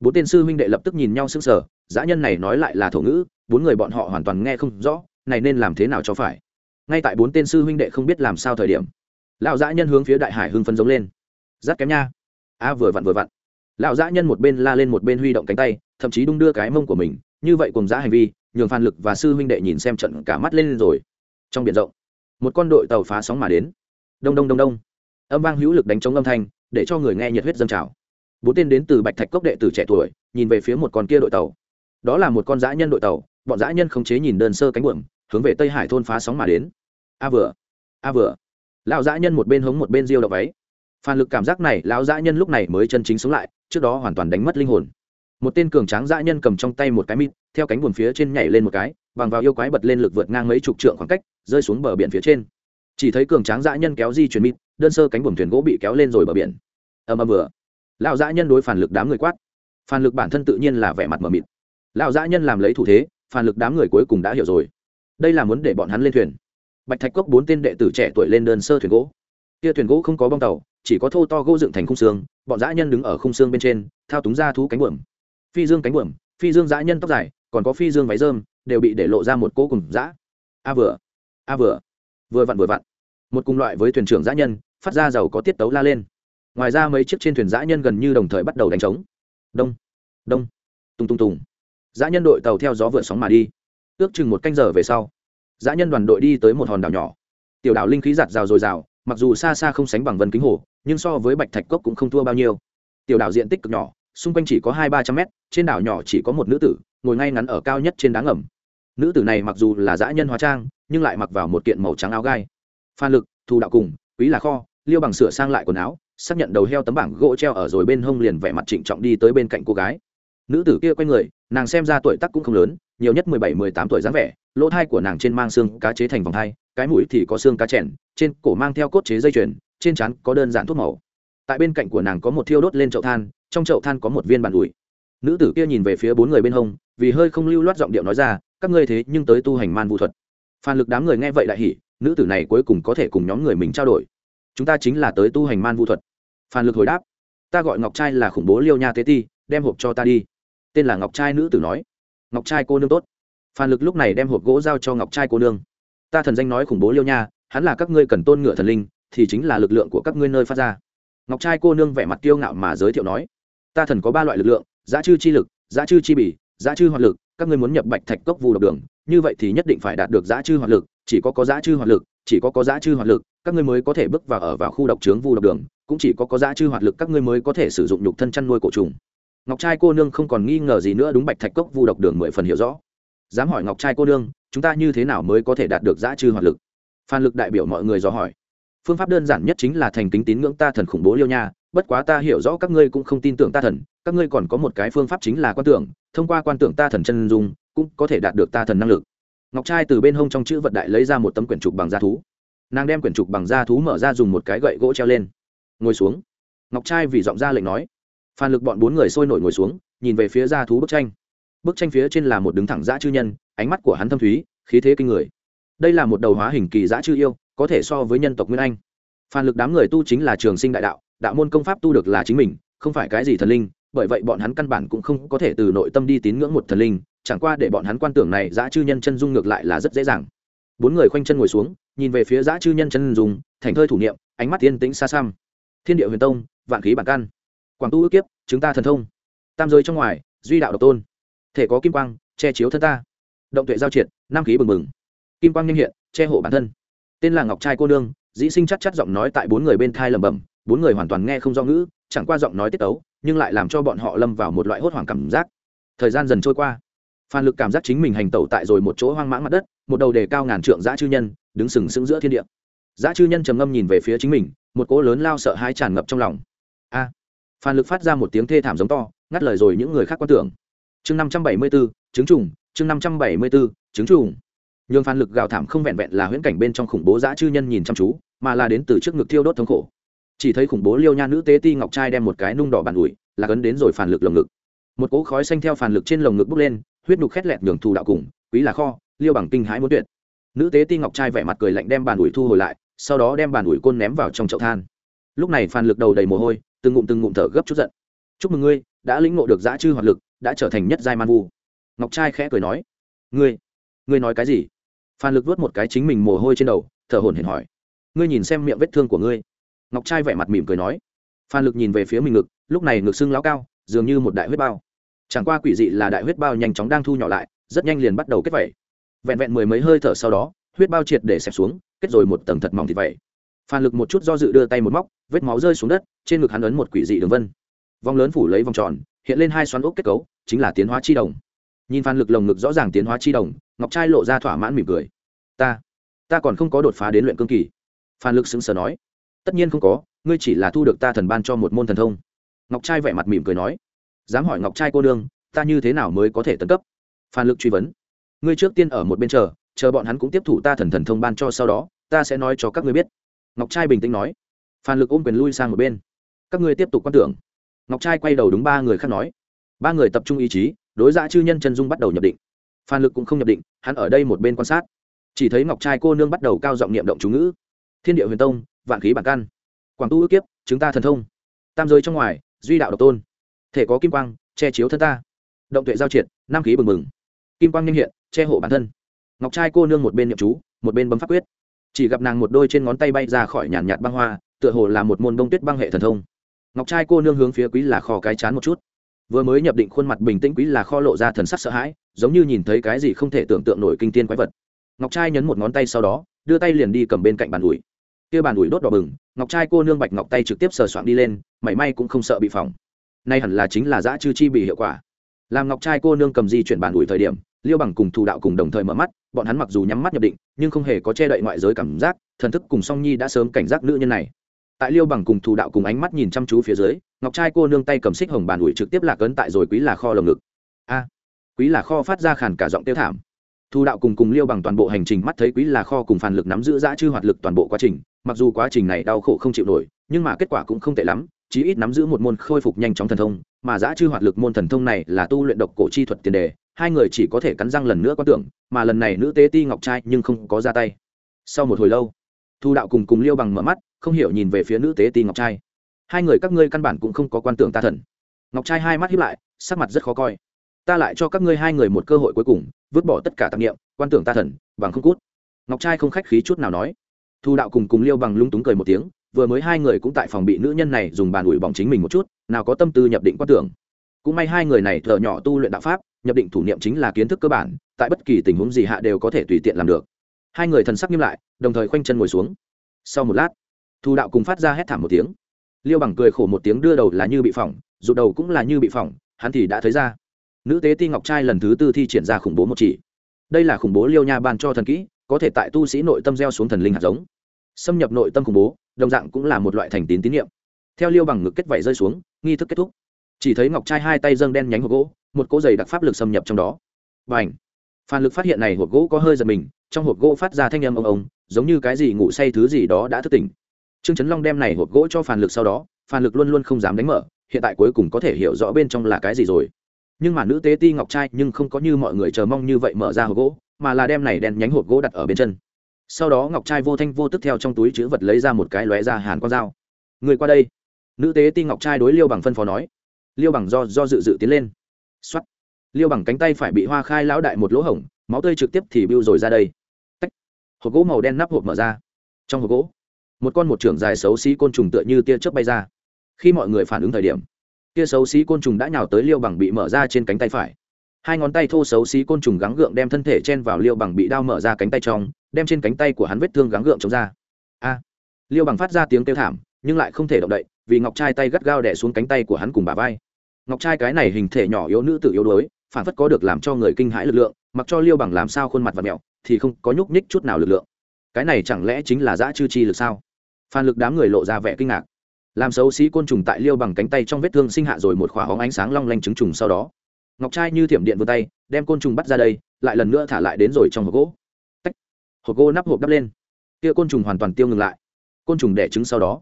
Speaker 1: bốn tên sư huynh đệ lập tức nhìn nhau sững sờ, dã nhân này nói lại là thổ ngữ, bốn người bọn họ hoàn toàn nghe không rõ, này nên làm thế nào cho phải. Ngay tại bốn tên sư huynh đệ không biết làm sao thời điểm, lão dã nhân hướng phía đại hải hưng phấn giống lên. Rát kém nha. A, vừa vặn vừa vặn. Lão dã nhân một bên la lên một bên huy động cánh tay, thậm chí đung đưa cái mông của mình, như vậy cùng dã hành vi, nhường phan lực và sư huynh đệ nhìn xem trận cả mắt lên rồi. Trong biển rộng, một con đội tàu phá sóng mà đến. Đông đông đông đông. Âm vang hữu lực đánh trống âm thanh, để cho người nghe nhiệt huyết dâng trào bốn tên đến từ bạch thạch cốc đệ tử trẻ tuổi, nhìn về phía một con kia đội tàu. Đó là một con dã nhân đội tàu, bọn dã nhân không chế nhìn đơn sơ cánh buồm, hướng về tây hải thôn phá sóng mà đến. A vừa a vừa. Lão dã nhân một bên hống một bên riêu đập váy. Phản lực cảm giác này, lão dã nhân lúc này mới chân chính sống lại, trước đó hoàn toàn đánh mất linh hồn. Một tên cường tráng dã nhân cầm trong tay một cái mịt, theo cánh buồm phía trên nhảy lên một cái, bằng vào yêu quái bật lên lực vượt ngang mấy chục trượng khoảng cách, rơi xuống bờ biển phía trên. Chỉ thấy cường tráng dã nhân kéo di chuyển mịt, đơn sơ cánh buồm thuyền gỗ bị kéo lên rồi bờ biển. Ầm ầm vừa lão dã nhân đối phản lực đám người quát. Phản lực bản thân tự nhiên là vẻ mặt mờ mịt. Lão dã nhân làm lấy thủ thế phản lực đám người cuối cùng đã hiểu rồi. Đây là muốn để bọn hắn lên thuyền. Bạch thạch cốc bốn tên đệ tử trẻ tuổi lên đơn sơ thuyền gỗ. Kia thuyền gỗ không có bong tàu, chỉ có thô to gỗ dựng thành khung xương, bọn dã nhân đứng ở khung xương bên trên, thao túng ra thú cánh buồm. Phi dương cánh buồm, phi dương dã nhân tóc dài, còn có phi dương váy rơm, đều bị để lộ ra một cỗ cùng dã. A vừa a vừa. Vừa vặn vừa vặn. Một cùng loại với thuyền trưởng dã nhân, phát ra giàu có tiết tấu la lên ngoài ra mấy chiếc trên thuyền dã nhân gần như đồng thời bắt đầu đánh trống. Đông đông tung tung tùng. Dã nhân đội tàu theo gió vượt sóng mà đi. Ước chừng một canh giờ về sau, dã nhân đoàn đội đi tới một hòn đảo nhỏ. Tiểu đảo linh khí giạt rào dồi dào, mặc dù xa xa không sánh bằng vân kính hồ, nhưng so với bạch thạch cốc cũng không thua bao nhiêu. Tiểu đảo diện tích cực nhỏ, xung quanh chỉ có hai ba trăm mét, trên đảo nhỏ chỉ có một nữ tử, ngồi ngay ngắn ở cao nhất trên đá ngầm. Nữ tử này mặc dù là dã nhân hóa trang, nhưng lại mặc vào một kiện màu trắng áo gai. Phan lực thu đạo cùng, quý là kho, liêu bằng sửa sang lại quần áo xác nhận đầu heo tấm bảng gỗ treo ở rồi bên hông liền vẻ mặt trịnh trọng đi tới bên cạnh cô gái. Nữ tử kia quay người, nàng xem ra tuổi tác cũng không lớn, nhiều nhất mười bảy, mười tám tuổi dáng vẻ, lỗ thai của nàng trên mang xương cá chế thành vòng thai cái mũi thì có xương cá chèn, trên cổ mang theo cốt chế dây chuyền, trên trán có đơn giản thuốc màu. Tại bên cạnh của nàng có một thiêu đốt lên chậu than, trong chậu than có một viên bàn ủi. Nữ tử kia nhìn về phía bốn người bên hông, vì hơi không lưu loát giọng điệu nói ra, các ngươi thế nhưng tới tu hành man vũ thuật. Phan lực đám người nghe vậy đại hỉ, nữ tử này cuối cùng có thể cùng nhóm người mình trao đổi. Chúng ta chính là tới tu hành man vũ thuật phan lực hồi đáp, ta gọi ngọc trai là khủng bố liêu nha tế ti, đem hộp cho ta đi. Tên là ngọc trai nữ tử nói. Ngọc trai cô nương tốt. Phan lực lúc này đem hộp gỗ giao cho ngọc trai cô nương. Ta thần danh nói khủng bố liêu nha, hắn là các ngươi cần tôn ngựa thần linh, thì chính là lực lượng của các ngươi nơi phát ra. Ngọc trai cô nương vẻ mặt kiêu ngạo mà giới thiệu nói. Ta thần có ba loại lực lượng, giá chư chi lực, giá chư chi bỉ, giá chư hoạt lực, các ngươi muốn nhập bạch thạch cốc vù độc đường, như vậy thì nhất định phải đạt được giá chư hoạt lực, chỉ có có giá chư hoạt lực, chỉ có có giá chư hoạt lực, các ngươi mới có thể bước vào ở vào khu độc trướng vu độc đường cũng chỉ có có giá chư hoạt lực các ngươi mới có thể sử dụng nhục thân chăn nuôi cổ trùng. Ngọc trai cô nương không còn nghi ngờ gì nữa đúng bạch thạch cốc vu độc đường mười phần hiểu rõ. Dám hỏi ngọc trai cô nương, chúng ta như thế nào mới có thể đạt được giá chư hoạt lực? Phan lực đại biểu mọi người do hỏi. Phương pháp đơn giản nhất chính là thành kính tín ngưỡng ta thần khủng bố liêu nha, bất quá ta hiểu rõ các ngươi cũng không tin tưởng ta thần, các ngươi còn có một cái phương pháp chính là quan tưởng, thông qua quan tưởng ta thần chân dung, cũng có thể đạt được ta thần năng lực. Ngọc trai từ bên hông trong chữ vật đại lấy ra một tấm quyển trục bằng da thú. Nàng đem quyển trục bằng da thú mở ra dùng một cái gậy gỗ treo lên ngồi xuống. Ngọc trai vì giọng ra lệnh nói. Phan lực bọn bốn người sôi nổi ngồi xuống, nhìn về phía ra thú bức tranh. Bức tranh phía trên là một đứng thẳng dã chư nhân, ánh mắt của hắn thâm thúy, khí thế kinh người. Đây là một đầu hóa hình kỳ dã chư yêu, có thể so với nhân tộc nguyên anh. Phan lực đám người tu chính là trường sinh đại đạo đạo môn công pháp tu được là chính mình, không phải cái gì thần linh, bởi vậy bọn hắn căn bản cũng không có thể từ nội tâm đi tín ngưỡng một thần linh, chẳng qua để bọn hắn quan tưởng này dã chư nhân chân dung ngược lại là rất dễ dàng. Bốn người khoanh chân ngồi xuống, nhìn về phía dã chư nhân chân dung, thành thơi thủ niệm, ánh mắt yên tĩnh xa xăm thiên địa huyền tông vạn khí bản căn. Quảng tu ước kiếp chúng ta thần thông. Tam giới trong ngoài duy đạo độc tôn. Thể có kim quang che chiếu thân ta. Động tuệ giao triệt nam khí bừng bừng. Kim quang nhanh hiện che hộ bản thân. Tên là ngọc trai cô nương dĩ sinh chắc chắc giọng nói tại bốn người bên thai lẩm bẩm bốn người hoàn toàn nghe không do ngữ chẳng qua giọng nói tiết tấu, nhưng lại làm cho bọn họ lâm vào một loại hốt hoảng cảm giác. Thời gian dần trôi qua. Phan lực cảm giác chính mình hành tẩu tại rồi một chỗ hoang mãng mặt đất một đầu đề cao ngàn trượng dã chư nhân đứng sừng sững giữa thiên địa. Dã chư nhân trầm ngâm nhìn về phía chính mình một cỗ lớn lao sợ hãi tràn ngập trong lòng. A, phan lực phát ra một tiếng thê thảm giống to, ngắt lời rồi những người khác quan tưởng. Chương năm trăm bảy mươi bốn chứng trùng, chương năm trăm bảy mươi bốn chứng trùng. Nhường phan lực gào thảm không vẹn vẹn là huyễn cảnh bên trong khủng bố dã chư nhân nhìn chăm chú, mà là đến từ trước ngực thiêu đốt thống khổ. Chỉ thấy khủng bố liêu nha nữ tế ti ngọc trai đem một cái nung đỏ bàn ủi, là cấn đến rồi phản lực lồng ngực. Một cỗ khói xanh theo phản lực trên lồng ngực bốc lên, huyết nhục khét lẹt đường thù đạo cùng, quý là kho, liêu bằng kinh hãi muốn tuyệt. Nữ tế ti ngọc trai vẻ mặt cười lạnh đem bàn ủi thu hồi lại sau đó đem bàn ủi côn ném vào trong chậu than. Lúc này phan lực đầu đầy mồ hôi, từng ngụm từng ngụm thở gấp chút giận. Chúc mừng ngươi, đã lĩnh ngộ được giã chư hoạt lực, đã trở thành nhất giai man vu. Ngọc trai khẽ cười nói, ngươi ngươi nói cái gì? Phan lực vớt một cái chính mình mồ hôi trên đầu, thở hổn hển hỏi, ngươi nhìn xem miệng vết thương của ngươi. Ngọc trai vẻ mặt mỉm cười nói phan lực nhìn về phía mình ngực, lúc này ngực sưng lão cao, dường như một đại huyết bao. Chẳng qua quỷ dị là đại huyết bao nhanh chóng đang thu nhỏ lại, rất nhanh liền bắt đầu kết vẩy vẹn vẹn mười mấy hơi thở sau đó huyết bao triệt để xẹp xuống, kết rồi một tầng thật mỏng thịt vậy. phan lực một chút do dự đưa tay một móc, vết máu rơi xuống đất, trên ngực hắn ấn một quỷ dị đường vân. Vòng lớn phủ lấy vòng tròn, hiện lên hai xoắn ốc kết cấu, chính là tiến hóa chi đồng. Nhìn phan lực lồng ngực rõ ràng tiến hóa chi đồng, ngọc trai lộ ra thỏa mãn mỉm cười. Ta ta còn không có đột phá đến luyện cương kỳ. Phan lực xứng sở nói. Tất nhiên không có, ngươi chỉ là thu được ta thần ban cho một môn thần thông. Ngọc trai vẻ mặt mỉm cười nói. Dám hỏi ngọc trai cô đương ta như thế nào mới có thể tấn cấp? Phan lực truy vấn. Ngươi trước tiên ở một bên chờ chờ bọn hắn cũng tiếp thủ ta thần thần thông ban cho sau đó, ta sẽ nói cho các ngươi biết. Ngọc trai bình tĩnh nói. Phan lực ôm quyền lui sang một bên. Các ngươi tiếp tục quan tưởng. Ngọc trai quay đầu đúng ba người khác nói. Ba người tập trung ý chí, đối giã chư nhân chân dung bắt đầu nhập định. Phan lực cũng không nhập định, hắn ở đây một bên quan sát. Chỉ thấy ngọc trai cô nương bắt đầu cao giọng niệm động chú ngữ. Thiên địa huyền tông, vạn khí bản căn. Quảng tu ước kiếp, chúng ta thần thông. Tam giới trong ngoài, duy đạo độc tôn. Thể có kim quang, che chiếu thân ta. Động tuệ giao triệt, nam khí bừng bừng. Kim quang nhanh hiện, che hộ bản thân ngọc trai cô nương một bên niệm chú, một bên bấm pháp quyết. Chỉ gặp nàng một đôi trên ngón tay bay ra khỏi nhàn nhạt băng hoa, tựa hồ là một môn đông tuyết băng hệ thần thông. Ngọc trai cô nương hướng phía quý là kho cái chán một chút. Vừa mới nhập định khuôn mặt bình tĩnh quý là kho lộ ra thần sắc sợ hãi, giống như nhìn thấy cái gì không thể tưởng tượng nổi kinh tiên quái vật. Ngọc trai nhấn một ngón tay sau đó, đưa tay liền đi cầm bên cạnh bàn ủi. Kia bàn ủi đốt đỏ bừng, ngọc trai cô nương bạch ngọc tay trực tiếp sờ soạn đi lên, mảy may cũng không sợ bị phỏng. Nay hẳn là chính là dã chư chi bị hiệu quả. Làm ngọc trai cô nương cầm di chuyển bàn ủi thời điểm liêu bằng cùng thủ đạo cùng đồng thời mở mắt, bọn hắn mặc dù nhắm mắt nhập định, nhưng không hề có che đậy ngoại giới cảm giác, thần thức cùng song nhi đã sớm cảnh giác nữ nhân này. Tại liêu bằng cùng thủ đạo cùng ánh mắt nhìn chăm chú phía dưới, ngọc trai cô nương tay cầm xích hồng bàn ủi trực tiếp lạc ấn tại rồi quý là kho lồng ngực. A, quý là kho phát ra khàn cả giọng tiêu thảm. Thủ đạo cùng cùng liêu bằng toàn bộ hành trình mắt thấy quý là kho cùng phản lực nắm giữ giã chư hoạt lực toàn bộ quá trình, mặc dù quá trình này đau khổ không chịu nổi, nhưng mà kết quả cũng không tệ lắm chí ít nắm giữ một môn khôi phục nhanh chóng thần thông, mà giã chư hoạt lực môn thần thông này là tu luyện độc cổ chi thuật tiền đề, hai người chỉ có thể cắn răng lần nữa có tưởng, mà lần này nữ tế ti ngọc trai nhưng không có ra tay. Sau một hồi lâu, thu đạo cùng cùng liêu bằng mở mắt, không hiểu nhìn về phía nữ tế ti ngọc trai. Hai người các ngươi căn bản cũng không có quan tưởng ta thần. Ngọc trai hai mắt hiếp lại, sắc mặt rất khó coi. Ta lại cho các ngươi hai người một cơ hội cuối cùng, vứt bỏ tất cả tạp nghiệm quan tưởng ta thần, bằng không cút. Ngọc trai không khách khí chút nào nói. Thu đạo cùng cùng liêu bằng lung túng cười một tiếng vừa mới hai người cũng tại phòng bị nữ nhân này dùng bàn ủi bỏng chính mình một chút, nào có tâm tư nhập định quan tưởng. Cũng may hai người này thợ nhỏ tu luyện đạo pháp, nhập định thủ niệm chính là kiến thức cơ bản, tại bất kỳ tình huống gì hạ đều có thể tùy tiện làm được. Hai người thần sắc nghiêm lại, đồng thời khoanh chân ngồi xuống. Sau một lát, thu đạo cùng phát ra hét thảm một tiếng. Liêu bằng cười khổ một tiếng đưa đầu là như bị phỏng, rụt đầu cũng là như bị phỏng, hắn thì đã thấy ra. Nữ tế ti ngọc trai lần thứ tư thi triển ra khủng bố một chỉ. Đây là khủng bố liêu nha ban cho thần kỹ, có thể tại tu sĩ nội tâm gieo xuống thần linh hạt giống. Xâm nhập nội tâm khủng bố đồng dạng cũng là một loại thành tín tín nhiệm. Theo liêu bằng ngực kết vảy rơi xuống, nghi thức kết thúc. Chỉ thấy ngọc trai hai tay dâng đen nhánh hộp gỗ, một cỗ giày đặc pháp lực xâm nhập trong đó. Và ảnh phan lực phát hiện này hộp gỗ có hơi giật mình, trong hộp gỗ phát ra thanh âm ông ông, giống như cái gì ngủ say thứ gì đó đã thức tỉnh. Trương trấn long đem này hộp gỗ cho phản lực sau đó, phản lực luôn luôn không dám đánh mở, hiện tại cuối cùng có thể hiểu rõ bên trong là cái gì rồi. Nhưng mà nữ tế ti ngọc trai nhưng không có như mọi người chờ mong như vậy mở ra hộp gỗ, mà là đem này đen nhánh hộp gỗ đặt ở bên chân sau đó ngọc trai vô thanh vô tức theo trong túi chữ vật lấy ra một cái lóe ra hàn con dao. Người qua đây. Nữ tế ti ngọc trai đối liêu bằng phân phó nói. Liêu bằng do do dự dự tiến lên. X o á t liêu bằng cánh tay phải bị hoa khai lão đại một lỗ hổng, máu tươi trực tiếp thì bưu rồi ra đây. Tách. hộp gỗ màu đen nắp hộp mở ra. Trong hộp gỗ, một con một trưởng dài xấu xí côn trùng tựa như tia chớp bay ra. Khi mọi người phản ứng thời điểm, tia xấu xí côn trùng đã nhào tới liêu bằng bị mở ra trên cánh tay phải. Hai ngón tay thô xấu xí côn trùng gắng gượng đem thân thể chen vào liêu bằng bị đao mở ra cánh tay trong đem trên cánh tay của hắn vết thương gắng gượng chống ra. A. Liêu bằng phát ra tiếng kêu thảm, nhưng lại không thể động đậy, vì ngọc trai tay gắt gao đẻ xuống cánh tay của hắn cùng bà vai. Ngọc trai cái này hình thể nhỏ yếu nữ tự yếu đuối, phản phất có được làm cho người kinh hãi lực lượng, mặc cho liêu bằng làm sao khuôn mặt và mẹo, thì không có nhúc nhích chút nào lực lượng. Cái này chẳng lẽ chính là dã chư chi lực sao? Phan lực đám người lộ ra vẻ kinh ngạc. Làm xấu xí côn trùng tại liêu bằng cánh tay trong vết thương sinh hạ rồi một khóa hóng ánh sáng long lanh trứng trùng sau đó. Ngọc trai như thiểm điện vươn tay, đem côn trùng bắt ra đây, lại lần nữa thả lại đến rồi trong hộp gỗ hộp gỗ nắp hộp đắp lên. Kia côn trùng hoàn toàn tiêu ngừng lại. Côn trùng đẻ trứng sau đó.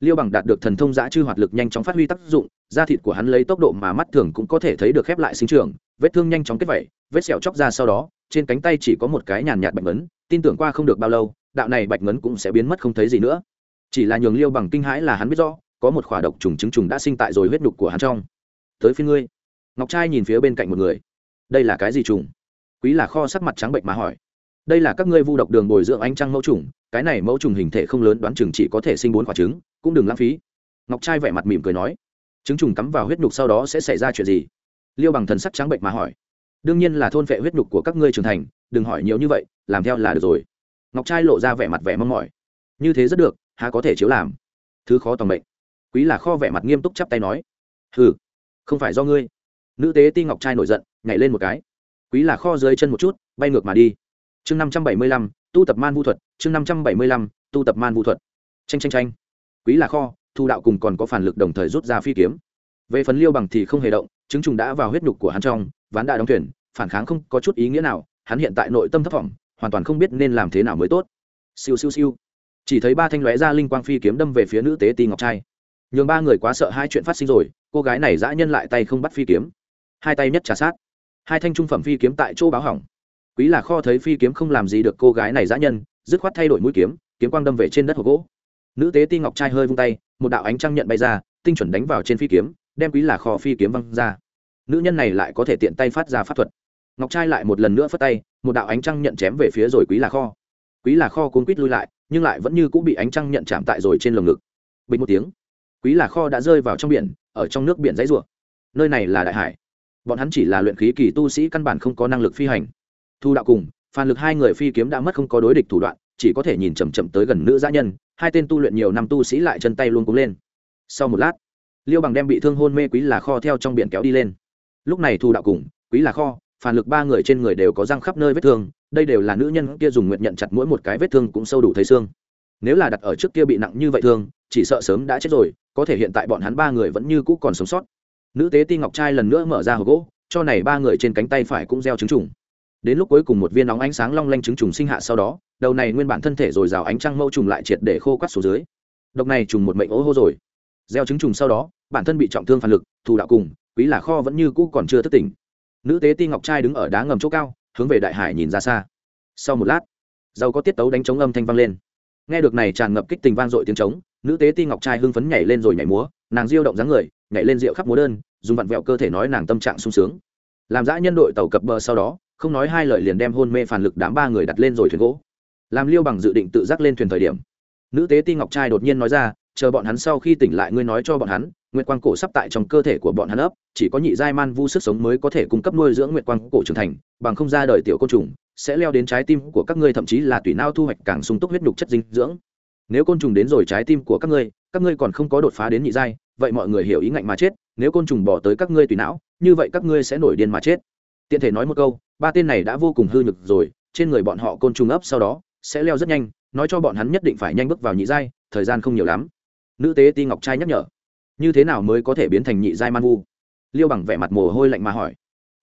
Speaker 1: Liêu bằng đạt được thần thông giã chư hoạt lực nhanh chóng phát huy tác dụng, da thịt của hắn lấy tốc độ mà mắt thường cũng có thể thấy được khép lại sinh trường vết thương nhanh chóng kết vẩy, vết sẹo chóc ra sau đó, trên cánh tay chỉ có một cái nhàn nhạt bạch ngấn, tin tưởng qua không được bao lâu, đạo này bạch ngấn cũng sẽ biến mất không thấy gì nữa. Chỉ là nhường liêu bằng kinh hãi là hắn biết rõ, có một khỏa độc trùng trứng trùng đã sinh tại rồi huyết nhục của hắn trong. Tới phía ngươi. Ngọc trai nhìn phía bên cạnh một người. Đây là cái gì trùng? Quý là kho sắc mặt trắng bệnh mà hỏi đây là các ngươi vu độc đường bồi dưỡng ánh trăng mẫu trùng, cái này mẫu trùng hình thể không lớn đoán chừng chỉ có thể sinh bốn quả trứng, cũng đừng lãng phí. Ngọc trai vẻ mặt mỉm cười nói, trứng trùng cắm vào huyết nhục sau đó sẽ xảy ra chuyện gì? Liêu bằng thần sắc trắng bệnh mà hỏi. Đương nhiên là thôn vệ huyết nhục của các ngươi trưởng thành, đừng hỏi nhiều như vậy, làm theo là được rồi. Ngọc trai lộ ra vẻ mặt vẻ mong mỏi. Như thế rất được, há có thể chiếu làm? Thứ khó tòng mệnh. Quý là kho vẻ mặt nghiêm túc chắp tay nói. Hừ, không phải do ngươi. Nữ tế ti ngọc trai nổi giận, nhảy lên một cái. Quý là kho dưới chân một chút, bay ngược mà đi chương năm trăm bảy mươi lăm, tu tập man vu thuật, chương năm trăm bảy mươi lăm, tu tập man vu thuật. Tranh tranh tranh quý là kho, thu đạo cùng còn có phản lực đồng thời rút ra phi kiếm. Về phần liêu bằng thì không hề động, chứng trùng đã vào huyết nhục của hắn trong, ván đã đóng thuyền, phản kháng không có chút ý nghĩa nào, hắn hiện tại nội tâm thấp thỏm hoàn toàn không biết nên làm thế nào mới tốt. Siêu siêu siêu. Chỉ thấy ba thanh lóe ra linh quang phi kiếm đâm về phía nữ tế ti ngọc trai. Nhường ba người quá sợ hai chuyện phát sinh rồi, cô gái này dã nhân lại tay không bắt phi kiếm. Hai tay nhất trả sát. Hai thanh trung phẩm phi kiếm tại chỗ báo hỏng quý là kho thấy phi kiếm không làm gì được cô gái này dã nhân, dứt khoát thay đổi mũi kiếm kiếm quang đâm về trên đất hộp gỗ. Nữ tế ti ngọc trai hơi vung tay, một đạo ánh trăng nhận bay ra, tinh chuẩn đánh vào trên phi kiếm, đem quý là kho phi kiếm văng ra. Nữ nhân này lại có thể tiện tay phát ra pháp thuật. Ngọc trai lại một lần nữa phất tay, một đạo ánh trăng nhận chém về phía rồi quý là kho. Quý là kho cuốn quýt lui lại, nhưng lại vẫn như cũng bị ánh trăng nhận chạm tại rồi trên lồng ngực. Bình một tiếng, quý là kho đã rơi vào trong biển, ở trong nước biển dãy rủa. nơi này là đại hải. Bọn hắn chỉ là luyện khí kỳ tu sĩ căn bản không có năng lực phi hành thu đạo cùng phản lực hai người phi kiếm đã mất không có đối địch thủ đoạn, chỉ có thể nhìn chầm chậm tới gần nữ giã nhân, hai tên tu luyện nhiều năm tu sĩ lại chân tay luôn cúng lên. Sau một lát, liêu bằng đem bị thương hôn mê quý là kho theo trong biển kéo đi lên. Lúc này thu đạo cùng, quý là kho phản lực ba người trên người đều có răng khắp nơi vết thương, đây đều là nữ nhân kia dùng nguyện nhận chặt mỗi một cái vết thương cũng sâu đủ thấy xương. Nếu là đặt ở trước kia bị nặng như vậy thương, chỉ sợ sớm đã chết rồi, có thể hiện tại bọn hắn ba người vẫn như cũ còn sống sót. Nữ tế ti ngọc trai lần nữa mở ra hộp gỗ, cho này ba người trên cánh tay phải cũng gieo trứng trùng đến lúc cuối cùng một viên nóng ánh sáng long lanh trứng trùng sinh hạ sau đó, đầu này nguyên bản thân thể rồi rào ánh trăng mâu trùng lại triệt để khô quắt xuống dưới. Độc này trùng một mệnh ố hô rồi. Gieo trứng trùng sau đó, bản thân bị trọng thương phản lực, thù đạo cùng, quý là kho vẫn như cũ còn chưa thất tỉnh. Nữ tế ti ngọc trai đứng ở đá ngầm chỗ cao, hướng về đại hải nhìn ra xa. Sau một lát, dầu có tiết tấu đánh trống âm thanh vang lên. Nghe được này tràn ngập kích tình vang dội tiếng trống, nữ tế ti ngọc trai hưng phấn nhảy lên rồi nhảy múa, nàng diêu động dáng người, nhảy lên rượu khắp múa đơn, dùng vặn vẹo cơ thể nói nàng tâm trạng sung sướng. Làm dã nhân đội tàu cập bờ sau đó không nói hai lời liền đem hôn mê phản lực đám ba người đặt lên rồi thuyền gỗ. Làm liêu bằng dự định tự giác lên thuyền thời điểm, nữ tế ti ngọc trai đột nhiên nói ra, chờ bọn hắn sau khi tỉnh lại ngươi nói cho bọn hắn, nguyệt quang cổ sắp tại trong cơ thể của bọn hắn ấp, chỉ có nhị giai man vu sức sống mới có thể cung cấp nuôi dưỡng nguyệt quang cổ trưởng thành, bằng không ra đời tiểu côn trùng sẽ leo đến trái tim của các ngươi thậm chí là tùy nao thu hoạch càng sung túc huyết nhục chất dinh dưỡng. Nếu côn trùng đến rồi trái tim của các ngươi các ngươi còn không có đột phá đến nhị giai, vậy mọi người hiểu ý ngạnh mà chết, nếu côn trùng bỏ tới các ngươi tùy não, như vậy các ngươi sẽ nổi điên mà chết. Tiện thể nói một câu ba tên này đã vô cùng hư nhược rồi, trên người bọn họ côn trùng ấp sau đó sẽ leo rất nhanh, nói cho bọn hắn nhất định phải nhanh bước vào nhị giai, thời gian không nhiều lắm. Nữ tế ti ngọc trai nhắc nhở. Như thế nào mới có thể biến thành nhị giai man vu? Liêu bằng vẻ mặt mồ hôi lạnh mà hỏi.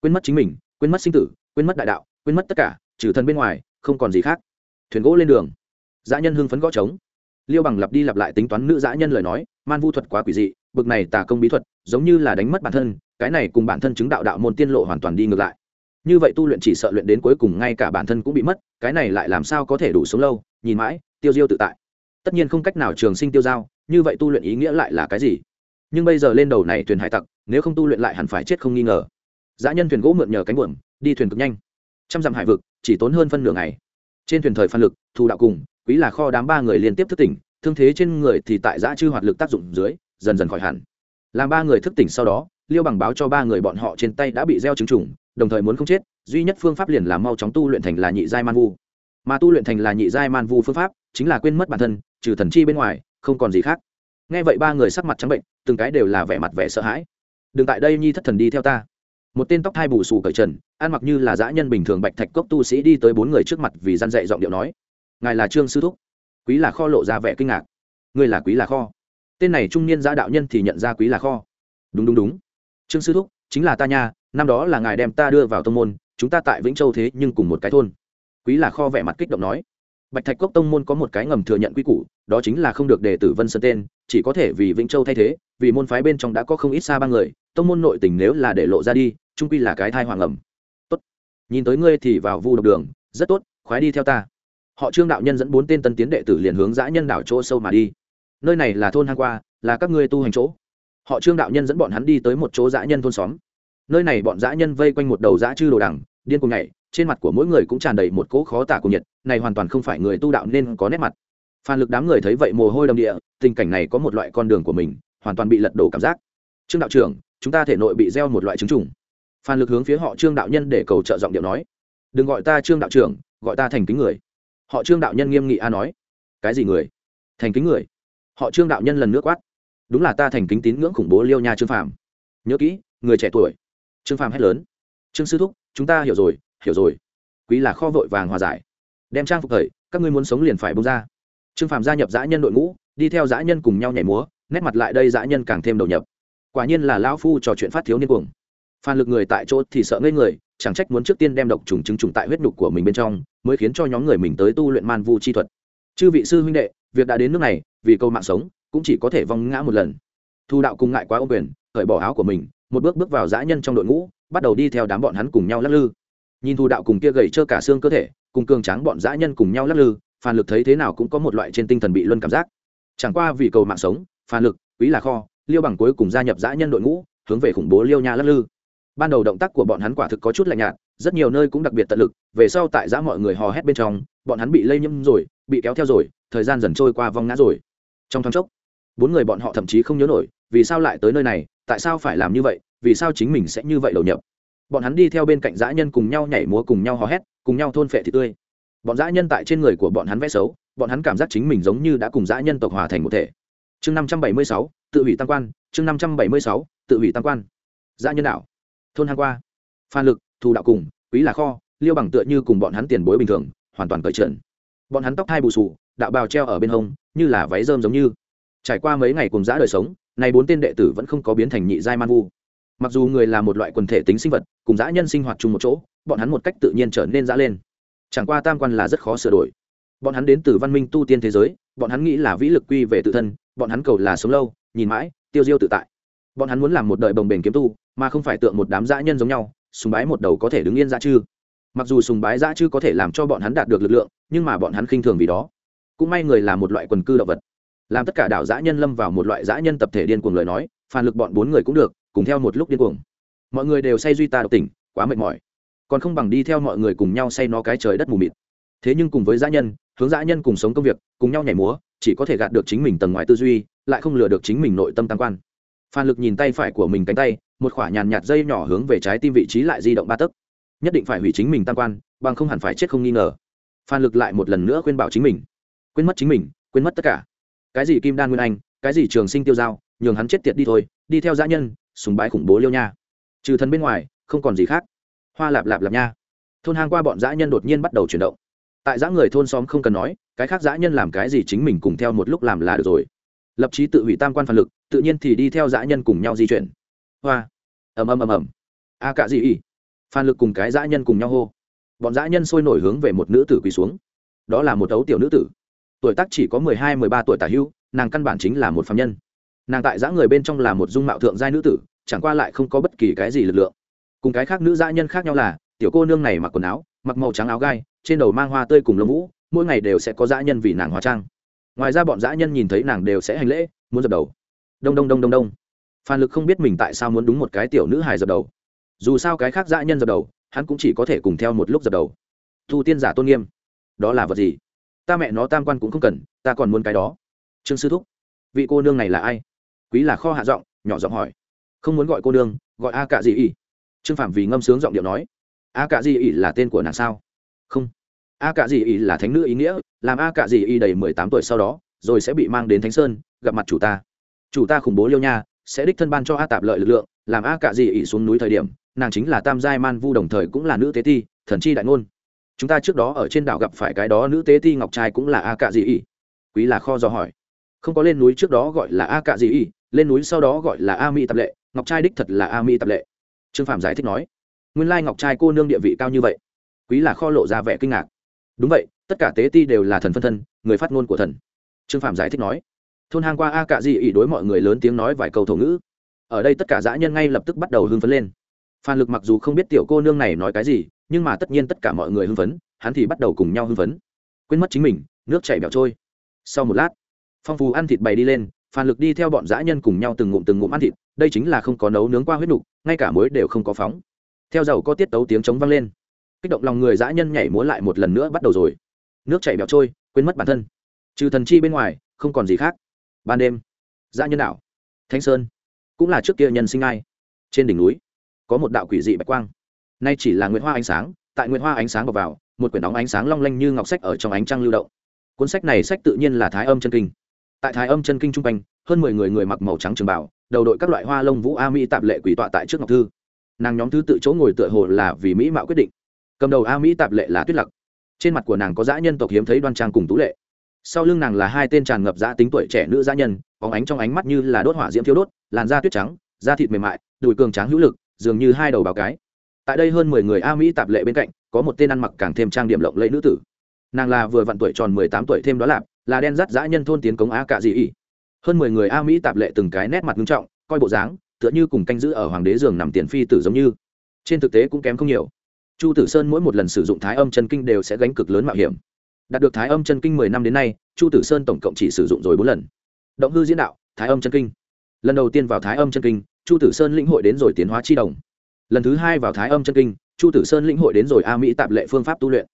Speaker 1: Quên mất chính mình, quên mất sinh tử, quên mất đại đạo, quên mất tất cả, trừ thân bên ngoài, không còn gì khác. Thuyền gỗ lên đường. Dã nhân hưng phấn gõ trống. Liêu bằng lặp đi lặp lại tính toán nữ dã nhân lời nói, man vu thuật quá quỷ dị, bực này tà công bí thuật, giống như là đánh mất bản thân, cái này cùng bản thân chứng đạo đạo môn tiên lộ hoàn toàn đi ngược lại như vậy tu luyện chỉ sợ luyện đến cuối cùng ngay cả bản thân cũng bị mất, cái này lại làm sao có thể đủ sống lâu? Nhìn mãi, tiêu diêu tự tại. Tất nhiên không cách nào trường sinh tiêu giao, như vậy tu luyện ý nghĩa lại là cái gì? Nhưng bây giờ lên đầu này thuyền hải tặc, nếu không tu luyện lại hẳn phải chết không nghi ngờ. Dã nhân thuyền gỗ mượn nhờ cánh buồm, đi thuyền cực nhanh. Trăm dặm hải vực, chỉ tốn hơn phân nửa ngày. Trên thuyền thời phan lực thu đạo cùng, quý là kho đám ba người liên tiếp thức tỉnh, thương thế trên người thì tại giã chư hoạt lực tác dụng dưới, dần dần khỏi hẳn. Làm ba người thức tỉnh sau đó liêu bằng báo cho ba người bọn họ trên tay đã bị gieo chứng trùng, đồng thời muốn không chết, duy nhất phương pháp liền là mau chóng tu luyện thành là nhị giai man vu. Mà tu luyện thành là nhị giai man vu phương pháp, chính là quên mất bản thân, trừ thần chi bên ngoài, không còn gì khác. Nghe vậy ba người sắc mặt trắng bệnh, từng cái đều là vẻ mặt vẻ sợ hãi. Đừng tại đây nhi thất thần đi theo ta. Một tên tóc thai bù xù cởi trần, ăn mặc như là dã nhân bình thường bạch thạch cốc tu sĩ đi tới bốn người trước mặt vì răn dạy giọng điệu nói, ngài là trương sư thúc. Quý là kho lộ ra vẻ kinh ngạc. Ngươi là quý là kho? Tên này trung niên giã đạo nhân thì nhận ra quý là kho. Đúng đúng đúng trương sư thúc, chính là ta nha, năm đó là ngài đem ta đưa vào tông môn, chúng ta tại vĩnh châu thế nhưng cùng một cái thôn. Quý là kho vẻ mặt kích động nói. Bạch thạch cốc tông môn có một cái ngầm thừa nhận quy củ, đó chính là không được để tử vân sơn tên, chỉ có thể vì vĩnh châu thay thế, vì môn phái bên trong đã có không ít xa ba người, tông môn nội tình nếu là để lộ ra đi trung quy là cái thai hoàng ẩm. Tốt. Nhìn tới ngươi thì vào vu độc đường, rất tốt, khoái đi theo ta. Họ trương đạo nhân dẫn bốn tên tân tiến đệ tử liền hướng dã nhân đảo chỗ sâu mà đi. Nơi này là thôn hang qua, là các ngươi tu hành chỗ họ trương đạo nhân dẫn bọn hắn đi tới một chỗ dã nhân thôn xóm. Nơi này bọn dã nhân vây quanh một đầu dã chư đồ đằng, điên cùng nhảy, trên mặt của mỗi người cũng tràn đầy một cỗ khó tả cùng nhiệt, này hoàn toàn không phải người tu đạo nên có nét mặt. Phan lực đám người thấy vậy mồ hôi đầm địa, tình cảnh này có một loại con đường của mình, hoàn toàn bị lật đổ cảm giác. Trương đạo trưởng, chúng ta thể nội bị gieo một loại chứng trùng. Phan lực hướng phía họ trương đạo nhân để cầu trợ giọng điệu nói. Đừng gọi ta trương đạo trưởng, gọi ta thành kính người. Họ trương đạo nhân nghiêm nghị a nói. Cái gì người? Thành kính người. Họ trương đạo nhân lần nước quát đúng là ta thành kính tín ngưỡng khủng bố liêu nha trương phàm. Nhớ kỹ, người trẻ tuổi. Trương phàm hét lớn. Trương sư thúc, chúng ta hiểu rồi hiểu rồi. Quý là kho vội vàng hòa giải. Đem trang phục thời, các ngươi muốn sống liền phải bông ra. Trương phàm gia nhập dã nhân đội ngũ, đi theo dã nhân cùng nhau nhảy múa, nét mặt lại đây dã nhân càng thêm đầu nhập. Quả nhiên là lão phu trò chuyện phát thiếu niên cuồng. Phan lực người tại chỗ thì sợ ngây người, chẳng trách muốn trước tiên đem độc trùng chứng trùng tại huyết nhục của mình bên trong, mới khiến cho nhóm người mình tới tu luyện man vu chi thuật. Chư vị sư huynh đệ, việc đã đến nước này, vì câu mạng sống cũng chỉ có thể vong ngã một lần. Thu đạo cùng ngại quá ô quyền, cởi bỏ áo của mình, một bước bước vào dã nhân trong đội ngũ, bắt đầu đi theo đám bọn hắn cùng nhau lắc lư. Nhìn thu đạo cùng kia gầy trơ cả xương cơ thể, cùng cường tráng bọn dã nhân cùng nhau lắc lư phản lực thấy thế nào cũng có một loại trên tinh thần bị luân cảm giác. Chẳng qua vì cầu mạng sống phản lực, quý là kho, liêu bằng cuối cùng gia nhập dã nhân đội ngũ, hướng về khủng bố liêu nha lắc lư. Ban đầu động tác của bọn hắn quả thực có chút lạnh nhạt, rất nhiều nơi cũng đặc biệt tận lực, về sau tại giã mọi người hò hét bên trong, bọn hắn bị lây nhiễm rồi, bị kéo theo rồi, thời gian dần trôi qua vong ngã rồi. Trong thoáng chốc bốn người bọn họ thậm chí không nhớ nổi, vì sao lại tới nơi này, tại sao phải làm như vậy, vì sao chính mình sẽ như vậy đầu nhập. Bọn hắn đi theo bên cạnh dã nhân cùng nhau nhảy múa cùng nhau hò hét, cùng nhau thôn phệ thị tươi. Bọn dã nhân tại trên người của bọn hắn vẽ xấu, bọn hắn cảm giác chính mình giống như đã cùng dã nhân tộc hòa thành một thể. Chương năm trăm bảy mươi sáu, tự hủy tăng quan, chương năm trăm bảy mươi sáu, tự hủy tăng quan. Dã nhân đạo. Thôn hang qua. Phan lực, thù đạo cùng, quý là kho, liêu bằng tựa như cùng bọn hắn tiền bối bình thường, hoàn toàn cởi trần. Bọn hắn tóc thai bù sù đạo bào treo ở bên hông, như là váy rơm giống như trải qua mấy ngày cùng giã đời sống, nay bốn tên đệ tử vẫn không có biến thành nhị giai man vu. Mặc dù người là một loại quần thể tính sinh vật, cùng dã nhân sinh hoạt chung một chỗ, bọn hắn một cách tự nhiên trở nên dã lên. Chẳng qua tam quan là rất khó sửa đổi. Bọn hắn đến từ văn minh tu tiên thế giới, bọn hắn nghĩ là vĩ lực quy về tự thân, bọn hắn cầu là sống lâu, nhìn mãi, tiêu diêu tự tại. Bọn hắn muốn làm một đời bồng bềnh kiếm tu, mà không phải tượng một đám dã nhân giống nhau, sùng bái một đầu có thể đứng yên dã chư. Mặc dù sùng bái dã chư có thể làm cho bọn hắn đạt được lực lượng, nhưng mà bọn hắn khinh thường vì đó. Cũng may người là một loại quần cư động vật làm tất cả đảo dã nhân lâm vào một loại dã nhân tập thể điên cuồng lời nói, phản lực bọn bốn người cũng được, cùng theo một lúc điên cuồng. Mọi người đều say duy ta độc tỉnh, quá mệt mỏi. Còn không bằng đi theo mọi người cùng nhau say nó cái trời đất mù mịt. Thế nhưng cùng với dã nhân, hướng dã nhân cùng sống công việc, cùng nhau nhảy múa, chỉ có thể gạt được chính mình tầng ngoài tư duy, lại không lừa được chính mình nội tâm tam quan. Phan lực nhìn tay phải của mình cánh tay, một khoả nhàn nhạt dây nhỏ hướng về trái tim vị trí lại di động ba tấc. Nhất định phải hủy chính mình tam quan, bằng không hẳn phải chết không nghi ngờ. Phan lực lại một lần nữa khuyên bảo chính mình. Quên mất chính mình, quên mất tất cả cái gì kim đan nguyên anh, cái gì trường sinh tiêu giao, nhường hắn chết tiệt đi thôi, đi theo dã nhân, sùng bái khủng bố liêu nha. Trừ thần bên ngoài, không còn gì khác. Hoa lạp lạp lạp nha. Thôn hang qua bọn dã nhân đột nhiên bắt đầu chuyển động. Tại dã người thôn xóm không cần nói, cái khác dã nhân làm cái gì chính mình cùng theo một lúc làm là được rồi. Lập chí tự hủy tam quan phản lực, tự nhiên thì đi theo dã nhân cùng nhau di chuyển. Hoa. Ầm ầm ầm ầm. A cạ gì ỉ phan lực cùng cái dã nhân cùng nhau hô. Bọn dã nhân sôi nổi hướng về một nữ tử quỳ xuống. Đó là một ấu tiểu nữ tử tuổi tác chỉ có mười hai, mười ba tuổi tả hữu, nàng căn bản chính là một phạm nhân. Nàng tại dã người bên trong là một dung mạo thượng giai nữ tử, chẳng qua lại không có bất kỳ cái gì lực lượng. Cùng cái khác nữ dã nhân khác nhau là, tiểu cô nương này mặc quần áo, mặc màu trắng áo gai, trên đầu mang hoa tươi cùng lông vũ, mỗi ngày đều sẽ có dã nhân vì nàng hóa trang. Ngoài ra bọn dã nhân nhìn thấy nàng đều sẽ hành lễ, muốn dập đầu. Đông đông đông đông đông. Phan lực không biết mình tại sao muốn đúng một cái tiểu nữ hài dập đầu. Dù sao cái khác dã nhân dập đầu, hắn cũng chỉ có thể cùng theo một lúc dập đầu. Thu tiên giả tôn nghiêm. Đó là vật gì? Ta mẹ nó tam quan cũng không cần, ta còn muốn cái đó. Trương sư thúc, vị cô nương này là ai? Quý là kho hạ giọng, nhỏ giọng hỏi. Không muốn gọi cô đương gọi a cạ dị ỉ trương phạm vì ngâm sướng giọng điệu nói. A cạ dị ỉ là tên của nàng sao? Không. A cạ dị ỉ là thánh nữ ý nghĩa, làm a cạ dị ỉ đầy mười tám tuổi sau đó, rồi sẽ bị mang đến thánh sơn, gặp mặt chủ ta. Chủ ta khủng bố liêu nha, sẽ đích thân ban cho a tạp lợi lực lượng, làm a cạ dị ỉ xuống núi thời điểm, nàng chính là tam giai man vu đồng thời cũng là nữ tế ti, thần chi đại ngôn chúng ta trước đó ở trên đảo gặp phải cái đó nữ tế ti ngọc trai cũng là a cạ dị ỉ quý là kho do hỏi. Không có lên núi trước đó gọi là a cạ dị ỉ lên núi sau đó gọi là a mỹ tập lệ, ngọc trai đích thật là a mỹ tập lệ. Trương phạm giải thích nói. Nguyên lai ngọc trai cô nương địa vị cao như vậy. Quý là kho lộ ra vẻ kinh ngạc. Đúng vậy, tất cả tế ti đều là thần phân thân, người phát ngôn của thần. Trương phạm giải thích nói. Thôn hang qua a cạ dị ỉ đối mọi người lớn tiếng nói vài câu thổ ngữ. Ở đây tất cả dã nhân ngay lập tức bắt đầu hưng phấn lên. Phan lực mặc dù không biết tiểu cô nương này nói cái gì nhưng mà tất nhiên tất cả mọi người hưng phấn, hắn thì bắt đầu cùng nhau hưng phấn. Quên mất chính mình, nước chảy bẻo trôi. Sau một lát, phong phú ăn thịt bày đi lên, phan lực đi theo bọn dã nhân cùng nhau từng ngụm từng ngụm ăn thịt, đây chính là không có nấu nướng qua huyết nục, ngay cả muối đều không có phóng. Theo dầu có tiết tấu tiếng chống vang lên, kích động lòng người dã nhân nhảy múa lại một lần nữa bắt đầu rồi. Nước chảy bẻo trôi, quên mất bản thân. Trừ thần chi bên ngoài, không còn gì khác. Ban đêm, dã nhân đảo, thánh sơn, cũng là trước kia nhân sinh ai. Trên đỉnh núi, có một đạo quỷ dị bạch quang nay chỉ là nguyệt hoa ánh sáng, tại nguyệt hoa ánh sáng bọc vào, một quyển đóng ánh sáng long lanh như ngọc sách ở trong ánh trăng lưu động. Cuốn sách này sách tự nhiên là thái âm chân kinh. Tại thái âm chân kinh trung quanh, hơn mười người người mặc màu trắng trường bảo đầu đội các loại hoa lông vũ a mỹ tạp lệ quỷ tọa tại trước ngọc thư. Nàng nhóm thứ tự chỗ ngồi tựa hồ là vì mỹ mạo quyết định. Cầm đầu a mỹ tạp lệ là tuyết lặc. Trên mặt của nàng có dã nhân tộc hiếm thấy đoan trang cùng tú lệ. Sau lưng nàng là hai tên tràn ngập dã tính tuổi trẻ nữ dã nhân, bóng ánh trong ánh mắt như là đốt hỏa diễm thiếu đốt, làn da tuyết trắng, da thịt mềm mại, đùi cường tráng hữu lực, dường như hai đầu bào cái tại đây hơn mười người a mỹ tạp lệ bên cạnh, có một tên ăn mặc càng thêm trang điểm lộng lẫy nữ tử. Nàng là vừa vặn tuổi tròn mười tám tuổi thêm đó lạp, là đen rắt dã nhân thôn tiến cống a cạ dị ỉ hơn mười người a mỹ tạp lệ từng cái nét mặt nghiêm trọng, coi bộ dáng, tựa như cùng canh giữ ở hoàng đế giường nằm tiền phi tử giống như. Trên thực tế cũng kém không nhiều. Chu tử sơn mỗi một lần sử dụng thái âm chân kinh đều sẽ gánh cực lớn mạo hiểm. Đạt được thái âm chân kinh mười năm đến nay, chu tử sơn tổng cộng chỉ sử dụng rồi bốn lần. Động hư diễn đạo, thái âm chân kinh. Lần đầu tiên vào thái âm chân kinh, chu tử sơn lĩnh hội đến rồi tiến hóa chi đồng lần thứ hai vào thái âm chân kinh, chu tử sơn lĩnh hội đến rồi a mỹ tạp lệ phương pháp tu luyện.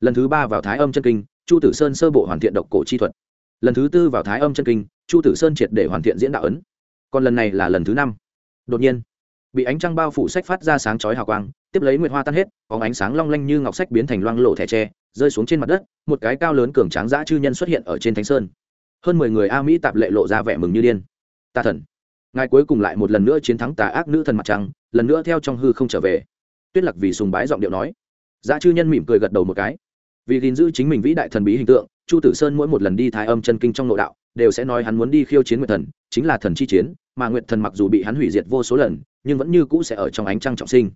Speaker 1: Lần thứ ba vào thái âm chân kinh, chu tử sơn sơ bộ hoàn thiện độc cổ chi thuật. Lần thứ tư vào thái âm chân kinh, chu tử sơn triệt để hoàn thiện diễn đạo ấn. Còn lần này là lần thứ năm. Đột nhiên, bị ánh trăng bao phủ sách phát ra sáng chói hào quang, tiếp lấy nguyệt hoa tan hết có ánh sáng long lanh như ngọc sách biến thành loang lộ thẻ tre, rơi xuống trên mặt đất, một cái cao lớn cường tráng dã chư nhân xuất hiện ở trên thánh sơn. Hơn mười người a mỹ tạp lệ lộ ra vẻ mừng như điên. Ta thần ngài cuối cùng lại một lần nữa chiến thắng tà ác nữ thần mặt trăng, lần nữa theo trong hư không trở về. Tuyết lặc vì sùng bái giọng điệu nói. Giá chư nhân mỉm cười gật đầu một cái. Vì gìn giữ chính mình vĩ đại thần bí hình tượng, chu tử sơn mỗi một lần đi thái âm chân kinh trong nội đạo, đều sẽ nói hắn muốn đi khiêu chiến nguyệt thần, chính là thần chi chiến, mà nguyệt thần mặc dù bị hắn hủy diệt vô số lần, nhưng vẫn như cũ sẽ ở trong ánh trăng trọng sinh.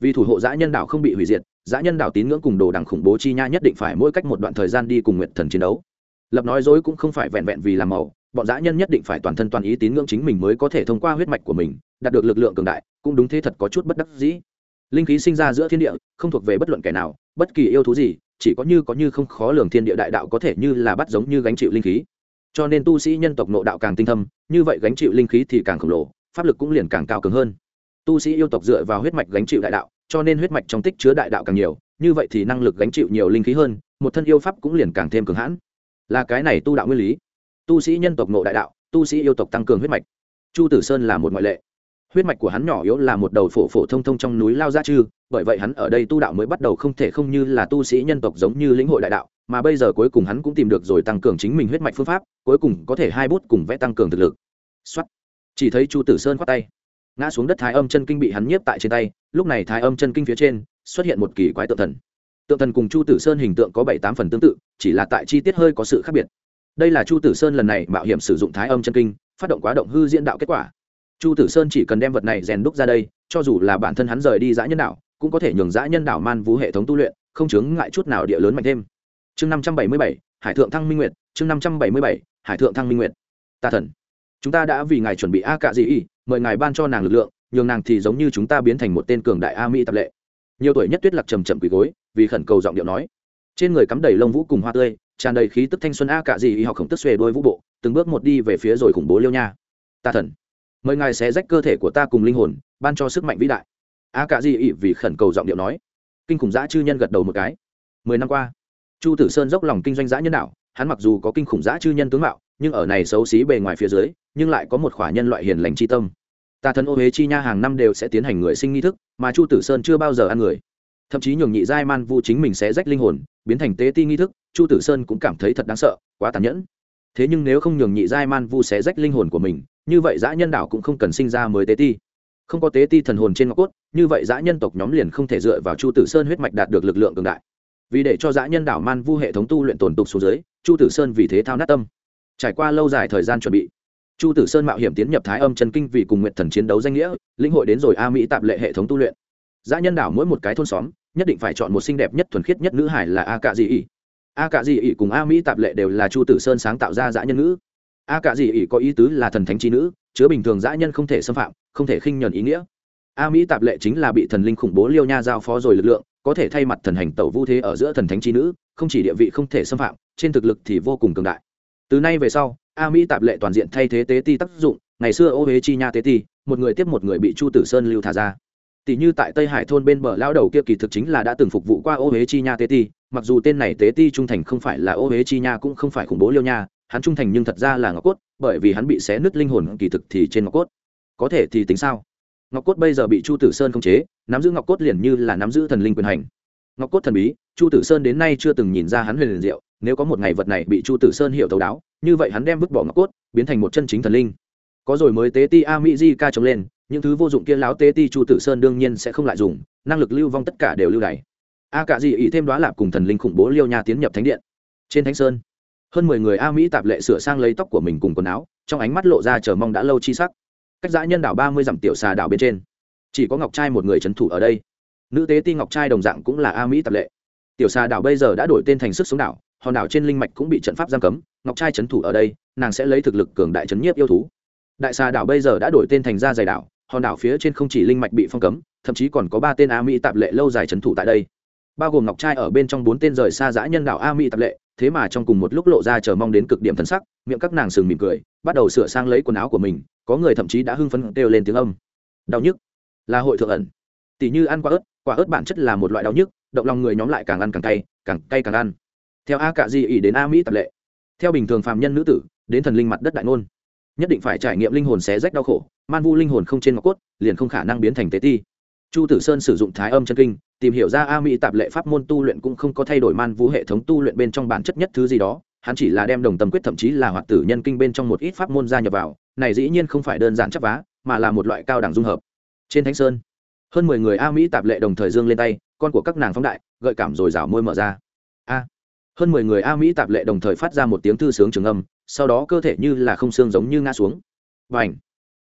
Speaker 1: Vì thủ hộ dã nhân đạo không bị hủy diệt dã nhân đạo tín ngưỡng cùng đồ đằng khủng bố chi nha nhất định phải mỗi cách một đoạn thời gian đi cùng nguyệt thần chiến đấu. Lập nói dối cũng không phải vẹn vẹn vì làm màu bọn dã nhân nhất định phải toàn thân toàn ý tín ngưỡng chính mình mới có thể thông qua huyết mạch của mình, đạt được lực lượng cường đại, cũng đúng thế thật có chút bất đắc dĩ. Linh khí sinh ra giữa thiên địa, không thuộc về bất luận kẻ nào, bất kỳ yêu thú gì, chỉ có như có như không khó lường thiên địa đại đạo có thể như là bắt giống như gánh chịu linh khí. Cho nên tu sĩ nhân tộc nộ đạo càng tinh thâm, như vậy gánh chịu linh khí thì càng khổng lồ, pháp lực cũng liền càng cao cường hơn. Tu sĩ yêu tộc dựa vào huyết mạch gánh chịu đại đạo, cho nên huyết mạch trong tích chứa đại đạo càng nhiều, như vậy thì năng lực gánh chịu nhiều linh khí hơn, một thân yêu pháp cũng liền càng thêm cường hãn. Là cái này tu đạo nguyên lý tu sĩ nhân tộc nộ đại đạo, tu sĩ yêu tộc tăng cường huyết mạch. Chu tử sơn là một ngoại lệ. Huyết mạch của hắn nhỏ yếu là một đầu phổ phổ thông thông trong núi lao gia chư, bởi vậy hắn ở đây tu đạo mới bắt đầu không thể không như là tu sĩ nhân tộc giống như lĩnh hội đại đạo, mà bây giờ cuối cùng hắn cũng tìm được rồi tăng cường chính mình huyết mạch phương pháp, cuối cùng có thể hai bút cùng vẽ tăng cường thực lực. Xuất chỉ thấy chu tử sơn khoát tay. Ngã xuống đất thái âm chân kinh bị hắn nhiếp tại trên tay, lúc này thái âm chân kinh phía trên xuất hiện một kỳ quái tượng thần. Tượng thần cùng chu tử sơn hình tượng có bảy tám phần tương tự, chỉ là tại chi tiết hơi có sự khác biệt đây là chu tử sơn lần này mạo hiểm sử dụng thái âm chân kinh, phát động quá động hư diễn đạo kết quả. Chu tử sơn chỉ cần đem vật này rèn đúc ra đây, cho dù là bản thân hắn rời đi giã nhân đạo, cũng có thể nhường giã nhân đảo man vũ hệ thống tu luyện, không chướng ngại chút nào địa lớn mạnh thêm. Chương năm trăm bảy mươi bảy, hải thượng thăng minh nguyệt, chương năm trăm bảy mươi bảy, hải thượng thăng minh nguyệt. Ta thần, chúng ta đã vì ngài chuẩn bị a cạ dị y mời ngài ban cho nàng lực lượng, nhường nàng thì giống như chúng ta biến thành một tên cường đại a mỹ tập lệ. Nhiều tuổi nhất tuyết lạc trầm trầm quỳ gối, vì khẩn cầu giọng điệu nói. Trên người cắm đầy lông vũ cùng hoa tươi tràn đầy khí tức thanh xuân a cả gì y học khổng tức xuề đôi vũ bộ, từng bước một đi về phía rồi khủng bố liêu nha. Ta thần, mời ngài sẽ rách cơ thể của ta cùng linh hồn, ban cho sức mạnh vĩ đại. A cả gì y vì khẩn cầu giọng điệu nói. Kinh khủng giã chư nhân gật đầu một cái. Mười năm qua, chu tử sơn dốc lòng kinh doanh giã nhân đạo, hắn mặc dù có kinh khủng giã chư nhân tướng mạo, nhưng ở này xấu xí bề ngoài phía dưới, nhưng lại có một khỏa nhân loại hiền lành c tâm. Tà thần ô huế chi nha hàng năm đều sẽ tiến hành người sinh nghi thức, mà chu tử sơn chưa bao giờ ăn người. Thậm chí nhường nhị giai man vu chính mình sẽ rách linh hồn, biến thành tế ti nghi thức chu tử sơn cũng cảm thấy thật đáng sợ, quá tàn nhẫn. Thế nhưng nếu không nhường nhị giai man vu sẽ rách linh hồn của mình, như vậy dã nhân đạo cũng không cần sinh ra mới tế ti. Không có tế ti thần hồn trên ngọc cốt, như vậy dã nhân tộc nhóm liền không thể dựa vào chu tử sơn huyết mạch đạt được lực lượng cường đại. Vì để cho dã nhân đảo man vu hệ thống tu luyện tồn tục xuống dưới, chu tử sơn vì thế thao nát tâm. Trải qua lâu dài thời gian chuẩn bị, chu tử sơn mạo hiểm tiến nhập thái âm trần kinh vì cùng nguyện thần chiến đấu danh nghĩa, lĩnh hội đến rồi a mỹ tạp lệ hệ thống tu luyện. Dã nhân đảo mỗi một cái thôn xóm, nhất định phải chọn một xinh đẹp nhất thuần khiết nhất nữ hải là a cạ dị ỉ a cạ dị ỉ cùng a mỹ tạp lệ đều là chu tử sơn sáng tạo ra dã nhân nữ a cạ dị ỉ có ý tứ là thần thánh trí nữ, chứa bình thường dã nhân không thể xâm phạm, không thể khinh nhuần ý nghĩa. A mỹ tạp lệ chính là bị thần linh khủng bố liêu nha giao phó rồi lực lượng, có thể thay mặt thần hành tẩu vu thế ở giữa thần thánh trí nữ, không chỉ địa vị không thể xâm phạm, trên thực lực thì vô cùng cường đại. Từ nay về sau, a mỹ tạp lệ toàn diện thay thế tế ti tác dụng, ngày xưa ô huế chi nha tế ti, một người tiếp một người bị chu tử sơn lưu thả ra tỷ như tại tây hải thôn bên bờ lao đầu kia kỳ thực chính là đã từng phục vụ qua ô huế chi nha tế ti, mặc dù tên này tế ti trung thành không phải là ô huế chi nha cũng không phải khủng bố liêu nha, hắn trung thành nhưng thật ra là ngọc cốt, bởi vì hắn bị xé nứt linh hồn kỳ thực thì trên ngọc cốt. Có thể thì tính sao? Ngọc cốt bây giờ bị chu tử sơn khống chế, nắm giữ ngọc cốt liền như là nắm giữ thần linh quyền hành. Ngọc cốt thần bí, chu tử sơn đến nay chưa từng nhìn ra hắn huyền liền diệu, nếu có một ngày vật này bị chu tử sơn hiểu thấu đáo, như vậy hắn đem vứt bỏ ngọc cốt, biến thành một chân chính thần linh. Có rồi mới tế ti a mỹ di ca chống lên những thứ vô dụng kia láo tế ti chu tử sơn đương nhiên sẽ không lại dùng, năng lực lưu vong tất cả đều lưu đày a cả gì ý thêm đoá lạp cùng thần linh khủng bố liêu nha tiến nhập thánh điện. Trên thánh sơn, hơn mười người a mỹ tạp lệ sửa sang lấy tóc của mình cùng quần áo, trong ánh mắt lộ ra chờ mong đã lâu chi sắc. Cách giã nhân đảo ba mươi dặm tiểu xà đảo bên trên, chỉ có ngọc trai một người trấn thủ ở đây. Nữ tế ti ngọc trai đồng dạng cũng là a mỹ tạp lệ. Tiểu xà đảo bây giờ đã đổi tên thành sức sống đảo, hòn đảo trên linh mạch cũng bị trận pháp giam cấm, ngọc trai trấn thủ ở đây, nàng sẽ lấy thực lực cường đại trấn nhiếp yêu thú. Đại xà đảo bây giờ đã đổi tên thành ra dày đảo hòn đảo phía trên không chỉ linh mạch bị phong cấm, thậm chí còn có ba tên a mỹ tạp lệ lâu dài trấn thủ tại đây. Bao gồm ngọc trai ở bên trong bốn tên rời xa giã nhân đảo a mỹ tạp lệ, thế mà trong cùng một lúc lộ ra chờ mong đến cực điểm thân sắc, miệng các nàng sừng mỉm cười, bắt đầu sửa sang lấy quần áo của mình, có người thậm chí đã hưng phấn kêu lên tiếng âm. Đau nhức. Là hội thượng ẩn. Tỷ như ăn quả ớt quả ớt bản chất là một loại đau nhức, động lòng người nhóm lại càng ăn càng cay càng cay càng ăn. Theo a cạ di ỉ đến a mỹ tập lệ. Theo bình thường phàm nhân nữ tử, đến thần linh mặt đất đại nôn nhất định phải trải nghiệm linh hồn xé rách đau khổ man vu linh hồn không trên ngọc cốt, liền không khả năng biến thành tế ti. Chu tử sơn sử dụng thái âm chân kinh, tìm hiểu ra a mỹ tạp lệ pháp môn tu luyện cũng không có thay đổi man vu hệ thống tu luyện bên trong bản chất nhất thứ gì đó, hắn chỉ là đem đồng tâm quyết thậm chí là hoạt tử nhân kinh bên trong một ít pháp môn gia nhập vào, này dĩ nhiên không phải đơn giản chấp vá, mà là một loại cao đẳng dung hợp. Trên thánh sơn, hơn mười người a mỹ tạp lệ đồng thời dương lên tay, con của các nàng phóng đại, gợi cảm rồi rào môi mở ra. A, hơn mười người a mỹ tạp lệ đồng thời phát ra một tiếng thư sướng trường âm, sau đó cơ thể như là không xương giống như ngã xuống. Và ảnh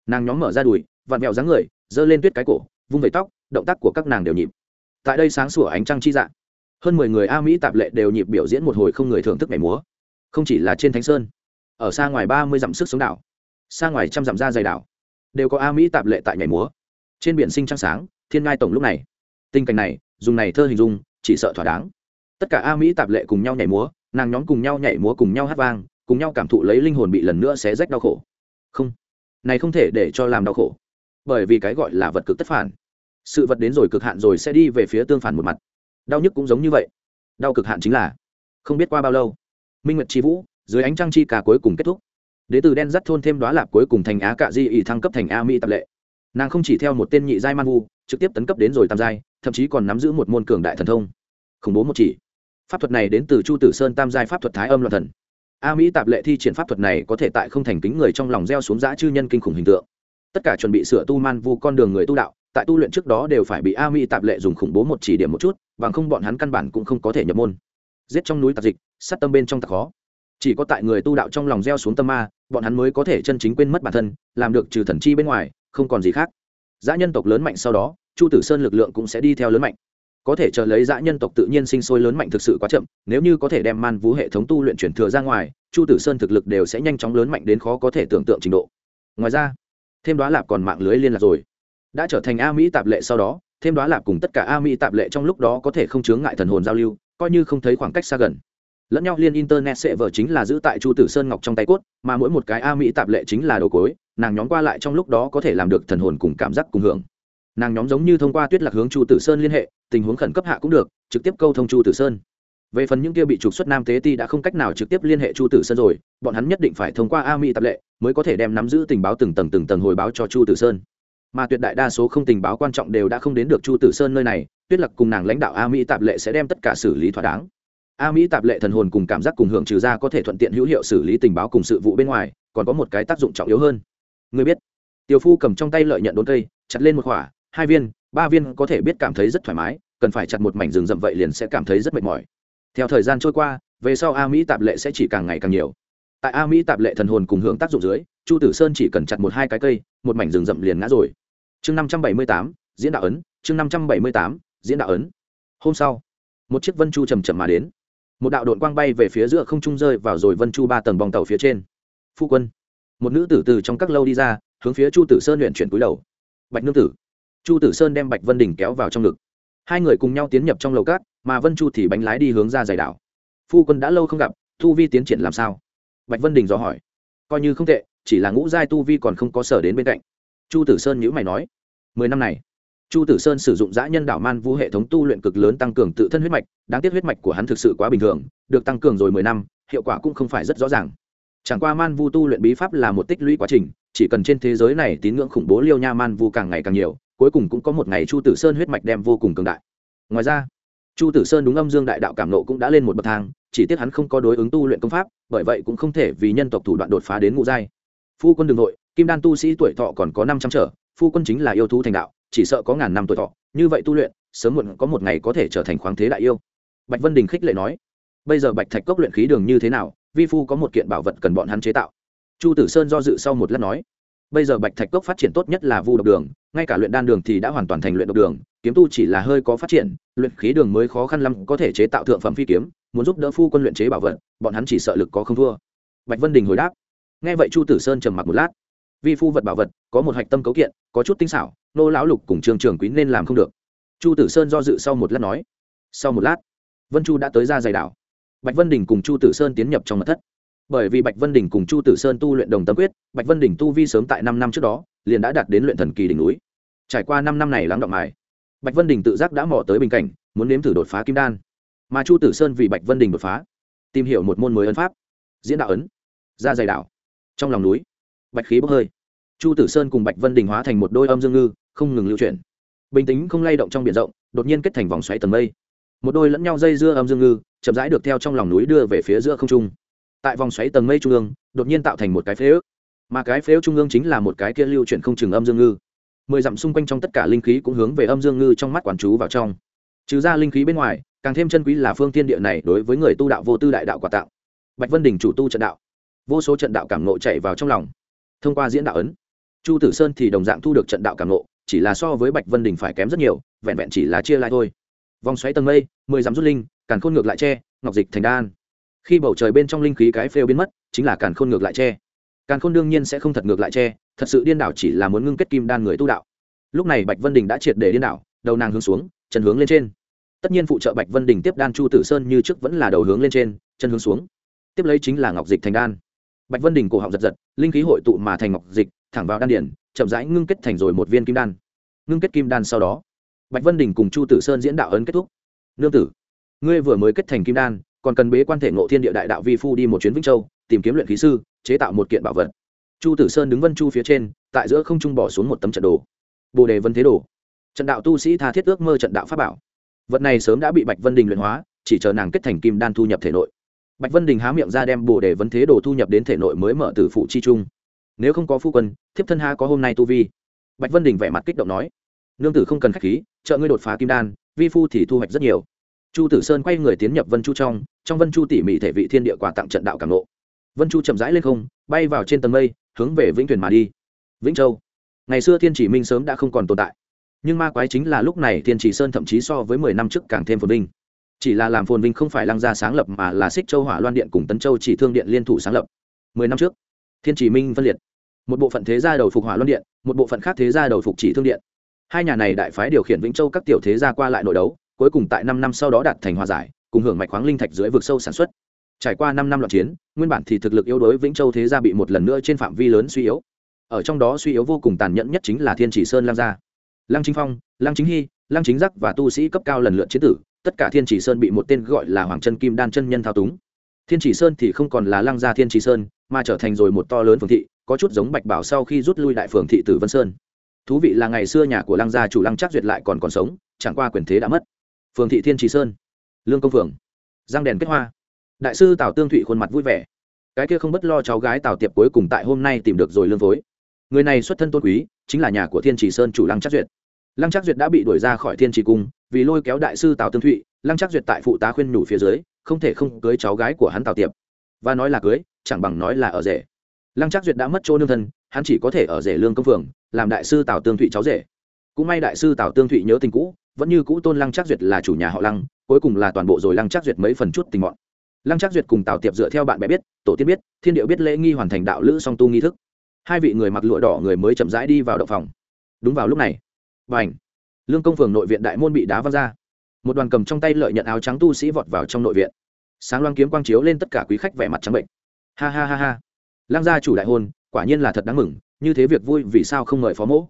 Speaker 1: nàng nhóm mở ra đùi, vặn vẹo dáng người, giơ lên tuyết cái cổ, vung vẩy tóc, động tác của các nàng đều nhịp. Tại đây sáng sủa ánh trăng chi dạng, hơn mười người a mỹ tạp lệ đều nhịp biểu diễn một hồi không người thưởng thức nhảy múa. Không chỉ là trên thánh sơn, ở xa ngoài ba mươi dặm sức sống đảo, xa ngoài trăm dặm ra dày đảo, đều có a mỹ tạp lệ tại nhảy múa. Trên biển sinh trăng sáng, thiên ngai tổng lúc này. Tình cảnh này, dùng này thơ hình dung, chỉ sợ thỏa đáng. Tất cả a mỹ tạp lệ cùng nhau nhảy múa, nàng nhóm cùng nhau nhảy múa cùng nhau hát vang, cùng nhau cảm thụ lấy linh hồn bị lần nữa xé rách đau khổ. Không này không thể để cho làm đau khổ. Bởi vì cái gọi là vật cực tất phản. Sự vật đến rồi cực hạn rồi sẽ đi về phía tương phản một mặt. Đau nhức cũng giống như vậy. Đau cực hạn chính là không biết qua bao lâu. Minh nguyệt chi vũ, dưới ánh trăng chi cả cuối cùng kết thúc. Đế từ đen dắt thôn thêm đoá lạp cuối cùng thành á cạ di ỉ thăng cấp thành a mỹ tập lệ. Nàng không chỉ theo một tên nhị giai man vu, trực tiếp tấn cấp đến rồi tam giai, thậm chí còn nắm giữ một môn cường đại thần thông. Khủng bố một chỉ. Pháp thuật này đến từ chu tử sơn tam giai pháp thuật thái âm loạn thần a mỹ tạp lệ thi triển pháp thuật này có thể tại không thành kính người trong lòng gieo xuống giã chư nhân kinh khủng hình tượng. Tất cả chuẩn bị sửa tu man vu con đường người tu đạo, tại tu luyện trước đó đều phải bị a mỹ tạp lệ dùng khủng bố một chỉ điểm một chút, bằng không bọn hắn căn bản cũng không có thể nhập môn. Giết trong núi tạp dịch, sát tâm bên trong tạc khó. Chỉ có tại người tu đạo trong lòng gieo xuống tâm ma, bọn hắn mới có thể chân chính quên mất bản thân, làm được trừ thần chi bên ngoài, không còn gì khác. Dã nhân tộc lớn mạnh sau đó, chu tử sơn lực lượng cũng sẽ đi theo lớn mạnh có thể chờ lấy dã nhân tộc tự nhiên sinh sôi lớn mạnh thực sự quá chậm, nếu như có thể đem man vũ hệ thống tu luyện chuyển thừa ra ngoài, chu tử sơn thực lực đều sẽ nhanh chóng lớn mạnh đến khó có thể tưởng tượng trình độ. Ngoài ra, thêm đoá lạp còn mạng lưới liên lạc rồi. Đã trở thành a mỹ tạp lệ sau đó, thêm đoá lạp cùng tất cả a mỹ tạp lệ trong lúc đó có thể không chướng ngại thần hồn giao lưu, coi như không thấy khoảng cách xa gần. Lẫn nhau liên internet sẽ vở chính là giữ tại chu tử sơn ngọc trong tay cốt, mà mỗi một cái a mỹ tạp lệ chính là đồ cối nàng nhóm qua lại trong lúc đó có thể làm được thần hồn cùng cảm giác cùng hưởng nàng nhóm giống như thông qua tuyết lạc hướng chu tử sơn liên hệ tình huống khẩn cấp hạ cũng được trực tiếp câu thông chu tử sơn về phần những kia bị trục xuất nam tế ti đã không cách nào trực tiếp liên hệ chu tử sơn rồi bọn hắn nhất định phải thông qua a mỹ tập lệ mới có thể đem nắm giữ tình báo từng tầng từng tầng hồi báo cho chu tử sơn mà tuyệt đại đa số không tình báo quan trọng đều đã không đến được chu tử sơn nơi này tuyết lặc cùng nàng lãnh đạo a mỹ tạp lệ sẽ đem tất cả xử lý thỏa đáng a mỹ tạp lệ thần hồn cùng cảm giác cùng hưởng trừ ra có thể thuận tiện hữu hiệu xử lý tình báo cùng sự vụ bên ngoài còn có một cái tác dụng trọng yếu hơn người biết tiểu phu cầm trong tay lợi nhận đốn cây chặt lên một khỏa hai viên, ba viên có thể biết cảm thấy rất thoải mái, cần phải chặt một mảnh rừng rậm vậy liền sẽ cảm thấy rất mệt mỏi. Theo thời gian trôi qua, về sau a mỹ tạp lệ sẽ chỉ càng ngày càng nhiều. Tại a mỹ tạp lệ thần hồn cùng hưởng tác dụng dưới, chu tử sơn chỉ cần chặt một hai cái cây, một mảnh rừng rậm liền ngã rồi. Chương năm trăm bảy mươi tám, diễn đạo ấn, chương năm trăm bảy mươi tám, diễn đạo ấn. Hôm sau, một chiếc vân chu chầm chậm mà đến. Một đạo đội quang bay về phía giữa không trung rơi vào rồi vân chu ba tầng bong tàu phía trên. Phu quân, một nữ tử từ trong các lâu đi ra, hướng phía chu tử sơn luyện chuyển cúi đầu. Bạch nương tử chu tử sơn đem bạch vân đình kéo vào trong ngực. Hai người cùng nhau tiến nhập trong lầu cát, mà vân chu thì bánh lái đi hướng ra giải đảo. Phu quân đã lâu không gặp thu vi tiến triển làm sao? Bạch vân đình dò hỏi. Coi như không tệ, chỉ là ngũ giai tu vi còn không có sở đến bên cạnh. Chu tử sơn nhữ mày nói. Mười năm này, chu tử sơn sử dụng giã nhân đảo man vu hệ thống tu luyện cực lớn tăng cường tự thân huyết mạch, đáng tiếc huyết mạch của hắn thực sự quá bình thường, được tăng cường rồi mười năm, hiệu quả cũng không phải rất rõ ràng. Chẳng qua man vu tu luyện bí pháp là một tích lũy quá trình, chỉ cần trên thế giới này tín ngưỡng khủng bố liêu nha man vu càng ngày càng nhiều cuối cùng cũng có một ngày chu tử sơn huyết mạch đem vô cùng cường đại. Ngoài ra, chu tử sơn đúng âm dương đại đạo cảm nộ cũng đã lên một bậc thang, chỉ tiếc hắn không có đối ứng tu luyện công pháp, bởi vậy cũng không thể vì nhân tộc thủ đoạn đột phá đến ngũ giai. Phu quân đường nội kim đan tu sĩ tuổi thọ còn có năm trăm trở, phu quân chính là yêu thú thành đạo, chỉ sợ có ngàn năm tuổi thọ, như vậy tu luyện, sớm muộn có một ngày có thể trở thành khoáng thế đại yêu. Bạch vân đình khích lệ nói, bây giờ bạch thạch cốc luyện khí đường như thế nào, vi phu có một kiện bảo vật cần bọn hắn chế tạo. Chu tử sơn do dự sau một lát nói bây giờ bạch thạch cốc phát triển tốt nhất là vu độc đường, ngay cả luyện đan đường thì đã hoàn toàn thành luyện độc đường, kiếm tu chỉ là hơi có phát triển, luyện khí đường mới khó khăn lắm, có thể chế tạo thượng phẩm phi kiếm, muốn giúp đỡ phu quân luyện chế bảo vật, bọn hắn chỉ sợ lực có không thua. Bạch vân đình hồi đáp. Nghe vậy chu tử sơn trầm mặc một lát. Vi phu vật bảo vật, có một hạch tâm cấu kiện, có chút tinh xảo, nô lão lục cùng trường trường quý nên làm không được. Chu tử sơn do dự sau một lát nói. Sau một lát, vân chu đã tới ra giày đảo. Bạch vân đình cùng chu tử sơn tiến nhập trong mật thất bởi vì bạch vân đình cùng chu tử sơn tu luyện đồng tâm quyết, bạch vân đình tu vi sớm tại năm năm trước đó, liền đã đạt đến luyện thần kỳ đỉnh núi. Trải qua năm năm này lắng động mài, bạch vân đình tự giác đã mò tới bình cảnh, muốn nếm thử đột phá kim đan. Mà chu tử sơn vì bạch vân đình đột phá, tìm hiểu một môn mới ấn pháp, diễn đạo ấn, ra dày đảo trong lòng núi, bạch khí bốc hơi. Chu tử sơn cùng bạch vân đình hóa thành một đôi âm dương ngư, không ngừng lưu chuyển. Bình tĩnh không lay động trong biển rộng, đột nhiên kết thành vòng xoáy tầng mây. Một đôi lẫn nhau dây dưa âm dương ngư, chậm rãi được theo trong lòng núi đưa về phía giữa không trung tại vòng xoáy tầng mây trung ương, đột nhiên tạo thành một cái phế ước. Mà cái phế ước trung ương chính là một cái kia lưu chuyển không chừng âm dương ngư. Mười dặm xung quanh trong tất cả linh khí cũng hướng về âm dương ngư trong mắt quản chú vào trong. Trừ ra linh khí bên ngoài, càng thêm chân quý là phương tiên địa này đối với người tu đạo vô tư đại đạo quả tạo. Bạch vân đình chủ tu trận đạo. Vô số trận đạo cảm nộ chạy vào trong lòng. Thông qua diễn đạo ấn, chu tử sơn thì đồng dạng thu được trận đạo cảm nộ chỉ là so với bạch vân đình phải kém rất nhiều, vẹn vẹn chỉ là chia lại thôi. Vòng xoáy tầng mây, mười dặm rút linh, càn khôn ngược lại tre ngọc dịch thành đan khi bầu trời bên trong linh khí cái phêu biến mất, chính là càn khôn ngược lại tre càn khôn đương nhiên sẽ không thật ngược lại tre thật sự điên đảo chỉ là muốn ngưng kết kim đan người tu đạo. Lúc này bạch vân đình đã triệt để điên đảo, đầu nàng hướng xuống, chân hướng lên trên. Tất nhiên phụ trợ bạch vân đình tiếp đan chu tử sơn như trước vẫn là đầu hướng lên trên, chân hướng xuống. Tiếp lấy chính là ngọc dịch thành đan. Bạch vân đình cổ họng giật giật, linh khí hội tụ mà thành ngọc dịch, thẳng vào đan điển chậm rãi ngưng kết thành rồi một viên kim đan. Ngưng kết kim đan sau đó, bạch vân đình cùng chu tử sơn diễn đạo ấn kết thúc. Nương tử, ngươi vừa mới kết thành kim đan còn cần bế quan thể ngộ thiên địa đại đạo vi phu đi một chuyến vĩnh châu, tìm kiếm luyện khí sư, chế tạo một kiện bảo vật. Chu tử sơn đứng vân chu phía trên, tại giữa không trung bỏ xuống một tấm trận đồ. Bồ đề vân thế đồ. Trận đạo tu sĩ tha thiết ước mơ trận đạo pháp bảo. Vật này sớm đã bị bạch vân đình luyện hóa, chỉ chờ nàng kết thành kim đan thu nhập thể nội. Bạch vân đình há miệng ra đem bồ đề vân thế đồ thu nhập đến thể nội mới mở từ phụ chi trung. Nếu không có phu quân, thiếp thân ha có hôm nay tu vi. Bạch vân đình vẻ mặt kích động nói. Nương tử không cần khách khí, trợ ngươi đột phá kim đan, vi phu thì thu hoạch rất nhiều. Chu tử sơn quay người tiến nhập vân chu trong trong vân chu tỉ mỉ thể vị thiên địa quà tặng trận đạo cảm lộ vân chu chậm rãi lên không, bay vào trên tầng mây, hướng về vĩnh thuyền mà đi. Vĩnh châu. Ngày xưa thiên chỉ minh sớm đã không còn tồn tại. Nhưng ma quái chính là lúc này thiên chỉ sơn thậm chí so với mười năm trước càng thêm phồn vinh. Chỉ là làm phồn vinh không phải lăng gia sáng lập mà là xích châu, hỏa loan điện cùng tấn châu chỉ thương điện liên thủ sáng lập. Mười năm trước, thiên chỉ minh phân liệt. Một bộ phận thế gia đầu phục hỏa loan điện, một bộ phận khác thế gia đầu phục chỉ thương điện. Hai nhà này đại phái điều khiển vĩnh châu các tiểu thế gia qua lại nội đấu, cuối cùng tại năm năm sau đó đạt thành hòa giải cùng hưởng mạch khoáng linh thạch dưới vực sâu sản xuất. Trải qua năm năm loạn chiến, nguyên bản thì thực lực yếu đối vĩnh châu thế gia bị một lần nữa trên phạm vi lớn suy yếu. Ở trong đó suy yếu vô cùng tàn nhẫn nhất chính là thiên chỉ sơn lang gia. Lăng chính phong, lăng chính hy, lăng chính giác và tu sĩ cấp cao lần lượt chế tử, tất cả thiên chỉ sơn bị một tên gọi là hoàng chân kim đan chân nhân thao túng. Thiên chỉ sơn thì không còn là lăng gia thiên chỉ sơn, mà trở thành rồi một to lớn phường thị, có chút giống bạch bảo sau khi rút lui đại phường thị tử vân sơn. Thú vị là ngày xưa nhà của lăng gia chủ lăng trác duyệt lại còn còn sống, chẳng qua quyền thế đã mất. Phường thị thiên trì sơn lương công phường, giang đèn kết hoa. Đại sư tào tương thụy khuôn mặt vui vẻ. Cái kia không bất lo cháu gái tào tiệp cuối cùng tại hôm nay tìm được rồi lương phối. Người này xuất thân tôn quý, chính là nhà của thiên trì sơn chủ lăng trắc duyệt. Lăng trắc duyệt đã bị đuổi ra khỏi thiên trì cung, vì lôi kéo đại sư tào tương thụy, lăng trắc duyệt tại phụ tá khuyên nhủ phía dưới, không thể không cưới cháu gái của hắn tào tiệp. Và nói là cưới, chẳng bằng nói là ở rể. Lăng trắc duyệt đã mất chỗ nương thân, hắn chỉ có thể ở rể lương công phường, làm đại sư tào tương thụy cháu rể. Cũng may đại sư tào tương thụy nhớ tình cũ vẫn như cũ tôn lăng trác duyệt là chủ nhà họ lăng, cuối cùng là toàn bộ rồi lăng trác duyệt mấy phần chút tình mọn. Lăng trác duyệt cùng tào tiệp dựa theo bạn bè biết, tổ tiên biết, thiên điệu biết lễ nghi hoàn thành đạo lữ song tu nghi thức. Hai vị người mặc lụa đỏ người mới chậm rãi đi vào động phòng. Đúng vào lúc này b à ảnh lương công phường nội viện đại môn bị đá văng ra. Một đoàn cầm trong tay lợi nhận áo trắng tu sĩ vọt vào trong nội viện. Sáng loang kiếm quang chiếu lên tất cả quý khách vẻ mặt trắng bệnh. Ha ha ha ha! Lăng gia chủ đại hôn, quả nhiên là thật đáng mừng, như thế việc vui vì sao không mời phó mỗ?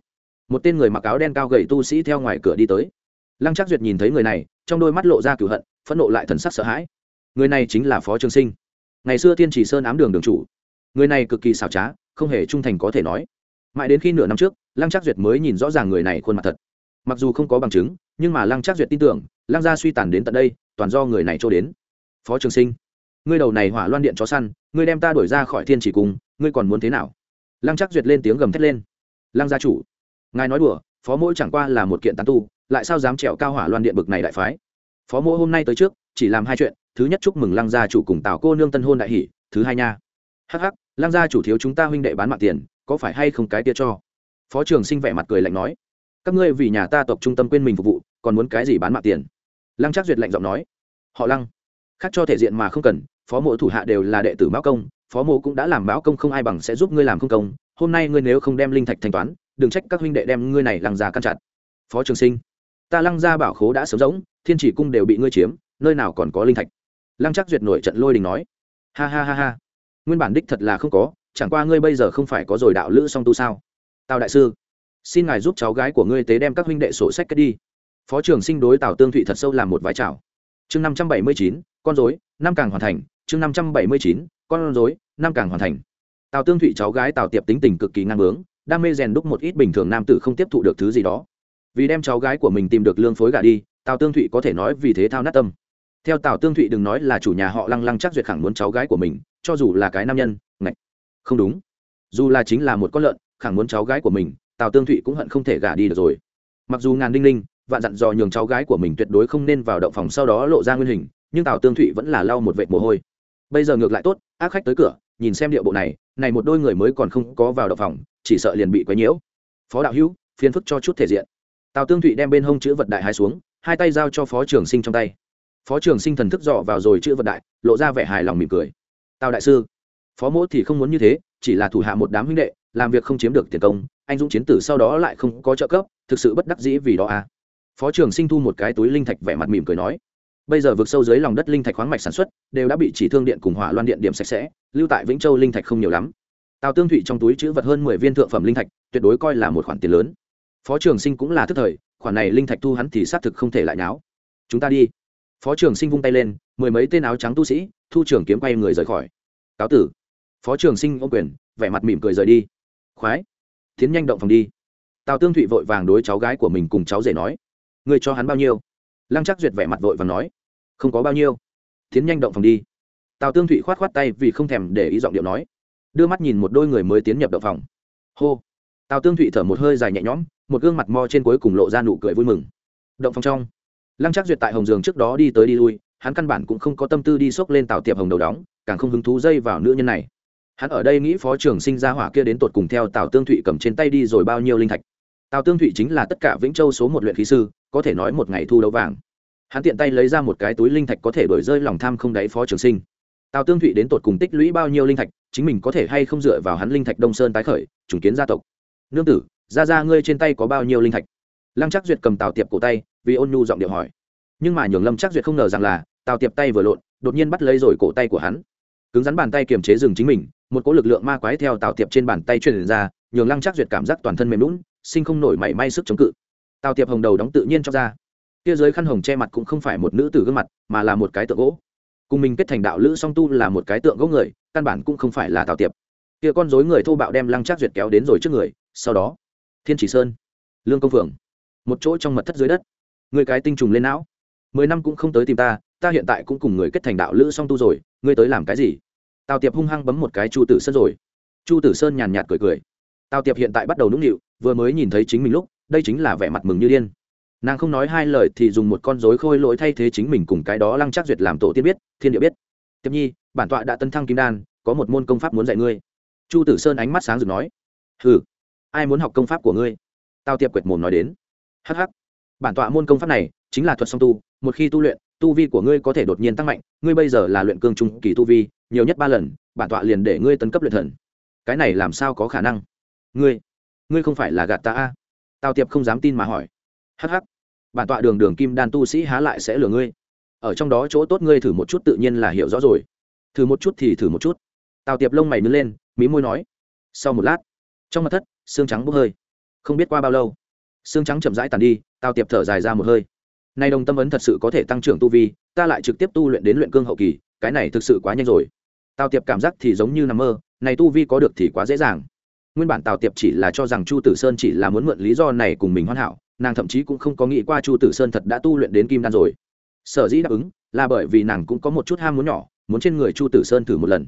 Speaker 1: Một tên người mặc áo đen cao gầy tu sĩ theo ngoài cửa đi tới lăng Trác duyệt nhìn thấy người này, trong đôi mắt lộ ra cửu hận, phẫn nộ lại thần sắc sợ hãi. Người này chính là phó trường sinh. Ngày xưa tiên chỉ sơn ám đường đường chủ. Người này cực kỳ xảo trá, không hề trung thành có thể nói. Mãi đến khi nửa năm trước, lăng Trác duyệt mới nhìn rõ ràng người này khuôn mặt thật. Mặc dù không có bằng chứng, nhưng mà lăng Trác duyệt tin tưởng, lăng gia suy tàn đến tận đây, toàn do người này cho đến. Phó trường sinh, ngươi đầu này hỏa loan điện chó săn, ngươi đem ta đuổi ra khỏi thiên chỉ cung, ngươi còn muốn thế nào? Lăng Trác duyệt lên tiếng gầm thét lên. Lăng gia chủ, ngài nói đùa, phó mỗi chẳng qua là một kiện tán tu lại sao dám trèo cao hỏa loan điện bực này đại phái? Phó mỗ hôm nay tới trước, chỉ làm hai chuyện, thứ nhất chúc mừng lăng gia chủ cùng tào cô nương tân hôn đại hỷ, thứ hai nha. Hắc hắc, lăng gia chủ thiếu chúng ta huynh đệ bán mạng tiền, có phải hay không cái kia cho? Phó trường sinh vẻ mặt cười lạnh nói. Các ngươi vì nhà ta tộc trung tâm quên mình phục vụ, còn muốn cái gì bán mạng tiền? Lăng trác duyệt lạnh giọng nói. Họ lăng, khác cho thể diện mà không cần, phó mộ thủ hạ đều là đệ tử mão công, phó mộ cũng đã làm mão công không ai bằng sẽ giúp ngươi làm không công, hôm nay ngươi nếu không đem linh thạch thanh toán, đừng trách các huynh đệ đem ngươi này lăng già căn chặt. Phó trường sinh ta lăng ra bảo khố đã sớm rỗng thiên chỉ cung đều bị ngươi chiếm, nơi nào còn có linh thạch? Lăng chắc duyệt nổi trận lôi đình nói. Ha ha ha ha. Nguyên bản đích thật là không có, chẳng qua ngươi bây giờ không phải có rồi đạo lữ song tu sao? Tào đại sư, xin ngài giúp cháu gái của ngươi tế đem các huynh đệ sổ sách cất đi. Phó trưởng sinh đối tào tương thụy thật sâu làm một vái chào. Chương năm trăm bảy mươi chín, con dối năm càng hoàn thành. Chương năm trăm bảy mươi chín, con dối năm càng hoàn thành. Tào tương thụy cháu gái tào tiệp tính tình cực kỳ ngang bướng, đam mê rèn đúc một ít bình thường nam tử không tiếp thụ được thứ gì đó vì đem cháu gái của mình tìm được lương phối gả đi, tào tương thụy có thể nói vì thế thao nát tâm. Theo tào tương thụy đừng nói là chủ nhà họ lăng lăng chắc duyệt khẳng muốn cháu gái của mình, cho dù là cái nam nhân, ngạch. Không đúng. Dù là chính là một con lợn, khẳng muốn cháu gái của mình, tào tương thụy cũng hận không thể gả đi được rồi. Mặc dù ngàn đinh linh, vạn dặn dò nhường cháu gái của mình tuyệt đối không nên vào động phòng sau đó lộ ra nguyên hình, nhưng tào tương thụy vẫn là lau một vệt mồ hôi. Bây giờ ngược lại tốt, ác khách tới cửa, nhìn xem điệu bộ này này một đôi người mới còn không có vào động phòng, chỉ sợ liền bị quấy nhiễu. Phó đạo hữu, phiền phức cho chút thể diện tào tương thụy đem bên hông chữ vật đại hai xuống, hai tay giao cho phó trường sinh trong tay. Phó trường sinh thần thức dọ vào rồi chữ vật đại, lộ ra vẻ hài lòng mỉm cười. Tào đại sư, phó mỗ thì không muốn như thế, chỉ là thủ hạ một đám huynh đệ, làm việc không chiếm được tiền công, anh dũng chiến tử sau đó lại không có trợ cấp, thực sự bất đắc dĩ vì đó à. Phó trường sinh thu một cái túi linh thạch vẻ mặt mỉm cười nói, bây giờ vực sâu dưới lòng đất linh thạch khoáng mạch sản xuất, đều đã bị chỉ thương điện cùng hỏa loan điện điểm sạch sẽ, lưu tại vĩnh châu linh thạch không nhiều lắm. Tào tương thụy trong túi chữ vật hơn mười viên thượng phẩm linh thạch, tuyệt đối coi là một khoản tiền lớn phó trường sinh cũng là thức thời, khoản này linh thạch thu hắn thì xác thực không thể lại náo. Chúng ta đi. Phó trường sinh vung tay lên, mười mấy tên áo trắng tu sĩ, thu trưởng kiếm quay người rời khỏi. Cáo tử. Phó trường sinh ô quyền, vẻ mặt mỉm cười rời đi. Khoái. Tiến nhanh động phòng đi. Tào tương thụy vội vàng đối cháu gái của mình cùng cháu rể nói. Người cho hắn bao nhiêu? Lăng chắc duyệt vẻ mặt vội và nói. Không có bao nhiêu. Tiến nhanh động phòng đi. Tào tương thụy khoát khoát tay vì không thèm để ý giọng điệu nói. Đưa mắt nhìn một đôi người mới tiến nhập động phòng. Hô. Tào tương thụy thở một hơi dài nhẹ nhõm một gương mặt mo trên cuối cùng lộ ra nụ cười vui mừng. Động phòng trong, lăng trác duyệt tại hồng giường trước đó đi tới đi lui, hắn căn bản cũng không có tâm tư đi xốc lên tàu tiệp hồng đầu đóng, càng không hứng thú dây vào nữ nhân này. Hắn ở đây nghĩ phó trưởng sinh ra hỏa kia đến tột cùng theo tào tương thụy cầm trên tay đi rồi bao nhiêu linh thạch. Tào tương thụy chính là tất cả vĩnh châu số một luyện khí sư, có thể nói một ngày thu đấu vàng. Hắn tiện tay lấy ra một cái túi linh thạch có thể đổi rơi lòng tham không đáy phó trường sinh. Tào tương thụy đến tột cùng tích lũy bao nhiêu linh thạch, chính mình có thể hay không dựa vào hắn linh thạch đông sơn tái khởi, trùng kiến gia tộc. Nương tử ra ra, ngươi trên tay có bao nhiêu linh thạch? Lăng chắc duyệt cầm tào tiệp cổ tay, vì ôn nhu giọng điệu hỏi. Nhưng mà nhường lâm chắc duyệt không ngờ rằng là, tào tiệp tay vừa lộn, đột nhiên bắt lấy rồi cổ tay của hắn. Cứng rắn bàn tay kiềm chế dừng chính mình, một cỗ lực lượng ma quái theo tào tiệp trên bàn tay truyền ra, nhường lăng chắc duyệt cảm giác toàn thân mềm lún, sinh không nổi mảy may sức chống cự. Tào tiệp hồng đầu đóng tự nhiên cho ra. Kia dưới khăn hồng che mặt cũng không phải một nữ tử gương mặt, mà là một cái tượng gỗ. Cùng mình kết thành đạo lữ song tu là một cái tượng gỗ người, căn bản cũng không phải là tào tiệp. Kia con dối người thô bạo đem lăng trác duyệt kéo đến rồi trước người, sau đó thiên chỉ sơn, lương công phượng, một chỗ trong mật thất dưới đất. Người cái tinh trùng lên não. Mười năm cũng không tới tìm ta ta hiện tại cũng cùng người kết thành đạo lữ song tu rồi, ngươi tới làm cái gì? Tào tiệp hung hăng bấm một cái chu tử sơn rồi. Chu tử sơn nhàn nhạt cười cười. Tào tiệp hiện tại bắt đầu nũng nịu, vừa mới nhìn thấy chính mình lúc, đây chính là vẻ mặt mừng như điên. Nàng không nói hai lời thì dùng một con dối khôi lỗi thay thế chính mình cùng cái đó lăng chắc duyệt làm tổ tiên biết, thiên địa biết. Tiếp nhi, bản tọa đã tân thăng kim đan, có một môn công pháp muốn dạy ngươi. Chu tử sơn ánh mắt sáng rực nói. Ừ ai muốn học công pháp của ngươi? Tao tiệp quệt mồm nói đến. Hh bản tọa môn công pháp này chính là thuật song tu, một khi tu luyện, tu vi của ngươi có thể đột nhiên tăng mạnh. Ngươi bây giờ là luyện cương trung kỳ tu vi, nhiều nhất ba lần, bản tọa liền để ngươi tấn cấp luyện thần. Cái này làm sao có khả năng? Ngươi ngươi không phải là gạt ta a? Tào tiệp không dám tin mà hỏi. Hh bản tọa đường đường kim đan tu sĩ há lại sẽ lừa ngươi? Ở trong đó chỗ tốt ngươi thử một chút tự nhiên là hiểu rõ rồi. Thử một chút thì thử một chút. Tào tiệp lông mày nứt lên, mí môi nói. Sau một lát, trong mặt thất xương trắng bốc hơi. Không biết qua bao lâu, xương trắng chậm rãi tàn đi tào tiệp thở dài ra một hơi. Nay đồng tâm ấn thật sự có thể tăng trưởng tu vi, ta lại trực tiếp tu luyện đến luyện cương hậu kỳ, cái này thực sự quá nhanh rồi. Tào tiệp cảm giác thì giống như nằm mơ, này tu vi có được thì quá dễ dàng. Nguyên bản tào tiệp chỉ là cho rằng chu tử sơn chỉ là muốn mượn lý do này cùng mình hoàn hảo, nàng thậm chí cũng không có nghĩ qua chu tử sơn thật đã tu luyện đến kim đan rồi. Sở dĩ đáp ứng là bởi vì nàng cũng có một chút ham muốn nhỏ, muốn trên người chu tử sơn thử một lần.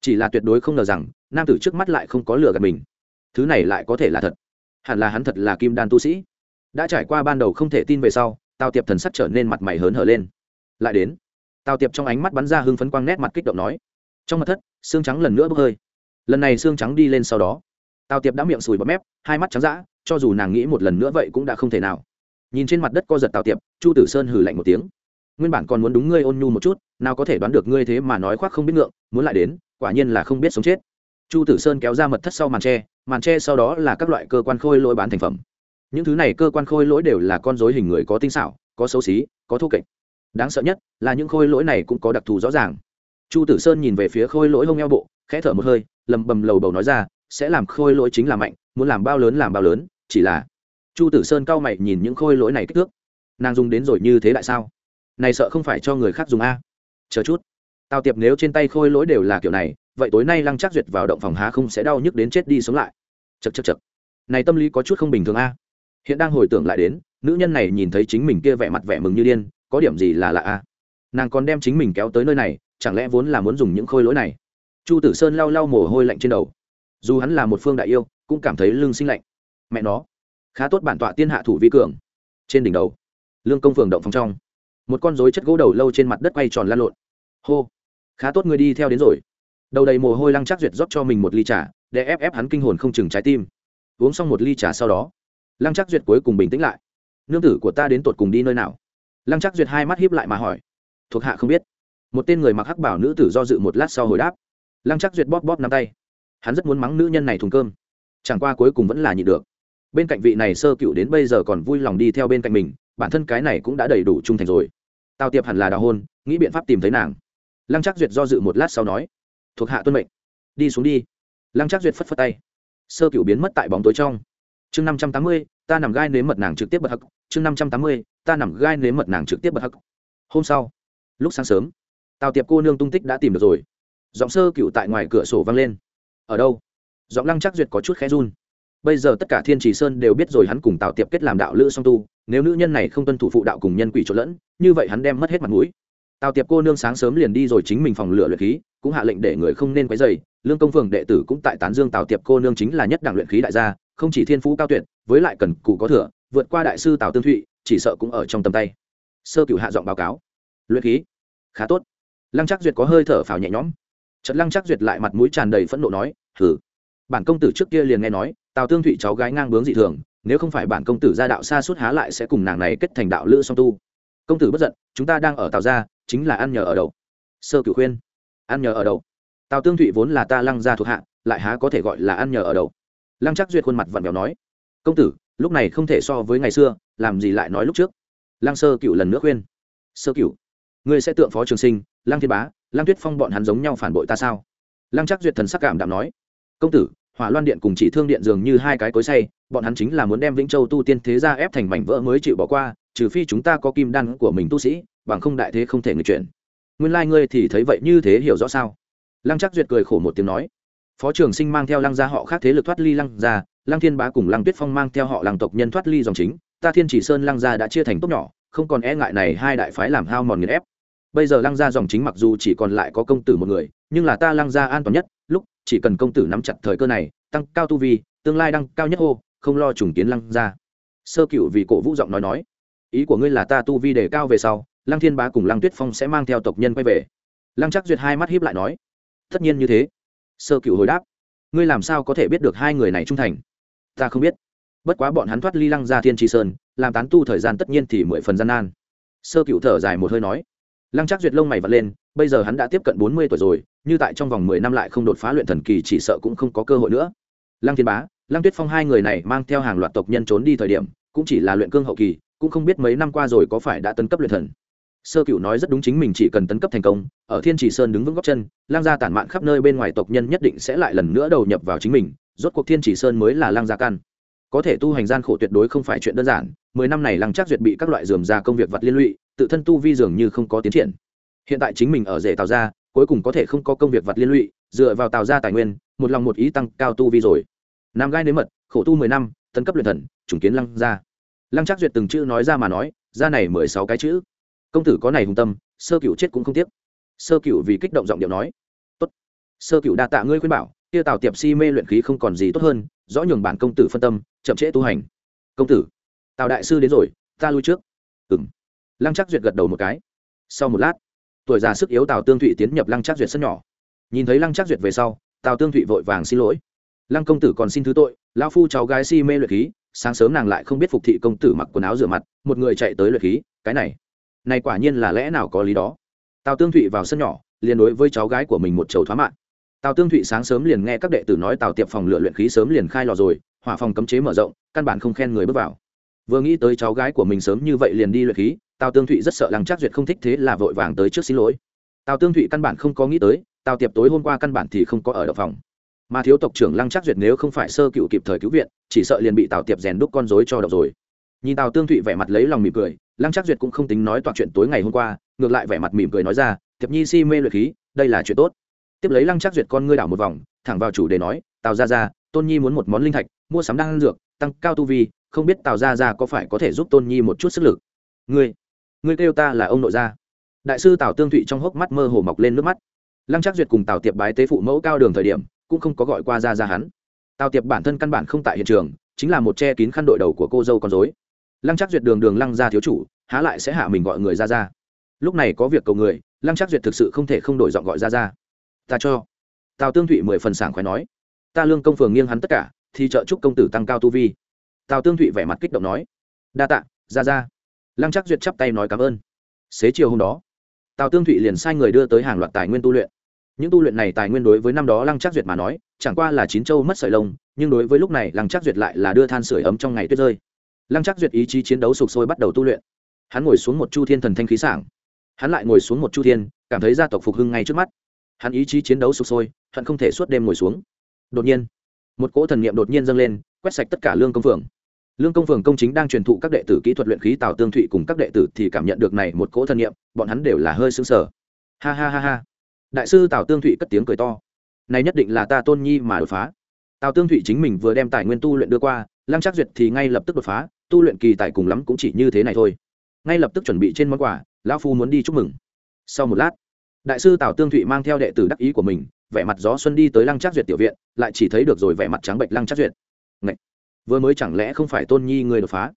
Speaker 1: Chỉ là tuyệt đối không ngờ rằng, nam tử trước mắt lại không có lừa gạt mình thứ này lại có thể là thật. Hẳn là hắn thật là kim đan tu sĩ. Đã trải qua ban đầu không thể tin về sau, tào tiệp thần sắc trở nên mặt mày hớn hở lên. Lại đến, tào tiệp trong ánh mắt bắn ra hưng phấn quang nét mặt kích động nói, trong mặt thất, xương trắng lần nữa bốc hơi. Lần này xương trắng đi lên sau đó. Tào tiệp đã miệng sùi bọt mép, hai mắt trắng d cho dù nàng nghĩ một lần nữa vậy cũng đã không thể nào. Nhìn trên mặt đất co giật tào tiệp, chu tử sơn hử lạnh một tiếng. Nguyên bản còn muốn đúng ngươi ôn nhu một chút, nào có thể đoán được ngươi thế mà nói khoác không biết ngượng, muốn lại đến, quả nhiên là không biết sống chết. Chu tử sơn kéo ra mật thất sau màn tre màn tre sau đó là các loại cơ quan khôi lỗi bán thành phẩm. Những thứ này cơ quan khôi lỗi đều là con dối hình người có tinh xảo, có xấu xí, có thô kệch. Đáng sợ nhất là những khôi lỗi này cũng có đặc thù rõ ràng. Chu tử sơn nhìn về phía khôi lỗi hông eo bộ, khẽ thở một hơi, lầm bầm lầu bầu nói ra, sẽ làm khôi lỗi chính là mạnh, muốn làm bao lớn làm bao lớn, chỉ là chu tử sơn cao mày nhìn những khôi lỗi này kích thước. Nàng dùng đến rồi như thế lại sao? Này sợ không phải cho người khác dùng a. Chờ chút. Tào tiệp nếu trên tay khôi lỗi đều là kiểu này vậy tối nay lăng chắc duyệt vào động phòng há không sẽ đau nhức đến chết đi sống lại. Chật chật chật này tâm lý có chút không bình thường a. Hiện đang hồi tưởng lại đến, nữ nhân này nhìn thấy chính mình kia vẻ mặt vẻ mừng như điên, có điểm gì là lạ a? Nàng còn đem chính mình kéo tới nơi này, chẳng lẽ vốn là muốn dùng những khôi lỗi này? Chu tử sơn lau lau mồ hôi lạnh trên đầu. Dù hắn là một phương đại yêu, cũng cảm thấy lưng sinh lạnh. Mẹ nó, khá tốt bản tọa tiên hạ thủ vi cường. Trên đỉnh đầu, lương công phường động phòng trong. Một con rối chất gỗ đầu lâu trên mặt đất quay tròn lan lộn. Hô, khá tốt người đi theo đến rồi đầu đầy mồ hôi lăng chắc duyệt rót cho mình một ly trà, để ép ép hắn kinh hồn không chừng trái tim. Uống xong một ly trà sau đó, lăng chắc duyệt cuối cùng bình tĩnh lại. Nương tử của ta đến tột cùng đi nơi nào? Lăng chắc duyệt hai mắt hiếp lại mà hỏi. Thuộc hạ không biết. Một tên người mặc hắc bảo nữ tử do dự một lát sau hồi đáp. Lăng chắc duyệt bóp bóp nắm tay. Hắn rất muốn mắng nữ nhân này thùng cơm. Chẳng qua cuối cùng vẫn là nhịn được. Bên cạnh vị này sơ cựu đến bây giờ còn vui lòng đi theo bên cạnh mình, bản thân cái này cũng đã đầy đủ trung thành rồi. Tao tiệp hẳn là đào hôn, nghĩ biện pháp tìm thấy nàng. Lăng chắc duyệt do dự một lát sau nói thuộc hạ tuân mệnh. Đi xuống đi. Lăng Trác duyệt phất phất tay. Sơ cựu biến mất tại bóng tối trong. Chương năm trăm tám mươi, ta nằm gai nếm mật nàng trực tiếp bật hắc. Chương năm trăm tám mươi, ta nằm gai nếm mật nàng trực tiếp bật hắc. Hôm sau, lúc sáng sớm, tào tiệp cô nương tung tích đã tìm được rồi. Giọng sơ cựu tại ngoài cửa sổ vang lên. Ở đâu? Giọng lăng chắc duyệt có chút khẽ run. Bây giờ tất cả thiên trì sơn đều biết rồi hắn cùng tào tiệp kết làm đạo lữ song tu, nếu nữ nhân này không tuân thủ phụ đạo cùng nhân quỷ trộn lẫn, như vậy hắn đem mất hết mặt mũi tào tiệp cô nương sáng sớm liền đi rồi chính mình phòng lửa luyện khí, cũng hạ lệnh để người không nên quấy dày lương công phường đệ tử cũng tại tán dương tào tiệp cô nương chính là nhất đảng luyện khí đại gia, không chỉ thiên phú cao tuyệt, với lại cần cụ có thừa, vượt qua đại sư tào tương thụy, chỉ sợ cũng ở trong tầm tay. Sơ cửu hạ giọng báo cáo. Luyện khí? Khá tốt. Lăng chắc duyệt có hơi thở phào nhẹ nhõm. Trận lăng chắc duyệt lại mặt mũi tràn đầy phẫn nộ nói thử bản công tử trước kia liền nghe nói, tào tương thụy cháu gái ngang bướng dị thường, nếu không phải bản công tử gia đạo xa suốt há lại sẽ cùng nàng này kết thành đạo lữ song tu. Công tử bất giận, chúng ta đang ở tào gia chính là ăn nhờ ở đậu sơ cửu khuyên, ăn nhờ ở đậu tào tương thụy vốn là ta lăng gia thuộc hạ, lại há có thể gọi là ăn nhờ ở đậu lăng chắc duyệt khuôn mặt vặn vẹo nói, công tử, lúc này không thể so với ngày xưa, làm gì lại nói lúc trước? Lăng sơ cửu lần nữa khuyên, sơ cửu, ngươi sẽ tượng phó trường sinh, lăng thiên bá, lăng tuyết phong bọn hắn giống nhau phản bội ta sao? Lăng chắc duyệt thần sắc cảm đạm nói, công tử, hỏa loan điện cùng chỉ thương điện dường như hai cái cối say bọn hắn chính là muốn đem vĩnh châu tu tiên thế ra ép thành mảnh vỡ mới chịu bỏ qua, trừ phi chúng ta có kim đan của mình tu sĩ bằng không đại thế không thể người chuyển. Nguyên lai、like、ngươi thì thấy vậy như thế hiểu rõ sao? Lăng chắc duyệt cười khổ một tiếng nói. Phó trường sinh mang theo lăng gia họ khác thế lực thoát ly lăng gia, lăng thiên bá cùng lăng tuyết phong mang theo họ lăng tộc nhân thoát ly dòng chính, ta thiên chỉ sơn lăng gia đã chia thành tốt nhỏ, không còn e ngại này hai đại phái làm hao mòn nghiền ép. Bây giờ lăng gia dòng chính mặc dù chỉ còn lại có công tử một người, nhưng là ta lăng gia an toàn nhất, lúc chỉ cần công tử nắm chặt thời cơ này, tăng cao tu vi, tương lai đăng cao nhất hô, không lo trùng kiến lăng gia. Sơ cựu vì cổ vũ giọng nói nói, ý của ngươi là ta tu vi đề cao về sau lăng thiên bá cùng lăng tuyết phong sẽ mang theo tộc nhân quay về. Lăng chắc duyệt hai mắt hiếp lại nói, tất nhiên như thế. Sơ cựu hồi đáp, ngươi làm sao có thể biết được hai người này trung thành? Ta không biết. Bất quá bọn hắn thoát ly lăng ra thiên tri sơn, làm tán tu thời gian tất nhiên thì mười phần gian nan. Sơ cựu thở dài một hơi nói, lăng chắc duyệt lông mày vật lên, bây giờ hắn đã tiếp cận bốn mươi tuổi rồi, như tại trong vòng mười năm lại không đột phá luyện thần kỳ chỉ sợ cũng không có cơ hội nữa. Lăng thiên bá, lăng tuyết phong hai người này mang theo hàng loạt tộc nhân trốn đi thời điểm, cũng chỉ là luyện cương hậu kỳ, cũng không biết mấy năm qua rồi có phải đã tấn cấp luyện thần sơ cựu nói rất đúng chính mình chỉ cần tấn cấp thành công, ở thiên chỉ sơn đứng vững góc chân, lang gia tản mạn khắp nơi bên ngoài tộc nhân nhất định sẽ lại lần nữa đầu nhập vào chính mình, rốt cuộc thiên chỉ sơn mới là lang gia căn. Có thể tu hành gian khổ tuyệt đối không phải chuyện đơn giản, mười năm này lăng chắc duyệt bị các loại dườm ra công việc vật liên lụy, tự thân tu vi dường như không có tiến triển. Hiện tại chính mình ở rể tàu ra cuối cùng có thể không có công việc vật liên lụy, dựa vào tàu ra tài nguyên, một lòng một ý tăng cao tu vi rồi. Nam gai nếm mật, khổ tu mười năm, tấn cấp luyện thần, chủng kiến lăng gia. Lăng chắc duyệt từng chữ nói ra mà nói ra này mười sáu cái chữ công tử có này hùng tâm, sơ cựu chết cũng không tiếc. Sơ cựu vì kích động giọng điệu nói, tốt. Sơ cựu đa tạ ngươi khuyên bảo, kia tào tiệp si mê luyện khí không còn gì tốt hơn, rõ nhường bản công tử phân tâm, chậm trễ tu hành. Công tử, tào đại sư đến rồi, ta lui trước. Ừng lăng chắc duyệt gật đầu một cái. Sau một lát, tuổi già sức yếu tào tương thụy tiến nhập lăng chắc duyệt sân nhỏ. Nhìn thấy lăng chắc duyệt về sau, tào tương thụy vội vàng xin lỗi. Lăng công tử còn xin thứ tội, lão phu cháu gái si mê luyện khí, sáng sớm nàng lại không biết phục thị công tử mặc quần áo rửa mặt, một người chạy tới luyện khí, cái này này quả nhiên là lẽ nào có lý đó. Tào tương thụy vào sân nhỏ, liền đối với cháu gái của mình một chầu thoá mạng tào tương thụy sáng sớm liền nghe các đệ tử nói tào tiệp phòng lựa luyện khí sớm liền khai lò rồi, hỏa phòng cấm chế mở rộng, căn bản không khen người bước vào. Vừa nghĩ tới cháu gái của mình sớm như vậy liền đi luyện khí, tào tương thụy rất sợ lăng trác duyệt không thích thế là vội vàng tới trước xin lỗi. Tào tương thụy căn bản không có nghĩ tới, tào tiệp tối hôm qua căn bản thì không có ở đậu phòng. Mà thiếu tộc trưởng lăng trác duyệt nếu không phải sơ cựu kịp thời cứu viện, chỉ sợ liền bị tào tiệp rèn đúc con dối cho đậu rồi nhìn tào tương thụy vẻ mặt lấy lòng mỉm cười, lăng trác duyệt cũng không tính nói toạc chuyện tối ngày hôm qua, ngược lại vẻ mặt mỉm cười nói ra, thiệp nhi si mê luyện khí, đây là chuyện tốt. Tiếp lấy lăng trác duyệt con ngươi đảo một vòng, thẳng vào chủ đề nói, tào ra ra tôn nhi muốn một món linh thạch, mua sắm đan dược, tăng cao tu vi, không biết tào ra ra có phải có thể giúp tôn nhi một chút sức lực? Ngươi ngươi kêu ta là ông nội gia. Đại sư tào tương thụy trong hốc mắt mơ hồ mọc lên nước mắt. Lăng trác duyệt cùng tào tiệp bái tế phụ mẫu cao đường thời điểm, cũng không có gọi qua ra ra hắn. Tào tiệp bản thân căn bản không tại hiện trường, chính là một che kín khăn đội đầu của cô dâu con dối lăng chắc duyệt đường đường lăng ra thiếu chủ, há lại sẽ hạ mình gọi người ra ra lúc này có việc cầu người, lăng chắc duyệt thực sự không thể không đổi giọng gọi ra ra ta cho. Tào tương thụy mười phần sảng khoái nói. Ta lương công phường nghiêng hắn tất cả, thì trợ chúc công tử tăng cao tu vi. Tào tương thụy vẻ mặt kích động nói. Đa tạ ra ra lăng chắc duyệt chắp tay nói cảm ơn. Xế chiều hôm đó, tào tương thụy liền sai người đưa tới hàng loạt tài nguyên tu luyện. Những tu luyện này tài nguyên đối với năm đó lăng chắc duyệt mà nói, chẳng qua là chín châu mất sợi lông, nhưng đối với lúc này lăng chắc duyệt lại là đưa than sửa ấm trong ngày tuyết rơi lăng chắc duyệt ý chí chiến đấu sục sôi bắt đầu tu luyện. Hắn ngồi xuống một chu thiên thần thanh khí sảng. Hắn lại ngồi xuống một chu thiên, cảm thấy gia tộc phục hưng ngay trước mắt. Hắn ý chí chiến đấu sục sôi, hận không thể suốt đêm ngồi xuống. Đột nhiên, một cỗ thần niệm đột nhiên dâng lên, quét sạch tất cả lương công phường lương công phường công chính đang truyền thụ các đệ tử kỹ thuật luyện khí tào tương thụy cùng các đệ tử thì cảm nhận được này một cỗ thần niệm, bọn hắn đều là hơi sững sờ. Ha ha ha ha. Đại sư tào tương thụy cất tiếng cười to. Này nhất định là ta tôn nhi mà đột phá. Tào tương thụy chính mình vừa đem tài nguyên tu luyện đưa qua, lăng trác duyệt thì ngay lập tức đột phá tu luyện kỳ tài cùng lắm cũng chỉ như thế này thôi. Ngay lập tức chuẩn bị trên món quà, lão phu muốn đi chúc mừng. Sau một lát, đại sư tào tương thụy mang theo đệ tử đắc ý của mình, vẻ mặt gió xuân đi tới lăng trác duyệt tiểu viện, lại chỉ thấy được rồi vẻ mặt trắng bệnh lăng trác duyệt. Ngậy! vừa mới chẳng lẽ không phải tôn nhi người đột phá?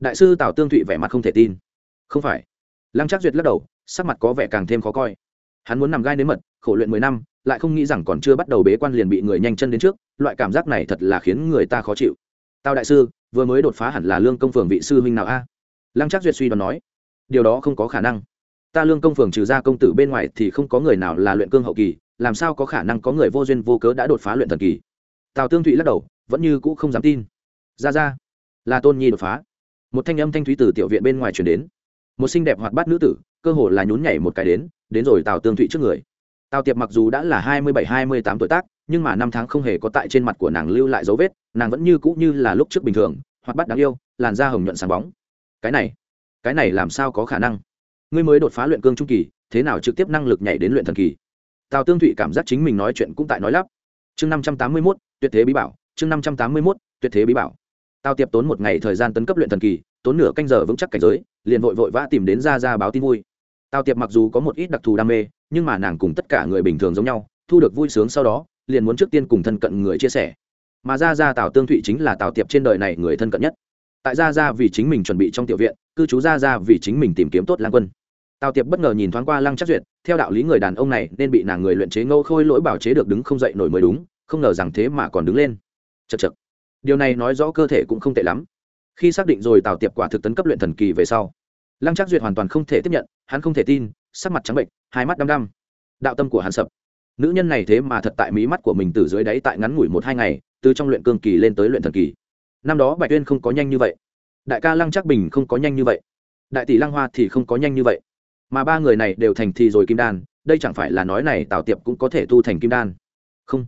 Speaker 1: Đại sư tào tương thụy vẻ mặt không thể tin. Không phải. Lăng trác duyệt lắc đầu, sắc mặt có vẻ càng thêm khó coi. Hắn muốn nằm gai nếm mật, khổ luyện mười năm, lại không nghĩ rằng còn chưa bắt đầu bế quan liền bị người nhanh chân đến trước, loại cảm giác này thật là khiến người ta khó chịu. Tào đại sư vừa mới đột phá hẳn là lương công phường vị sư huynh nào a? Lăng trác duyệt suy đoán nói, điều đó không có khả năng. Ta lương công phường trừ ra công tử bên ngoài thì không có người nào là luyện cương hậu kỳ, làm sao có khả năng có người vô duyên vô cớ đã đột phá luyện thần kỳ? Tào tương thụy lắc đầu, vẫn như cũ không dám tin. Ra ra, là tôn nhi đột phá. Một thanh âm thanh thúy từ tiểu viện bên ngoài chuyển đến. Một xinh đẹp hoạt bát nữ tử, cơ hồ là nhún nhảy một cái đến đến rồi tào tương thụy trước người. Tào tiệp mặc dù đã là hai mươi bảy, hai mươi tám tuổi tác, nhưng mà năm tháng không hề có tại trên mặt của nàng lưu lại dấu vết nàng vẫn như cũ như là lúc trước bình thường hoặc bắt đáng yêu, làn da hồng nhuận sáng bóng. Cái này cái này làm sao có khả năng? Ngươi mới đột phá luyện cương trung kỳ, thế nào trực tiếp năng lực nhảy đến luyện thần kỳ? Tào tương thụy cảm giác chính mình nói chuyện cũng tại nói lắp. Chương năm trăm tám mươi mốt, tuyệt thế bí bảo, chương năm trăm tám mươi mốt, tuyệt thế bí bảo. Tào tiệp tốn một ngày thời gian tấn cấp luyện thần kỳ, tốn nửa canh giờ vững chắc cảnh giới, liền vội vội vã tìm đến ra ra báo tin vui. Tào tiệp mặc dù có một ít đặc thù đam mê, nhưng mà nàng cùng tất cả người bình thường giống nhau, thu được vui sướng sau đó, liền muốn trước tiên cùng thân cận người chia sẻ mà ra ra tào tương thụy chính là tào tiệp trên đời này người thân cận nhất. Tại ra ra vì chính mình chuẩn bị trong tiểu viện, cư trú ra ra vì chính mình tìm kiếm tốt lang quân. Tào tiệp bất ngờ nhìn thoáng qua lăng chắc duyệt, theo đạo lý người đàn ông này nên bị nàng người luyện chế ngâu khôi lỗi bảo chế được đứng không dậy nổi mới đúng, không ngờ rằng thế mà còn đứng lên. Chật chật điều này nói rõ cơ thể cũng không tệ lắm. Khi xác định rồi tào tiệp quả thực tấn cấp luyện thần kỳ về sau, lăng chắc duyệt hoàn toàn không thể tiếp nhận, hắn không thể tin, sắc mặt trắng bệnh, hai mắt đăm đăm. Đạo tâm của hắn sập. Nữ nhân này thế mà thật tại mí mắt của mình từ dưới đáy tại ngắn ngủi một hai ngày từ trong luyện cương kỳ lên tới luyện thần kỳ. Năm đó bạch tuyên không có nhanh như vậy. Đại ca lăng trắc bình không có nhanh như vậy. Đại tỷ lăng hoa thì không có nhanh như vậy. Mà ba người này đều thành thì rồi kim đan, đây chẳng phải là nói này tào tiệp cũng có thể tu thành kim đan? Không.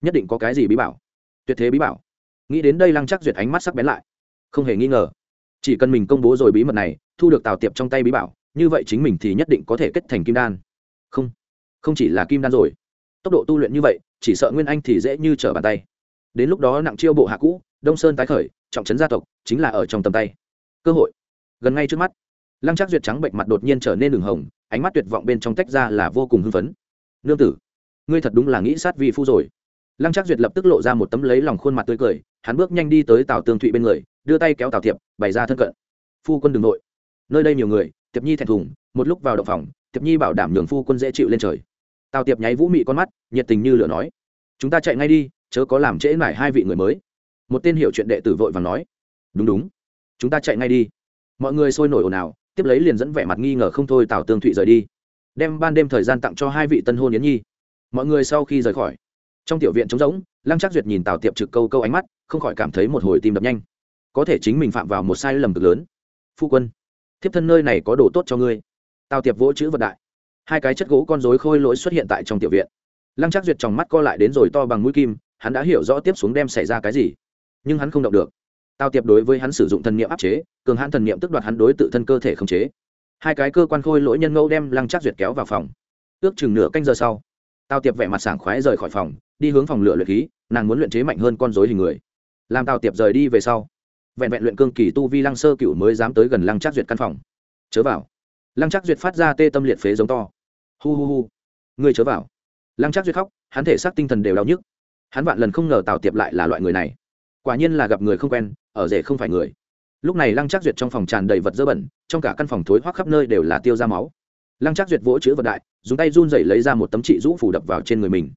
Speaker 1: Nhất định có cái gì bí bảo. Tuyệt thế bí bảo. Nghĩ đến đây lăng chắc duyệt ánh mắt sắc bén lại. Không hề nghi ngờ. Chỉ cần mình công bố rồi bí mật này, thu được tào tiệp trong tay bí bảo, như vậy chính mình thì nhất định có thể kết thành kim đan. Không. Không chỉ là kim đan rồi. Tốc độ tu luyện như vậy, chỉ sợ nguyên anh thì dễ như trở bàn tay đến lúc đó nặng chiêu bộ hạ cũ, đông sơn tái khởi, trọng trấn gia tộc, chính là ở trong tầm tay. Cơ hội. Gần ngay trước mắt, lăng trác duyệt trắng bệnh mặt đột nhiên trở nên đường hồng, ánh mắt tuyệt vọng bên trong tách ra là vô cùng hưng phấn. Nương tử, ngươi thật đúng là nghĩ sát vi phu rồi. Lăng trác duyệt lập tức lộ ra một tấm lấy lòng khuôn mặt tươi cười, hắn bước nhanh đi tới tào tương thụy bên người, đưa tay kéo tào tiệp bày ra thân cận. Phu quân đường nội. Nơi đây nhiều người tiệp nhi thẹn thùng, một lúc vào động phòng tiệp nhi bảo đảm nhường phu quân dễ chịu lên trời. Tào tiệp nháy vũ mị con mắt, nhiệt tình như lửa nói. Chúng ta chạy ngay đi chớ có làm trễ mải hai vị người mới. Một tên hiểu chuyện đệ tử vội vàng nói, đúng đúng, chúng ta chạy ngay đi. Mọi người sôi nổi ồn ào, tiếp lấy liền dẫn vẻ mặt nghi ngờ không thôi tào tương thụy rời đi. Đem ban đêm thời gian tặng cho hai vị tân hôn yến nhi. Mọi người sau khi rời khỏi, trong tiểu viện trống rỗng, lăng trác duyệt nhìn tào tiệp trực câu câu ánh mắt, không khỏi cảm thấy một hồi tim đập nhanh. Có thể chính mình phạm vào một sai lầm cực lớn. Phu quân, thiếp thân nơi này có đồ tốt cho ngươi. Tào tiệp vỗ chữ vật đại. Hai cái chất gỗ con rối khôi lỗi xuất hiện tại trong tiểu viện. Lăng trác duyệt trong mắt co lại đến rồi to bằng mũi kim hắn đã hiểu rõ tiếp xuống đem xảy ra cái gì. Nhưng hắn không động được. Tao tiệp đối với hắn sử dụng thần niệm áp chế, cường hãn thần niệm tức đoạt hắn đối tự thân cơ thể khống chế. Hai cái cơ quan khôi lỗi nhân ngẫu đem lăng chắc duyệt kéo vào phòng. Ước chừng nửa canh giờ sau tao tiệp vẻ mặt sảng khoái rời khỏi phòng, đi hướng phòng lửa luyện khí, nàng muốn luyện chế mạnh hơn con dối hình người. Làm tao tiệp rời đi về sau, vẹn vẹn luyện cương kỳ tu vi lăng sơ cựu mới dám tới gần lăng chắc duyệt căn phòng. Chớ vào. Lăng chắc duyệt phát ra tê tâm liệt phế giống to. Hu hu hu. Ngươi chớ vào. Lăng chắc duyệt khóc, hắn thể xác tinh thần đều đau nhức hắn vạn lần không ngờ tào tiệp lại là loại người này. Quả nhiên là gặp người không quen, ở rể không phải người. Lúc này lăng trác duyệt trong phòng tràn đầy vật dơ bẩn, trong cả căn phòng thối hoác khắp nơi đều là tiêu ra máu. Lăng trác duyệt vỗ chữ vật đại, dùng tay run rẩy lấy ra một tấm trị rũ phủ đập vào trên người mình.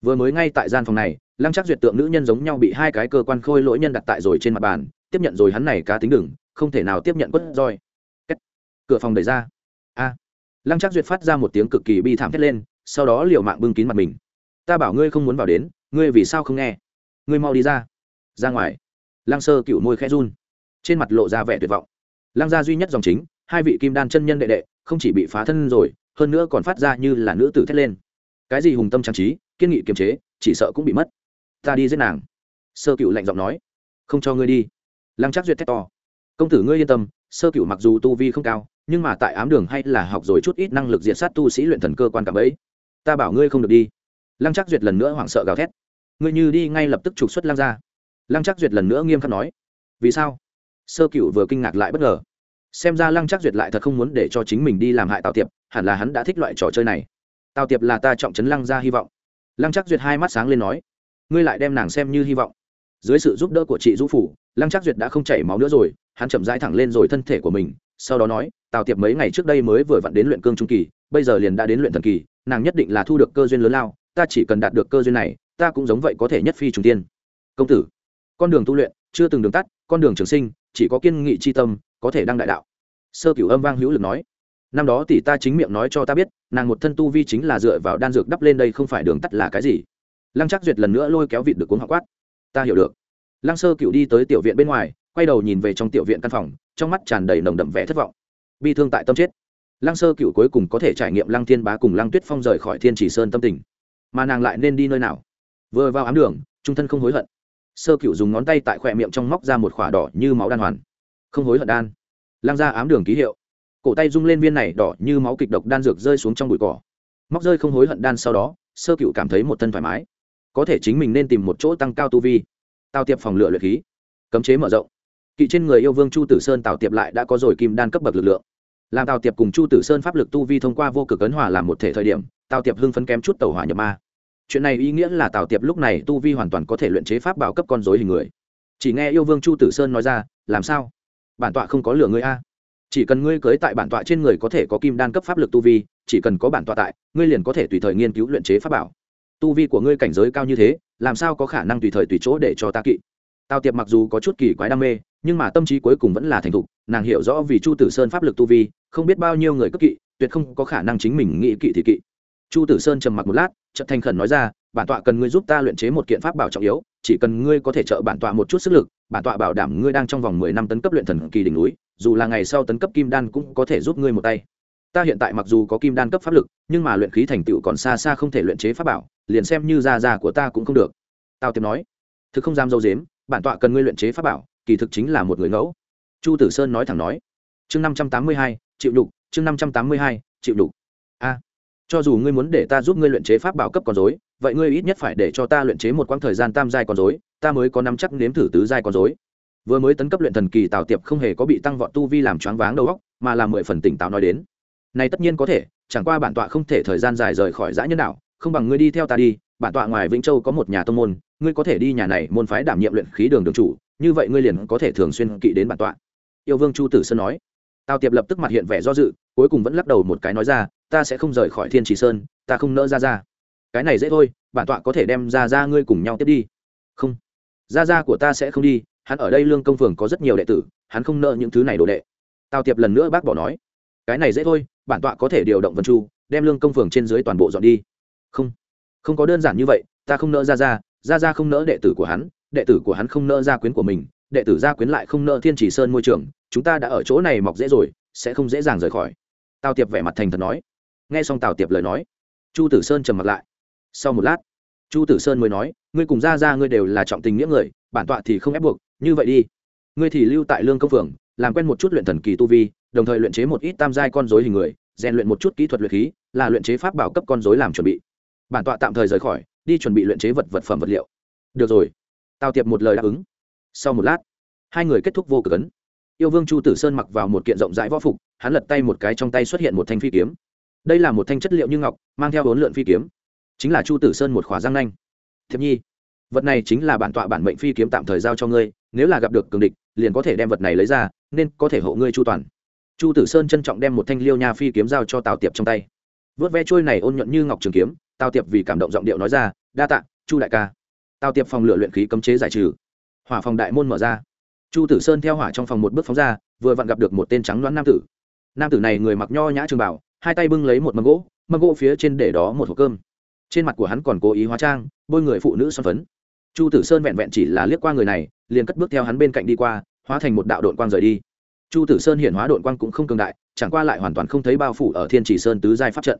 Speaker 1: Vừa mới ngay tại gian phòng này, lăng trác duyệt tượng nữ nhân giống nhau bị hai cái cơ quan khôi lỗi nhân đặt tại rồi trên mặt bàn, tiếp nhận rồi hắn này cá tính đừng, không thể nào tiếp nhận quất roi. Cửa phòng đẩy ra. A. Lăng trác duyệt phát ra một tiếng cực kỳ bi thảm thét lên, sau đó liều mạng bưng kín mặt mình. Ta bảo ngươi không muốn vào đến ngươi vì sao không nghe? Ngươi mau đi ra. Ra ngoài. Lăng sơ cựu môi khẽ run. Trên mặt lộ ra vẻ tuyệt vọng. Lăng gia duy nhất dòng chính, hai vị kim đan chân nhân đệ đệ, không chỉ bị phá thân rồi, hơn nữa còn phát ra như là nữ tử thét lên. Cái gì hùng tâm trang trí, kiên nghị kiềm chế, chỉ sợ cũng bị mất. Ta đi giết nàng. Sơ cựu lạnh giọng nói. Không cho ngươi đi. Lăng chắc duyệt thét to. Công tử ngươi yên tâm, sơ cựu mặc dù tu vi không cao, nhưng mà tại ám đường hay là học rồi chút ít năng lực diện sát tu sĩ luyện thần cơ quan cảm ấy ta bảo ngươi không được đi lăng chắc duyệt lần nữa hoảng sợ gào thét. Ngươi như đi ngay lập tức trục xuất lăng ra lăng chắc duyệt lần nữa nghiêm khắc nói. Vì sao? Sơ cựu vừa kinh ngạc lại bất ngờ. Xem ra lăng chắc duyệt lại thật không muốn để cho chính mình đi làm hại tào tiệp, hẳn là hắn đã thích loại trò chơi này. Tào tiệp là ta trọng trấn lăng ra hy vọng. Lăng chắc duyệt hai mắt sáng lên nói. Ngươi lại đem nàng xem như hy vọng. Dưới sự giúp đỡ của chị du phủ, lăng chắc duyệt đã không chảy máu nữa rồi, hắn chậm rãi thẳng lên rồi thân thể của mình, sau đó nói, tào tiệp mấy ngày trước đây mới vừa vặn đến luyện cương trung kỳ, bây giờ liền đã đến luyện thần kỳ, nàng nhất định là thu được cơ duyên lớn lao ta chỉ cần đạt được cơ duyên này, ta cũng giống vậy có thể nhất phi trùng tiên. Công tử, con đường tu luyện chưa từng đường tắt, con đường trường sinh, chỉ có kiên nghị c h i tâm, có thể đăng đại đạo. Sơ cửu âm vang hữu lực nói, năm đó tỷ ta chính miệng nói cho ta biết, nàng một thân tu vi chính là dựa vào đan dược đắp lên đây không phải đường tắt là cái gì. Lăng chắc duyệt lần nữa lôi kéo vịt được cuốn họ quát, ta hiểu được. Lăng sơ cựu đi tới tiểu viện bên ngoài, quay đầu nhìn về trong tiểu viện căn phòng, trong mắt tràn đầy nồng đậm vẻ thất vọng. Bi thương tại tâm chết. Lăng sơ cựu cuối cùng có thể trải nghiệm lăng thiên bá cùng lăng tuyết phong rời khỏi thiên chỉ sơn tâm tình mà nàng lại nên đi nơi nào? Vừa vào ám đường, trung thân không hối hận. Sơ cựu dùng ngón tay tại khỏe miệng trong móc ra một khỏa đỏ như máu đan hoàn. Không hối hận đan. Lăng ra ám đường ký hiệu. Cổ tay rung lên viên này đỏ như máu kịch độc đan dược rơi xuống trong bụi cỏ. Móc rơi không hối hận đan sau đó, sơ cựu cảm thấy một thân thoải mái. Có thể chính mình nên tìm một chỗ tăng cao tu vi. Tào tiệp phòng lựa luyện khí. Cấm chế mở rộng. Kỵ trên người yêu vương chu tử sơn tào tiệp lại đã có rồi kim đan cấp bậc lực lượng. Làm tào tiệp cùng chu tử sơn pháp lực tu vi thông qua vô cực ấn hòa làm một thể thời điểm tào tiệp hưng phấn kém chút tàu hỏa nhập ma. Chuyện này ý nghĩa là tào tiệp lúc này tu vi hoàn toàn có thể luyện chế pháp bảo cấp con dối hình người. Chỉ nghe yêu vương chu tử sơn nói ra, làm sao? Bản tọa không có lửa ngươi a? Chỉ cần ngươi cưới tại bản tọa trên người có thể có kim đan cấp pháp lực tu vi, chỉ cần có bản tọa tại, ngươi liền có thể tùy thời nghiên cứu luyện chế pháp bảo. Tu vi của ngươi cảnh giới cao như thế, làm sao có khả năng tùy thời tùy chỗ để cho ta kỵ? Tào tiệp mặc dù có chút kỳ quái đam mê, nhưng mà tâm trí cuối cùng vẫn là thành thục, nàng hiểu rõ vì chu tử sơn pháp lực tu vi, không biết bao nhiêu người cấp kỵ, tuyệt không có khả năng chính mình nghĩ kỵ thì kỵ chu tử sơn trầm mặc một lát trận thành khẩn nói ra, bản tọa cần ngươi giúp ta luyện chế một kiện pháp bảo trọng yếu, chỉ cần ngươi có thể trợ bản tọa một chút sức lực, bản tọa bảo đảm ngươi đang trong vòng mười năm tấn cấp luyện thần kỳ đỉnh núi, dù là ngày sau tấn cấp kim đan cũng có thể giúp ngươi một tay. Ta hiện tại mặc dù có kim đan cấp pháp lực, nhưng mà luyện khí thành tựu còn xa xa không thể luyện chế pháp bảo, liền xem như gia da của ta cũng không được. Tao tiệp nói, thực không dám dâu dếm, bản tọa cần ngươi luyện chế pháp bảo, kỳ thực chính là một người ngẫu. Chu tử sơn nói thẳng nói, chương năm trăm tám mươi hai, chịu đục chương năm trăm tám mươi hai, chịu đục cho dù ngươi muốn để ta giúp ngươi luyện chế pháp bảo cấp con dối vậy ngươi ít nhất phải để cho ta luyện chế một quãng thời gian tam giai con dối ta mới có năm chắc nếm thử tứ giai con dối vừa mới tấn cấp luyện thần kỳ tào tiệp không hề có bị tăng vọt tu vi làm choáng váng đầu óc, mà là mười phần tỉnh táo nói đến. Này tất nhiên có thể, chẳng qua bản tọa không thể thời gian dài rời khỏi dã nhân đạo, không bằng ngươi đi theo ta đi, bản tọa ngoài vĩnh châu có một nhà tông môn, ngươi có thể đi nhà này môn phái đảm nhiệm luyện khí đường đường chủ, như vậy ngươi liền có thể thường xuyên kỵ đến bản tọa. Yêu vương chu tử sơn nói. Tào tiệp lập tức mặt hiện vẻ do dự, cuối cùng vẫn lắc đầu một cái nói ra ta sẽ không rời khỏi thiên trì sơn, ta không nỡ ra ra cái này dễ thôi, bản tọa có thể đem ra ra ngươi cùng nhau tiếp đi. Không. Ra ra của ta sẽ không đi, hắn ở đây lương công phường có rất nhiều đệ tử, hắn không nợ những thứ này đồ đệ. Tào tiệp lần nữa bác bỏ nói. Cái này dễ thôi, bản tọa có thể điều động vân chu, đem lương công phường trên dưới toàn bộ dọn đi. Không. Không có đơn giản như vậy, ta không nợ ra ra ra ra không nỡ đệ tử của hắn, đệ tử của hắn không nợ gia quyến của mình, đệ tử gia quyến lại không nợ thiên chỉ sơn môi trường, chúng ta đã ở chỗ này mọc dễ rồi, sẽ không dễ dàng rời khỏi. Tào tiệp vẻ mặt thành thật nói nghe xong tào tiệp lời nói, chu tử sơn trầm mặt lại. Sau một lát, chu tử sơn mới nói, ngươi cùng ra ra ngươi đều là trọng tình nghĩa người, bản tọa thì không ép buộc, như vậy đi. Ngươi thì lưu tại lương công phường, làm quen một chút luyện thần kỳ tu vi, đồng thời luyện chế một ít tam giai con dối hình người, rèn luyện một chút kỹ thuật luyện khí, là luyện chế pháp bảo cấp con dối làm chuẩn bị. Bản tọa tạm thời rời khỏi, đi chuẩn bị luyện chế vật vật phẩm vật liệu. Được rồi. Tào tiệp một lời đáp ứng. Sau một lát, hai người kết thúc vô cực ấn. Yêu vương chu tử sơn mặc vào một kiện rộng rãi võ phục, hắn lật tay một cái trong tay xuất hiện một thanh phi kiếm đây là một thanh chất liệu như ngọc, mang theo bốn lượn phi kiếm. Chính là chu tử sơn một khỏa giang nanh. Thiệp nhi, vật này chính là bản tọa bản mệnh phi kiếm tạm thời giao cho ngươi, nếu là gặp được cường địch, liền có thể đem vật này lấy ra, nên có thể hộ ngươi chu toàn. Chu tử sơn trân trọng đem một thanh liêu nha phi kiếm giao cho tào tiệp trong tay. Vớt ve trôi này ôn nhuận như ngọc trường kiếm, tào tiệp vì cảm động giọng điệu nói ra, đa tạ, chu đại ca. Tào tiệp phòng lửa luyện khí cấm chế giải trừ. Hỏa phòng đại môn mở ra. Chu tử sơn theo hỏa trong phòng một bước phóng ra, vừa vặn gặp được một tên trắng đoán nam tử. Nam tử này người mặc nho nhã trường bảo hai tay bưng lấy một mâm gỗ mâm gỗ phía trên để đó một hộp cơm. Trên mặt của hắn còn cố ý hóa trang, bôi người phụ nữ son phấn. Chu tử sơn vẹn vẹn chỉ là liếc qua người này, liền cất bước theo hắn bên cạnh đi qua, hóa thành một đạo đội quang rời đi. Chu tử sơn hiện hóa đội quang cũng không cường đại, chẳng qua lại hoàn toàn không thấy bao phủ ở thiên chỉ sơn tứ giai pháp trận.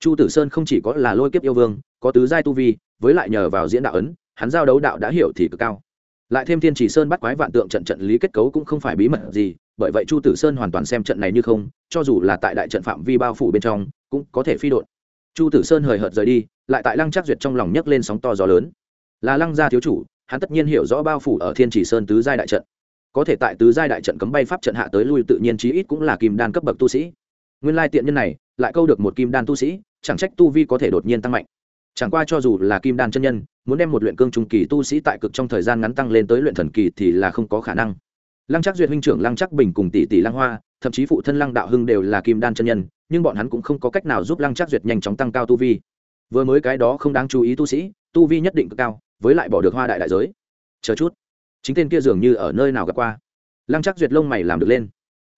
Speaker 1: Chu tử sơn không chỉ có là lôi kiếp yêu vương, có tứ giai tu vi, với lại nhờ vào diễn đạo ấn, hắn giao đấu đạo đã hiểu thì cực cao. Lại thêm thiên chỉ sơn bắt quái vạn tượng trận trận lý kết cấu cũng không phải bí mật gì bởi vậy chu tử sơn hoàn toàn xem trận này như không, cho dù là tại đại trận phạm vi bao phủ bên trong, cũng có thể phi đột chu tử sơn hời hợt rời đi, lại tại lăng trác duyệt trong lòng nhấc lên sóng to gió lớn. Là lăng gia thiếu chủ, hắn tất nhiên hiểu rõ bao phủ ở thiên chỉ sơn tứ giai đại trận. Có thể tại tứ giai đại trận cấm bay pháp trận hạ tới lui tự nhiên chí ít cũng là kim đan cấp bậc tu sĩ. Nguyên lai tiện nhân này, lại câu được một kim đan tu sĩ, chẳng trách tu vi có thể đột nhiên tăng mạnh. Chẳng qua cho dù là kim đan chân nhân, muốn đem một luyện cương trung kỳ tu sĩ tại cực trong thời gian ngắn tăng lên tới luyện thần kỳ thì là không có khả năng lăng chắc duyệt huynh trưởng lăng chắc bình cùng tỷ tỷ lăng hoa, thậm chí phụ thân lăng đạo hưng đều là kim đan chân nhân, nhưng bọn hắn cũng không có cách nào giúp lăng chắc duyệt nhanh chóng tăng cao tu vi. Vừa mới cái đó không đáng chú ý tu sĩ, tu vi nhất định cực cao, với lại bỏ được hoa đại đại giới. Chờ chút, chính tên kia dường như ở nơi nào gặp qua. Lăng chắc duyệt lông mày làm được lên.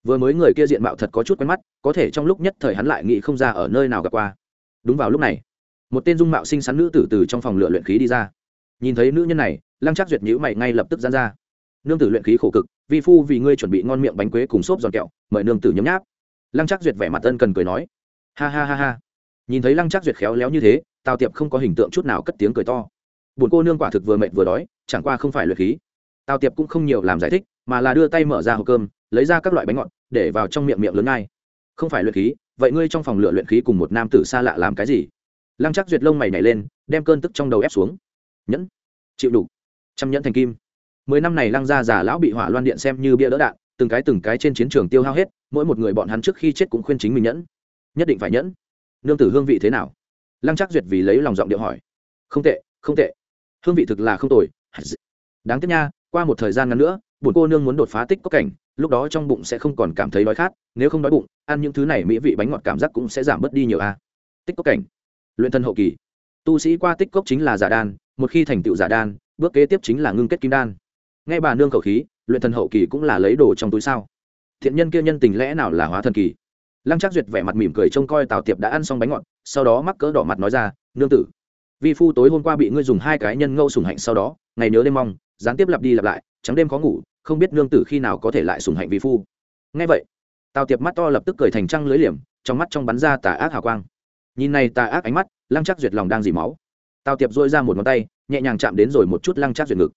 Speaker 1: Vừa mới người kia diện mạo thật có chút quen mắt, có thể trong lúc nhất thời hắn lại nghĩ không ra ở nơi nào gặp qua. Đúng vào lúc này, một tên dung mạo xinh xắn nữ tử từ trong phòng lựa luyện khí đi ra. Nhìn thấy nữ nhân này, lăng chắc duyệt nhữ mày ngay lập tức dán ra nương tử luyện khí khổ cực, vi phu vì ngươi chuẩn bị ngon miệng bánh quế cùng xốp giòn kẹo, mời nương tử nhấm nháp. Lăng chắc duyệt vẻ mặt ân cần cười nói. Ha ha ha ha. Nhìn thấy lăng chắc duyệt khéo léo như thế, tào tiệp không có hình tượng chút nào cất tiếng cười to. Buồn cô nương quả thực vừa mệt vừa đói, chẳng qua không phải luyện khí. Tào tiệp cũng không nhiều làm giải thích, mà là đưa tay mở ra hộp cơm, lấy ra các loại bánh ngọt, để vào trong miệng miệng lớn ngay. Không phải luyện khí, vậy ngươi trong phòng lửa luyện khí cùng một nam tử xa lạ làm cái gì? Lăng chắc duyệt lông mày nhảy lên, đem cơn tức trong đầu ép xuống. Nhẫn. Chịu đủ. Trăm nhẫn thành kim mười năm này lăng gia giả lão bị hỏa loan điện xem như bia đỡ đạn, từng cái từng cái trên chiến trường tiêu hao hết, mỗi một người bọn hắn trước khi chết cũng khuyên chính mình nhẫn. Nhất định phải nhẫn. Nương tử hương vị thế nào? Lăng chắc duyệt vì lấy lòng giọng điệu hỏi. Không tệ không tệ. Hương vị thực là không tồi. Đáng tiếc nha, qua một thời gian ngắn nữa bổn cô nương muốn đột phá tích có cảnh, lúc đó trong bụng sẽ không còn cảm thấy đói khát, nếu không đói bụng, ăn những thứ này mỹ vị bánh ngọt cảm giác cũng sẽ giảm bớt đi nhiều a. Tích cốc cảnh. Luyện thân hậu kỳ. Tu sĩ qua tích cốc chính là giả đan một khi thành tựu giả đan bước kế tiếp chính là ngưng kết kim đan nghe bà nương khẩu khí, luyện thần hậu kỳ cũng là lấy đồ trong túi sao? Thiện nhân kia nhân tình lẽ nào là hóa thần kỳ? Lăng trác duyệt vẻ mặt mỉm cười trông coi tào tiệp đã ăn xong bánh ngọt, sau đó mắc cỡ đỏ mặt nói ra, nương tử, vi phu tối hôm qua bị ngươi dùng hai cái nhân ngâu sùng hạnh sau đó, ngày nhớ đêm mong, gián tiếp lặp đi lặp lại, trắng đêm khó ngủ, không biết nương tử khi nào có thể lại sùng hạnh vi phu. Ngay vậy, tào tiệp mắt to lập tức cười thành trăng lưới liềm, trong mắt trong bắn ra tà ác hào quang. Nhìn này tà ác ánh mắt, lăng trác duyệt lòng đang dì máu. Tào tiệp dôi ra một ngón tay, nhẹ nhàng chạm đến rồi một chút lăng trác duyệt ngực.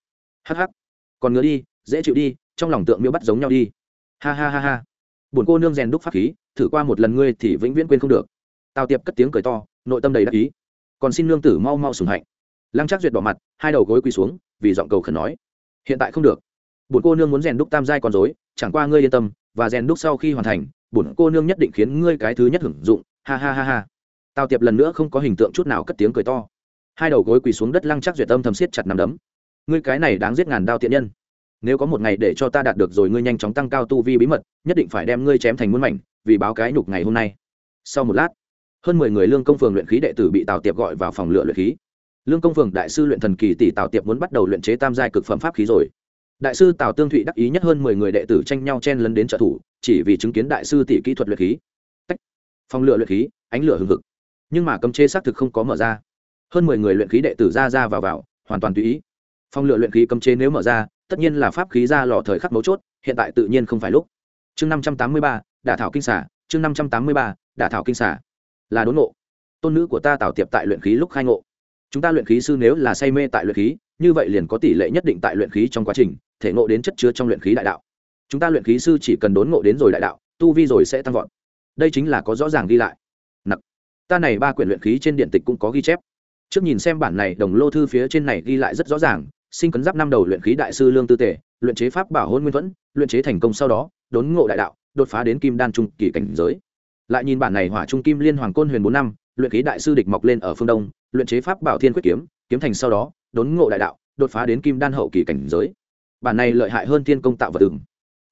Speaker 1: Hắc hắc còn ngứa đi, dễ chịu đi, trong lòng tượng miêu bắt giống nhau đi. Ha ha ha ha. Buồn cô nương rèn đúc pháp khí, thử qua một lần ngươi thì vĩnh viễn quên không được. Tào tiệp cất tiếng cười to, nội tâm đầy đắc ý. Còn xin nương tử mau mau sùng hạnh. Lăng chắc duyệt bỏ mặt, hai đầu gối quỳ xuống, vì giọng cầu khẩn nói, hiện tại không được. Bổn cô nương muốn rèn đúc tam giai con dối chẳng qua ngươi yên tâm, và rèn đúc sau khi hoàn thành bổn cô nương nhất định khiến ngươi cái thứ nhất hưởng dụng. Ha ha ha ha. Tào tiệp lần nữa không có hình tượng chút nào cất tiếng cười to. Hai đầu gối quỳ xuống đất, lăng chắc duyệt tâm thầm siết chặt nằm đấm ngươi cái này đáng giết ngàn đao tiện nhân. Nếu có một ngày để cho ta đạt được rồi ngươi nhanh chóng tăng cao tu vi bí mật, nhất định phải đem ngươi chém thành muôn mảnh, vì báo cái nhục ngày hôm nay. Sau một lát, hơn mười người lương công phường luyện khí đệ tử bị tào tiệp gọi vào phòng lựa luyện khí. Lương công phường đại sư luyện thần kỳ tỷ tào tiệp muốn bắt đầu luyện chế tam giai cực phẩm pháp khí rồi. Đại sư tào tương thụy đắc ý nhất hơn mười người đệ tử tranh nhau chen lấn đến trợ thủ, chỉ vì chứng kiến đại sư tỷ kỹ thuật luyện khí. Tách. phòng lựa luyện khí, ánh lửa hừng hực. Nhưng mà cấm chế xác thực không có mở ra. Hơn mười người luyện khí đệ tử ra ra vào vào, hoàn toàn tùy ý phòng lựa luyện khí cấm chế nếu mở ra, tất nhiên là pháp khí ra lò thời khắc mấu chốt, hiện tại tự nhiên không phải lúc. Chương năm trăm tám mươi ba, đả thảo kinh xả, chương năm trăm tám mươi ba, đả thảo kinh xả. Là đốn ngộ. Tôn nữ của ta tạo tiệp tại luyện khí lúc khai ngộ. Chúng ta luyện khí sư nếu là say mê tại luyện khí, như vậy liền có tỷ lệ nhất định tại luyện khí trong quá trình, thể ngộ đến chất chứa trong luyện khí đại đạo. Chúng ta luyện khí sư chỉ cần đốn ngộ đến rồi đại đạo, tu vi rồi sẽ tăng vọt. Đây chính là có rõ ràng ghi lại. Nặc. Ta này ba quyển luyện khí trên điện tịch cũng có ghi chép. Trước nhìn xem bản này đồng lô thư phía trên này ghi lại rất rõ ràng sinh cấn giáp năm đầu luyện khí đại sư lương tư tể luyện chế pháp bảo hôn nguyên thuẫn, luyện chế thành công sau đó, đốn ngộ đại đạo, đột phá đến kim đan trung kỳ cảnh giới. Lại nhìn bản này hỏa trung kim liên hoàng côn huyền bốn năm, luyện khí đại sư địch mọc lên ở phương đông, luyện chế pháp bảo thiên quyết kiếm kiếm thành sau đó, đốn ngộ đại đạo, đột phá đến kim đan hậu kỳ cảnh giới. Bản này lợi hại hơn thiên công tạo vật ứng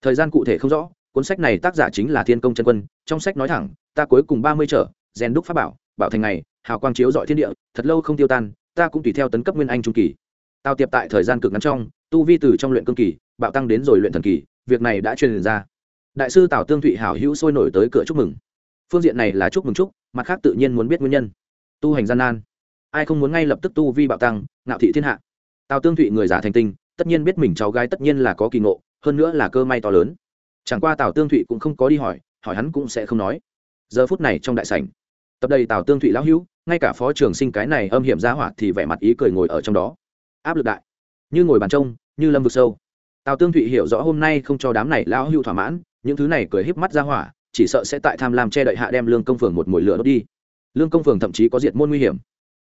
Speaker 1: thời gian cụ thể không rõ, cuốn sách này tác giả chính là thiên công chân quân, trong sách nói thẳng, ta cuối cùng ba mươi trở, rèn đúc pháp bảo bảo thành này hào quang chiếu dọi thiên địa, thật lâu không tiêu tan, ta cũng tùy theo tấn cấp nguyên anh trung kỳ tao tiệp tại thời gian cực ngắn trong, tu vi từ trong luyện cương kỳ, bạo tăng đến rồi luyện thần kỳ, việc này đã truyền ra. Đại sư tào tương thụy hảo hữu sôi nổi tới cửa chúc mừng. Phương diện này là chúc mừng chúc, mặt khác tự nhiên muốn biết nguyên nhân. Tu hành gian nan. Ai không muốn ngay lập tức tu vi bạo tăng, ngạo thị thiên hạ. Tào tương thụy người giả thành tinh, tất nhiên biết mình cháu gái tất nhiên là có kỳ ngộ, hơn nữa là cơ may to lớn. Chẳng qua tào tương thụy cũng không có đi hỏi hỏi hắn cũng sẽ không nói. Giờ phút này trong đại sảnh, tập đầy tào tương thụy lão hữu, ngay cả phó trường sinh cái này âm hiểm ra hỏa thì vẻ mặt ý cười ngồi ở trong đó áp lực đại. Như ngồi bàn trông, như lâm vực sâu. Tào tương thụy hiểu rõ hôm nay không cho đám này lão hưu thỏa mãn, những thứ này cười híp mắt ra hỏa, chỉ sợ sẽ tại tham lam che đậy hạ đem lương công phường một mồi lửa đốt đi. Lương công phường thậm chí có diệt môn nguy hiểm.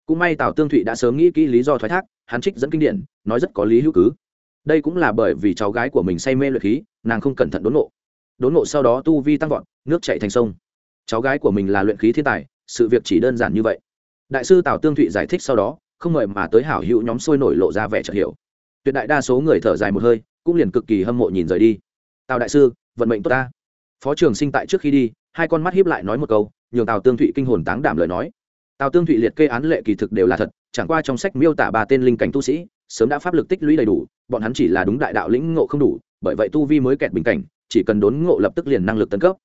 Speaker 1: Cũng may tào tương thụy đã sớm nghĩ kỹ lý do thoái thác, hắn trích dẫn kinh điển, nói rất có lý hữu cứ. Đây cũng là bởi vì cháu gái của mình say mê luyện khí, nàng không cẩn thận đốn nộ. Đốn nộ sau đó tu vi tăng vọt, nước chạy thành sông. Cháu gái của mình là luyện khí thiên tài, sự việc chỉ đơn giản như vậy. Đại sư tào tương thụy giải thích sau đó không mời mà tới hảo hữu nhóm sôi nổi lộ ra vẻ chợt hiểu. Tuyệt đại đa số người thở dài một hơi, cũng liền cực kỳ hâm mộ nhìn rời đi. Tào đại sư, vận mệnh tốt ta. Phó trường sinh tại trước khi đi, hai con mắt hiếp lại nói một câu, nhường tào tương thụy kinh hồn táng đảm lời nói. Tào tương thụy liệt kê án lệ kỳ thực đều là thật, chẳng qua trong sách miêu tả ba tên linh cảnh tu sĩ, sớm đã pháp lực tích lũy đầy đủ, bọn hắn chỉ là đúng đại đạo lĩnh ngộ không đủ, bởi vậy tu vi mới kẹt bình cảnh, chỉ cần đốn ngộ lập tức liền năng lực tấn cấp.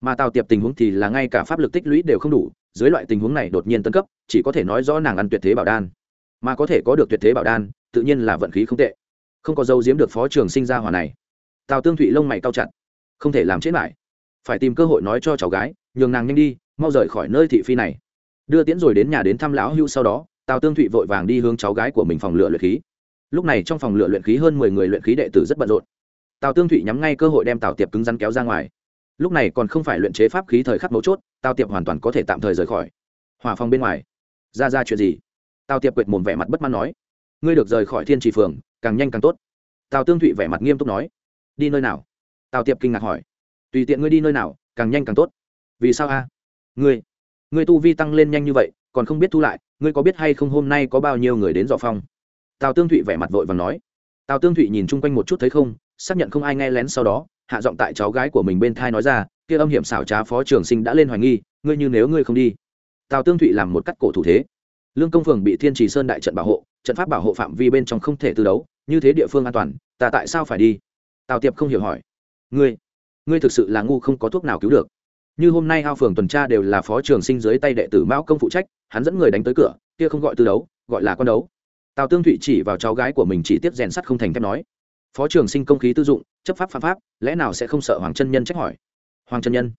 Speaker 1: Mà tào tiệp tình huống thì là ngay cả pháp lực tích lũy đều không đủ, dưới loại tình huống này đột nhiên tấn cấp, chỉ có thể nói rõ nàng ăn tuyệt thế bảo đan mà có thể có được tuyệt thế bảo đan, tự nhiên là vận khí không tệ. Không có dấu diếm được phó trường sinh ra hòa này. Tào tương thụy lông mày cao chặt. Không thể làm chết lại. Phải tìm cơ hội nói cho cháu gái, nhường nàng nhanh đi, mau rời khỏi nơi thị phi này. Đưa tiễn rồi đến nhà đến thăm lão hưu sau đó, tào tương thụy vội vàng đi hướng cháu gái của mình phòng lựa luyện khí. Lúc này trong phòng lựa luyện khí hơn mười người luyện khí đệ tử rất bận rộn. Tào tương thụy nhắm ngay cơ hội đem tào tiệp cứng rắn kéo ra ngoài. Lúc này còn không phải luyện chế pháp khí thời khắc mấu chốt, tào tiệp hoàn toàn có thể tạm thời rời khỏi. Hòa phòng bên ngoài. Ra ra chuyện gì? Tào tiệp quệt mồm vẻ mặt bất mãn nói, ngươi được rời khỏi thiên trì phường, càng nhanh càng tốt. Tào tương thụy vẻ mặt nghiêm túc nói, đi nơi nào? Tào tiệp kinh ngạc hỏi, tùy tiện ngươi đi nơi nào, càng nhanh càng tốt. Vì sao a? Ngươi ngươi tu vi tăng lên nhanh như vậy, còn không biết thu lại, ngươi có biết hay không hôm nay có bao nhiêu người đến dọ phong? Tào tương thụy vẻ mặt vội và nói, tào tương thụy nhìn chung quanh một chút thấy không, xác nhận không ai nghe lén sau đó, hạ giọng tại cháu gái của mình bên thai nói ra, kia âm hiểm xảo trá phó trường sinh đã lên hoài nghi, ngươi như nếu ngươi không đi. Tào tương thụy làm một cắt cổ thủ thế lương công phường bị thiên trì sơn đại trận bảo hộ, trận pháp bảo hộ phạm vi bên trong không thể tư đấu, như thế địa phương an toàn, ta tại sao phải đi? Tào tiệp không hiểu hỏi. Ngươi ngươi thực sự là ngu không có thuốc nào cứu được. Như hôm nay ao phường tuần tra đều là phó trường sinh dưới tay đệ tử mão công phụ trách, hắn dẫn người đánh tới cửa, kia không gọi tư đấu, gọi là con đấu. Tào tương thụy chỉ vào cháu gái của mình chỉ tiếp rèn sắt không thành thép nói. Phó trường sinh công khí tư dụng, chấp pháp phạm pháp, lẽ nào sẽ không sợ hoàng chân nhân trách hỏi? Hoàng chân nhân,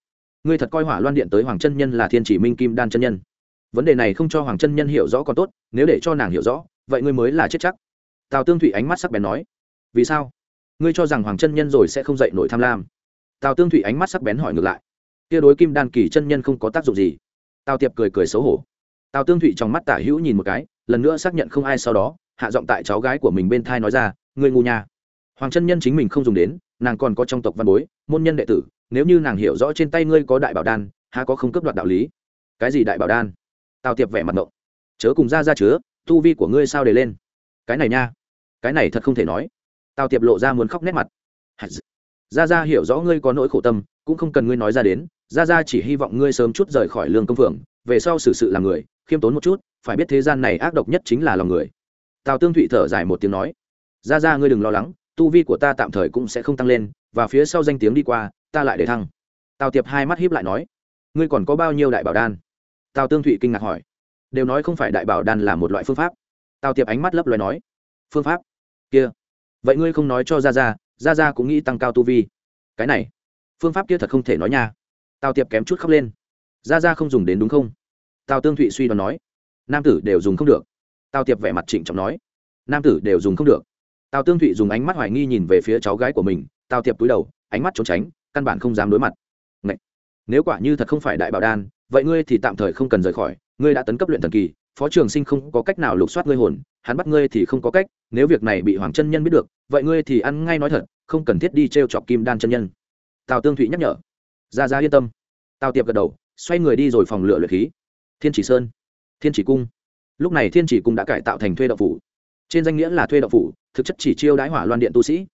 Speaker 1: ngươi thật coi hỏa loan điện tới hoàng chân nhân là thiên chỉ minh kim đan chân nhân vấn đề này không cho hoàng chân nhân hiểu rõ còn tốt, nếu để cho nàng hiểu rõ, vậy ngươi mới là chết chắc. Tào tương thụy ánh mắt sắc bén nói. Vì sao? Ngươi cho rằng hoàng chân nhân rồi sẽ không dậy nổi tham lam. Tào tương thụy ánh mắt sắc bén hỏi ngược lại. Kia đối kim đan kỳ chân nhân không có tác dụng gì. Tào tiệp cười cười xấu hổ. Tào tương thụy trong mắt tả hữu nhìn một cái, lần nữa xác nhận không ai sau đó, hạ giọng tại cháu gái của mình bên thai nói ra, ngươi ngu nhà hoàng chân nhân chính mình không dùng đến, nàng còn có trong tộc văn bối, môn nhân đệ tử, nếu như nàng hiểu rõ trên tay ngươi có đại bảo đan, há có không cấp đoạt đạo lý? Cái gì đại bảo đan? Tào tiệp vẻ mặt ngộng. Chớ cùng ra ra chứa tu vi của ngươi sao để lên? Cái này nha, cái này thật không thể nói. Tào tiệp lộ ra muốn khóc nét mặt. Ra ra hiểu rõ ngươi có nỗi khổ tâm, cũng không cần ngươi nói ra đến. Ra ra chỉ hy vọng ngươi sớm chút rời khỏi lương công phượng, về sau xử sự là người, khiêm tốn một chút, phải biết thế gian này ác độc nhất chính là lòng người. Tào tương thụy thở dài một tiếng nói. Ra ra ngươi đừng lo lắng, tu vi của ta tạm thời cũng sẽ không tăng lên, và phía sau danh tiếng đi qua, ta lại để thăng. Tào tiệp hai mắt hiếp lại nói. Ngươi còn có bao nhiêu đại bảo đan? Tào tương thụy kinh ngạc hỏi. Đều nói không phải đại bảo đan là một loại phương pháp. Tào tiệp ánh mắt lấp loài nói. Phương pháp? Kia. Vậy ngươi không nói cho ra ra ra ra cũng nghĩ tăng cao tu vi. Cái này. Phương pháp kia thật không thể nói nha. Tào tiệp kém chút khóc lên. Ra ra không dùng đến đúng không? Tào tương thụy suy đoán nói. Nam tử đều dùng không được. Tào tiệp vẻ mặt trịnh trọng nói. Nam tử đều dùng không được. Tào tương thụy dùng ánh mắt hoài nghi nhìn về phía cháu gái của mình. Tào tiệp cúi đầu, ánh mắt trốn tránh, căn bản không dám đối mặt. Ngậy! nếu quả như thật không phải đại bảo đan vậy ngươi thì tạm thời không cần rời khỏi, ngươi đã tấn cấp luyện thần kỳ, phó trường sinh không có cách nào lục soát ngươi hồn, hắn bắt ngươi thì không có cách, nếu việc này bị hoàng chân nhân biết được, vậy ngươi thì ăn ngay nói thật, không cần thiết đi t r e o chọc kim đan chân nhân. Tào tương thụy nhắc nhở. Ra ra yên tâm. Tào tiệp gật đầu, xoay người đi rồi phòng lựa luyện khí. Thiên chỉ sơn, thiên chỉ cung. Lúc này thiên chỉ cung đã cải tạo thành thuê đậu phủ. Trên danh nghĩa là thuê đậu phủ, thực chất chỉ chiêu đãi hỏa loan điện tu sĩ.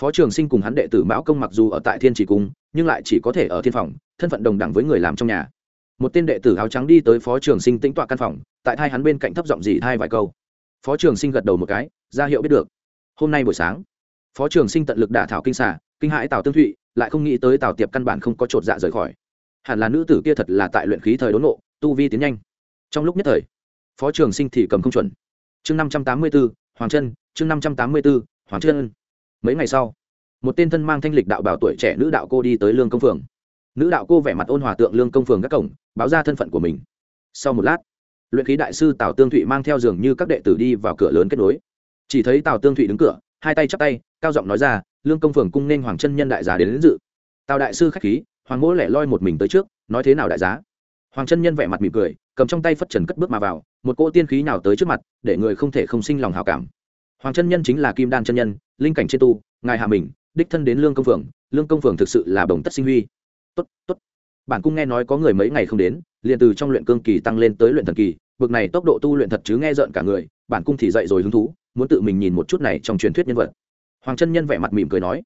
Speaker 1: Phó trường sinh cùng hắn đệ tử mão công mặc dù ở tại thiên chỉ cung, nhưng lại chỉ có thể ở thiên phòng, thân phận đồng đẳng với người làm trong nhà một tên đệ tử áo trắng đi tới phó trường sinh tĩnh tọa căn phòng, tại thai hắn bên cạnh thấp giọng dì thai vài câu. Phó trường sinh gật đầu một cái, ra hiệu biết được. Hôm nay buổi sáng, phó trường sinh tận lực đả thảo kinh xả kinh hãi tào tương thụy, lại không nghĩ tới tào tiệp căn bản không có chột dạ rời khỏi. Hẳn là nữ tử kia thật là tại luyện khí thời đốn nộ tu vi tiến nhanh. Trong lúc nhất thời, phó trường sinh thì cầm không chuẩn. Chương năm trăm tám mươi b ố hoàng chân chương năm trăm tám mươi b ố hoàng chân mấy ngày sau, một tên thân mang thanh lịch đạo bảo tuổi trẻ nữ đạo cô đi tới lương công phường. Nữ đạo cô vẻ mặt ôn hòa tượng lương công phường các cổng báo ra thân phận của mình. Sau một lát luyện khí đại sư tào tương thụy mang theo giường như các đệ tử đi vào cửa lớn kết nối. Chỉ thấy tào tương thụy đứng cửa hai tay chắp tay cao giọng nói ra lương công phường cung nên hoàng chân nhân đại giá đến, đến dự. Tào đại sư k h á c h khí hoàng mỗ lẻ loi một mình tới trước nói thế nào đại giá? Hoàng chân nhân vẻ mặt mỉm cười cầm trong tay phất trần cất bước mà vào một cỗ tiên khí nào tới trước mặt để người không thể không sinh lòng hào cảm. Hoàng chân nhân chính là kim đan chân nhân linh cảnh trên tu ngài hạ mình đích thân đến lương công phường lương công phường thực sự là bồng tất sinh huy. Tốt tốt bản cung nghe nói có người mấy ngày không đến, liền từ trong luyện cương kỳ tăng lên tới luyện thần kỳ, bực này tốc độ tu luyện thật chứ nghe rợn cả người, bản cung thì dậy rồi hứng thú, muốn tự mình nhìn một chút này trong truyền thuyết nhân vật. Hoàng chân nhân vẻ mặt mỉm cười nói,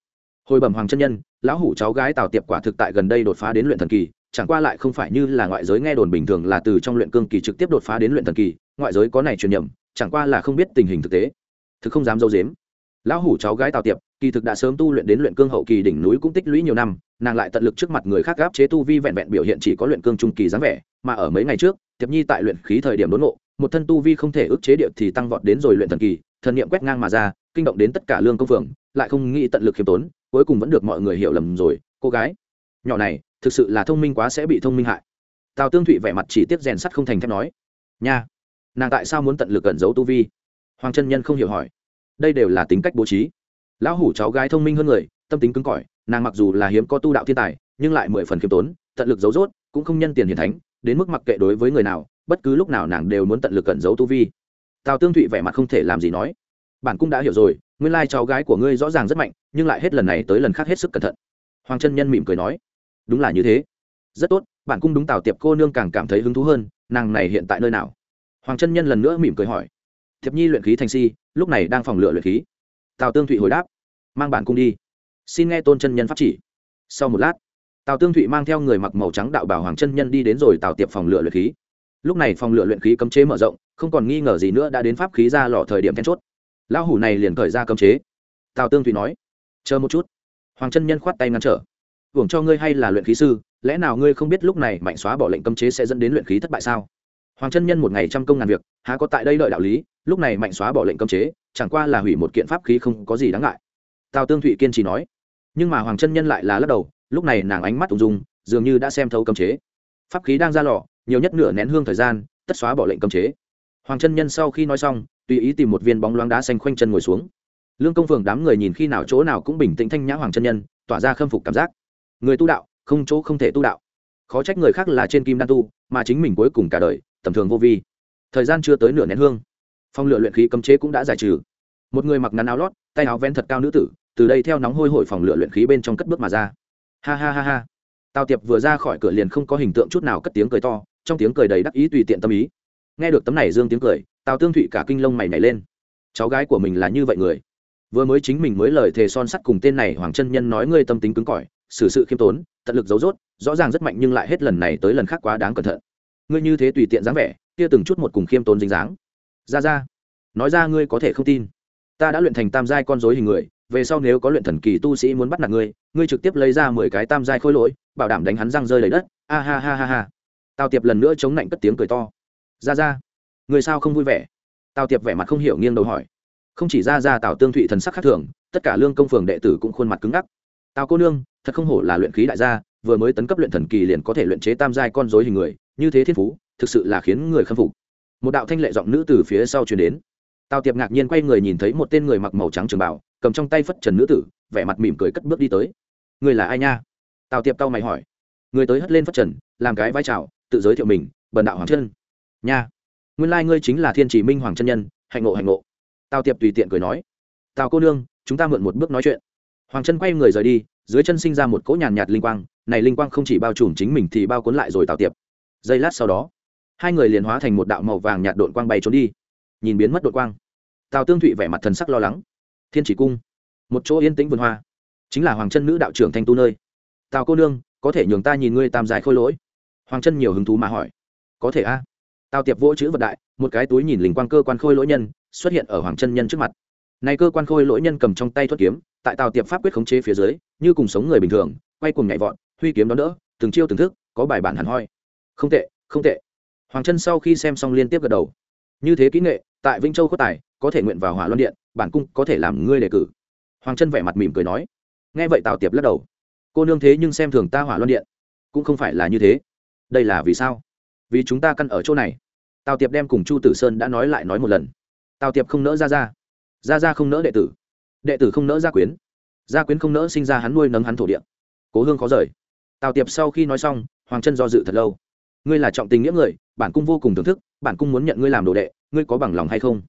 Speaker 1: hồi bẩm hoàng chân nhân, lão hủ cháu gái tào tiệp quả thực tại gần đây đột phá đến luyện thần kỳ, chẳng qua lại không phải như là ngoại giới nghe đồn bình thường là từ trong luyện cương kỳ trực tiếp đột phá đến luyện thần kỳ, ngoại giới có này truyền nhầm, chẳng qua là không biết tình hình thực tế. Thực không dám dâu dếm. Lão hủ cháu gái tào tiệp kỳ thực đã sớm tu luyện đến luyện cương hậu kỳ đỉnh núi cũng tích lũy nhiều năm, nàng lại tận lực trước mặt người khác gáp chế tu vi vẹn vẹn biểu hiện chỉ có luyện cương trung kỳ dáng vẻ, mà ở mấy ngày trước, tiệp nhi tại luyện khí thời điểm đốn ngộ, một thân tu vi không thể ức chế điệu thì tăng vọt đến rồi luyện thần kỳ, thần niệm quét ngang mà ra, kinh động đến tất cả lương công phường, lại không nghĩ tận lực khiêm tốn, cuối cùng vẫn được mọi người hiểu lầm rồi, cô gái, nhỏ này, thực sự là thông minh quá sẽ bị thông minh hại. Tào tương thụy vẻ mặt chỉ tiếp rèn sắt không thành thép nói, nha, nàng tại sao muốn tận lực cẩn giấu tu vi? Hoàng chân nhân không hiểu hỏi, đây đều là tính cách bố trí lão hủ cháu gái thông minh hơn người, tâm tính cứng cỏi, nàng mặc dù là hiếm có tu đạo thiên tài, nhưng lại mười phần khiêm tốn, tận lực giấu dốt cũng không nhân tiền hiền thánh, đến mức mặc kệ đối với người nào, bất cứ lúc nào nàng đều muốn tận lực cẩn giấu tu vi. Tào tương thụy vẻ mặt không thể làm gì nói. Bản cung đã hiểu rồi, nguyên lai cháu gái của ngươi rõ ràng rất mạnh, nhưng lại hết lần này tới lần khác hết sức cẩn thận. Hoàng chân nhân mỉm cười nói. Đúng là như thế. Rất tốt, bản cung đúng tào tiệp cô nương càng cảm thấy hứng thú hơn, nàng này hiện tại nơi nào? Hoàng chân nhân lần nữa mỉm cười hỏi. Thiệp nhi luyện khí thành si, lúc này đang phòng lựa luyện khí tào tương thụy hồi đáp, mang bản cung đi, xin nghe tôn chân nhân pháp chỉ. Sau một lát, tào tương thụy mang theo người mặc màu trắng đạo bảo hoàng chân nhân đi đến rồi tào tiệp phòng lựa luyện khí. Lúc này phòng lựa luyện khí cấm chế mở rộng, không còn nghi ngờ gì nữa đã đến pháp khí ra lò thời điểm then chốt. Lão hủ này liền khởi ra cấm chế. Tào tương thụy nói, chờ một chút. Hoàng chân nhân khoát tay ngăn trở, hưởng cho ngươi hay là luyện khí sư, lẽ nào ngươi không biết lúc này mạnh xóa bỏ lệnh cấm chế sẽ dẫn đến luyện khí thất bại sao? Hoàng chân nhân một ngày trăm công ngàn việc, há có tại đây lợi đạo lý lúc này mạnh xóa bỏ lệnh cấm chế, chẳng qua là hủy một kiện pháp khí không có gì đáng ngại. Tào tương thụy kiên trì nói, nhưng mà hoàng chân nhân lại là lắc đầu, lúc này nàng ánh mắt ung dung, dường như đã xem thấu cấm chế. Pháp khí đang ra lò, nhiều nhất nửa nén hương thời gian, tất xóa bỏ lệnh cấm chế. Hoàng chân nhân sau khi nói xong, tùy ý tìm một viên bóng loáng đá xanh khoanh chân ngồi xuống. Lương công phường đám người nhìn khi nào chỗ nào cũng bình tĩnh thanh nhã hoàng chân nhân, tỏa ra khâm phục cảm giác. Người tu đạo, không chỗ không thể tu đạo. Khó trách người khác là trên kim đan tu, mà chính mình cuối cùng cả đời, tầm thường vô vi. Thời gian chưa tới nửa nén hương phong lửa luyện khí cấm chế cũng đã giải trừ. Một người mặc ngắn áo lót, tay áo ven thật cao nữ tử, từ đây theo nóng hôi hổi phòng lửa luyện khí bên trong cất bước mà ra. Ha ha ha ha. Tào tiệp vừa ra khỏi cửa liền không có hình tượng chút nào cất tiếng cười to, trong tiếng cười đầy đắc ý tùy tiện tâm ý. Nghe được tấm này dương tiếng cười, tào tương thụy cả kinh lông mày nhảy lên. Cháu gái của mình là như vậy người. Vừa mới chính mình mới lời thề son sắt cùng tên này hoàng chân nhân nói ngươi tâm tính cứng cỏi, xử sự khiêm tốn, tận lực giấu rốt, rõ ràng rất mạnh nhưng lại hết lần này tới lần khác quá đáng cẩn thận. Ngươi như thế tùy tiện dáng vẻ, kia từng chút một cùng khiêm tốn dính dáng ra ra, nói ra ngươi có thể không tin. Ta đã luyện thành tam giai con dối hình người, về sau nếu có luyện thần kỳ tu sĩ muốn bắt nạt ngươi ngươi trực tiếp lấy ra mười cái tam giai khôi lỗi, bảo đảm đánh hắn răng rơi lấy đất. A ha ha ha ha. Tào tiệp lần nữa chống lạnh cất tiếng cười to. Ra ra, người sao không vui vẻ? Tào tiệp vẻ mặt không hiểu nghiêng đầu hỏi. Không chỉ ra ra tào tương thụy thần sắc khác thường, tất cả lương công phường đệ tử cũng khuôn mặt cứng ngắc. Tào cô nương, thật không hổ là luyện khí đại gia, vừa mới tấn cấp luyện thần kỳ liền có thể luyện chế tam giai con dối hình người, như thế thiên phú, thực sự là khiến người khâm phục một đạo thanh lệ giọng nữ từ phía sau truyền đến. Tào tiệp ngạc nhiên quay người nhìn thấy một tên người mặc màu trắng trường bảo cầm trong tay phất trần nữ tử, vẻ mặt mỉm cười cất bước đi tới. Người là ai nha? Tào tiệp cau mày hỏi. Người tới hất lên phất trần, làm cái vai trào tự giới thiệu mình, bần đạo hoàng chân. Nha, nguyên lai、like、ngươi chính là thiên chỉ minh hoàng chân nhân, hạnh ngộ hạnh ngộ. Tào tiệp tùy tiện cười nói. Tào cô nương, chúng ta mượn một bước nói chuyện. Hoàng chân quay người rời đi, dưới chân sinh ra một cỗ nhàn nhạt linh quang, này linh quang không chỉ bao trùm chính mình thì bao cuốn lại rồi tào tiệp. Giây lát sau đó hai người liền hóa thành một đạo màu vàng nhạt đội quang bay trốn đi. Nhìn biến mất đội quang, tào tương thụy vẻ mặt thần sắc lo lắng. Thiên chỉ cung, một chỗ yên tĩnh vườn hoa, chính là hoàng chân nữ đạo trưởng thanh tu nơi. Tào cô nương, có thể nhường ta nhìn ngươi tam dài khôi lỗi? Hoàng chân nhiều hứng thú mà hỏi. Có thể a. Tào tiệp vỗ chữ vật đại, một cái túi nhìn lình quang cơ quan khôi lỗi nhân, xuất hiện ở hoàng chân nhân trước mặt. Này cơ quan khôi lỗi nhân cầm trong tay thuật kiếm, tại tào tiệp pháp quyết khống chế phía dưới, như cùng sống người bình thường, quay cùng nhảy vọt, huy kiếm đón đỡ, từng chiêu từng thức, có bài bản hẳn hoi. Không tệ không tệ hoàng chân sau khi xem xong liên tiếp gật đầu. Như thế kỹ nghệ, tại vĩnh châu có tài, có thể nguyện vào hỏa luân điện, bản cung có thể làm ngươi đề cử. Hoàng chân vẻ mặt mỉm cười nói. Nghe vậy tào tiệp lắc đầu. Cô nương thế nhưng xem thường ta hỏa luân điện. Cũng không phải là như thế. Đây là vì sao? Vì chúng ta căn ở chỗ này. Tào tiệp đem cùng chu tử sơn đã nói lại nói một lần. Tào tiệp không nỡ ra ra ra ra không nỡ đệ tử. Đệ tử không nỡ gia quyến. Gia quyến không nỡ sinh ra hắn nuôi nấng hắn thổ địa. Cố hương khó rời. Tào tiệp sau khi nói xong, hoàng chân do dự thật lâu. Ngươi là trọng tình nghĩa người bản cung vô cùng thưởng thức, bản cung muốn nhận ngươi làm đồ đệ, ngươi có bằng lòng hay không?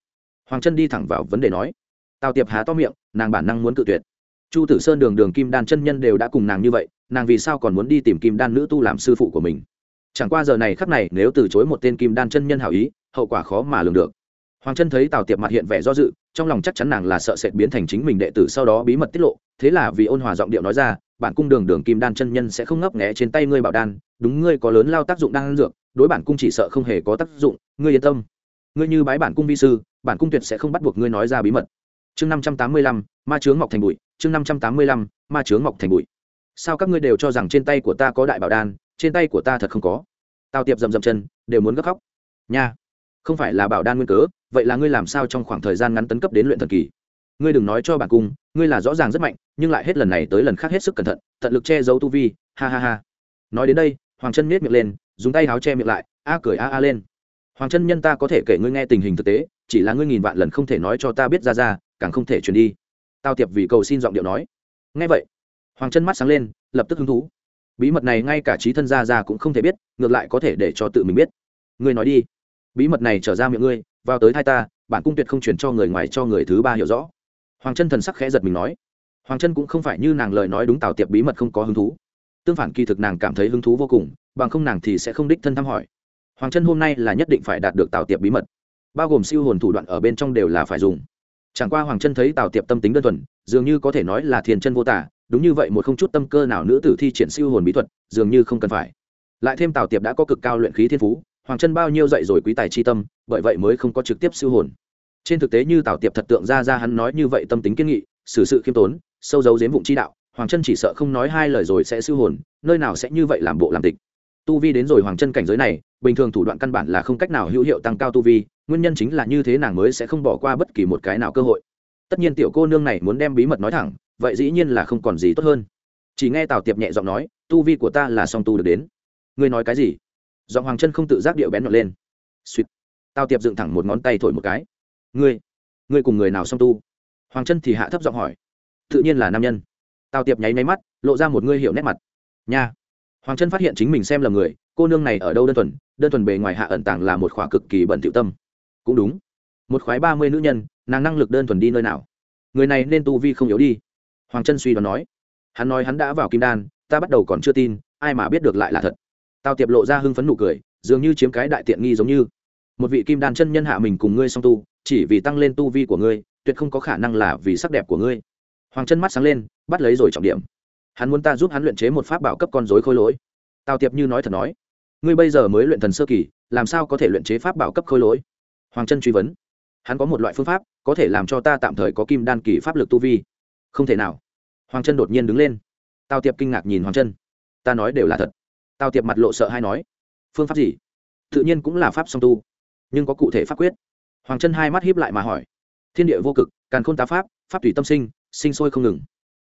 Speaker 1: Hoàng chân đi thẳng vào vấn đề nói. Tào tiệp há to miệng, nàng bản năng muốn cự tuyệt. Chu tử sơn đường đường kim đan chân nhân đều đã cùng nàng như vậy, nàng vì sao còn muốn đi tìm kim đan nữ tu làm sư phụ của mình? Chẳng qua giờ này khắc này, nếu từ chối một tên kim đan chân nhân hảo ý, hậu quả khó mà lường được. Hoàng chân thấy tào tiệp mặt hiện vẻ do dự, trong lòng chắc chắn nàng là sợ sệt biến thành chính mình đệ tử sau đó bí mật tiết lộ, thế là vì ôn hòa giọng điệu nói ra, bản cung đường đường kim đan chân nhân sẽ không ngấp nghé trên tay ngươi bảo đan, đúng ngươi có lớn lao tác dụng đan dược đối bản cung chỉ sợ không hề có tác dụng, ngươi yên tâm. Ngươi như bái bản cung vi sư, bản cung tuyệt sẽ không bắt buộc ngươi nói ra bí mật. Chương năm trăm tám mươi lăm, ma chướng mọc thành bụi, chương năm trăm tám mươi lăm, ma chướng mọc thành bụi. Sao các ngươi đều cho rằng trên tay của ta có đại bảo đan, trên tay của ta thật không có? Tào tiệp dầm dầm chân, đều muốn gấp khóc. Nha, không phải là bảo đan nguyên cớ, vậy là ngươi làm sao trong khoảng thời gian ngắn tấn cấp đến luyện thần kỳ? Ngươi đừng nói cho bản cung, ngươi là rõ ràng rất mạnh, nhưng lại hết lần này tới lần khác hết sức cẩn thận, tận lực che giấu tu vi, ha ha ha. Nói đến đây, hoàng chân miết miệng lên dùng tay áo che miệng lại, a cười a a lên. Hoàng chân nhân ta có thể kể ngươi nghe tình hình thực tế, chỉ là ngươi nghìn vạn lần không thể nói cho ta biết ra ra, càng không thể truyền đi. Tao tiệp vì cầu xin giọng điệu nói. Nghe vậy, hoàng chân mắt sáng lên, lập tức hứng thú. Bí mật này ngay cả trí thân ra ra cũng không thể biết, ngược lại có thể để cho tự mình biết. Ngươi nói đi. Bí mật này trở ra miệng ngươi, vào tới thai ta, bản cung tuyệt không chuyển cho người ngoài cho người thứ ba hiểu rõ. Hoàng chân thần sắc khẽ giật mình nói. Hoàng chân cũng không phải như nàng lời nói đúng tào tiệp bí mật không có hứng thú. Tương phản kỳ thực nàng cảm thấy hứng thú vô cùng bằng không nàng thì sẽ không đích thân thăm hỏi. Hoàng chân hôm nay là nhất định phải đạt được tào tiệp bí mật, bao gồm siêu hồn thủ đoạn ở bên trong đều là phải dùng. Chẳng qua hoàng chân thấy tào tiệp tâm tính đơn thuần, dường như có thể nói là thiền chân vô tả, đúng như vậy một không chút tâm cơ nào nữ tử thi triển siêu hồn bí thuật, dường như không cần phải. Lại thêm tào tiệp đã có cực cao luyện khí thiên phú, hoàng chân bao nhiêu dạy rồi quý tài chi tâm, bởi vậy mới không có trực tiếp siêu hồn. Trên thực tế như tào tiệp thật tượng ra ra hắn nói như vậy tâm tính kiên nghị, xử sự khiêm tốn, sâu dấu giếm vụng chi đạo, hoàng chân chỉ sợ không nói hai lời rồi sẽ siêu hồn, nơi nào sẽ như vậy làm bộ làm tịch tu vi đến rồi hoàng chân cảnh giới này, bình thường thủ đoạn căn bản là không cách nào hữu hiệu tăng cao tu vi, nguyên nhân chính là như thế nàng mới sẽ không bỏ qua bất kỳ một cái nào cơ hội. Tất nhiên tiểu cô nương này muốn đem bí mật nói thẳng, vậy dĩ nhiên là không còn gì tốt hơn. Chỉ nghe tào tiệp nhẹ giọng nói, tu vi của ta là song tu được đến. Ngươi nói cái gì? Giọng hoàng chân không tự giác điệu bén nhọn lên. Suýt tào tiệp dựng thẳng một ngón tay thổi một cái. Ngươi ngươi cùng người nào song tu? Hoàng chân thì hạ thấp giọng hỏi. Tự nhiên là nam nhân. Tào tiệp nháy máy mắt, lộ ra một ngươi hiểu nét mặt. Nha hoàng chân phát hiện chính mình xem là người, cô nương này ở đâu đơn thuần đơn thuần bề ngoài hạ ẩn tàng là một khỏa cực kỳ bẩn tiểu tâm. Cũng đúng. Một khoái ba mươi nữ nhân, nàng năng lực đơn thuần đi nơi nào? Người này nên tu vi không yếu đi. Hoàng chân suy đoán nói. Hắn nói hắn đã vào kim đan, ta bắt đầu còn chưa tin, ai mà biết được lại là thật. Tao tiệp lộ ra hưng phấn nụ cười, dường như chiếm cái đại tiện nghi giống như. Một vị kim đan chân nhân hạ mình cùng ngươi song tu, chỉ vì tăng lên tu vi của ngươi, tuyệt không có khả năng là vì sắc đẹp của ngươi. Hoàng chân mắt sáng lên, bắt lấy rồi trọng điểm hắn muốn ta giúp hắn luyện chế một pháp bảo cấp con dối khôi lỗi. Tào tiệp như nói thật nói, ngươi bây giờ mới luyện thần sơ kỳ, làm sao có thể luyện chế pháp bảo cấp khôi lỗi? Hoàng chân truy vấn, hắn có một loại phương pháp, có thể làm cho ta tạm thời có kim đan kỳ pháp lực tu vi. Không thể nào. Hoàng chân đột nhiên đứng lên. Tào tiệp kinh ngạc nhìn hoàng chân. Ta nói đều là thật. Tào tiệp mặt lộ sợ hay nói, phương pháp gì? Tự nhiên cũng là pháp song tu, nhưng có cụ thể pháp quyết. Hoàng chân hai mắt hiếp lại mà hỏi, thiên địa vô cực, càn khôn tá pháp pháp tùy tâm sinh sinh sôi không ngừng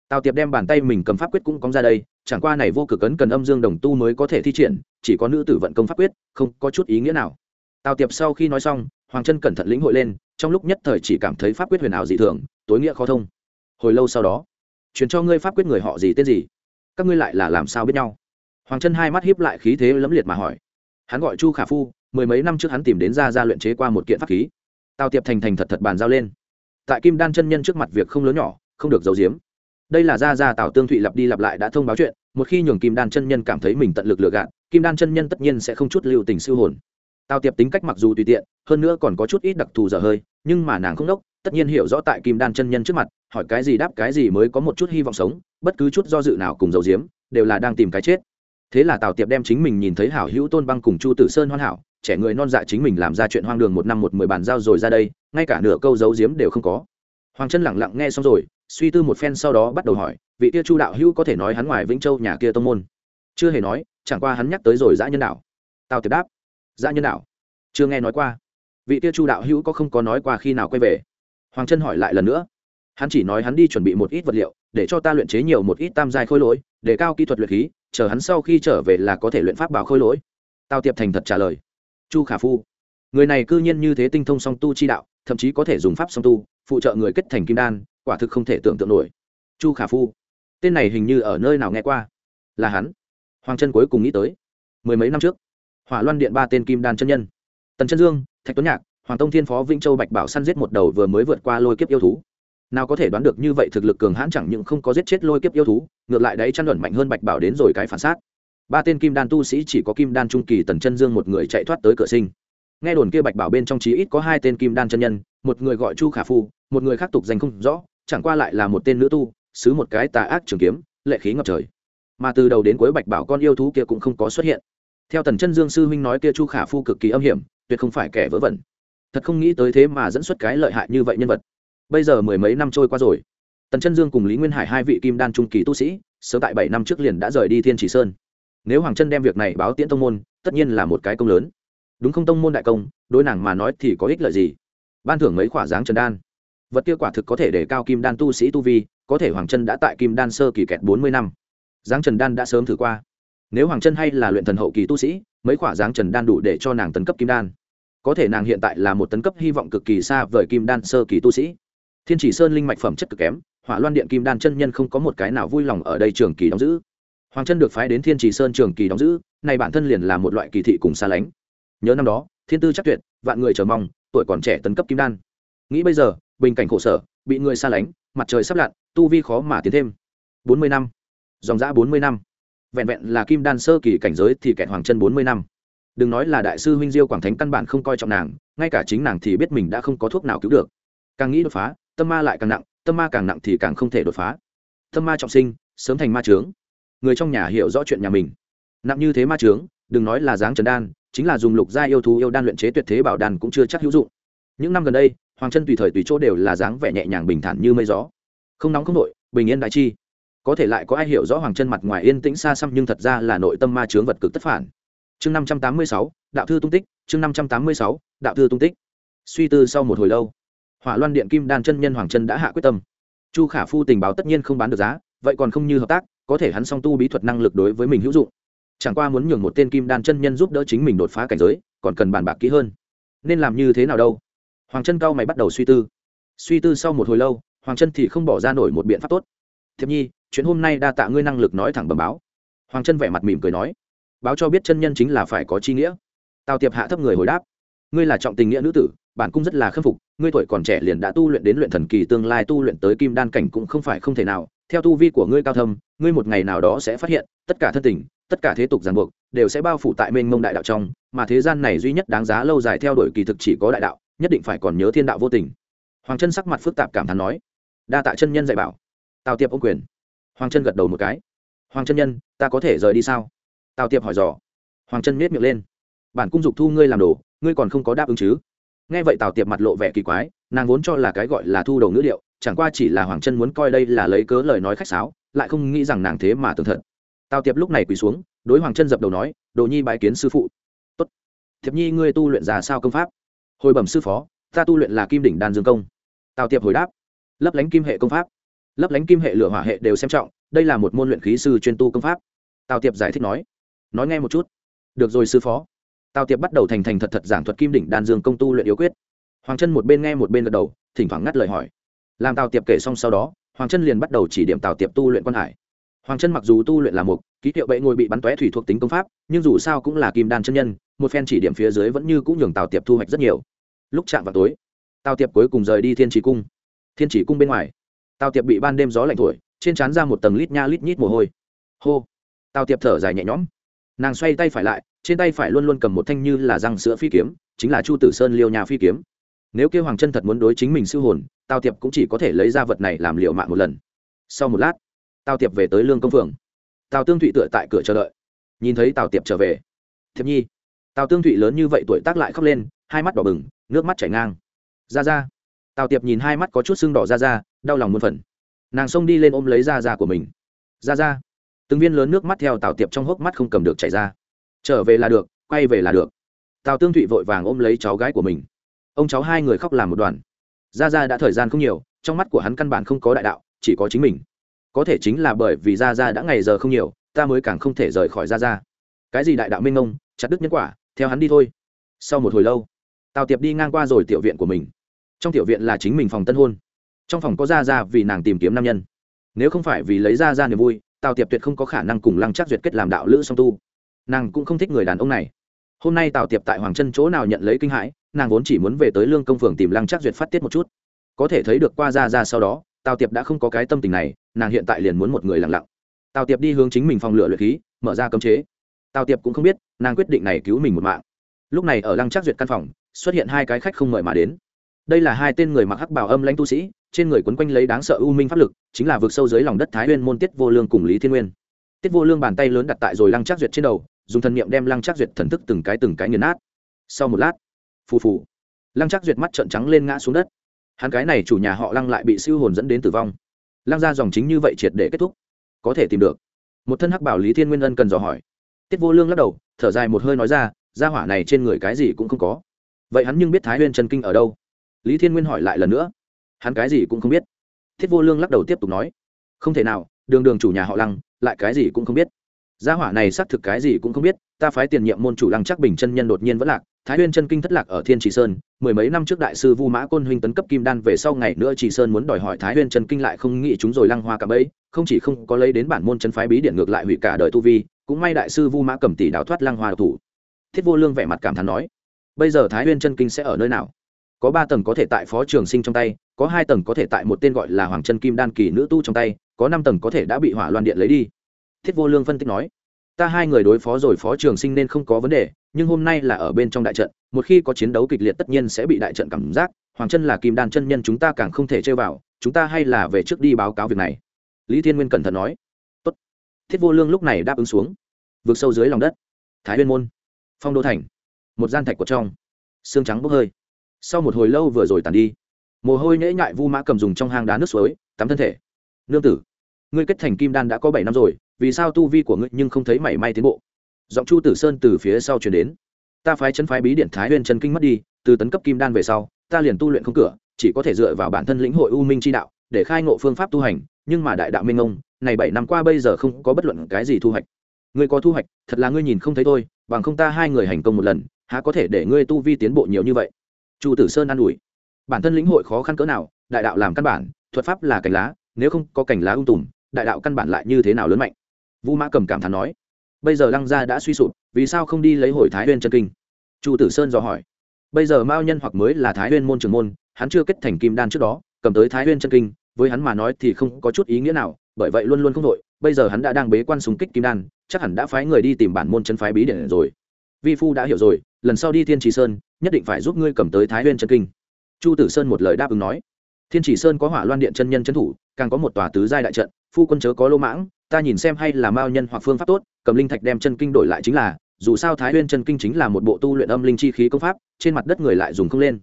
Speaker 1: tào tiệp đem bàn tay mình cầm pháp quyết cũng cóng ra đây, chẳng qua này vô cực ấn cần âm dương đồng tu mới có thể thi triển, chỉ có nữ tử vận công pháp quyết, không có chút ý nghĩa nào. Tào tiệp sau khi nói xong, hoàng chân cẩn thận lĩnh hội lên, trong lúc nhất thời chỉ cảm thấy pháp quyết huyền ảo dị thường, tối nghĩa khó thông. Hồi lâu sau đó chuyển cho ngươi pháp quyết người họ gì tên gì? Các ngươi lại là làm sao biết nhau? Hoàng chân hai mắt hiếp lại khí thế lẫm liệt mà hỏi. Hắn gọi chu khả phu, mười mấy năm trước hắn tìm đến ra ra luyện chế qua một kiện pháp khí. Tào tiệp thành thành thật thật bàn giao lên. Tại kim đan chân nhân trước mặt việc không lớn nhỏ, không được giấu giếm đây là ra ra tào tương thụy lặp đi lặp lại đã thông báo chuyện, một khi nhường kim đan chân nhân cảm thấy mình tận lực lừa gạt, kim đan chân nhân tất nhiên sẽ không chút lưu tình siêu hồn. Tào tiệp tính cách mặc dù tùy tiện, hơn nữa còn có chút ít đặc thù dở hơi, nhưng mà nàng không đốc, tất nhiên hiểu rõ tại kim đan chân nhân trước mặt, hỏi cái gì đáp cái gì mới có một chút hy vọng sống, bất cứ chút do dự nào cùng dầu diếm đều là đang tìm cái chết. Thế là tào tiệp đem chính mình nhìn thấy hảo hữu tôn băng cùng chu tử sơn hoàn hảo, trẻ người non dạ chính mình làm ra chuyện hoang đường một năm một mười bàn giao rồi ra đây, ngay cả nửa câu giấu diếm đều không có. Hoàng chân lẳng lặng nghe xong rồi suy tư một phen sau đó bắt đầu hỏi, vị kia chu đạo hữu có thể nói hắn ngoài vĩnh châu nhà kia tông môn? Chưa hề nói, chẳng qua hắn nhắc tới rồi dã nhân đạo. Tào tiệp đáp, dã nhân đạo. Chưa nghe nói qua. Vị kia chu đạo hữu có không có nói qua khi nào quay về? Hoàng Trân hỏi lại lần nữa. Hắn chỉ nói hắn đi chuẩn bị một ít vật liệu, để cho ta luyện chế nhiều một ít tam giai khôi lỗi, để cao kỹ thuật luyện khí, chờ hắn sau khi trở về là có thể luyện pháp bảo khôi lỗi. Tào tiệp thành thật trả lời. Chu khả phu, người này cư nhiên như thế tinh thông song tu chi đạo, thậm chí có thể dùng pháp song tu, phụ trợ người kết thành kim đan quả thực không thể tưởng tượng nổi. Chu khả phu, tên này hình như ở nơi nào nghe qua? Là hắn. Hoàng chân cuối cùng nghĩ tới, mười mấy năm trước, hỏa loan điện ba tên kim đan chân nhân. Tần chân dương, thạch tuấn nhạc, hoàng tông thiên phó vĩnh châu bạch bảo săn giết một đầu vừa mới vượt qua lôi kiếp yêu thú. Nào có thể đoán được như vậy thực lực cường hãn chẳng những không có giết chết lôi kiếp yêu thú, ngược lại đấy chăn luận mạnh hơn bạch bảo đến rồi cái phản sát. Ba tên kim đan tu sĩ chỉ có kim đan trung kỳ tần chân dương một người chạy thoát tới cửa sinh. Nghe đồn kia bạch bảo bên trong trí ít có hai tên kim đan chân nhân, một người gọi chu khả phu, một người khác tục danh không rõ chẳng qua lại là một tên nữ tu, xứ một cái tà ác trường kiếm, lệ khí ngập trời. Mà từ đầu đến cuối bạch bảo con yêu thú kia cũng không có xuất hiện. Theo tần chân dương sư huynh nói kia chu khả phu cực kỳ âm hiểm, tuyệt không phải kẻ vớ vẩn. Thật không nghĩ tới thế mà dẫn xuất cái lợi hại như vậy nhân vật. Bây giờ mười mấy năm trôi qua rồi. Tần chân dương cùng lý nguyên hải hai vị kim đan trung kỳ tu sĩ, sớm tại bảy năm trước liền đã rời đi thiên chỉ sơn. Nếu hoàng chân đem việc này báo tiễn tông môn, tất nhiên là một cái công lớn. Đúng không tông môn đại công, đối nàng mà nói thì có ích lợi gì? Ban thưởng mấy khỏa dáng trần đan vật kia quả thực có thể để cao kim đan tu sĩ tu vi, có thể hoàng chân đã tại kim đan sơ kỳ kẹt bốn mươi năm. Giáng trần đan đã sớm thử qua. Nếu hoàng chân hay là luyện thần hậu kỳ tu sĩ, mấy quả giáng trần đan đủ để cho nàng tấn cấp kim đan. Có thể nàng hiện tại là một tấn cấp hy vọng cực kỳ xa vời kim đan sơ kỳ tu sĩ. Thiên chỉ sơn linh mạch phẩm chất cực kém, hỏa loan điện kim đan chân nhân không có một cái nào vui lòng ở đây trường kỳ đóng giữ. Hoàng chân được phái đến thiên chỉ sơn trường kỳ đóng giữ, này bản thân liền là một loại kỳ thị cùng xa lánh. Nhớ năm đó, thiên tư chắc tuyệt, vạn người chờ mong, tuổi còn trẻ tấn cấp kim đan. Nghĩ bây giờ bình cảnh khổ sở, bị người xa lánh, mặt trời sắp lặn, tu vi khó mà tiến thêm. Bốn mươi năm. Dòng dã bốn mươi năm. Vẹn vẹn là kim đan sơ kỳ cảnh giới thì kẹt hoàng chân bốn mươi năm. Đừng nói là đại sư huynh diêu quảng thánh căn bản không coi trọng nàng, ngay cả chính nàng thì biết mình đã không có thuốc nào cứu được. Càng nghĩ đột phá, tâm ma lại càng nặng, tâm ma càng nặng thì càng không thể đột phá. Tâm ma trọng sinh, sớm thành ma trướng. Người trong nhà hiểu rõ chuyện nhà mình. Nặng như thế ma trướng, đừng nói là dáng trần đan, chính là dùng lục gia yêu thú yêu đan luyện chế tuyệt thế bảo đan cũng chưa chắc hữu dụng. Những năm gần đây hoàng chân tùy thời tùy chỗ đều là dáng vẻ nhẹ nhàng bình thản như mây gió. Không nóng không nội bình yên đại chi. Có thể lại có ai hiểu rõ hoàng chân mặt ngoài yên tĩnh xa xăm nhưng thật ra là nội tâm ma chướng vật cực tất phản. Chương năm trăm tám mươi sáu, đạo thư tung tích, chương năm trăm tám mươi sáu, đạo thư tung tích. Suy tư sau một hồi lâu, hỏa loan điện kim đan chân nhân hoàng chân đã hạ quyết tâm. Chu khả phu tình báo tất nhiên không bán được giá, vậy còn không như hợp tác, có thể hắn song tu bí thuật năng lực đối với mình hữu dụng. Chẳng qua muốn nhường một tên kim đan chân nhân giúp đỡ chính mình đột phá cảnh giới, còn cần bàn bạc kỹ hơn. Nên làm như thế nào đâu? Hoàng chân cao mày bắt đầu suy tư. Suy tư sau một hồi lâu, hoàng chân thì không bỏ ra nổi một biện pháp tốt. Thiệp nhi, chuyện hôm nay đa tạ ngươi năng lực nói thẳng bẩm báo. Hoàng chân vẻ mặt mỉm cười nói. Báo cho biết chân nhân chính là phải có chi nghĩa. Tào tiệp hạ thấp người hồi đáp. Ngươi là trọng tình nghĩa nữ tử, bản cung rất là khâm phục, ngươi tuổi còn trẻ liền đã tu luyện đến luyện thần kỳ tương lai tu luyện tới kim đan cảnh cũng không phải không thể nào. Theo tu vi của ngươi cao thâm, ngươi một ngày nào đó sẽ phát hiện, tất cả thân tình, tất cả thế tục ràng buộc đều sẽ bao phủ tại mênh mông đại đạo trong, mà thế gian này duy nhất đáng giá lâu dài theo đuổi kỳ thực chỉ có đại đạo nhất định phải còn nhớ thiên đạo vô tình. Hoàng chân sắc mặt phức tạp cảm thán nói, đa tạ chân nhân dạy bảo. Tào tiệp ô quyền. Hoàng chân gật đầu một cái. Hoàng chân nhân, ta có thể rời đi sao? Tào tiệp hỏi dò. Hoàng chân miết miệng lên. Bản cung dục thu ngươi làm đồ, ngươi còn không có đáp ứng chứ? Nghe vậy tào tiệp mặt lộ vẻ kỳ quái, nàng vốn cho là cái gọi là thu đầu ngữ liệu, chẳng qua chỉ là hoàng chân muốn coi đây là lấy cớ lời nói khách sáo, lại không nghĩ rằng nàng thế mà tường thật. Tào tiệp lúc này quỳ xuống, đối hoàng chân dập đầu nói, đồ nhi bái kiến sư phụ. Tốt. Thiệp nhi, ngươi tu luyện ra sao công pháp? Hồi bẩm sư phó, ta tu luyện là kim đỉnh đan dương công. Tào tiệp hồi đáp, lấp lánh kim hệ công pháp. Lấp lánh kim hệ lửa hỏa hệ đều xem trọng, đây là một môn luyện khí sư chuyên tu công pháp. Tào tiệp giải thích nói nói nghe một chút. Được rồi sư phó. Tào tiệp bắt đầu thành thành thật thật giảng thuật kim đỉnh đan dương công tu luyện yếu quyết. Hoàng chân một bên nghe một bên gật đầu, thỉnh thoảng ngắt lời hỏi. Làm tào tiệp kể xong sau đó, hoàng chân liền bắt đầu chỉ điểm tào tiệp tu luyện quan hải. Hoàng chân mặc dù tu luyện là một ký hiệu bệ ngồi bị bắn tóe thủy thuộc tính công pháp, nhưng dù sao cũng là kim đan chân nhân một phen chỉ điểm phía dưới vẫn như cũng nhường tào tiệp thu hoạch rất nhiều lúc chạm vào tối tào tiệp cuối cùng rời đi thiên trì cung thiên trì cung bên ngoài tào tiệp bị ban đêm gió lạnh thổi trên trán ra một tầng lít nha lít nhít mồ hôi hô tào tiệp thở dài nhẹ nhõm nàng xoay tay phải lại trên tay phải luôn luôn cầm một thanh như là răng sữa phi kiếm chính là chu tử sơn liêu nhà phi kiếm nếu kêu hoàng chân thật muốn đối chính mình sư hồn tào tiệp cũng chỉ có thể lấy ra vật này làm liệu mạng một lần sau một lát tào tiệp về tới lương công phường tào tương thụy tựa tại cửa chờ đợi nhìn thấy tào tiệp trở về thiệp nhi tào tương thụy lớn như vậy tuổi tác lại khóc lên, hai mắt đỏ bừng, nước mắt chảy ngang. Ra ra. Tào tiệp nhìn hai mắt có chút sưng đỏ ra ra, đau lòng muôn phần. Nàng xông đi lên ôm lấy ra ra của mình. Ra ra. Từng viên lớn nước mắt theo tào tiệp trong hốc mắt không cầm được chảy ra. Trở về là được, quay về là được. Tào tương thụy vội vàng ôm lấy cháu gái của mình. Ông cháu hai người khóc làm một đoàn. Ra ra đã thời gian không nhiều, trong mắt của hắn căn bản không có đại đạo, chỉ có chính mình. Có thể chính là bởi vì ra ra đã ngày giờ không nhiều, ta mới càng không thể rời khỏi ra ra. Cái gì đại đạo minh ông chặt đứt nhân quả theo hắn đi thôi. Sau một hồi lâu, tào tiệp đi ngang qua rồi tiểu viện của mình. Trong tiểu viện là chính mình phòng tân hôn. Trong phòng có ra ra vì nàng tìm kiếm nam nhân. Nếu không phải vì lấy ra ra niềm vui, tào tiệp tuyệt không có khả năng cùng lăng chắc duyệt kết làm đạo lữ song tu. Nàng cũng không thích người đàn ông này. Hôm nay tào tiệp tại hoàng chân chỗ nào nhận lấy kinh hãi, nàng vốn chỉ muốn về tới lương công phường tìm lăng chắc duyệt phát tiết một chút. Có thể thấy được qua ra ra sau đó, tào tiệp đã không có cái tâm tình này, nàng hiện tại liền muốn một người lặng lặng. Tào tiệp đi hướng chính mình phòng lửa luyện khí, mở ra cấm chế tào tiệp cũng không biết, nàng quyết định này cứu mình một mạng. Lúc này ở lăng trác duyệt căn phòng, xuất hiện hai cái khách không mời mà đến. Đây là hai tên người mặc hắc bảo âm lãnh tu sĩ, trên người quấn quanh lấy đáng sợ u minh pháp lực, chính là vượt sâu dưới lòng đất thái nguyên môn tiết vô lương cùng lý thiên nguyên. Tiết vô lương bàn tay lớn đặt tại rồi lăng trác duyệt trên đầu, dùng thần niệm đem lăng trác duyệt thần thức từng cái từng cái nghiền nát. Sau một lát, phù phù, lăng trác duyệt mắt trợn trắng lên ngã xuống đất. Hắn cái này chủ nhà họ lăng lại bị siêu hồn dẫn đến tử vong. Lăng ra dòng chính như vậy triệt để kết thúc. Có thể tìm được. Một thân hắc bảo lý thiên nguyên ân cần dò hỏi tiết vô lương lắc đầu, thở dài một hơi nói ra Ra hỏa này trên người cái gì cũng không có. Vậy hắn nhưng biết thái huyên trần kinh ở đâu? Lý thiên nguyên hỏi lại lần nữa. Hắn cái gì cũng không biết. Thiết vô lương lắc đầu tiếp tục nói. Không thể nào, đường đường chủ nhà họ lăng, lại cái gì cũng không biết. Gia hỏa này xác thực cái gì cũng không biết, ta phái tiền nhiệm môn chủ lăng chắc bình chân nhân đột nhiên vẫn lạc thái huyên chân kinh thất lạc ở thiên trì sơn, mười mấy năm trước đại sư vu mã côn huynh tấn cấp kim đan về sau ngày nữa trì sơn muốn đòi hỏi thái huyên chân kinh lại không nghĩ chúng rồi lăng hoa cả bấy không chỉ không có lấy đến bản môn chân phái bí điện ngược lại hủy cả đời tu vi, cũng may đại sư vu mã cầm tỷ đào thoát lăng hoa thủ. Thiết vô lương vẻ mặt cảm thán nói, bây giờ thái huyên chân kinh sẽ ở nơi nào? Có ba tầng có thể tại phó trường sinh trong tay, có hai tầng có thể tại một tên gọi là hoàng chân kim đan kỳ nữ tu trong tay, có năm tầng có thể đã bị hỏa loan điện lấy đi. Thiết vô lương phân tích nói, ta hai người đối phó rồi phó trường sinh nên không có vấn đề nhưng hôm nay là ở bên trong đại trận, một khi có chiến đấu kịch liệt tất nhiên sẽ bị đại trận cảm giác. Hoàng chân là kim đan chân nhân chúng ta càng không thể chơi vào, chúng ta hay là về trước đi báo cáo việc này. Lý thiên nguyên cẩn thận nói. Tốt. thiết vô lương lúc này đáp ứng xuống. Vượt sâu dưới lòng đất. Thái nguyên môn. Phong đô thành. Một gian thạch của trong. Xương trắng bốc hơi. Sau một hồi lâu vừa rồi tàn đi. Mồ hôi nhễ nhại vu mã cầm dùng trong hang đá nước suối, tắm thân thể. Nương tử, ngươi kết thành kim đan đã có bảy năm rồi, vì sao tu vi của ngươi nhưng không thấy mảy may tiến bộ? Giọng chu tử sơn từ phía sau chuyển đến. Ta phái chân phái bí điện thái huyền chân kinh mất đi, từ tấn cấp kim đan về sau, ta liền tu luyện không cửa, chỉ có thể dựa vào bản thân lĩnh hội u minh chi đạo, để khai ngộ phương pháp tu hành, nhưng mà đại đạo minh ông này bảy năm qua bây giờ không có bất luận cái gì thu hoạch. Ngươi có thu hoạch, thật là ngươi nhìn không thấy thôi, bằng không ta hai người hành công một lần, há có thể để ngươi tu vi tiến bộ nhiều như vậy? Chu tử sơn an ủi. Bản thân lĩnh hội khó khăn cỡ nào, đại đạo làm căn bản, thuật pháp là cành lá, nếu không có cành lá ung tùm, đại đạo căn bản lại như thế nào lớn mạnh? Vu mã cầm cảm thán nói bây giờ lăng gia đã suy sụp, vì sao không đi lấy hồi thái huyên chân kinh? Chu tử sơn dò hỏi. Bây giờ mao nhân hoặc mới là thái huyên môn trưởng môn, hắn chưa kết thành kim đan trước đó, cầm tới thái huyên chân kinh, với hắn mà nói thì không có chút ý nghĩa nào, bởi vậy luôn luôn không đội bây giờ hắn đã đang bế quan súng kích kim đan, chắc hẳn đã phái người đi tìm bản môn chân phái bí điển rồi. Vi phu đã hiểu rồi, lần sau đi thiên trì sơn, nhất định phải giúp ngươi cầm tới thái huyên chân kinh. Chu tử sơn một lời đáp ứng nói thiên chỉ sơn có hỏa loan điện chân nhân chân thủ, càng có một tòa tứ giai đại trận, phu quân chớ có lô mãng, ta nhìn xem hay là mao nhân hoặc phương pháp tốt, cầm linh thạch đem chân kinh đổi lại chính là, dù sao thái huyên chân kinh chính là một bộ tu luyện âm linh chi khí công pháp, trên mặt đất người lại dùng không lên.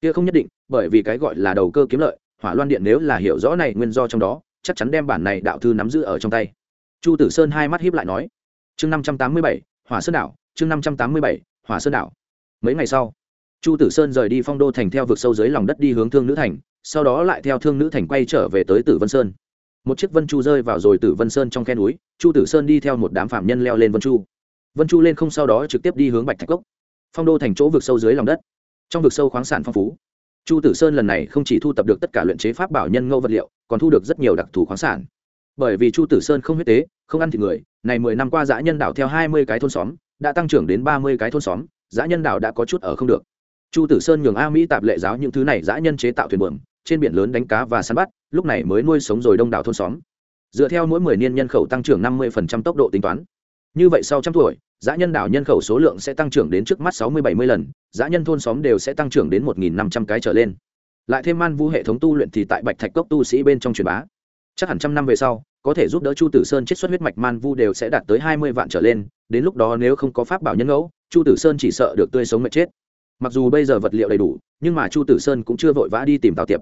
Speaker 1: Kia không nhất định, bởi vì cái gọi là đầu cơ kiếm lợi, hỏa loan điện nếu là hiểu rõ này nguyên do trong đó, chắc chắn đem bản này đạo thư nắm giữ ở trong tay. Chu tử sơn hai mắt hiếp lại nói, chương năm trăm tám mươi bảy, hỏa sơn đảo, chương năm trăm tám mươi bảy, hỏa sơn đảo. Mấy ngày sau, chu tử sơn rời đi phong đô thành theo vực sâu dưới lòng đất đi hướng thương nữ thành sau đó lại theo thương nữ thành quay trở về tới tử vân sơn. Một chiếc vân chu rơi vào rồi tử vân sơn trong khe núi, chu tử sơn đi theo một đám phạm nhân leo lên vân chu. Vân chu lên không sau đó trực tiếp đi hướng bạch thạch cốc. Phong đô thành chỗ vực sâu dưới lòng đất. Trong vực sâu khoáng sản phong phú, chu tử sơn lần này không chỉ thu tập được tất cả luyện chế pháp bảo nhân ngẫu vật liệu, còn thu được rất nhiều đặc thù khoáng sản. Bởi vì chu tử sơn không huyết tế, không ăn thịt người, này mười năm qua giã nhân đảo theo hai mươi cái thôn xóm, đã tăng trưởng đến ba mươi cái thôn xóm giã nhân đảo đã có chút ở không được. Chu tử sơn nhường a mỹ tạp lệ giáo những thứ này giã nhân chế tạo thuyền buồm trên biển lớn đánh cá và săn bắt, lúc này mới nuôi sống rồi đông đảo thôn xóm. Dựa theo mỗi mười niên nhân khẩu tăng trưởng năm mươi tốc độ tính toán. Như vậy sau trăm tuổi, dã nhân đảo nhân khẩu số lượng sẽ tăng trưởng đến trước mắt sáu mươi bảy mươi lần, dã nhân thôn xóm đều sẽ tăng trưởng đến một năm trăm cái trở lên. Lại thêm man vu hệ thống tu luyện thì tại bạch thạch cốc tu sĩ bên trong truyền bá. Chắc hẳn trăm năm về sau, có thể giúp đỡ chu tử sơn chiết xuất huyết mạch man vu đều sẽ đạt tới hai mươi vạn trở lên, đến lúc đó nếu không có pháp bảo nhân ngẫu, chu tử sơn chỉ sợ được tươi sống mệt chết. Mặc dù bây giờ vật liệu đầy đủ, nhưng mà chu tử sơn cũng chưa vội vã đi tìm tào tiệp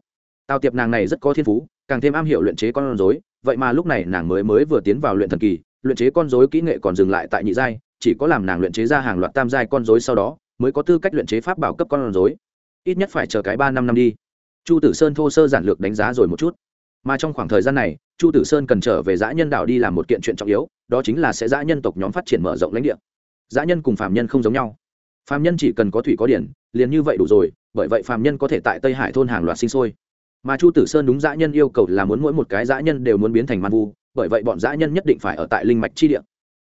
Speaker 1: tào tiệp nàng này rất có thiên phú, càng thêm am hiểu luyện chế con rối, vậy mà lúc này nàng mới mới vừa tiến vào luyện thần kỳ, luyện chế con rối kỹ nghệ còn dừng lại tại nhị giai, chỉ có làm nàng luyện chế ra hàng loạt tam giai con rối sau đó, mới có tư cách luyện chế pháp bảo cấp con rối. Ít nhất phải chờ cái ba năm năm đi. Chu tử sơn thô sơ giản lược đánh giá rồi một chút. Mà trong khoảng thời gian này, chu tử sơn cần trở về giã nhân đạo đi làm một kiện chuyện trọng yếu, đó chính là sẽ giã nhân tộc nhóm phát triển mở rộng lãnh địa. Giã nhân cùng phạm nhân không giống nhau. Phạm nhân chỉ cần có thủy có điển, liền như vậy đủ rồi, bởi vậy phạm nhân có thể tại tây hải thôn hàng loạt sinh sôi mà chu tử sơn đúng dã nhân yêu cầu là muốn mỗi một cái dã nhân đều muốn biến thành man vu, bởi vậy bọn dã nhân nhất định phải ở tại linh mạch chi địa.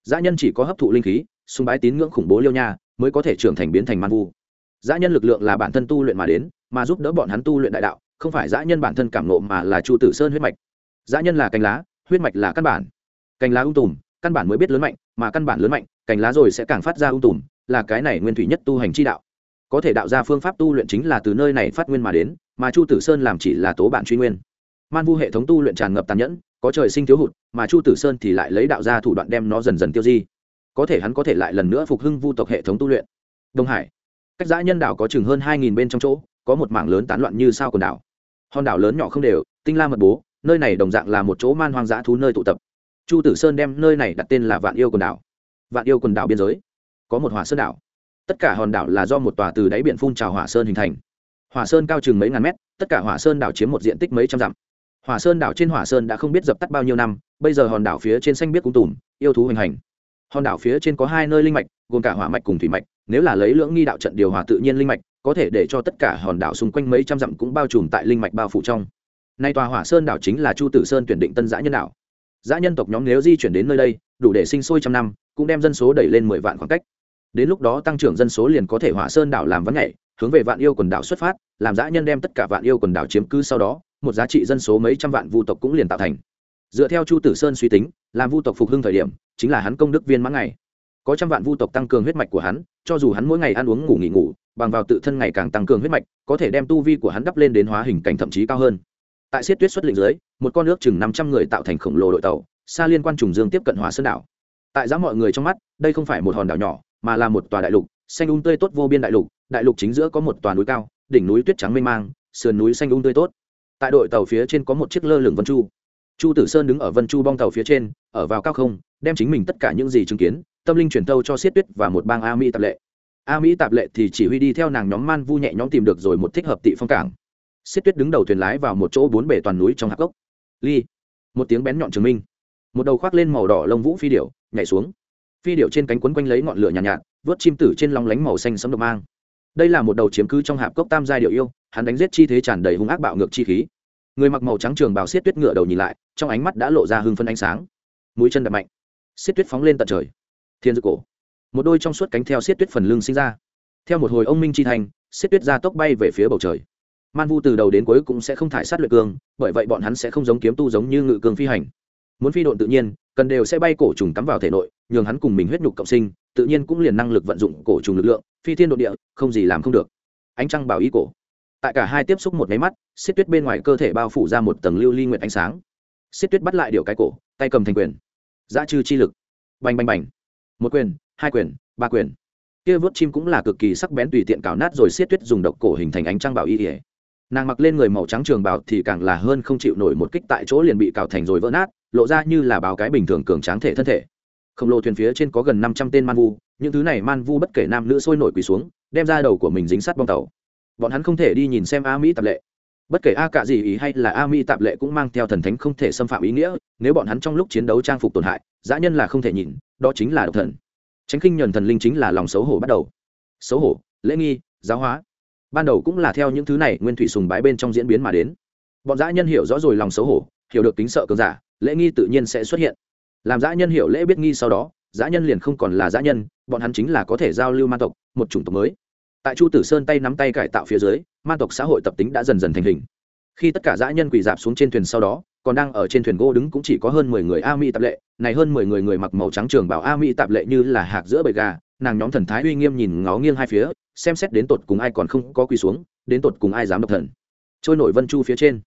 Speaker 1: Dã nhân chỉ có hấp thụ linh khí, sùng bái tín ngưỡng khủng bố liêu nha, mới có thể trưởng thành biến thành man vu. Dã nhân lực lượng là bản thân tu luyện mà đến, mà giúp đỡ bọn hắn tu luyện đại đạo, không phải dã nhân bản thân cảm nộ mà là chu tử sơn huyết mạch. Dã nhân là cành lá, huyết mạch là căn bản. Cành lá ung tùm, căn bản mới biết lớn mạnh, mà căn bản lớn mạnh, cành lá rồi sẽ càng phát ra ung tùm, là cái này nguyên thủy nhất tu hành chi đạo. Có thể đạo ra phương pháp tu luyện chính là từ nơi này phát nguyên mà đến mà chu tử sơn làm chỉ là tố bạn truy nguyên. Man vu hệ thống tu luyện tràn ngập tàn nhẫn, có trời sinh thiếu hụt, mà chu tử sơn thì lại lấy đạo ra thủ đoạn đem nó dần dần tiêu di. Có thể hắn có thể lại lần nữa phục hưng vu tộc hệ thống tu luyện. Đông hải. Cách giã nhân đảo có chừng hơn hai nghìn bên trong chỗ, có một mảng lớn tán loạn như sao quần đảo. Hòn đảo lớn nhỏ không đều, tinh la mật bố, nơi này đồng dạng là một chỗ man hoang dã thú nơi tụ tập. Chu tử sơn đem nơi này đặt tên là vạn yêu quần đảo. Vạn yêu quần đảo biên giới. Có một hỏa sơn đảo. Tất cả hòn đảo là do một tòa từ đáy biển phun trào hỏa sơn hình thành hỏa sơn cao chừng mấy ngàn mét, tất cả hỏa sơn đảo chiếm một diện tích mấy trăm dặm. Hỏa sơn đảo trên hỏa sơn đã không biết dập tắt bao nhiêu năm, bây giờ hòn đảo phía trên xanh biết cung tùm, yêu thú hoành hành. Hòn đảo phía trên có hai nơi linh mạch, gồm cả hỏa mạch cùng thủy mạch, nếu là lấy lưỡng nghi đạo trận điều hòa tự nhiên linh mạch, có thể để cho tất cả hòn đảo xung quanh mấy trăm dặm cũng bao trùm tại linh mạch bao phủ trong. Nay tòa hỏa sơn đảo chính là chu tử sơn tuyển định tân giã nhân đảo. Giã nhân tộc nhóm nếu di chuyển đến nơi đây, đủ để sinh sôi trăm năm, cũng đem dân số đẩy lên mười vạn khoảng cách. Đến lúc đó tăng trưởng dân số liền có thể hỏa sơn đảo làm vắng nhảy hướng về vạn yêu quần đảo xuất phát, làm dã nhân đem tất cả vạn yêu quần đảo chiếm cứ sau đó, một giá trị dân số mấy trăm vạn vu tộc cũng liền tạo thành. Dựa theo chu tử sơn suy tính, làm vu tộc phục hưng thời điểm, chính là hắn công đức viên mãn ngày. Có trăm vạn vu tộc tăng cường huyết mạch của hắn, cho dù hắn mỗi ngày ăn uống ngủ nghỉ ngủ, bằng vào tự thân ngày càng tăng cường huyết mạch, có thể đem tu vi của hắn đắp lên đến hóa hình cảnh thậm chí cao hơn. Tại siết tuyết xuất lĩnh dưới, một con nước chừng năm trăm người tạo thành khổng lồ đội tàu, xa liên quan trùng dương tiếp cận hóa sơn đảo. Tại giá mọi người trong mắt, đây không phải một hòn đảo nhỏ, mà là một tòa đại lục xanh un tươi tốt vô biên đại lục đại lục chính giữa có một tòa núi cao đỉnh núi tuyết trắng mênh mang sườn núi xanh un tươi tốt. Tại đội tàu phía trên có một chiếc lơ lửng vân chu. Chu tử sơn đứng ở vân chu bong tàu phía trên ở vào cao không đem chính mình tất cả những gì chứng kiến tâm linh truyền tâu cho siết tuyết và một bang a mỹ tạp lệ. A mỹ tạp lệ thì chỉ huy đi theo nàng nhóm man vu nhẹ nhóm tìm được rồi một thích hợp tị phong cảng. Siết tuyết đứng đầu thuyền lái vào một chỗ bốn bể toàn núi trong hạp gốc ly một tiếng bén nhọn chứng minh. Một đầu khoác lên màu đỏ lông vũ phi điệu nhảy xuống. Phi điệu trên cánh quấn quanh lấy ngọn lửa nhàn nhạt, nhạt vớt chim tử trên lòng lánh màu xanh sấm độc mang. Đây là một đầu chiếm cứ trong hạp cốc tam giai điệu yêu, hắn đánh giết chi thế tràn đầy hung ác bạo ngược chi khí. Người mặc màu trắng trường bào xiết tuyết ngựa đầu nhìn lại, trong ánh mắt đã lộ ra hưng phân ánh sáng. Mũi chân đập mạnh. Xiết tuyết phóng lên tận trời. Thiên dược cổ. Một đôi trong suốt cánh theo xiết tuyết phần lưng sinh ra. Theo một hồi ông minh chi thành, xiết tuyết ra tốc bay về phía bầu trời. Man vu từ đầu đến cuối cũng sẽ không thải sát luyện cương, bởi vậy bọn hắn sẽ không giống kiếm tu giống như ngự cương phi hành. Muốn phi độn tự nhiên, cần đều sẽ bay cổ trùng cắm vào thể nội, nhường hắn cùng mình huyết nhục cộng sinh tự nhiên cũng liền năng lực vận dụng cổ trùng lực lượng, phi thiên đ ộ địa, không gì làm không được. Ánh trăng bảo ý cổ. Tại cả hai tiếp xúc một máy mắt, xiết tuyết bên ngoài cơ thể bao phủ ra một tầng lưu ly nguyện ánh sáng. Xiết tuyết bắt lại điệu cái cổ, tay cầm thành quyền. Giá trừ chi lực. Bành bành bành. Một quyền, hai quyền, ba quyền. Kia vớt chim cũng là cực kỳ sắc bén tùy tiện cào nát rồi xiết tuyết dùng độc cổ hình thành ánh trăng bảo y ỉa nàng mặc lên người màu trắng trường bảo thì càng là hơn không chịu nổi một kích tại chỗ liền bị cào thành rồi vỡ nát, lộ ra như là báo cái bình thường cường tráng thể thân thể khổng lồ thuyền phía trên có gần năm trăm tên man vu, những thứ này man vu bất kể nam nữ sôi nổi quỳ xuống, đem ra đầu của mình dính sát bong tàu. Bọn hắn không thể đi nhìn xem a mỹ tạp lệ. Bất kể a cạ gì ý hay là a mỹ tạp lệ cũng mang theo thần thánh không thể xâm phạm ý nghĩa, nếu bọn hắn trong lúc chiến đấu trang phục tổn hại, dã nhân là không thể nhìn, đó chính là độc thần. Tránh khinh nhuần thần linh chính là lòng xấu hổ bắt đầu. Xấu hổ, lễ nghi, giáo hóa. Ban đầu cũng là theo những thứ này nguyên thủy sùng bái bên trong diễn biến mà đến. Bọn dã nhân hiểu rõ rồi lòng xấu hổ, hiểu được tính sợ cường giả, lễ nghi tự nhiên sẽ xuất hiện làm dã nhân hiểu lễ biết nghi sau đó, dã nhân liền không còn là dã nhân, bọn hắn chính là có thể giao lưu man tộc, một chủng tộc mới. Tại chu tử sơn tay nắm tay cải tạo phía dưới, man tộc xã hội tập tính đã dần dần thành hình. Khi tất cả dã nhân quỳ dạp xuống trên thuyền sau đó, còn đang ở trên thuyền gỗ đứng cũng chỉ có hơn mười người a mỹ tạp lệ, này hơn mười người người mặc màu trắng trường bảo a mỹ tạp lệ như là hạc giữa bầy gà, nàng nhóm thần thái uy nghiêm nhìn ngó nghiêng hai phía, xem xét đến tột cùng ai còn không có quỳ xuống, đến tột cùng ai dám độc thần. Trôi nổi vân chu phía trên.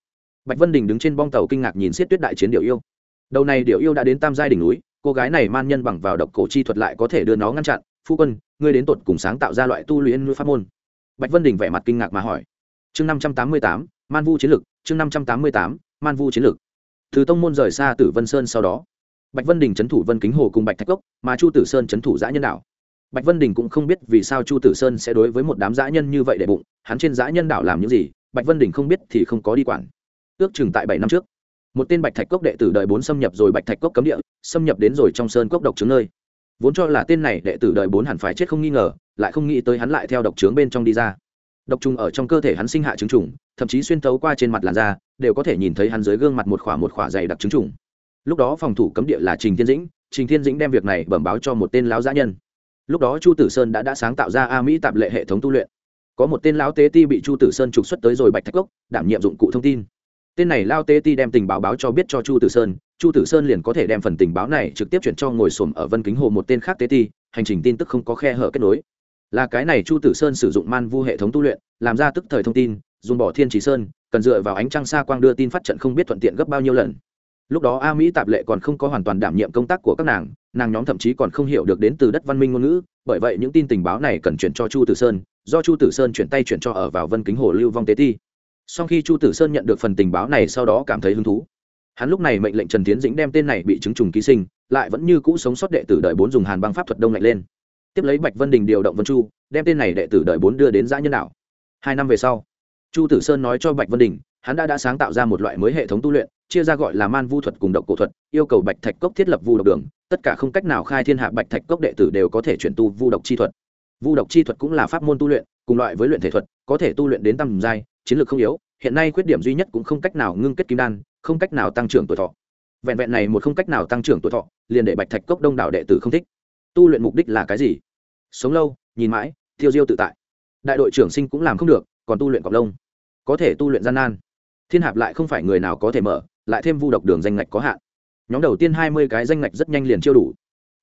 Speaker 1: Bạch vân đình đứng trên bong tàu kinh ngạc nhìn xiết tuyết đại chiến điệu yêu đầu này điệu yêu đã đến tam giai đỉnh núi, cô gái này man nhân bằng vào độc cổ chi thuật lại có thể đưa nó ngăn chặn. Phu quân, ngươi đến tột cùng sáng tạo ra loại tu luyện pháp môn? Bạch vân đình vẻ mặt kinh ngạc mà hỏi. Chương năm trăm tám mươi tám, man vu chiến lực, chương năm trăm tám mươi tám, man vu chiến lực. Từ tông môn rời xa tử vân sơn sau đó, bạch vân đình c h ấ n thủ vân kính hồ cùng bạch thạch cốc, mà chu tử sơn c h ấ n thủ giã nhân đảo. bạch vân đình cũng không biết vì sao chu tử sơn sẽ đối với một đám giã nhân như vậy để bụng, hắn trên giã nhân đảo làm những gì, bạch vân đình không biết thì không có đi quản. Ước chừng tại bảy năm trước một tên bạch thạch cốc đệ tử đời bốn xâm nhập rồi bạch thạch cốc cấm địa, xâm nhập đến rồi trong sơn cốc độc trướng nơi. Vốn cho là tên này đệ tử đời bốn hẳn phải chết không nghi ngờ, lại không nghĩ tới hắn lại theo độc trướng bên trong đi ra. Độc trùng ở trong cơ thể hắn sinh hạ trứng trùng, thậm chí xuyên tấu qua trên mặt làn da, đều có thể nhìn thấy hắn dưới gương mặt một khỏa một khỏa dày đặc trứng trùng. Lúc đó phòng thủ cấm địa là trình thiên dĩnh, trình thiên dĩnh đem việc này bẩm báo cho một tên lão giã nhân. Lúc đó chu tử sơn đã đã sáng tạo ra a mỹ tạp lệ hệ thống tu luyện. Có một tên lão tế ti bị chu tử sơn trục xuất tới rồi bạch thạch cốc, đảm nhiệm dụng cụ thông tin tên này lao Tê ti đem tình báo báo cho biết cho chu tử sơn, chu tử sơn liền có thể đem phần tình báo này trực tiếp chuyển cho ngồi xổm ở vân kính hồ một tên khác Tê ti, hành trình tin tức không có khe hở kết nối. Là cái này chu tử sơn sử dụng man vu hệ thống tu luyện, làm ra tức thời thông tin, dùng bỏ thiên trí sơn, cần dựa vào ánh trăng xa quang đưa tin phát trận không biết thuận tiện gấp bao nhiêu lần. Lúc đó a mỹ tạp lệ còn không có hoàn toàn đảm nhiệm công tác của các nàng nàng nhóm thậm chí còn không hiểu được đến từ đất văn minh ngôn ngữ, bởi vậy những tin tình báo này cần chuyển cho chu tử sơn, do chu tử sơn chuyển tay chuyển cho ở vào vân kính hồ lưu vong tế ti sau khi chu tử sơn nhận được phần tình báo này sau đó cảm thấy hứng thú. Hắn lúc này mệnh lệnh trần tiến dĩnh đem tên này bị chứng trùng ký sinh, lại vẫn như cũ sống sót đệ tử đợi bốn dùng hàn băng pháp thuật đông lạnh lên. Tiếp lấy bạch vân đình điều động vân chu, đem tên này đệ tử đợi bốn đưa đến giã nhân đạo. Hai năm về sau, chu tử sơn nói cho bạch vân đình, hắn đã đã sáng tạo ra một loại mới hệ thống tu luyện, chia ra gọi là man vu thuật cùng độc cổ thuật, yêu cầu bạch thạch cốc thiết lập vu độc đường, tất cả không cách nào khai thiên hạ bạch thạch cốc đệ tử đều có thể chuyển tu vu độc chi thuật. Vu độc chi thuật cũng là pháp môn tu luyện, cùng loại với luyện thể thuật, có thể tu luyện đến tầm giai chiến lược không yếu, hiện nay khuyết điểm duy nhất cũng không cách nào ngưng kết kim đan, không cách nào tăng trưởng tuổi thọ. Vẹn vẹn này một không cách nào tăng trưởng tuổi thọ, liền để bạch thạch cốc đông đảo đệ tử không thích. Tu luyện mục đích là cái gì? Sống lâu, nhìn mãi thiêu diêu tự tại. Đại đội trưởng sinh cũng làm không được, còn tu luyện cọc lông. Có thể tu luyện gian nan. Thiên hạp lại không phải người nào có thể mở, lại thêm vu độc đường danh ngạch có hạn. Nhóm đầu tiên hai mươi cái danh ngạch rất nhanh liền chiêu đủ.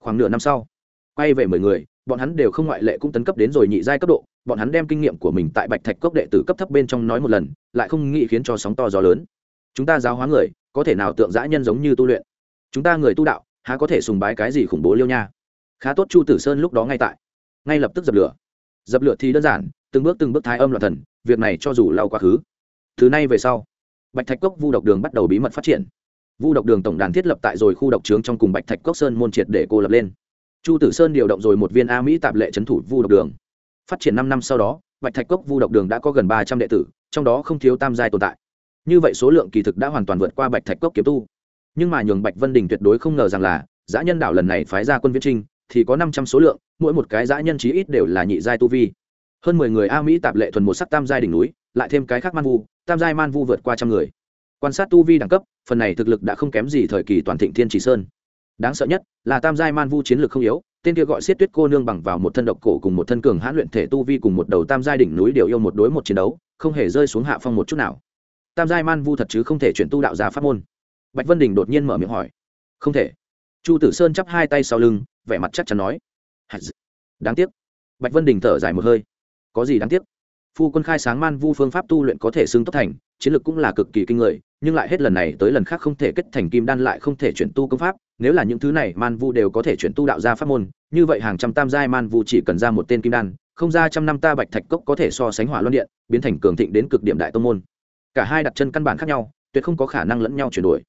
Speaker 1: Khoảng nửa năm sau, quay về mười người bọn hắn đều không ngoại lệ cũng tấn cấp đến rồi nhị giai cấp độ, bọn hắn đem kinh nghiệm của mình tại bạch thạch cốc đệ tử cấp thấp bên trong nói một lần, lại không nghĩ khiến cho sóng to gió lớn. Chúng ta giáo hóa người, có thể nào tượng dã nhân giống như tu luyện? Chúng ta người tu đạo, há có thể sùng bái cái gì khủng bố liêu nha? Khá tốt chu tử sơn lúc đó ngay tại. Ngay lập tức dập lửa. Dập lửa thì đơn giản, từng bước từng bước thái âm loạn thần, việc này cho dù lao quá khứ. Thứ nay về sau, bạch thạch cốc vu độc đường bắt đầu bí mật phát triển. Vu độc đường tổng đàn thiết lập tại rồi khu độc trướng trong cùng bạch thạch cốc sơn môn triệt để cô lập lên chu tử sơn điều động rồi một viên a mỹ tạp lệ trấn thủ vu độc đường. Phát triển năm năm sau đó, bạch thạch cốc vu độc đường đã có gần ba trăm đệ tử, trong đó không thiếu tam giai tồn tại. Như vậy số lượng kỳ thực đã hoàn toàn vượt qua bạch thạch cốc kiếm tu. Nhưng mà nhường bạch vân đình tuyệt đối không ngờ rằng là, giã nhân đảo lần này phái ra quân viễn trinh, thì có năm trăm số lượng, mỗi một cái giã nhân chí ít đều là nhị giai tu vi. Hơn mười người a mỹ tạp lệ thuần một sắc tam giai đỉnh núi, lại thêm cái khác man vu, tam giai man vu vượt qua trăm người. Quan sát tu vi đẳng cấp, phần này thực lực đã không kém gì thời kỳ toàn thịnh thiên chỉ sơn đáng sợ nhất là tam giai man vu chiến lược không yếu, tên kia gọi Siết tuyết cô nương bằng vào một thân độc cổ cùng một thân cường hãn luyện thể tu vi cùng một đầu tam giai đỉnh núi điều yêu một đối một chiến đấu, không hề rơi xuống hạ phong một chút nào. Tam giai man vu thật chứ không thể chuyển tu đạo gia pháp môn. Bạch vân đình đột nhiên mở miệng hỏi. Không thể. Chu tử sơn chắp hai tay sau lưng, vẻ mặt chắc chắn nói. Đáng tiếc. Bạch vân đình thở dài một hơi. Có gì đáng tiếc? Phu quân khai sáng man vu phương pháp tu luyện có thể xưng tốc thành, chiến lược cũng là cực kỳ kinh người, nhưng lại hết lần này tới lần khác không thể kết thành kim đan lại không thể chuyển tu công pháp, nếu là những thứ này man vu đều có thể chuyển tu đạo ra pháp môn, như vậy hàng trăm tam giai man vu chỉ cần ra một tên kim đan, không ra trăm năm ta bạch thạch cốc có thể so sánh hỏa luân điện, biến thành cường thịnh đến cực điểm đại tông môn. Cả hai đặt chân căn bản khác nhau, tuyệt không có khả năng lẫn nhau chuyển đổi.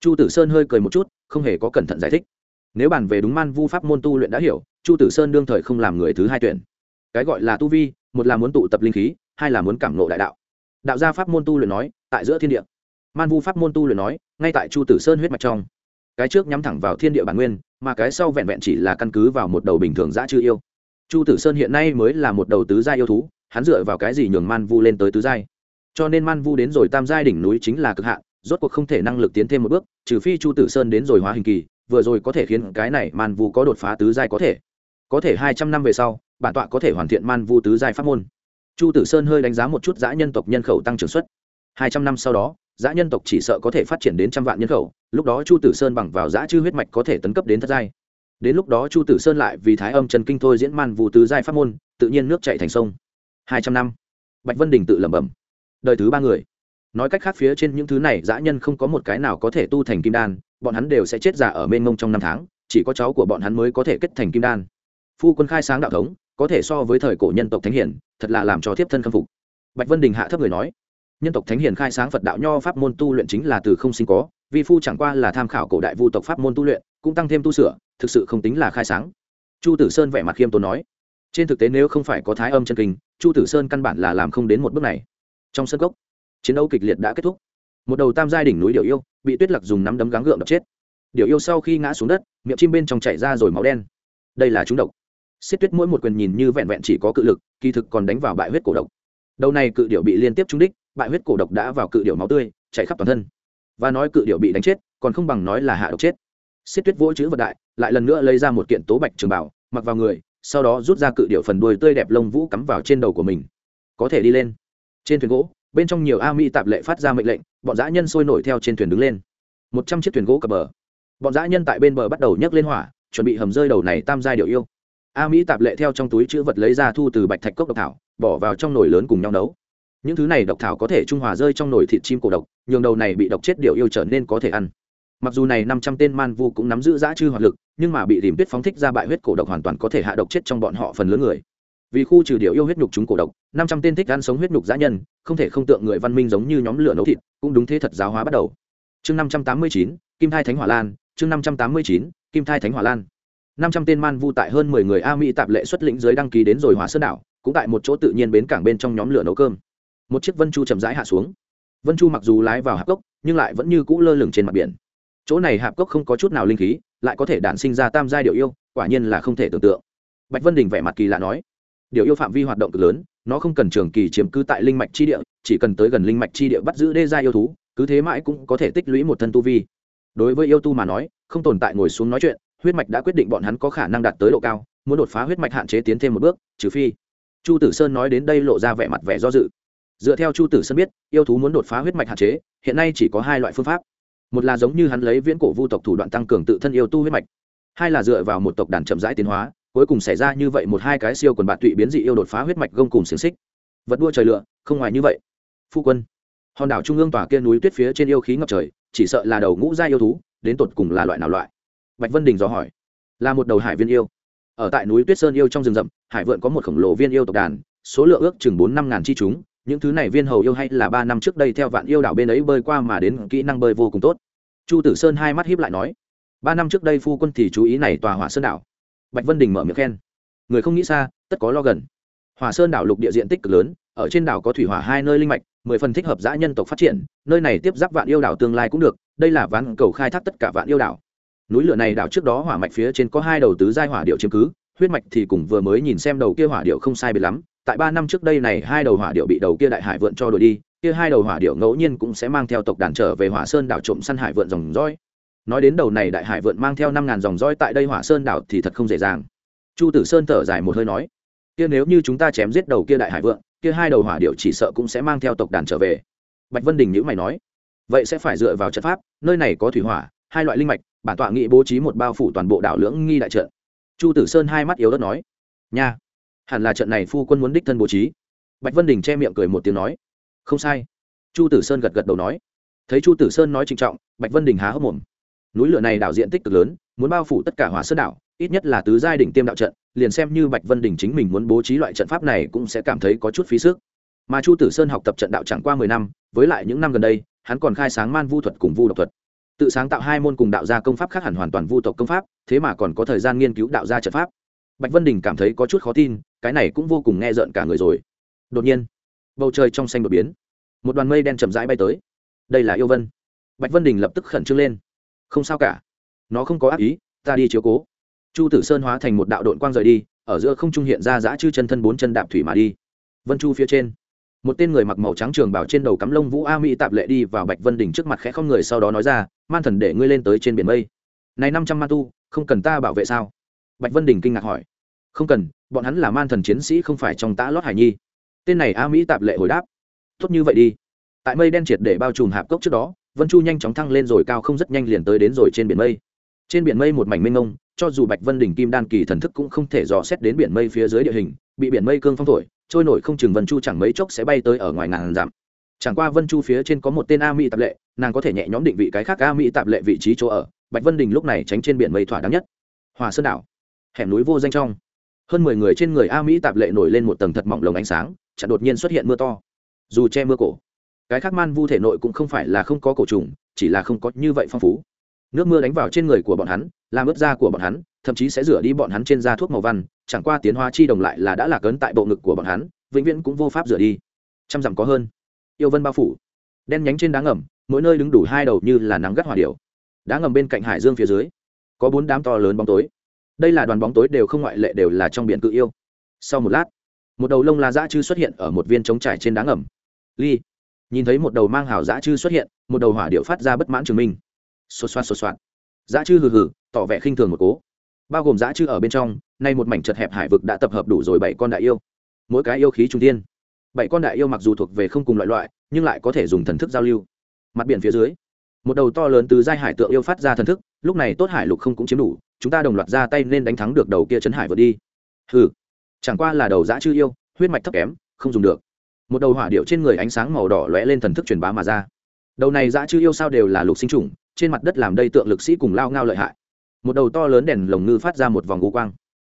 Speaker 1: Chu tử sơn hơi cười một chút, không hề có cẩn thận giải thích. Nếu bàn về đúng man vu pháp môn tu luyện đã hiểu, chu tử sơn đương thời không làm người thứ hai tuyển. Cái gọi là tu vi một là muốn tụ tập linh khí, hai là muốn cảm nộ đại đạo. Đạo gia pháp môn tu luyện nói, tại giữa thiên địa. Man vu pháp môn tu luyện nói, ngay tại chu tử sơn huyết mạch trong. Cái trước nhắm thẳng vào thiên địa bản nguyên, mà cái sau vẹn vẹn chỉ là căn cứ vào một đầu bình thường dã chư yêu. Chu tử sơn hiện nay mới là một đầu tứ gia yêu thú, hắn dựa vào cái gì nhường man vu lên tới tứ giai? Cho nên man vu đến rồi tam giai đỉnh núi chính là cực hạn, rốt cuộc không thể năng lực tiến thêm một bước, trừ phi chu tử sơn đến rồi hóa hình kỳ, vừa rồi có thể khiến cái này man vu có đột phá tứ giai có thể. Có thể hai trăm năm về sau bản tọa có thể hoàn thiện man vu tứ giai pháp môn. Chu tử sơn hơi đánh giá một chút giã nhân tộc nhân khẩu tăng trưởng suất. Hai trăm năm sau đó, giã nhân tộc chỉ sợ có thể phát triển đến trăm vạn nhân khẩu, lúc đó chu tử sơn bằng vào giã chư huyết mạch có thể tấn cấp đến thất giai. Đến lúc đó chu tử sơn lại vì thái âm trần kinh thôi diễn man vu tứ giai pháp môn, tự nhiên nước chạy thành sông. Hai trăm năm. Bạch vân đình tự lẩm bẩm. Đời thứ ba người. Nói cách khác phía trên những thứ này dã nhân không có một cái nào có thể tu thành kim đan, bọn hắn đều sẽ chết giả ở mênh mông trong năm tháng, chỉ có cháu của bọn hắn mới có thể kết thành kim đan. Phu quân khai sáng đạo thống có thể so với thời cổ nhân tộc thánh hiển thật là làm cho thiếp thân khâm phục. Bạch vân đình hạ thấp người nói, nhân tộc thánh hiển khai sáng phật đạo nho pháp môn tu luyện chính là từ không sinh có, vi phu chẳng qua là tham khảo cổ đại vu tộc pháp môn tu luyện, cũng tăng thêm tu sửa, thực sự không tính là khai sáng. Chu tử sơn vẻ mặt khiêm tốn nói, trên thực tế nếu không phải có thái âm chân kinh, chu tử sơn căn bản là làm không đến một bước này. Trong sân gốc chiến đấu kịch liệt đã kết thúc. Một đầu tam giai đỉnh núi điệu yêu, bị tuyết lạc dùng nắm đấm gắng gượng đập chết. Điệu yêu sau khi ngã xuống đất, miệng chim bên trong chảy ra rồi máu đen. Đây là chúng độc xiết tuyết mỗi một quyền nhìn như vẹn vẹn chỉ có cự lực, kỳ thực còn đánh vào bại huyết cổ độc. Đầu này cự điệu bị liên tiếp trúng đích, bại huyết cổ độc đã vào cự điệu máu tươi, chảy khắp toàn thân. Và nói cự điệu bị đánh chết, còn không bằng nói là hạ độc chết. Xiết tuyết vỗ chữ vật đại, lại lần nữa lấy ra một kiện tố bạch trường bảo, mặc vào người, sau đó rút ra cự điệu phần đuôi tươi đẹp lông vũ cắm vào trên đầu của mình. Có thể đi lên. Trên thuyền gỗ, bên trong nhiều a mỹ tạp lệ phát ra mệnh lệnh, bọn dã nhân sôi nổi theo trên thuyền đứng lên. Một trăm chiếc thuyền gỗ cập bờ. Bọn dã nhân tại bên bờ bắt đầu nhấc lên hỏa, chuẩn bị hầm rơi đầu này tam giai điệu yêu a mỹ tạp lệ theo trong túi chữ vật lấy ra thu từ bạch thạch cốc độc thảo, bỏ vào trong nồi lớn cùng nhau nấu. Những thứ này độc thảo có thể trung hòa rơi trong nồi thịt chim cổ độc, nhường đầu này bị độc chết điệu yêu trở nên có thể ăn. Mặc dù này năm trăm tên man vu cũng nắm giữ giã chư hoạt lực, nhưng mà bị tìm tuyết phóng thích ra bại huyết cổ độc hoàn toàn có thể hạ độc chết trong bọn họ phần lớn người. Vì khu trừ điệu yêu huyết nhục chúng cổ độc, năm trăm tên thích ăn sống huyết nhục giã nhân, không thể không tượng người văn minh giống như nhóm lửa nấu thịt, cũng đúng thế thật giáo hóa bắt đầu. Chương năm trăm tám mươi chín, kim thai thánh hỏa lan, chương năm trăm tám mươi chín, kim thai thánh hỏa lan năm trăm tên man vu tại hơn mười người a mỹ tạp lệ xuất lĩnh giới đăng ký đến rồi hóa sơn đảo, cũng tại một chỗ tự nhiên bến cảng bên trong nhóm lửa nấu cơm. Một chiếc vân chu chậm rãi hạ xuống. Vân chu mặc dù lái vào hạp cốc, nhưng lại vẫn như cũ lơ lửng trên mặt biển. Chỗ này hạp cốc không có chút nào linh khí, lại có thể đản sinh ra tam giai điều yêu, quả nhiên là không thể tưởng tượng. Bạch vân đình vẻ mặt kỳ lạ nói Điều yêu phạm vi hoạt động cực lớn, nó không cần trường kỳ chiếm cứ tại linh mạch chi địa, chỉ cần tới gần linh mạch chi địa bắt giữ đê gia yêu thú, cứ thế mãi cũng có thể tích lũy một thân tu vi. Đối với yêu tu mà nói, không tồn tại ngồi xuống nói chuyện huyết mạch đã quyết định bọn hắn có khả năng đạt tới độ cao, muốn đột phá huyết mạch hạn chế tiến thêm một bước, trừ phi. Chu tử sơn nói đến đây lộ ra vẻ mặt vẻ do dự. Dựa theo chu tử sơn biết, yêu thú muốn đột phá huyết mạch hạn chế, hiện nay chỉ có hai loại phương pháp. Một là giống như hắn lấy viễn cổ vu tộc thủ đoạn tăng cường tự thân yêu tu huyết mạch. Hai là dựa vào một tộc đàn chậm rãi tiến hóa, cuối cùng xảy ra như vậy một hai cái siêu quần bạn tụy biến dị yêu đột phá huyết mạch gông cùng xiềng xích. Vật đua trời lựa không ngoài như vậy. Phu quân, hòn đảo trung ương tòa kia núi tuyết phía trên yêu khí ngập trời, chỉ sợ là đầu ngũ gia yêu thú, đến tột cùng là loại nào loại? Bạch vân đình dò hỏi. Là một đầu hải viên yêu. Ở tại núi tuyết sơn yêu trong rừng rậm, hải vượn có một khổng lồ viên yêu tộc đàn, số lượng ước chừng bốn năm ngàn chi chúng. Những thứ này viên hầu yêu hay là ba năm trước đây theo vạn yêu đảo bên ấy bơi qua mà đến, kỹ năng bơi vô cùng tốt. Chu tử sơn hai mắt hiếp lại nói, ba năm trước đây phu quân thì chú ý này tòa hỏa sơn đảo. Bạch vân đình mở miệng khen, người không nghĩ xa, tất có lo gần. Hỏa sơn đảo lục địa diện tích cực lớn, ở trên đảo có thủy hỏa hai nơi linh mạch, mười phần thích hợp giã nhân tộc phát triển, nơi này tiếp giáp vạn yêu đảo tương lai cũng được, đây là ván cầu khai thác tất cả vạn yêu đảo núi lửa này đảo trước đó hỏa mạch phía trên có hai đầu tứ giai hỏa điệu chiếm cứ, huyết mạch thì cùng vừa mới nhìn xem đầu kia hỏa điệu không sai biệt lắm, tại ba năm trước đây này hai đầu hỏa điệu bị đầu kia đại hải vượn cho đổi đi, kia hai đầu hỏa điệu ngẫu nhiên cũng sẽ mang theo tộc đàn trở về hỏa sơn đảo trộm săn hải vượn dòng dõi. Nói đến đầu này đại hải vượn mang theo năm ngàn dòng dõi tại đây hỏa sơn đảo thì thật không dễ dàng. Chu tử sơn thở dài một hơi nói, kia nếu như chúng ta chém giết đầu kia đại hải vượn, kia hai đầu hỏa điệu chỉ sợ cũng sẽ mang theo tộc đàn trở về. Bạch vân đình nhữ mày nói, vậy sẽ phải dựa vào trận pháp, nơi này có thủy hỏa hai loại linh mạch, bản tọa nghị bố trí một bao phủ toàn bộ đảo lưỡng nghi đại trận. Chu tử sơn hai mắt yếu đất nói, nha, hẳn là trận này phu quân muốn đích thân bố trí. Bạch vân đình che miệng cười một tiếng nói, không sai. Chu tử sơn gật gật đầu nói. Thấy chu tử sơn nói trịnh trọng, bạch vân đình há hốc mồm. Núi lửa này đảo diện tích cực lớn, muốn bao phủ tất cả hỏa sơn đảo, ít nhất là tứ giai đỉnh tiêm đạo trận, liền xem như bạch vân đình chính mình muốn bố trí loại trận pháp này cũng sẽ cảm thấy có chút phí sức. Mà chu tử sơn học tập trận đạo chẳng qua mười năm, với lại những năm gần đây, hắn còn khai sáng man vu thuật cùng vu độc thuật tự sáng tạo hai môn cùng đạo gia công pháp khác hẳn hoàn toàn vu tộc công pháp, thế mà còn có thời gian nghiên cứu đạo gia trận pháp. Bạch vân đình cảm thấy có chút khó tin, cái này cũng vô cùng nghe rợn cả người rồi. Đột nhiên, bầu trời trong xanh đột biến. Một đoàn mây đen chậm rãi bay tới. Đây là yêu vân. Bạch vân đình lập tức khẩn trương lên. Không sao cả. Nó không có ác ý, ta đi chiếu cố. Chu tử sơn hóa thành một đạo đội quang rời đi, ở giữa không trung hiện ra giã chư chân thân bốn chân đạp thủy mà đi. Vân chu phía trên một tên người mặc màu trắng trường bảo trên đầu cắm lông vũ a mỹ tạp lệ đi vào bạch vân đỉnh trước mặt khẽ không người sau đó nói ra, man thần để ngươi lên tới trên biển mây. Này năm trăm ma tu, không cần ta bảo vệ sao? Bạch vân đỉnh kinh ngạc hỏi. Không cần, bọn hắn là man thần chiến sĩ không phải trong tã lót hải nhi. Tên này a mỹ tạp lệ hồi đáp. Tốt như vậy đi. Tại mây đen triệt để bao trùm hạp cốc trước đó, vân chu nhanh chóng thăng lên rồi cao không rất nhanh liền tới đến rồi trên biển mây. Trên biển mây một mảnh mênh mông, cho dù bạch vân đỉnh kim đan kỳ thần thức cũng không thể dò xét đến biển mây phía dưới địa hình, bị biển mây cương phong thổi trôi nổi không chừng vân chu chẳng mấy chốc sẽ bay tới ở ngoài ngàn dặm. Chẳng qua vân chu phía trên có một tên a mỹ tạp lệ, nàng có thể nhẹ nhõm định vị cái khác a mỹ tạp lệ vị trí chỗ ở, bạch vân đình lúc này tránh trên biển mây thỏa đáng nhất. Hòa sơn đảo, hẻm núi vô danh trong. Hơn mười người trên người a mỹ tạp lệ nổi lên một tầng thật mỏng lồng ánh sáng chặn đột nhiên xuất hiện mưa to. Dù che mưa cổ, cái khác man vu thể nội cũng không phải là không có cổ trùng, chỉ là không có như vậy phong phú. Nước mưa đánh vào trên người của bọn hắn, làm ướt da của bọn hắn, thậm chí sẽ rửa đi bọn hắn trên da thuốc màu văn chẳng qua tiến hóa chi đồng lại là đã lạc ấn tại bộ ngực của bọn hắn, vĩnh viễn cũng vô pháp rửa đi. Trăm dặm có hơn. Yêu vân bao phủ. Đen nhánh trên đá ngầm, mỗi nơi đứng đủ hai đầu như là nắng gắt hỏa điệu đá ngầm bên cạnh hải dương phía dưới, có bốn đám to lớn bóng tối. Đây là đoàn bóng tối đều không ngoại lệ đều là trong biển cự yêu. Sau một lát, một đầu lông la dã chư xuất hiện ở một viên trống trải trên đá ngầm. Ly, nhìn thấy một đầu mang hào dã chư xuất hiện, một đầu hỏa điệu phát ra bất mãn chứng minh. Xô xoạt xô xoạt. Dã chư hừ hừ, tỏ vẻ khinh thường một cố bao gồm dã chư ở bên trong, nay một mảnh chật hẹp hải vực đã tập hợp đủ rồi bảy con đại yêu. Mỗi cái yêu khí trung tiên bảy con đại yêu mặc dù thuộc về không cùng loại loại, nhưng lại có thể dùng thần thức giao lưu. Mặt biển phía dưới, một đầu to lớn từ giai hải tượng yêu phát ra thần thức, lúc này tốt hải lục không cũng chiếm đủ, chúng ta đồng loạt ra tay nên đánh thắng được đầu kia trấn hải vượt đi. Hừ, chẳng qua là đầu dã chư yêu, huyết mạch thấp kém, không dùng được. Một đầu hỏa điệu trên người ánh sáng màu đỏ lóe lên thần thức truyền bá mà ra. Đầu này dã chư yêu sao đều là lục sinh trùng trên mặt đất làm đây tượng lực sĩ cùng lao ngao lợi hại một đầu to lớn đèn lồng ngư phát ra một vòng u quang.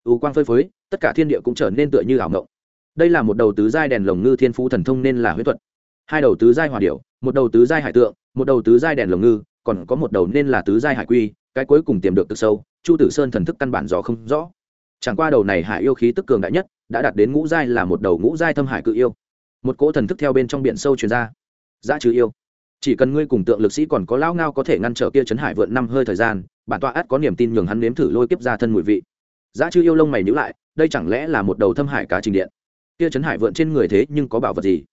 Speaker 1: U quang phơi phới, tất cả thiên địa cũng trở nên tựa như ảo ngộng đây là một đầu tứ giai đèn lồng ngư thiên phú thần thông nên là huyết thuật. Hai đầu tứ giai hỏa điệu một đầu tứ giai hải tượng, một đầu tứ giai đèn lồng ngư, còn có một đầu nên là tứ giai hải quy, cái cuối cùng tìm được từ sâu, chu tử sơn thần thức căn bản rõ không rõ. Chẳng qua đầu này hải yêu khí tức cường đại nhất, đã đạt đến ngũ giai là một đầu ngũ giai thâm hải cự yêu. Một cỗ thần thức theo bên trong biển sâu truyền ra. Giá trừ yêu chỉ cần ngươi cùng tượng lực sĩ còn có lão ngao có thể ngăn trở kia chấn hải vượn năm hơi thời gian, bản tọa ắt có niềm tin nhường hắn nếm thử lôi kiếp ra thân mùi vị. Giá chư yêu lông mày nhữ lại, đây chẳng lẽ là một đầu thâm hải cá trình điện? Kia chấn hải vượn trên người thế nhưng có bảo vật gì?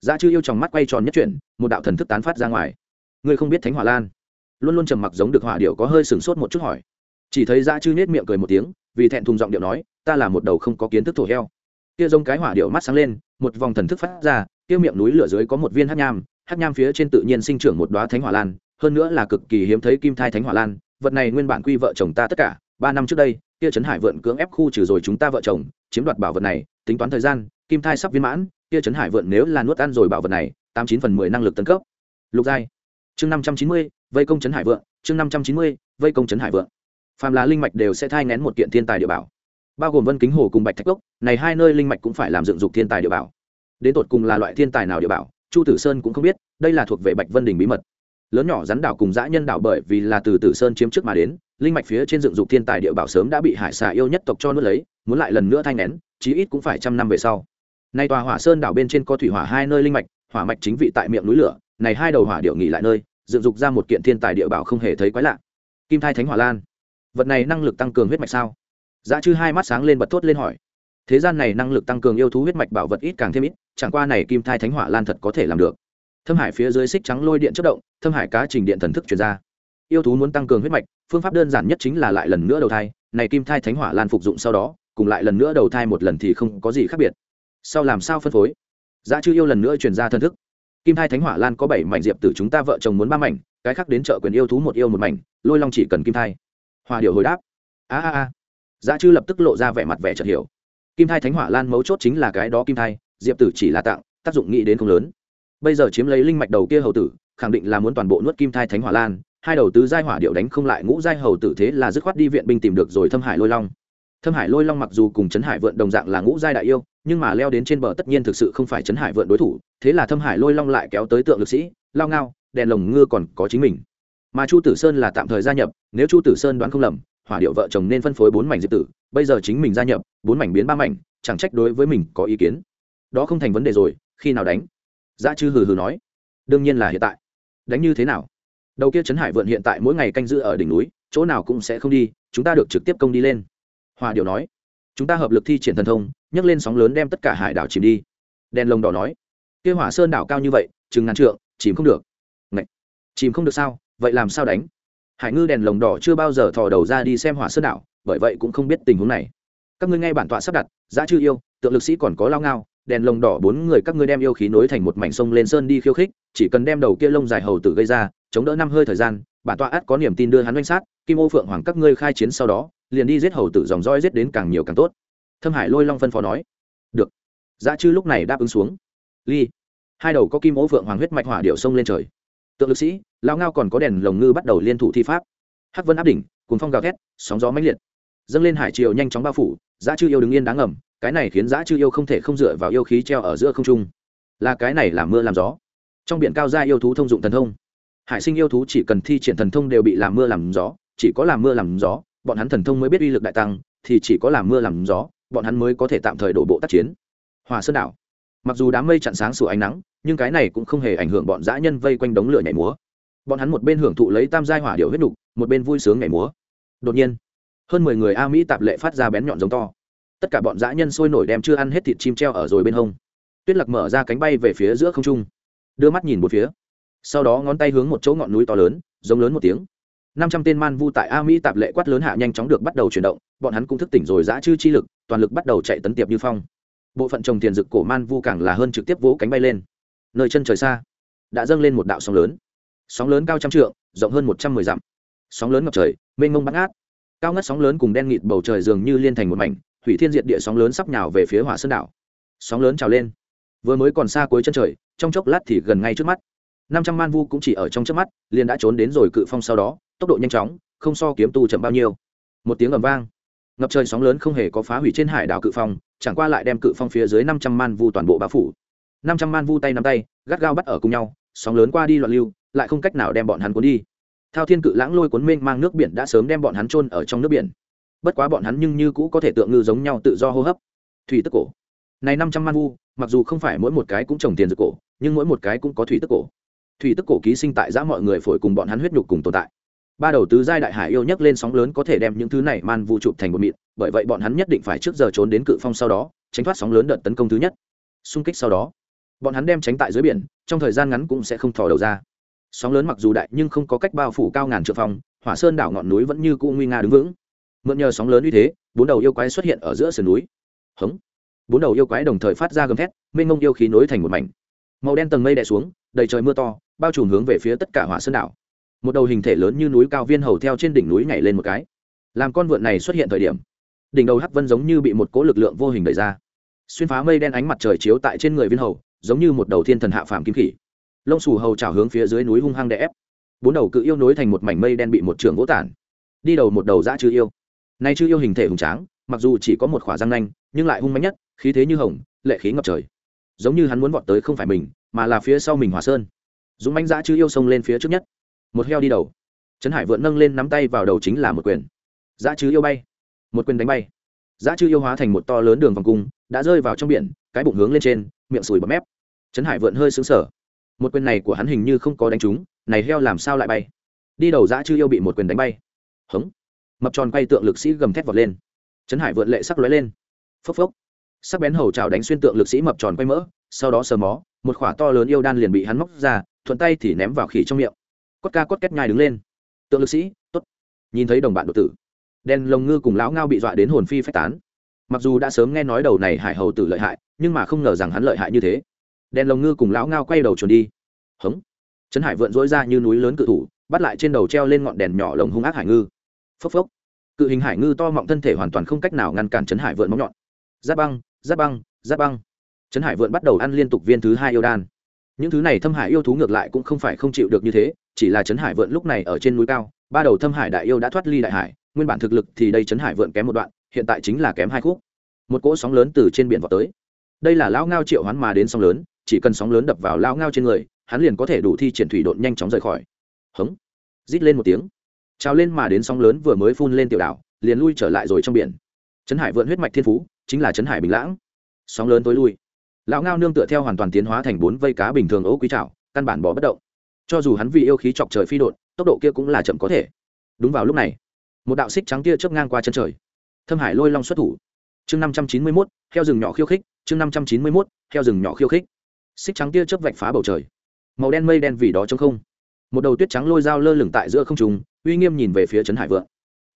Speaker 1: Giá chư yêu trong mắt quay tròn nhất chuyển, một đạo thần thức tán phát ra ngoài. Ngươi không biết thánh hỏa lan? Luôn luôn trầm mặc giống được hỏa điệu có hơi sừng sốt một chút hỏi. Chỉ thấy giá chư nhếch miệng cười một tiếng, vì thẹn thùng giọng điệu nói, ta là một đầu không có kiến thức thổ heo. Kia giống cái hỏa điệu mắt sáng lên, một vòng thần thức phát ra, kia miệng núi lửa dưới có một viên hắc nham hắc nham phía trên tự nhiên sinh trưởng một đóa thánh hỏa lan, hơn nữa là cực kỳ hiếm thấy kim thai thánh hỏa lan, vật này nguyên bản quy vợ chồng ta tất cả, ba năm trước đây, kia trấn hải vượn cưỡng ép khu trừ rồi chúng ta vợ chồng, chiếm đoạt bảo vật này, tính toán thời gian, kim thai sắp viên mãn, kia trấn hải vượn nếu là nuốt ăn rồi bảo vật này, tám chín phần mười năng lực tấn cấp. Lục giai. Chương năm trăm chín mươi, vây công trấn hải vượng chương năm trăm chín mươi, vây công trấn hải vượng phàm là linh mạch đều sẽ thai nén một kiện thiên tài địa bảo. Bao gồm vân kính hồ cùng bạch thạch cốc, này hai nơi linh mạch cũng phải làm dựng dục thiên tài địa bảo. Đến tột cùng là loại thiên tài nào địa bảo? Chu tử sơn cũng không biết đây là thuộc về bạch vân đình bí mật. Lớn nhỏ rắn đảo cùng dã nhân đảo bởi vì là từ tử sơn chiếm trước mà đến linh mạch phía trên dựng dục thiên tài địa bảo sớm đã bị hải xà yêu nhất tộc cho nuốt lấy muốn lại lần nữa thanh nén, chí ít cũng phải trăm năm về sau. Nay tòa hỏa sơn đảo bên trên có thủy hỏa hai nơi linh mạch hỏa mạch chính vị tại miệng núi lửa này hai đầu hỏa điệu nghỉ lại nơi dựng dục ra một kiện thiên tài địa bảo không hề thấy quái lạ. Kim thai thánh hỏa lan. Vật này năng lực tăng cường huyết mạch sao? Dã chư hai mắt sáng lên bật thốt lên hỏi thế gian này năng lực tăng cường yêu thú huyết mạch bảo vật ít càng thêm ít, chẳng qua này kim thai thánh hỏa lan thật có thể làm được. Thâm hải phía dưới xích trắng lôi điện chất động, thâm hải cá trình điện thần thức chuyển ra. Yêu thú muốn tăng cường huyết mạch, phương pháp đơn giản nhất chính là lại lần nữa đầu thai, này kim thai thánh hỏa lan phục dụng sau đó, cùng lại lần nữa đầu thai một lần thì không có gì khác biệt. Sau làm sao phân phối? Giá chư yêu lần nữa chuyển ra thân thức. Kim thai thánh hỏa lan có bảy mảnh diệp tử chúng ta vợ chồng muốn ba mảnh, cái khác đến chợ quyền yêu thú một yêu một mảnh, lôi long chỉ cần kim thai. Hòa điệu hồi đáp. A a a. Giá chư lập tức lộ ra vẻ mặt vẻ chợt hiểu kim thai thánh hỏa lan mấu chốt chính là cái đó kim thai, diệp tử chỉ là tặng, tác dụng nghĩ đến không lớn. Bây giờ chiếm lấy linh mạch đầu kia hầu tử, khẳng định là muốn toàn bộ nuốt kim thai thánh hỏa lan, hai đầu tứ giai hỏa điệu đánh không lại ngũ giai hầu tử thế là dứt khoát đi viện binh tìm được rồi thâm hải lôi long. Thâm hải lôi long mặc dù cùng trấn hải vượn đồng dạng là ngũ giai đại yêu, nhưng mà leo đến trên bờ tất nhiên thực sự không phải trấn hải vượn đối thủ, thế là thâm hải lôi long lại kéo tới tượng lực sĩ, lao ngao, đèn lồng ngư còn có chính mình. Mà chu tử sơn là tạm thời gia nhập, nếu chu tử sơn đoán không lầm hỏa điệu vợ chồng nên phân phối bốn mảnh diệp tử, bây giờ chính mình gia nhập, bốn mảnh biến ba mảnh, chẳng trách đối với mình có ý kiến. Đó không thành vấn đề rồi, khi nào đánh? Dạ Giá chư hừ hừ nói. Đương nhiên là hiện tại. Đánh như thế nào? Đầu kia trấn hải vượn hiện tại mỗi ngày canh giữ ở đỉnh núi, chỗ nào cũng sẽ không đi, chúng ta được trực tiếp công đi lên. Hòa điệu nói. Chúng ta hợp lực thi triển thần thông, nhấc lên sóng lớn đem tất cả hải đảo chìm đi. Đèn lồng đỏ nói. Kia hỏa sơn đảo cao như vậy, chừng ngàn trượng, chìm không được. Ngậy! chìm không được sao? Vậy làm sao đánh? Hải ngư đèn lồng đỏ chưa bao giờ thò đầu ra đi xem hỏa sơn đảo, bởi vậy cũng không biết tình huống này. Các ngươi nghe bản tọa sắp đặt giá chư yêu, tượng lực sĩ còn có lao ngao, đèn lồng đỏ bốn người các ngươi đem yêu khí nối thành một mảnh sông lên sơn đi khiêu khích, chỉ cần đem đầu kia lông dài hầu tử gây ra, chống đỡ năm hơi thời gian, bản tọa ắt có niềm tin đưa hắn oanh sát, kim ô phượng hoàng các ngươi khai chiến sau đó, liền đi giết hầu tử dòng roi giết đến càng nhiều càng tốt. Thâm hải lôi long phân phó nói. Được. Giá chư lúc này đáp ứng xuống. Ly. Hai đầu có kim ô phượng hoàng huyết mạch hỏa điệu sông lên trời. Tượng lực sĩ lao ngao còn có đèn lồng ngư bắt đầu liên thủ thi pháp. Hắc vân áp đỉnh cùng phong gào thét, sóng gió mãnh liệt. Dâng lên hải triều nhanh chóng bao phủ, giá chư yêu đứng yên đáng ngầm, cái này khiến giá chư yêu không thể không dựa vào yêu khí treo ở giữa không trung. Là cái này làm mưa làm gió. Trong biển cao gia yêu thú thông dụng thần thông. Hải sinh yêu thú chỉ cần thi triển thần thông đều bị làm mưa làm gió, chỉ có làm mưa làm gió, bọn hắn thần thông mới biết uy lực đại tăng, thì chỉ có làm mưa làm gió, bọn hắn mới có thể tạm thời đổ bộ tác chiến. Hòa sơn đảo. Mặc dù đám mây chặn sáng sủa ánh nắng, nhưng cái này cũng không hề ảnh hưởng bọn dã nhân vây quanh đống lửa nhảy múa bọn hắn một bên hưởng thụ lấy tam giai hỏa điệu huyết nục, một bên vui sướng nhảy múa. Đột nhiên, hơn mười người a mỹ tạp lệ phát ra bén nhọn giống to. Tất cả bọn dã nhân sôi nổi đem chưa ăn hết thịt chim treo ở rồi bên hông. Tuyết lạc mở ra cánh bay về phía giữa không trung, đưa mắt nhìn một phía. Sau đó ngón tay hướng một chỗ ngọn núi to lớn, giống lớn một tiếng. Năm trăm tên man vu tại a mỹ tạp lệ quát lớn hạ nhanh chóng được bắt đầu chuyển động, bọn hắn cũng thức tỉnh rồi giã chư chi lực, toàn lực bắt đầu chạy tấn tiệp như phong. Bộ phận trồng tiền dực cổ man vu càng là hơn trực tiếp vỗ cánh bay lên. Nơi chân trời xa, đã dâng lên một đạo sóng lớn sóng lớn cao trăm trượng, rộng hơn một trăm mười dặm. Sóng lớn ngập trời, mênh mông bắt ngát. Cao ngất sóng lớn cùng đen nghịt bầu trời dường như liên thành một mảnh thủy thiên diệt địa sóng lớn sắp nhào về phía hỏa sơn đảo. Sóng lớn trào lên. Vừa mới còn xa cuối chân trời, trong chốc lát thì gần ngay trước mắt. Năm trăm man vu cũng chỉ ở trong trước mắt, liền đã trốn đến rồi cự phong sau đó, tốc độ nhanh chóng, không so kiếm tu chậm bao nhiêu. Một tiếng ầm vang. Ngập trời sóng lớn không hề có phá hủy trên hải đảo cự phong, chẳng qua lại đem cự phong phía dưới năm trăm man vu toàn bộ bao phủ. Năm trăm man vu tay nắm tay, gắt gao bắt ở cùng nhau, sóng lớn qua đi loạn lưu lại không cách nào đem bọn hắn cuốn đi. Thao thiên cự lãng lôi cuốn mênh mang nước biển đã sớm đem bọn hắn trôn ở trong nước biển. Bất quá bọn hắn nhưng như cũ có thể tượng ngư giống nhau tự do hô hấp. Thủy tức cổ. Này năm trăm man vu, mặc dù không phải mỗi một cái cũng trồng tiền dược cổ, nhưng mỗi một cái cũng có thủy tức cổ. Thủy tức cổ ký sinh tại giã mọi người phổi cùng bọn hắn huyết nhục cùng tồn tại. Ba đầu tứ giai đại hải yêu nhấc lên sóng lớn có thể đem những thứ này man vu chụp thành một mịn, bởi vậy bọn hắn nhất định phải trước giờ trốn đến cự phong sau đó, tránh thoát sóng lớn đợt tấn công thứ nhất. Xung kích sau đó, bọn hắn đem tránh tại dưới biển, trong thời gian ngắn cũng sẽ không thò đầu ra sóng lớn mặc dù đại nhưng không có cách bao phủ cao ngàn trượng phòng. hỏa sơn đảo ngọn núi vẫn như cũ nguy nga đứng vững. Mượn nhờ sóng lớn uy thế, bốn đầu yêu quái xuất hiện ở giữa sườn núi. Hống. Bốn đầu yêu quái đồng thời phát ra gầm thét, mênh mông yêu khí nối thành một mảnh. Màu đen tầng mây đè xuống, đầy trời mưa to, bao trùm hướng về phía tất cả hỏa sơn đảo. Một đầu hình thể lớn như núi cao viên hầu theo trên đỉnh núi nhảy lên một cái. Làm con vượn này xuất hiện thời điểm, đỉnh đầu hắc vân giống như bị một cỗ lực lượng vô hình đẩy ra. Xuyên phá mây đen ánh mặt trời chiếu tại trên người viên hầu, giống như một đầu thiên thần hạ phàm kim khỉ lông sù hầu trào hướng phía dưới núi hung hăng đè ép. Bốn đầu cự yêu nối thành một mảnh mây đen bị một trường gỗ tản. Đi đầu một đầu dã chư yêu. Nay chư yêu hình thể hùng tráng, mặc dù chỉ có một khỏa răng nanh, nhưng lại hung mạnh nhất, khí thế như hồng, lệ khí ngập trời. Giống như hắn muốn vọt tới không phải mình, mà là phía sau mình hòa sơn. Dũng mãnh dã chư yêu xông lên phía trước nhất. Một heo đi đầu. Trấn hải vượn nâng lên nắm tay vào đầu chính là một quyền. Dã chư yêu bay. Một quyền đánh bay. Dã chư yêu hóa thành một to lớn đường vòng cung, đã rơi vào trong biển, cái bụng hướng lên trên, miệng sùi bọt mép. Trấn hải vượn hơi xứng sở một quyền này của hắn hình như không có đánh trúng, này heo làm sao lại bay? Đi đầu dã chư yêu bị một quyền đánh bay. Hống. Mập tròn quay tượng lực sĩ gầm thét vọt lên. Trấn hải vượn lệ sắc lóe lên. Phốc phốc. Sắc bén hầu trào đánh xuyên tượng lực sĩ mập tròn quay mỡ, sau đó sờ mó, một khỏa to lớn yêu đan liền bị hắn móc ra, thuận tay thì ném vào khỉ trong miệng. Cốt ca cốt két nhai đứng lên. Tượng lực sĩ t ố t nhìn thấy đồng bạn đột tử, đen lồng ngư cùng lão ngao bị dọa đến hồn phi phách tán. Mặc dù đã sớm nghe nói đầu này hải hầu tử lợi hại, nhưng mà không ngờ rằng hắn lợi hại như thế đen lồng ngư cùng lão ngao quay đầu chuồn đi. Hống. Trấn hải vượn dối ra như núi lớn cự thủ, bắt lại trên đầu treo lên ngọn đèn nhỏ lồng hung ác hải ngư. Phốc phốc. Cự hình hải ngư to mọng thân thể hoàn toàn không cách nào ngăn cản trấn hải vượn móng nhọn. Giáp băng giáp băng giáp băng. Trấn hải vượn bắt đầu ăn liên tục viên thứ hai yêu đan. Những thứ này thâm hải yêu thú ngược lại cũng không phải không chịu được như thế, chỉ là trấn hải vượn lúc này ở trên núi cao, ba đầu thâm hải đại yêu đã thoát ly đại hải, nguyên bản thực lực thì đây trấn hải vượn kém một đoạn, hiện tại chính là kém hai khúc. Một cỗ sóng lớn từ trên biển vào tới. Đây là lão ngao triệu hoán mà đến sóng lớn chỉ cần sóng lớn đập vào lão ngao trên người, hắn liền có thể đủ thi triển thủy độn nhanh chóng rời khỏi. Hống, rít lên một tiếng. Trào lên mà đến sóng lớn vừa mới phun lên tiểu đảo, liền lui trở lại rồi trong biển. Trấn hải vượn huyết mạch thiên phú, chính là trấn hải bình lãng. Sóng lớn tối lui. Lão ngao nương tựa theo hoàn toàn tiến hóa thành bốn vây cá bình thường ấu quý trào căn bản bỏ bất động. Cho dù hắn vì yêu khí chọc trời phi đột tốc độ kia cũng là chậm có thể. Đúng vào lúc này, một đạo xích trắng kia chớp ngang qua chân trời. Thâm hải lôi long xuất thủ. Chương năm trăm chín mươi mốt, heo rừng nhỏ khiêu khích, chương năm trăm chín mươi mốt, heo rừng nhỏ khiêu khích xích trắng tia chớp vạch phá bầu trời. Màu đen mây đen vì đó trong không. Một đầu tuyết trắng lôi dao lơ lửng tại giữa không trùng uy nghiêm nhìn về phía trấn hải vượng.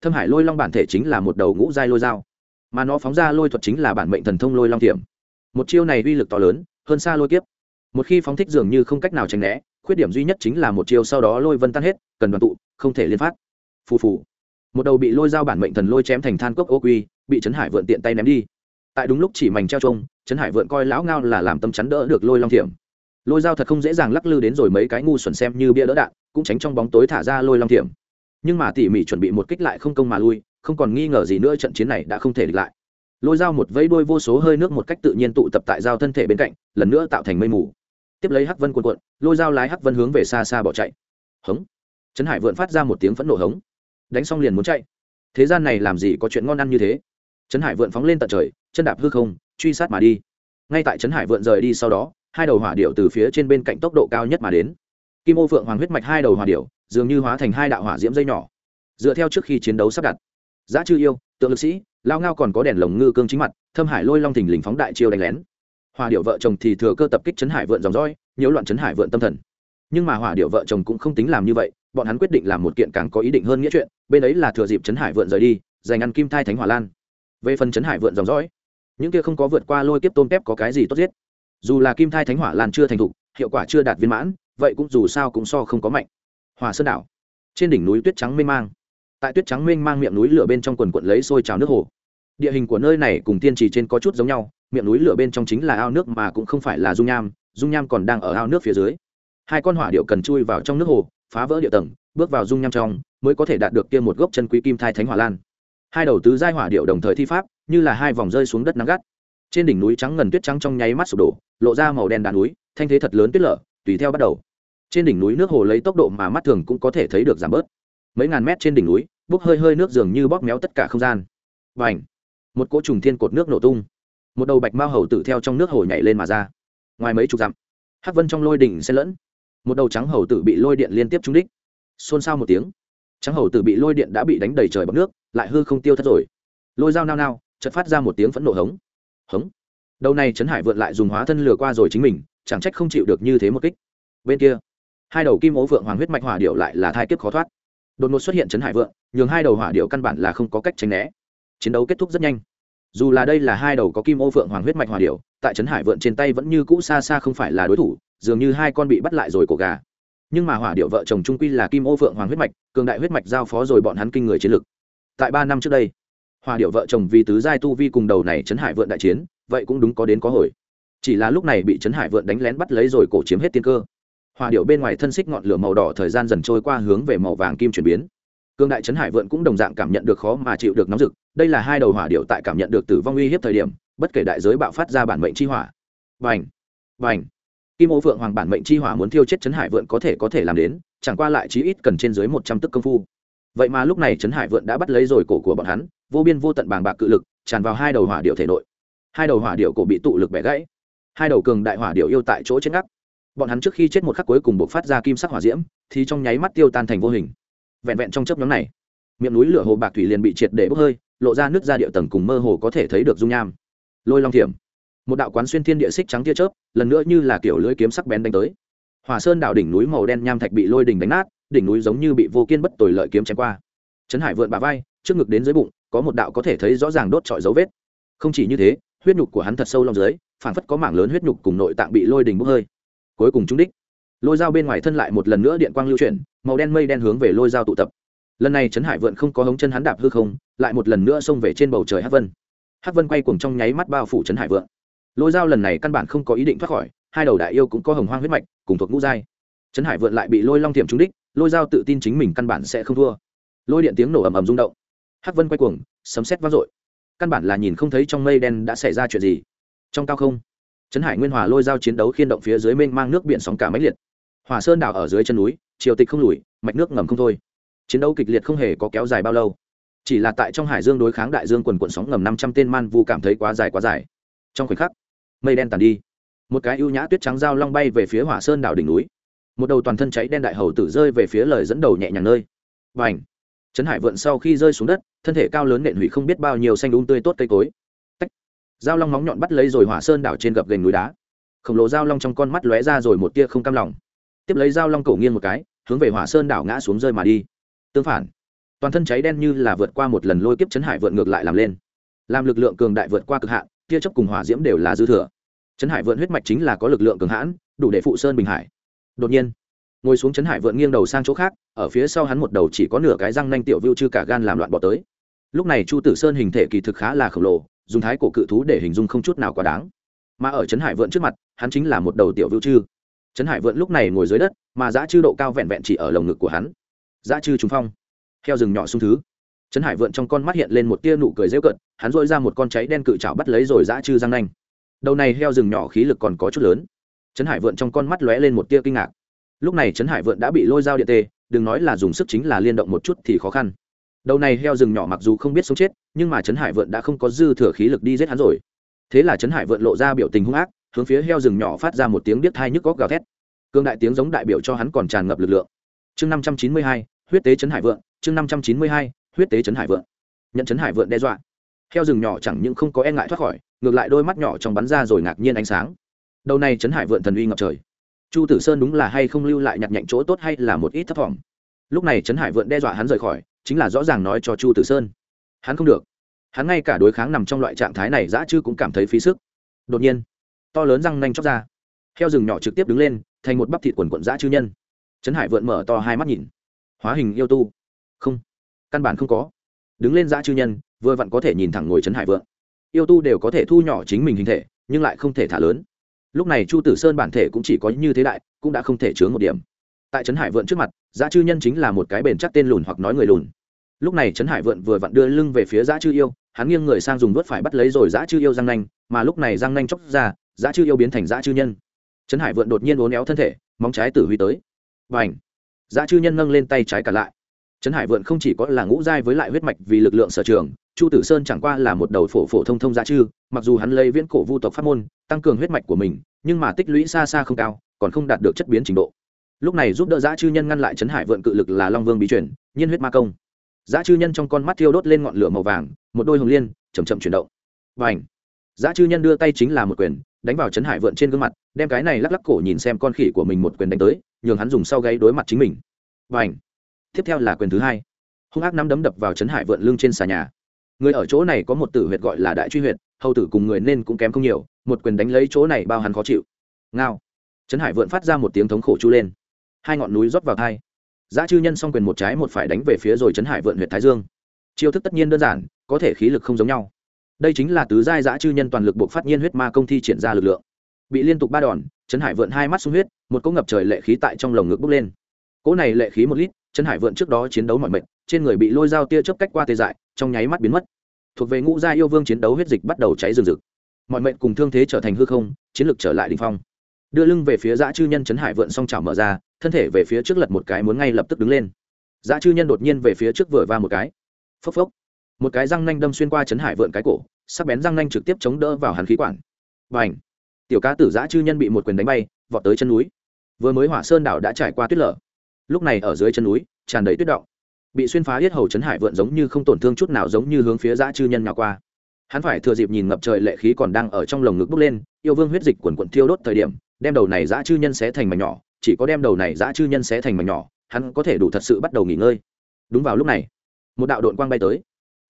Speaker 1: Thâm hải lôi long bản thể chính là một đầu ngũ giai lôi dao, mà nó phóng ra lôi thuật chính là bản mệnh thần thông lôi long tiềm. Một chiêu này uy lực to lớn, hơn xa lôi kiếp. Một khi phóng thích dường như không cách nào tránh né, khuyết điểm duy nhất chính là một chiêu sau đó lôi vân tan hết, cần đoàn tụ, không thể liên phát. Phù phù. Một đầu bị lôi dao bản mệnh thần lôi chém thành than cốc ô quy, bị trấn hải vượn tiện tay ném đi. Tại đúng lúc chỉ mảnh treo trông trấn hải vượn coi lão ngao là làm tâm chắn đỡ được lôi long thiểm. Lôi dao thật không dễ dàng lắc lư đến rồi mấy cái ngu xuẩn xem như bia đỡ đạn, cũng tránh trong bóng tối thả ra lôi long thiểm. Nhưng mà tỉ mỉ chuẩn bị một kích lại không công mà lui, không còn nghi ngờ gì nữa trận chiến này đã không thể địch lại. Lôi dao một vẫy đuôi vô số hơi nước một cách tự nhiên tụ tập tại dao thân thể bên cạnh, lần nữa tạo thành mây mù. Tiếp lấy hắc vân cuộn cuộn, lôi dao lái hắc vân hướng về xa xa bỏ chạy. Hống! Trấn hải vượn phát ra một tiếng phẫn nộ hống. Đánh xong liền muốn chạy. Thế gian này làm gì có chuyện ngon ăn như thế? Trấn hải vượn phóng lên tận trời, chân đạp hư không truy sát mà đi. Ngay tại trấn hải vượn rời đi sau đó, hai đầu hỏa điệu từ phía trên bên cạnh tốc độ cao nhất mà đến. Kim ô phượng hoàng huyết mạch hai đầu hỏa điệu dường như hóa thành hai đạo hỏa diễm dây nhỏ. Dựa theo trước khi chiến đấu sắp đặt, giá chư yêu, tượng lực sĩ, lao ngao còn có đèn lồng ngư cương chính mặt, thâm hải lôi long thình lình phóng đại chiêu đánh lén. Hỏa điệu vợ chồng thì thừa cơ tập kích trấn hải vượn dòng dõi, nhiễu loạn trấn hải vượn tâm thần. Nhưng mà hỏa điệu vợ chồng cũng không tính làm như vậy, bọn hắn quyết định làm một kiện càng có ý định hơn nghĩa chuyện, bên ấy là thừa dịp trấn hải vượn rời đi, giành ăn kim thai thánh hỏa lan. Về phần trấn hải vượn dòng dõi những kia không có vượt qua lôi kiếp tôm tép có cái gì tốt giết? Dù là kim thai thánh hỏa lan chưa thành thục, hiệu quả chưa đạt viên mãn, vậy cũng dù sao cũng so không có mạnh. Hòa sơn đảo. Trên đỉnh núi tuyết trắng mênh mang. Tại tuyết trắng mênh mang miệng núi lửa bên trong quần quận lấy sôi trào nước hồ. Địa hình của nơi này cùng tiên trì trên có chút giống nhau, miệng núi lửa bên trong chính là ao nước mà cũng không phải là dung nham dung nham còn đang ở ao nước phía dưới. Hai con hỏa điệu cần chui vào trong nước hồ, phá vỡ địa tầng, bước vào dung nham trong, mới có thể đạt được kia một gốc chân quý kim thai thánh hỏa lan hai đầu tứ giai hỏa điệu đồng thời thi pháp, như là hai vòng rơi xuống đất nắng gắt. Trên đỉnh núi trắng ngần tuyết trắng trong nháy mắt sụp đổ, lộ ra màu đen đá núi, thanh thế thật lớn tuyết lở, tùy theo bắt đầu. Trên đỉnh núi nước hồ lấy tốc độ mà mắt thường cũng có thể thấy được giảm bớt. Mấy ngàn mét trên đỉnh núi, bốc hơi hơi nước dường như bóp méo tất cả không gian. Và ảnh một cỗ trùng thiên cột nước nổ tung. Một đầu bạch mao hầu tử theo trong nước hồ nhảy lên mà ra. Ngoài mấy chục dặm, hắc vân trong lôi đỉnh xen lẫn. Một đầu trắng hầu tử bị lôi điện liên tiếp trúng đích. Xôn xao một tiếng, trắng hầu tử bị lôi điện đã bị đánh đầy trời bọc nước lại hư không tiêu thất rồi. Lôi dao nao nao, chợt phát ra một tiếng phẫn nộ hống. Hống. Đầu này trấn hải vượt lại dùng hóa thân lừa qua rồi chính mình, chẳng trách không chịu được như thế một kích. Bên kia, hai đầu kim ố vượng hoàng huyết mạch hỏa điệu lại là thai kiếp khó thoát. Đột ngột xuất hiện trấn hải vượng, nhường hai đầu hỏa điệu căn bản là không có cách tránh né. Chiến đấu kết thúc rất nhanh. Dù là đây là hai đầu có kim ô phượng hoàng huyết mạch hòa điệu tại trấn hải vượn trên tay vẫn như cũ xa xa không phải là đối thủ, dường như hai con bị bắt lại rồi cổ gà. Nhưng mà hỏa điệu vợ chồng trung quy là kim ô phượng hoàng huyết mạch, cường đại huyết mạch giao phó rồi bọn hắn kinh người chiến lực tại ba năm trước đây, hòa điệu vợ chồng vì tứ giai tu vi cùng đầu này trấn hải vượn đại chiến, vậy cũng đúng có đến có hồi. Chỉ là lúc này bị trấn hải vượn đánh lén bắt lấy rồi cổ chiếm hết tiên cơ. Hòa điệu bên ngoài thân xích ngọn lửa màu đỏ thời gian dần trôi qua hướng về màu vàng kim chuyển biến. Cương đại trấn hải vượn cũng đồng dạng cảm nhận được khó mà chịu được nóng rực, đây là hai đầu hỏa điệu tại cảm nhận được tử vong uy hiếp thời điểm, bất kể đại giới bạo phát ra bản mệnh chi hỏa. Vành vành kim ô phượng hoàng bản mệnh chi hỏa muốn thiêu chết trấn hải vượn có thể có thể làm đến, chẳng qua lại chí ít cần trên dưới một trăm tức công phu vậy mà lúc này trấn hải vượn đã bắt lấy rồi cổ của bọn hắn, vô biên vô tận bàng bạc cự lực, tràn vào hai đầu hỏa điệu thể nội. Hai đầu hỏa điệu cổ bị tụ lực bẻ gãy. Hai đầu cường đại hỏa điệu yêu tại chỗ chết ngắc. Bọn hắn trước khi chết một khắc cuối cùng buộc phát ra kim sắc hỏa diễm, thì trong nháy mắt tiêu tan thành vô hình. Vẹn vẹn trong chớp nhóm này, miệng núi lửa hồ bạc thủy liền bị triệt để bốc hơi, lộ ra nước ra địa tầng cùng mơ hồ có thể thấy được dung nham. Lôi long thiểm, một đạo quán xuyên thiên địa xích trắng tia chớp, lần nữa như là kiểu lưỡi kiếm sắc bén đánh tới. Hỏa sơn đảo đỉnh núi màu đen nham thạch bị lôi đỉnh đánh nát đỉnh núi giống như bị vô kiên bất tồi lợi kiếm chém qua. Trấn hải vượn bà vai, trước ngực đến dưới bụng, có một đạo có thể thấy rõ ràng đốt trọi dấu vết. Không chỉ như thế, huyết nhục của hắn thật sâu lòng dưới phản phất có mảng lớn huyết nhục cùng nội tạng bị lôi đỉnh bốc hơi. Cuối cùng trúng đích. Lôi dao bên ngoài thân lại một lần nữa điện quang lưu chuyển, màu đen mây đen hướng về lôi dao tụ tập. Lần này trấn hải vượn không có hống chân hắn đạp hư không, lại một lần nữa xông về trên bầu trời hắc vân. Hắc vân quay cuồng trong nháy mắt bao phủ trấn hải vượn. Lôi dao lần này căn bản không có ý định thoát khỏi, hai đầu đại yêu cũng có hồng hoang huyết mạch, cùng thuộc ngũ giai. Trấn hải vượn lại bị lôi long thiểm trúng đích lôi dao tự tin chính mình căn bản sẽ không thua. Lôi điện tiếng nổ ầm ầm rung động. Hắc vân quay cuồng, sấm sét vang dội. Căn bản là nhìn không thấy trong mây đen đã xảy ra chuyện gì. Trong cao không, trấn hải nguyên hòa lôi dao chiến đấu khiên động phía dưới mênh mang nước biển sóng cả máy liệt. Hòa sơn đảo ở dưới chân núi, triều tịch không lùi, mạch nước ngầm không thôi. Chiến đấu kịch liệt không hề có kéo dài bao lâu. Chỉ là tại trong hải dương đối kháng đại dương quần quận sóng ngầm năm trăm tên man vu cảm thấy quá dài quá dài. Trong khoảnh khắc, mây đen tàn đi. Một cái ưu nhã tuyết trắng dao long bay về phía hỏa sơn đảo đỉnh núi một đầu toàn thân cháy đen đại hầu tử rơi về phía lời dẫn đầu nhẹ nhàng nơi. Và ảnh trấn hải vượn sau khi rơi xuống đất, thân thể cao lớn nện hủy không biết bao nhiêu xanh đúng tươi tốt cây cối. Tách! Dao long móng nhọn bắt lấy rồi hỏa sơn đảo trên gập gành núi đá. Khổng lồ dao long trong con mắt lóe ra rồi một tia không cam lòng. Tiếp lấy dao long cổ nghiêng một cái, hướng về hỏa sơn đảo ngã xuống rơi mà đi. Tương phản, toàn thân cháy đen như là vượt qua một lần lôi kiếp chấn hải vượn ngược lại làm lên. Làm lực lượng cường đại vượt qua cực hạn, tia chớp cùng hỏa diễm đều là dư thừa. Chấn hải vượn huyết mạch chính là có lực lượng cường hãn, đủ để phụ sơn bình hải đột nhiên, ngồi xuống chấn hải vượn nghiêng đầu sang chỗ khác, ở phía sau hắn một đầu chỉ có nửa cái răng nanh tiểu vưu chư cả gan làm loạn bỏ tới. Lúc này chu tử sơn hình thể kỳ thực khá là khổng lồ, dùng thái cổ cự thú để hình dung không chút nào quá đáng. Mà ở trấn hải vượn trước mặt, hắn chính là một đầu tiểu vưu chư. Trấn hải vượn lúc này ngồi dưới đất, mà dã chư độ cao vẹn vẹn chỉ ở lồng ngực của hắn. Dã chư trúng phong theo rừng nhỏ xung thứ. Trấn hải vượn trong con mắt hiện lên một tia nụ cười rêu cận hắn dội ra một con cháy đen cự chảo bắt lấy rồi dã chư răng nanh. Đầu này heo rừng nhỏ khí lực còn có chút lớn trấn hải vượn trong con mắt lóe lên một tia kinh ngạc. Lúc này trấn hải vượn đã bị lôi dao điện tê, đừng nói là dùng sức chính là liên động một chút thì khó khăn. Đầu này heo rừng nhỏ mặc dù không biết sống chết, nhưng mà trấn hải vượn đã không có dư thừa khí lực đi giết hắn rồi. Thế là trấn hải vượn lộ ra biểu tình hung ác, hướng phía heo rừng nhỏ phát ra một tiếng điếc thai nhức góc gào thét. Cương đại tiếng giống đại biểu cho hắn còn tràn ngập lực lượng. Chương năm trăm chín mươi hai, huyết tế trấn hải vượn, chương năm trăm chín mươi hai, huyết tế trấn hải vượn. Nhận trấn hải vượn đe dọa. Heo rừng nhỏ chẳng những không có e ngại thoát khỏi, ngược lại đôi mắt nhỏ trong bắn ra rồi ngạc nhiên ánh sáng đầu này trấn hải vượn thần uy ngập trời. Chu tử sơn đúng là hay không lưu lại nhặt nhạnh chỗ tốt hay là một ít thấp thỏm. Lúc này trấn hải vượn đe dọa hắn rời khỏi, chính là rõ ràng nói cho chu tử sơn. Hắn không được. Hắn ngay cả đối kháng nằm trong loại trạng thái này dã chư cũng cảm thấy phí sức. Đột nhiên, to lớn răng nanh chóc ra. Heo rừng nhỏ trực tiếp đứng lên, thành một bắp thịt quần quận dã chư nhân. Trấn hải vượn mở to hai mắt nhìn. Hóa hình yêu tu. Không, căn bản không có. Đứng lên dã chư nhân, vừa vặn có thể nhìn thẳng ngồi trấn hải vượn. Yêu tu đều có thể thu nhỏ chính mình hình thể, nhưng lại không thể thả lớn lúc này chu tử sơn bản thể cũng chỉ có như thế đại, cũng đã không thể chướng một điểm. Tại trấn hải vượn trước mặt, giá chư nhân chính là một cái bền chắc tên lùn hoặc nói người lùn. Lúc này trấn hải vượn vừa vặn đưa lưng về phía giá chư yêu, hắn nghiêng người sang dùng vớt phải bắt lấy rồi giá chư yêu răng nanh, mà lúc này răng nanh chóc ra, giá chư yêu biến thành giá chư nhân. Trấn hải vượn đột nhiên uốn éo thân thể, móng trái tử huy tới. Và ảnh giá chư nhân nâng lên tay trái cả lại. Trấn hải vượn không chỉ có là ngũ giai với lại huyết mạch vì lực lượng sở trường chu tử sơn chẳng qua là một đầu phổ phổ thông thông giá chư, mặc dù hắn lấy viễn cổ vu tộc pháp môn, tăng cường huyết mạch của mình, nhưng mà tích lũy xa xa không cao, còn không đạt được chất biến trình độ. Lúc này giúp đỡ giã chư nhân ngăn lại trấn hải vượn cự lực là long vương bí chuyển nhiên huyết ma công. Giã chư nhân trong con mắt thiêu đốt lên ngọn lửa màu vàng, một đôi hồng liên chầm chậm chuyển động. Và ảnh giã chư nhân đưa tay chính là một quyền, đánh vào trấn hải vượn trên gương mặt, đem cái này lắc lắc cổ nhìn xem con khỉ của mình một quyền đánh tới, nhường hắn dùng sau gáy đối mặt chính mình. Và ảnh tiếp theo là quyền thứ hai. Hung ác nắm đấm đập vào trấn hải vượn lưng trên xà nhà người ở chỗ này có một tử huyệt gọi là đại truy huyệt, hầu tử cùng người nên cũng kém không nhiều, một quyền đánh lấy chỗ này bao hắn khó chịu. Ngao. Trấn hải vượn phát ra một tiếng thống khổ chu lên. Hai ngọn núi rót vào thai. Giá chư nhân xong quyền một trái một phải đánh về phía rồi trấn hải vượn huyện thái dương. Chiêu thức tất nhiên đơn giản, có thể khí lực không giống nhau. Đây chính là tứ giai giá chư nhân toàn lực buộc phát nhiên huyết ma công thi triển ra lực lượng. Bị liên tục ba đòn, trấn hải vượn hai mắt sung huyết, một cỗ ngập trời lệ khí tại trong lồng ngực bốc lên. Cỗ này lệ khí một lít, trấn hải vượn trước đó chiến đấu mọi mệnh trên người bị lôi dao tia chớp cách qua tê dại, trong nháy mắt biến mất thuộc về ngũ gia yêu vương chiến đấu huyết dịch bắt đầu cháy rừng rực. Mọi mệnh cùng thương thế trở thành hư không, chiến lược trở lại đ ỉ n h phong. Đưa lưng về phía dã chư nhân chấn hải vượn song trào mở ra, thân thể về phía trước lật một cái muốn ngay lập tức đứng lên. Dã chư nhân đột nhiên về phía trước vừa va một cái. Phốc phốc. Một cái răng nanh đâm xuyên qua chấn hải vượn cái cổ, sắc bén răng nanh trực tiếp chống đỡ vào hàn khí quản. Và ảnh tiểu cá tử dã chư nhân bị một quyền đánh bay, vọt tới chân núi. Vừa mới hỏa sơn đảo đã trải qua tuyết lở. Lúc này ở dưới chân núi, tràn đầy tuyết động bị xuyên phá yết hầu trấn hải vượn giống như không tổn thương chút nào giống như hướng phía dã chư nhân nhỏ qua. Hắn phải thừa dịp nhìn ngập trời lệ khí còn đang ở trong lồng ngực bốc lên, yêu vương huyết dịch quần quận thiêu đốt thời điểm, đem đầu này dã chư nhân xé thành mảnh nhỏ, chỉ có đem đầu này dã chư nhân xé thành mảnh nhỏ, hắn có thể đủ thật sự bắt đầu nghỉ ngơi. Đúng vào lúc này, một đạo đội quang bay tới.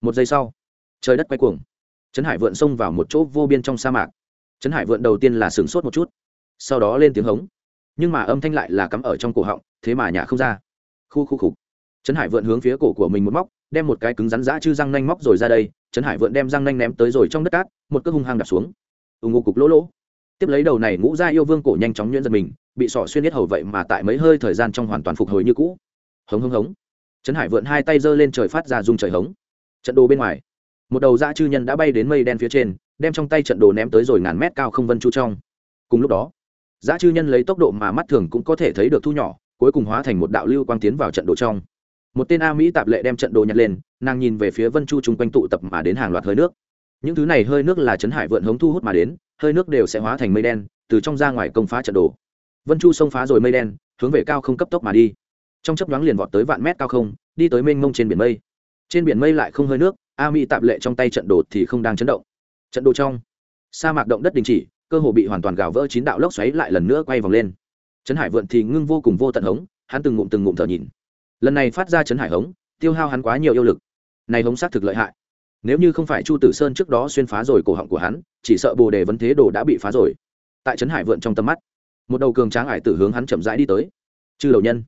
Speaker 1: Một giây sau, trời đất quay cuồng. Trấn hải vượn xông vào một chỗ vô biên trong sa mạc. Trấn hải vượn đầu tiên là sửng sốt một chút, sau đó lên tiếng hống. Nhưng mà âm thanh lại là cắm ở trong cổ họng, thế mà nhà không ra. Khu khu khục trấn hải vượn hướng phía cổ của mình một móc, đem một cái cứng rắn dã chư răng nanh móc rồi ra đây, trấn hải vượn đem răng nanh ném tới rồi trong đất cát, một cước hung hăng đặt xuống. Ùng ngô cục lỗ lỗ. Tiếp lấy đầu này ngũ ra yêu vương cổ nhanh chóng nhuyễn giật mình, bị sỏ xuyên nhất hầu vậy mà tại mấy hơi thời gian trong hoàn toàn phục hồi như cũ. Hống hống hống. Trấn hải vượn hai tay giơ lên trời phát ra dung trời hống. Trận đồ bên ngoài, một đầu dã chư nhân đã bay đến mây đen phía trên, đem trong tay trận đồ ném tới rồi ngàn mét cao không vân chu trong. Cùng lúc đó, dã chư nhân lấy tốc độ mà mắt thường cũng có thể thấy được thu nhỏ, cuối cùng hóa thành một đạo lưu quang tiến vào trận đồ trong một tên a mỹ tạp lệ đem trận đồ nhặt lên, nàng nhìn về phía vân chu chung quanh tụ tập mà đến hàng loạt hơi nước. Những thứ này hơi nước là trấn hải vượn hống thu hút mà đến, hơi nước đều sẽ hóa thành mây đen, từ trong ra ngoài công phá trận đồ. Vân chu xông phá rồi mây đen, hướng về cao không cấp tốc mà đi. Trong chấp nhoáng liền vọt tới vạn mét cao không, đi tới mênh mông trên biển mây. Trên biển mây lại không hơi nước, a mỹ tạp lệ trong tay trận đồ thì không đang chấn động. Trận đồ trong, sa mạc động đất đình chỉ, cơ hồ bị hoàn toàn gào vỡ chín đạo lốc xoáy lại lần nữa quay vòng lên. Trấn hải vượn thì ngưng vô cùng vô tận hống, hắn từng ngụm từng ngụm thở nhìn lần này phát ra chấn hải hống, tiêu hao hắn quá nhiều yêu lực. Này hống xác thực lợi hại. Nếu như không phải chu tử sơn trước đó xuyên phá rồi cổ họng của hắn, chỉ sợ bồ đề vấn thế đồ đã bị phá rồi. Tại trấn hải vượn trong tầm mắt, một đầu cường tráng hải tử hướng hắn chậm rãi đi tới. Chư đầu nhân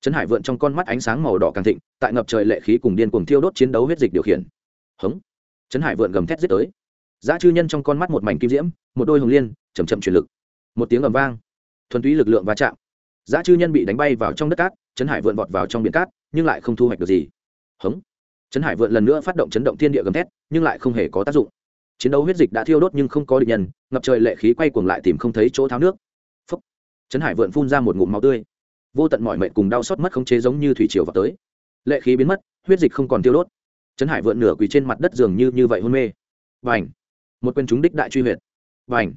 Speaker 1: trấn hải vượn trong con mắt ánh sáng màu đỏ càng thịnh, tại ngập trời lệ khí cùng điên cuồng thiêu đốt chiến đấu huyết dịch điều khiển. Hống trấn hải vượn gầm thét giết tới. Giá chư nhân trong con mắt một mảnh kim diễm, một đôi hồng liên chầm chậm chuyển lực. Một tiếng ầm vang, thuần túy lực lượng va chạm. Giá chư nhân bị đánh bay vào trong đất cát trấn hải vượn vọt vào trong biển cát, nhưng lại không thu hoạch được gì. Hống. Trấn hải vượn lần nữa phát động chấn động thiên địa gầm thét, nhưng lại không hề có tác dụng. Chiến đấu huyết dịch đã thiêu đốt nhưng không có địch nhân, ngập trời lệ khí quay cuồng lại tìm không thấy chỗ tháo nước. Phấp trấn hải vượn phun ra một ngụm máu tươi. Vô tận mọi mệnh cùng đau xót mất không chế giống như thủy triều vào tới. Lệ khí biến mất, huyết dịch không còn tiêu đốt. Trấn hải vượn nửa quỳ trên mặt đất dường như như vậy hôn mê. Và ảnh một quyền chúng đích đại truy huyệt. Và ảnh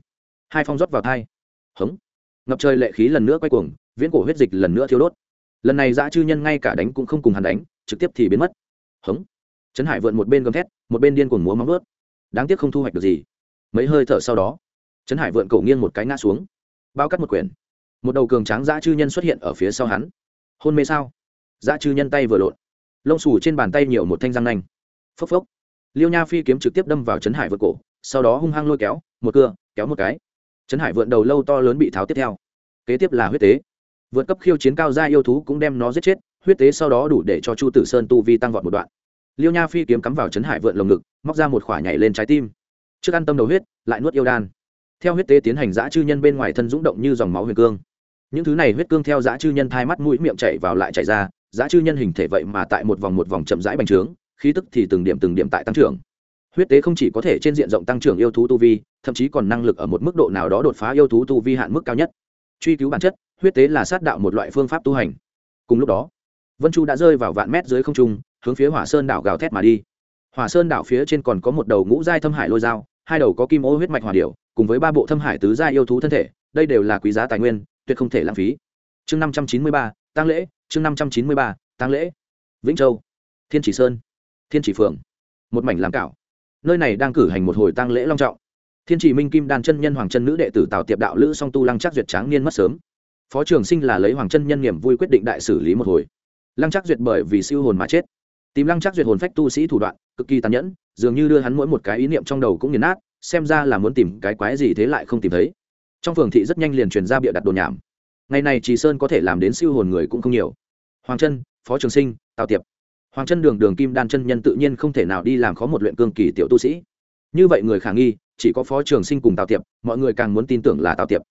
Speaker 1: hai phong rót vào thai. Hống. Ngập trời lệ khí lần nữa quay cuồng, viễn cổ huyết dịch lần nữa thiêu đốt lần này dã chư nhân ngay cả đánh cũng không cùng hắn đánh, trực tiếp thì biến mất. Hống. Trấn hải vượn một bên gầm thét, một bên điên cuồng múa móng vớt đáng tiếc không thu hoạch được gì. Mấy hơi thở sau đó, trấn hải vượn cổ nghiêng một cái ngã xuống. Bao cắt một quyển. Một đầu cường tráng dã chư nhân xuất hiện ở phía sau hắn. Hôn mê sao? Dã chư nhân tay vừa lộn. Lông xù trên bàn tay nhiều một thanh răng nanh. Phốc phốc. Liêu nha phi kiếm trực tiếp đâm vào trấn hải vượt cổ, sau đó hung hăng lôi kéo, một cưa, kéo một cái. Trấn hải vượn đầu lâu to lớn bị tháo tiếp theo. Kế tiếp là huyết tế vượt cấp khiêu chiến cao gia yêu thú cũng đem nó giết chết, huyết tế sau đó đủ để cho chu tử sơn tu vi tăng vọt một đoạn. Liêu nha phi kiếm cắm vào chấn hải vượn lồng ngực, móc ra một khỏa nhảy lên trái tim. Trước ăn tâm đầu huyết, lại nuốt yêu đan. Theo huyết tế tiến hành giã chư nhân bên ngoài thân rúng động như dòng máu huyền cương. Những thứ này huyết cương theo giã chư nhân thai mắt mũi miệng chảy vào lại chảy ra giã chư nhân hình thể vậy mà tại một vòng một vòng chậm rãi bành trướng, khí tức thì từng điểm từng điểm tại tăng trưởng. Huyết tế không chỉ có thể trên diện rộng tăng trưởng yêu thú tu vi, thậm chí còn năng lực ở một mức độ nào đó đột phá yêu thú tu vi hạn mức cao nhất. Truy cứu bản chất huyết tế là sát đạo một loại phương pháp tu hành. Cùng lúc đó, vân chu đã rơi vào vạn mét dưới không trung, hướng phía hỏa sơn đảo gào thét mà đi. Hỏa sơn đảo phía trên còn có một đầu ngũ giai thâm hải lôi dao, hai đầu có kim ô huyết mạch hòa điệu cùng với ba bộ thâm hải tứ giai yêu thú thân thể, đây đều là quý giá tài nguyên, tuyệt không thể lãng phí. Chương năm trăm chín mươi ba tăng lễ, chương năm trăm chín mươi ba tăng lễ. Vĩnh châu, thiên chỉ sơn, thiên chỉ phường một mảnh làm cảo. Nơi này đang cử hành một hồi tăng lễ long trọng. Thiên chỉ minh kim đàn chân nhân hoàng chân nữ đệ tử tào tiệp đạo lữ song tu lăng chắc duyệt tráng niên mất sớm phó trường sinh là lấy hoàng chân nhân niềm vui quyết định đại xử lý một hồi. Lăng chắc duyệt bởi vì siêu hồn mà chết. Tìm lăng chắc duyệt hồn phách tu sĩ thủ đoạn, cực kỳ tàn nhẫn, dường như đưa hắn mỗi một cái ý niệm trong đầu cũng nghiền nát, xem ra là muốn tìm cái quái gì thế lại không tìm thấy. Trong phường thị rất nhanh liền truyền ra bịa đặt đồn nhảm. Ngày này trì sơn có thể làm đến siêu hồn người cũng không nhiều. Hoàng trân phó trường sinh, tào tiệp. Hoàng trân đường đường kim đan chân nhân tự nhiên không thể nào đi làm khó một luyện cương kỳ tiểu tu sĩ. Như vậy người khả nghi, chỉ có phó trường sinh cùng tào tiệp, mọi người càng muốn tin tưởng là tào tiệp.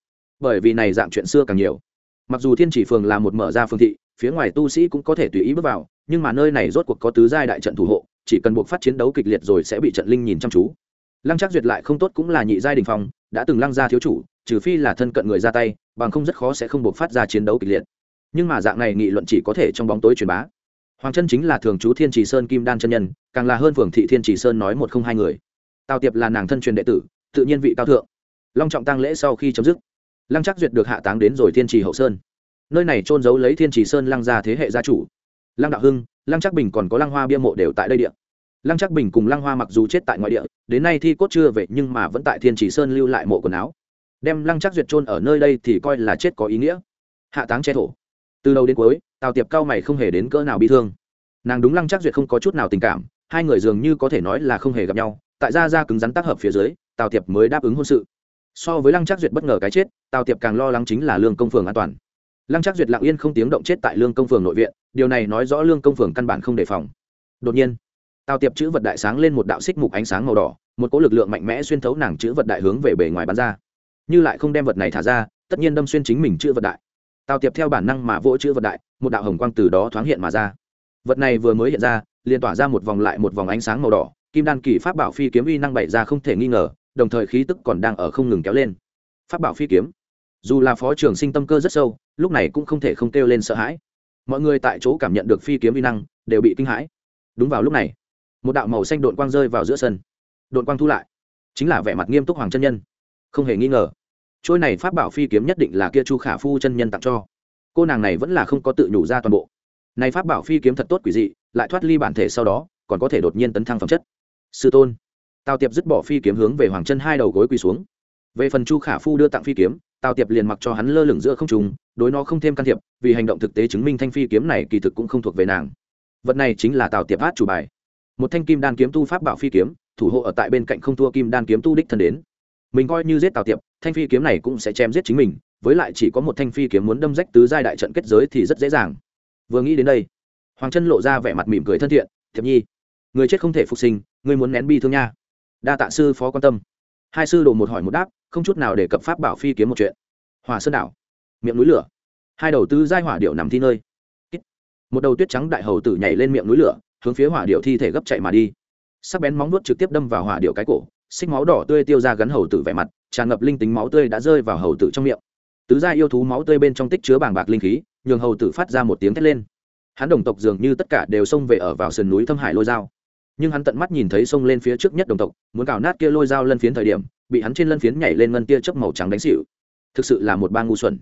Speaker 1: Bởi vì này dạng chuyện xưa càng nhiều mặc dù thiên chỉ phường là một mở ra phương thị, phía ngoài tu sĩ cũng có thể tùy ý bước vào, nhưng mà nơi này rốt cuộc có tứ giai đại trận thủ hộ, chỉ cần buộc phát chiến đấu kịch liệt rồi sẽ bị trận linh nhìn chăm chú. Lăng trác duyệt lại không tốt cũng là nhị giai đình phong, đã từng lăng ra thiếu chủ, trừ phi là thân cận người ra tay, bằng không rất khó sẽ không buộc phát ra chiến đấu kịch liệt. Nhưng mà dạng này nghị luận chỉ có thể trong bóng tối truyền bá. Hoàng chân chính là thường chú thiên trì sơn kim đan chân nhân, càng là hơn phường thị thiên trì sơn nói một không hai người. Tào tiệp là nàng thân truyền đệ tử, tự nhiên vị cao thượng. Long trọng tăng lễ sau khi chấm dứt lăng chắc duyệt được hạ táng đến rồi thiên trì hậu sơn. Nơi này trôn giấu lấy thiên trì sơn lăng gia thế hệ gia chủ. Lăng đạo hưng, lăng chắc bình còn có lăng hoa bia mộ đều tại đây địa. Lăng chắc bình cùng lăng hoa mặc dù chết tại ngoại địa, đến nay thi cốt chưa về nhưng mà vẫn tại thiên trì sơn lưu lại mộ quần áo. Đem lăng chắc duyệt trôn ở nơi đây thì coi là chết có ý nghĩa. Hạ táng che thổ. Từ đầu đến cuối, tào tiệp cao mày không hề đến cỡ nào bị thương. Nàng đúng lăng chắc duyệt không có chút nào tình cảm, hai người dường như có thể nói là không hề gặp nhau. Tại ra ra cứng rắn tác hợp phía dưới, tào tiệp mới đáp ứng hôn sự so với lăng trác duyệt bất ngờ cái chết, tào tiệp càng lo lắng chính là lương công phường an toàn. Lăng trác duyệt lặng yên không tiếng động chết tại lương công phường nội viện, điều này nói rõ lương công phường căn bản không đề phòng. Đột nhiên, tào tiệp chữ vật đại sáng lên một đạo xích mục ánh sáng màu đỏ, một cỗ lực lượng mạnh mẽ xuyên thấu nàng chữ vật đại hướng về bề ngoài bắn ra. Như lại không đem vật này thả ra, tất nhiên đâm xuyên chính mình chữ vật đại. Tào tiệp theo bản năng mà vỗ chữ vật đại, một đạo hồng quang từ đó thoáng hiện mà ra. Vật này vừa mới hiện ra, liền tỏa ra một vòng lại một vòng ánh sáng màu đỏ, kim đan kỳ pháp bảo phi kiếm uy năng bày ra không thể nghi ngờ đồng thời khí tức còn đang ở không ngừng kéo lên. Pháp bảo phi kiếm. Dù là phó trưởng sinh tâm cơ rất sâu, lúc này cũng không thể không kêu lên sợ hãi. Mọi người tại chỗ cảm nhận được phi kiếm uy năng, đều bị kinh hãi. Đúng vào lúc này, một đạo màu xanh đội quang rơi vào giữa sân. Đội quang thu lại. Chính là vẻ mặt nghiêm túc hoàng chân nhân. Không hề nghi ngờ. Trôi này pháp bảo phi kiếm nhất định là kia chu khả phu chân nhân tặng cho. Cô nàng này vẫn là không có tự nhủ ra toàn bộ. Này pháp bảo phi kiếm thật tốt quỷ dị, lại thoát ly bản thể sau đó, còn có thể đột nhiên tấn thăng phẩm chất. Sư tôn tào tiệp dứt bỏ phi kiếm hướng về hoàng chân hai đầu gối quỳ xuống. Về phần chu khả phu đưa tặng phi kiếm, tào tiệp liền mặc cho hắn lơ lửng giữa không trùng đối nó không thêm can thiệp, vì hành động thực tế chứng minh thanh phi kiếm này kỳ thực cũng không thuộc về nàng. Vật này chính là tào tiệp hát chủ bài. Một thanh kim đan kiếm tu pháp bảo phi kiếm, thủ hộ ở tại bên cạnh không thua kim đan kiếm tu đích thân đến. Mình coi như giết tào tiệp, thanh phi kiếm này cũng sẽ chém giết chính mình, với lại chỉ có một thanh phi kiếm muốn đâm rách tứ giai đại trận kết giới thì rất dễ dàng. Vừa nghĩ đến đây, hoàng chân lộ ra vẻ mặt mỉm cười thân thiện, thiệp nhi, người chết không thể phục sinh, người muốn nén bi thương nha đa tạ sư phó quan tâm. Hai sư đồ một hỏi một đáp, không chút nào để cập pháp bảo phi kiếm một chuyện. Hòa sơn đảo, miệng núi lửa. Hai đầu tư giai hỏa điệu nằm thi nơi. Một đầu tuyết trắng đại hầu tử nhảy lên miệng núi lửa, hướng phía hỏa điệu thi thể gấp chạy mà đi. Sắc bén móng nuốt trực tiếp đâm vào hỏa điệu cái cổ, xích máu đỏ tươi tiêu ra gắn hầu tử vẻ mặt, tràn ngập linh tính máu tươi đã rơi vào hầu tử trong miệng. Tứ gia yêu thú máu tươi bên trong tích chứa bàng bạc linh khí, nhường hầu tử phát ra một tiếng thét lên. Hắn đồng tộc dường như tất cả đều xông về ở vào sườn núi thâm hải lôi dao nhưng hắn tận mắt nhìn thấy xông lên phía trước nhất đồng tộc, muốn cào nát kia lôi dao lân phiến thời điểm, bị hắn trên lân phiến nhảy lên ngân tia chớp màu trắng đánh xịu thực sự là một ba ngu xuẩn.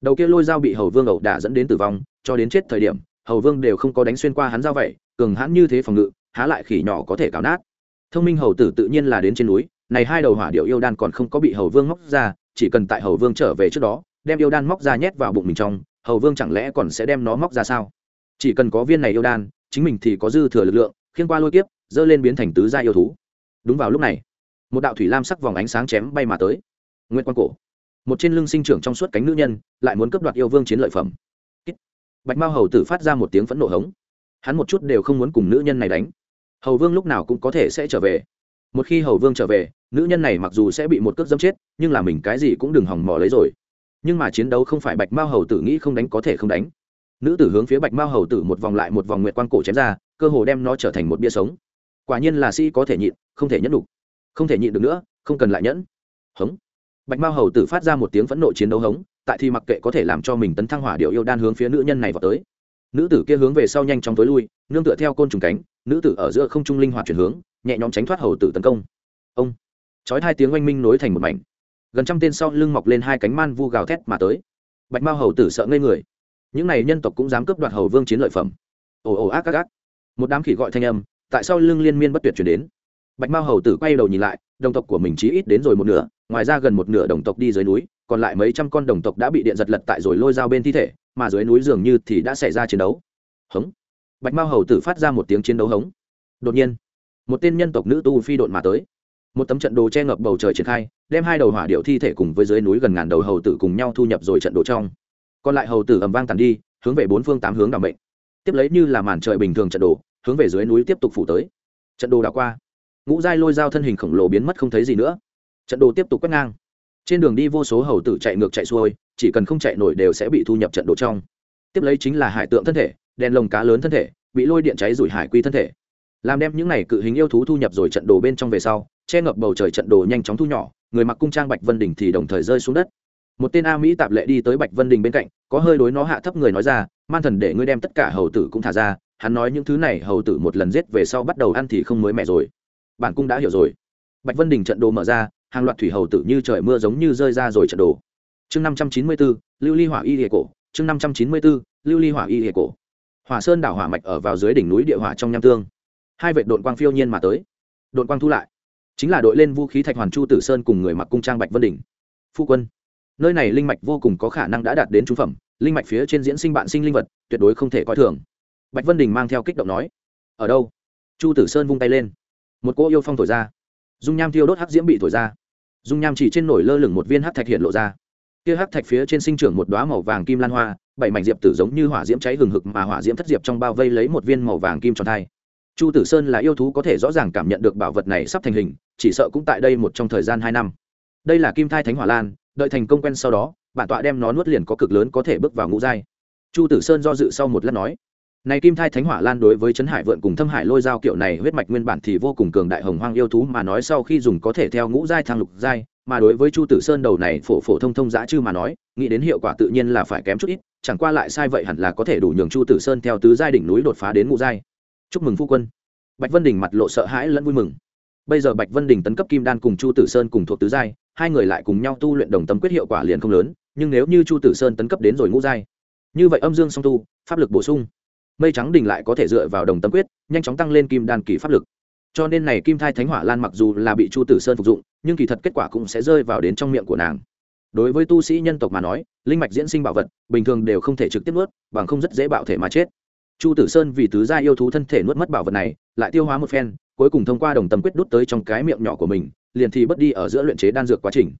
Speaker 1: Đầu kia lôi dao bị hầu vương ẩu đả dẫn đến tử vong, cho đến chết thời điểm, hầu vương đều không có đánh xuyên qua hắn dao vậy, cường hãn như thế phòng ngự, há lại khỉ nhỏ có thể cào nát. Thông minh hầu tử tự nhiên là đến trên núi, này hai đầu hỏa điệu yêu đan còn không có bị hầu vương móc ra, chỉ cần tại hầu vương trở về trước đó, đem yêu đan móc ra nhét vào bụng mình trong, hầu vương chẳng lẽ còn sẽ đem nó móc ra sao? Chỉ cần có viên này yêu đan, chính mình thì có dư thừa lực lượng, khiên qua lôi kiếp dơ lên biến thành tứ gia yêu thú. Đúng vào lúc này, một đạo thủy lam sắc vòng ánh sáng chém bay mà tới. Nguyên quang cổ, một trên lưng sinh trưởng trong suốt cánh nữ nhân, lại muốn cướp đoạt yêu vương chiến lợi phẩm. Bạch mao hầu tử phát ra một tiếng phẫn nộ hống. Hắn một chút đều không muốn cùng nữ nhân này đánh. Hầu vương lúc nào cũng có thể sẽ trở về. Một khi hầu vương trở về, nữ nhân này mặc dù sẽ bị một cước dâm chết, nhưng là mình cái gì cũng đừng hỏng mò lấy rồi. Nhưng mà chiến đấu không phải bạch mao hầu tử nghĩ không đánh có thể không đánh. Nữ tử hướng phía bạch mao hầu tử một vòng lại một vòng nguyệt quang cổ chém ra, cơ hồ đem nó trở thành một bia sống quả nhiên là sĩ có thể nhịn, không thể nhẫn đủ. Không thể nhịn được nữa, không cần lại nhẫn. Hống. Bạch mao hầu tử phát ra một tiếng phẫn nộ chiến đấu hống, tại thì mặc kệ có thể làm cho mình tấn thăng hỏa điệu yêu đan hướng phía nữ nhân này vào tới. Nữ tử kia hướng về sau nhanh chóng tối lui, nương tựa theo côn trùng cánh, nữ tử ở giữa không trung linh hoạt chuyển hướng, nhẹ nhõm tránh thoát hầu tử tấn công. Ông. Chói hai tiếng oanh minh nối thành một mảnh. Gần trăm tên sau lưng mọc lên hai cánh man vu gào thét mà tới. Bạch mao hầu tử sợ ngây người. Những này nhân tộc cũng dám cướp đoạt hầu vương chiến lợi phẩm. Ồ ồ, ác ác ác. Một đám khỉ gọi thanh âm tại sao lưng liên miên bất tuyệt chuyển đến. Bạch mao hầu tử quay đầu nhìn lại, đồng tộc của mình chí ít đến rồi một nửa, ngoài ra gần một nửa đồng tộc đi dưới núi, còn lại mấy trăm con đồng tộc đã bị điện giật lật tại rồi lôi dao bên thi thể, mà dưới núi dường như thì đã xảy ra chiến đấu. Hống. Bạch mao hầu tử phát ra một tiếng chiến đấu hống. Đột nhiên, một tên nhân tộc nữ tu phi độn mà tới. Một tấm trận đồ che ngập bầu trời triển khai, đem hai đầu hỏa điệu thi thể cùng với dưới núi gần ngàn đầu hầu tử cùng nhau thu nhập rồi trận đồ trong. Còn lại hầu tử ầm vang tàn đi, hướng về bốn phương tám hướng đảm mệnh. Tiếp lấy như là màn trời bình thường trận đồ hướng về dưới núi tiếp tục phủ tới. Trận đồ đào qua, ngũ giai lôi dao thân hình khổng lồ biến mất không thấy gì nữa. Trận đồ tiếp tục quét ngang. Trên đường đi vô số hầu tử chạy ngược chạy xuôi, chỉ cần không chạy nổi đều sẽ bị thu nhập trận đồ trong. Tiếp lấy chính là hải tượng thân thể, đèn lồng cá lớn thân thể, bị lôi điện cháy rủi hải quy thân thể. Làm đem những này cự hình yêu thú thu nhập rồi trận đồ bên trong về sau, che ngập bầu trời trận đồ nhanh chóng thu nhỏ, người mặc cung trang bạch vân đình thì đồng thời rơi xuống đất. Một tên a mỹ tạp lệ đi tới bạch vân đình bên cạnh, có hơi đối nó hạ thấp người nói ra, man thần để ngươi đem tất cả hầu tử cũng thả ra hắn nói những thứ này hầu tử một lần giết về sau bắt đầu ăn thì không mới mẻ rồi. Bản cung đã hiểu rồi. Bạch vân đình trận đồ mở ra, hàng loạt thủy hầu tử như trời mưa giống như rơi ra rồi trận đồ. Chương năm trăm chín mươi bốn lưu ly hỏa y hệ cổ. Chương năm trăm chín mươi bốn lưu ly hỏa y hệ cổ. Hỏa sơn đảo hỏa mạch ở vào dưới đỉnh núi địa hỏa trong nham tương. Hai vệ đội quang phiêu nhiên mà tới. Đội quang thu lại. Chính là đội lên vũ khí thạch hoàn chu tử sơn cùng người mặc cung trang bạch vân đỉnh phu quân, nơi này linh mạch vô cùng có khả năng đã đạt đến trung phẩm. Linh mạch phía trên diễn sinh bạn sinh linh vật, tuyệt đối không thể coi thường bạch vân đình mang theo kích động nói, ở đâu? Chu tử sơn vung tay lên. Một cỗ yêu phong thổi ra. Dung nham thiêu đốt hắc diễm bị thổi ra. Dung nham chỉ trên nổi lơ lửng một viên hắc thạch hiện lộ ra. Kia hắc thạch phía trên sinh trưởng một đoá màu vàng kim lan hoa, bảy mảnh diệp tử giống như hỏa diễm cháy hừng hực mà hỏa diễm thất diệp trong bao vây lấy một viên màu vàng kim tròn thai. Chu tử sơn là yêu thú có thể rõ ràng cảm nhận được bảo vật này sắp thành hình, chỉ sợ cũng tại đây một trong thời gian hai năm. Đây là kim thai thánh hỏa lan, đợi thành công quen sau đó, bản tọa đem nó nuốt liền có cực lớn có thể bước vào ngũ giai. Chu tử sơn do dự sau một lát nói này kim thai thánh hỏa lan đối với chấn hải vượn cùng thâm hải lôi dao kiểu này huyết mạch nguyên bản thì vô cùng cường đại hồng hoang yêu thú mà nói sau khi dùng có thể theo ngũ giai thang lục giai, mà đối với chu tử sơn đầu này phổ phổ thông thông dã chư mà nói, nghĩ đến hiệu quả tự nhiên là phải kém chút ít, chẳng qua lại sai vậy hẳn là có thể đủ nhường chu tử sơn theo tứ giai đỉnh núi đột phá đến ngũ giai. Chúc mừng phu quân. Bạch vân đình mặt lộ sợ hãi lẫn vui mừng. Bây giờ bạch vân đình tấn cấp kim đan cùng chu tử sơn cùng thuộc tứ giai, hai người lại cùng nhau tu luyện đồng tâm quyết hiệu quả liền không lớn, nhưng nếu như chu tử sơn tấn cấp đến rồi ngũ giai, như vậy âm dương song tu, pháp lực bổ sung mây trắng đình lại có thể dựa vào đồng tâm quyết, nhanh chóng tăng lên kim đan kỳ pháp lực. Cho nên này kim thai thánh hỏa lan mặc dù là bị chu tử sơn phục dụng, nhưng kỳ thật kết quả cũng sẽ rơi vào đến trong miệng của nàng. Đối với tu sĩ nhân tộc mà nói, linh mạch diễn sinh bảo vật, bình thường đều không thể trực tiếp nuốt, bằng không rất dễ bạo thể mà chết. Chu tử sơn vì tứ gia yêu thú thân thể nuốt mất bảo vật này, lại tiêu hóa một phen, cuối cùng thông qua đồng tâm quyết đút tới trong cái miệng nhỏ của mình, liền thì bất đi ở giữa luyện chế đan dược quá trình.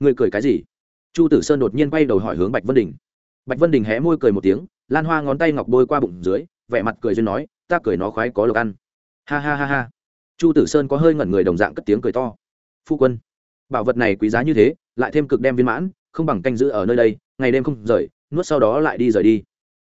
Speaker 1: Người cười cái gì? Chu tử sơn đột nhiên quay đầu hỏi hướng bạch vân đình. Bạch vân đình hé môi cười một tiếng lan hoa ngón tay ngọc bôi qua bụng dưới, vẻ mặt cười duyên nói, ta cười nó khoái có lộc ăn. Ha ha ha ha. Chu tử sơn có hơi ngẩn người đồng dạng cất tiếng cười to. Phu quân, bảo vật này quý giá như thế, lại thêm cực đem viên mãn, không bằng canh giữ ở nơi đây, ngày đêm không rời, nuốt sau đó lại đi rời đi.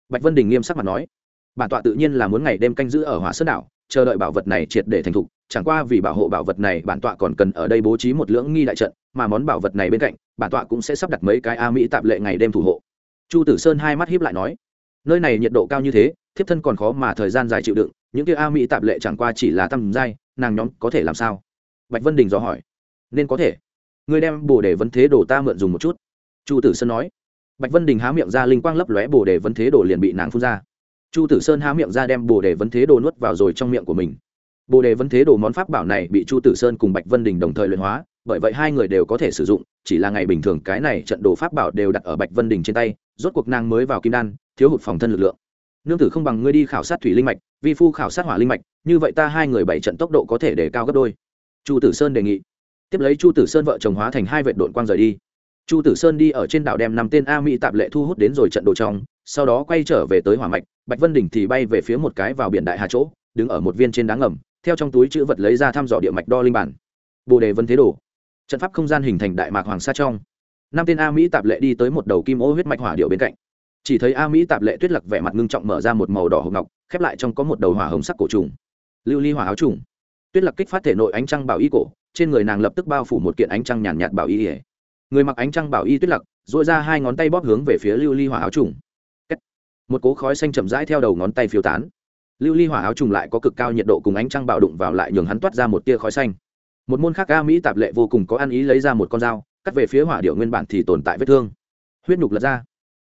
Speaker 1: Bạch vân đình nghiêm sắc mặt nói, bản tọa tự nhiên là muốn ngày đêm canh giữ ở hỏa sơn đảo, chờ đợi bảo vật này triệt để thành thục, chẳng qua vì bảo hộ bảo vật này, bản tọa còn cần ở đây bố trí một lưỡng nghi đại trận, mà món bảo vật này bên cạnh, bản tọa cũng sẽ sắp đặt mấy cái a mỹ tạp lệ ngày đêm thủ hộ. Chu tử sơn hai mắt hiếp lại nói nơi này nhiệt độ cao như thế, thiếp thân còn khó mà thời gian dài chịu đựng, những kia a mỹ tạp lệ chẳng qua chỉ là tầm giai, nàng nhóm có thể làm sao? Bạch vân đình dò hỏi. Nên có thể. Ngươi đem bồ đề vấn thế đồ ta mượn dùng một chút. Chu tử sơn nói. Bạch vân đình há miệng ra linh quang lấp lóe, bồ đề vấn thế đồ liền bị nàng phun ra. Chu tử sơn há miệng ra đem bồ đề vấn thế đồ nuốt vào rồi trong miệng của mình. Bồ đề vấn thế đồ món pháp bảo này bị chu tử sơn cùng bạch vân đình đồng thời luyện hóa, bởi vậy hai người đều có thể sử dụng, chỉ là ngày bình thường cái này trận đồ pháp bảo đều đặt ở bạch vân đình trên tay, rốt cuộc nàng mới vào kim đan thiếu hụt phòng thân lực lượng. Nương tử không bằng ngươi đi khảo sát thủy linh mạch, vi phu khảo sát hỏa linh mạch, như vậy ta hai người bảy trận tốc độ có thể để cao gấp đôi. Chu tử sơn đề nghị. Tiếp lấy chu tử sơn vợ chồng hóa thành hai vệ đội quang rời đi. Chu tử sơn đi ở trên đảo đem năm tên a mỹ tạp lệ thu hút đến rồi trận đồ trong, sau đó quay trở về tới hỏa mạch, bạch vân đỉnh thì bay về phía một cái vào biển đại hà chỗ, đứng ở một viên trên đá ngầm, theo trong túi chữ vật lấy ra thăm dò địa mạch đo linh bản. Bồ đề vân thế đồ. Trận pháp không gian hình thành đại mạc hoàng sa trong. Năm tên a mỹ tạp lệ đi tới một đầu kim ô huyết mạch hỏa điệu bên cạnh chỉ thấy a mỹ tạp lệ tuyết lặc vẻ mặt ngưng trọng mở ra một màu đỏ hồng ngọc khép lại trong có một đầu hỏa hồng sắc cổ trùng. Lưu ly hỏa áo trùng. Tuyết lặc kích phát thể nội ánh trăng bảo y cổ trên người nàng lập tức bao phủ một kiện ánh trăng nhàn nhạt, bảo y ỉa người mặc ánh trăng bảo y tuyết lặc dội ra hai ngón tay bóp hướng về phía lưu ly hỏa áo trùng. Một cố khói xanh chậm rãi theo đầu ngón tay phiêu tán. Lưu ly hỏa áo trùng lại có cực cao nhiệt độ cùng ánh trăng bạo đụng vào lại nhường hắn toát ra một tia khói xanh. Một môn khác a mỹ tạp lệ vô cùng có ăn ý lấy ra một con dao cắt về phía hỏa điệu nguyên bản thì tồn tại vết thương. Huyết nhục lật ra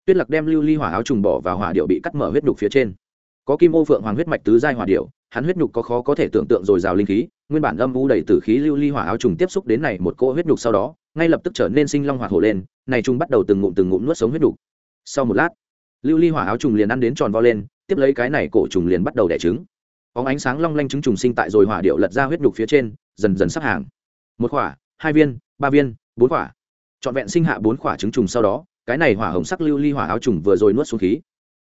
Speaker 1: tuyết lạc đem lưu ly hỏa áo trùng bỏ vào hỏa điệu bị cắt mở huyết nhục phía trên. Có kim ô phượng hoàng huyết mạch tứ giai hỏa điệu, hắn huyết nhục có khó có thể tưởng tượng rồi rào linh khí, nguyên bản âm u đầy tử khí lưu ly hỏa áo trùng tiếp xúc đến này một cỗ huyết nhục sau đó, ngay lập tức trở nên sinh long hoạt hổ lên, này trùng bắt đầu từng ngụm từng ngụm nuốt sống huyết nhục. Sau một lát, lưu ly hỏa áo trùng liền ăn đến tròn vo lên, tiếp lấy cái này cổ trùng liền bắt đầu đẻ trứng. Có ánh sáng long lanh trứng trùng sinh tại rồi hỏa điệu lật ra huyết nhục phía trên, dần dần sắp hàng. Một quả, hai viên, ba viên, bốn quả. Trọn vẹn sinh hạ bốn quả trứng trùng sau đó cái này hỏa hồng sắc lưu ly hỏa áo trùng vừa rồi nuốt xuống khí.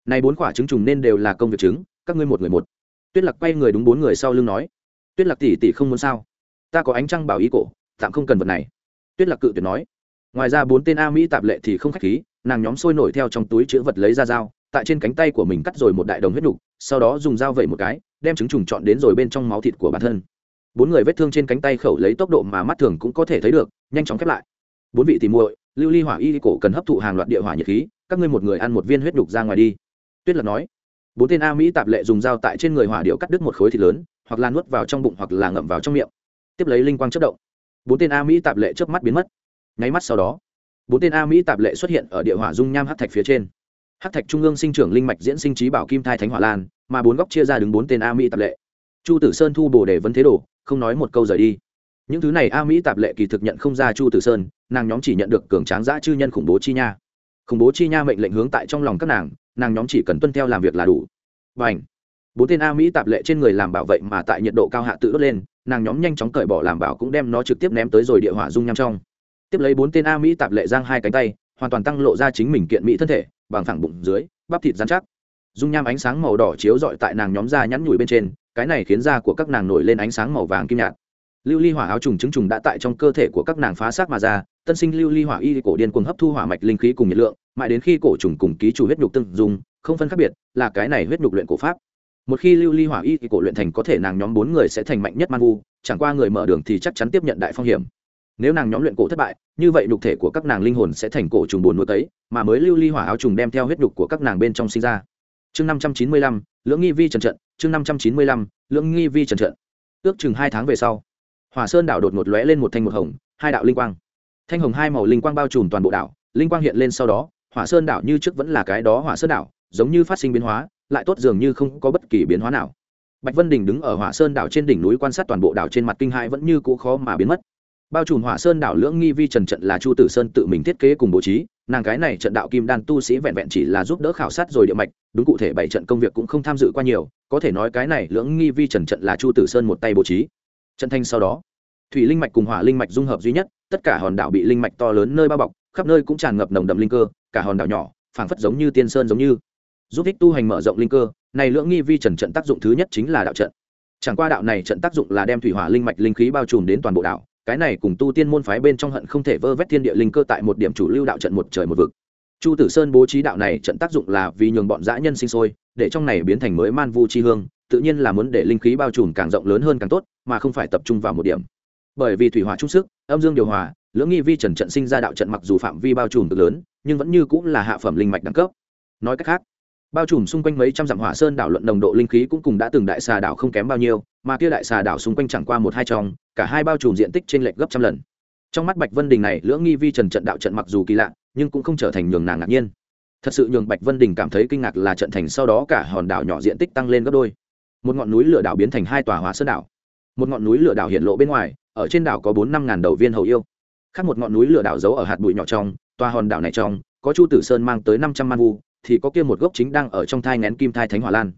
Speaker 1: Này bốn quả trứng trùng nên đều là công việc trứng, các ngươi một người một. Tuyết lạc quay người đúng bốn người sau lưng nói, tuyết lạc tỷ tỷ không muốn sao? Ta có ánh trăng bảo ý cổ, tạm không cần vật này. Tuyết lạc cự tuyệt nói, ngoài ra bốn tên a mỹ tạp lệ thì không khách khí, nàng nhóm sôi nổi theo trong túi chữ vật lấy ra dao, tại trên cánh tay của mình cắt rồi một đại đồng huyết nục, sau đó dùng dao vẩy một cái, đem trứng trùng chọn đến rồi bên trong máu thịt của bản thân. Bốn người vết thương trên cánh tay khẩu lấy tốc độ mà mắt thường cũng có thể thấy được, nhanh chóng khép lại. Bốn vị tìm muội lưu ly hỏa y cổ cần hấp thụ hàng loạt địa hỏa nhiệt khí, các ngươi một người ăn một viên huyết nhục ra ngoài đi. Tuyết lạc nói. Bốn tên a mỹ tạp lệ dùng dao tại trên người hỏa điệu cắt đứt một khối thịt lớn, hoặc là nuốt vào trong bụng hoặc là ngậm vào trong miệng. Tiếp lấy linh quang chất động. Bốn tên a mỹ tạp lệ chớp mắt biến mất. Nháy mắt sau đó, bốn tên a mỹ tạp lệ xuất hiện ở địa hỏa dung nham hát thạch phía trên. Hát thạch trung ương sinh trưởng linh mạch diễn sinh trí bảo kim thai thánh hỏa lan, mà bốn góc chia ra đứng bốn tên a mỹ tạp lệ. Chu tử sơn thu bồ đề vấn thế đồ, không nói một câu rời đi những thứ này a mỹ tạp lệ kỳ thực nhận không ra chu tử sơn, nàng nhóm chỉ nhận được cường tráng giã chư nhân khủng bố chi nha. Khủng bố chi nha mệnh lệnh hướng tại trong lòng các nàng nàng nhóm chỉ cần tuân theo làm việc là đủ. Và ảnh bốn tên a mỹ tạp lệ trên người làm bảo vệ mà tại nhiệt độ cao hạ tự đốt lên, nàng nhóm nhanh chóng cởi bỏ làm bảo cũng đem nó trực tiếp ném tới rồi địa hỏa dung nham trong. Tiếp lấy bốn tên a mỹ tạp lệ giang hai cánh tay, hoàn toàn tăng lộ ra chính mình kiện mỹ thân thể, bằng thẳng bụng dưới, bắp thịt dán chắc. Dung nham ánh sáng màu đỏ chiếu rọi tại nàng nhóm da nhắn nhủi bên trên, cái này khiến da của các nàng nổi lên ánh sáng màu vàng kim nhạt lưu ly hỏa áo trùng trứng trùng đã tại trong cơ thể của các nàng phá xác mà ra, tân sinh lưu ly hỏa y cổ điên cuồng hấp thu hỏa mạch linh khí cùng nhiệt lượng, mãi đến khi cổ trùng cùng ký chủ huyết nhục tương dùng không phân khác biệt, là cái này huyết nhục luyện cổ pháp. Một khi lưu ly hỏa y cổ luyện thành có thể nàng nhóm bốn người sẽ thành mạnh nhất man vu, chẳng qua người mở đường thì chắc chắn tiếp nhận đại phong hiểm. Nếu nàng nhóm luyện cổ thất bại, như vậy nhục thể của các nàng linh hồn sẽ thành cổ trùng buồn nuôi tấy mà mới lưu ly hỏa áo trùng đem theo huyết nhục của các nàng bên trong sinh ra. Chương năm trăm chín mươi lăm, lưỡng nghi vi trần trận, chương năm trăm chín mươi lăm, lưỡng nghi vi trần trận. Ước chừng hai tháng về sau hỏa sơn đảo đột ngột lóe lên một thanh một hồng, hai đạo linh quang. Thanh hồng hai màu linh quang bao trùm toàn bộ đảo, linh quang hiện lên sau đó, hỏa sơn đảo như trước vẫn là cái đó hỏa sơn đảo, giống như phát sinh biến hóa, lại tốt dường như không có bất kỳ biến hóa nào. Bạch vân đình đứng ở hỏa sơn đảo trên đỉnh núi quan sát toàn bộ đảo trên mặt kinh hãi vẫn như cũ khó mà biến mất. Bao trùm hỏa sơn đảo lưỡng nghi vi trần trận là chu tử sơn tự mình thiết kế cùng bố trí, nàng cái này trận đạo kim đan tu sĩ vẹn vẹn chỉ là giúp đỡ khảo sát rồi địa mạch, đúng cụ thể bảy trận công việc cũng không tham dự qua nhiều, có thể nói cái này lưỡng nghi vi trần trận là chu tử sơn một tay bố trí trận thanh sau đó. Thủy linh mạch cùng hỏa linh mạch dung hợp duy nhất, tất cả hòn đảo bị linh mạch to lớn nơi bao bọc, khắp nơi cũng tràn ngập nồng đậm linh cơ, cả hòn đảo nhỏ, phảng phất giống như tiên sơn giống như. Giúp Thích tu hành mở rộng linh cơ, này lưỡng nghi vi trần trận tác dụng thứ nhất chính là đạo trận. Chẳng qua đạo này trận tác dụng là đem thủy hỏa linh mạch linh khí bao trùm đến toàn bộ đảo, cái này cùng tu tiên môn phái bên trong hận không thể vơ vét thiên địa linh cơ tại một điểm chủ lưu đạo trận một trời một vực. Chu tử sơn bố trí đạo này trận tác dụng là vì nhường bọn dã nhân sinh sôi, để trong này biến thành mới man vu chi hương tự nhiên là muốn để linh khí bao trùm càng rộng lớn hơn càng tốt, mà không phải tập trung vào một điểm. Bởi vì thủy hỏa trung sức, âm dương điều hòa, lưỡng nghi vi trần trận sinh ra đạo trận mặc dù phạm vi bao trùm cực lớn, nhưng vẫn như cũng là hạ phẩm linh mạch đẳng cấp. Nói cách khác, bao trùm xung quanh mấy trăm dặm hỏa sơn đảo luận nồng độ linh khí cũng cùng đã từng đại xà đảo không kém bao nhiêu, mà kia đại xà đảo xung quanh chẳng qua một hai trong, cả hai bao trùm diện tích trên lệch gấp trăm lần. Trong mắt bạch vân đình này, lưỡng nghi vi trần trận đạo trận mặc dù kỳ lạ, nhưng cũng không trở thành nhường nàng ngạc nhiên. Thật sự nhường bạch vân đình cảm thấy kinh ngạc là trận thành sau đó cả hòn đảo nhỏ diện tích tăng lên gấp đôi một ngọn núi lửa đảo biến thành hai tòa hỏa sơn đảo. Một ngọn núi lửa đảo hiện lộ bên ngoài, ở trên đảo có bốn năm ngàn đầu viên hầu yêu. Khác một ngọn núi lửa đảo giấu ở hạt bụi nhỏ trong, tòa hòn đảo này trong, có chu tử sơn mang tới năm trăm man vu, thì có kia một gốc chính đang ở trong thai ngén kim thai thánh hỏa lan.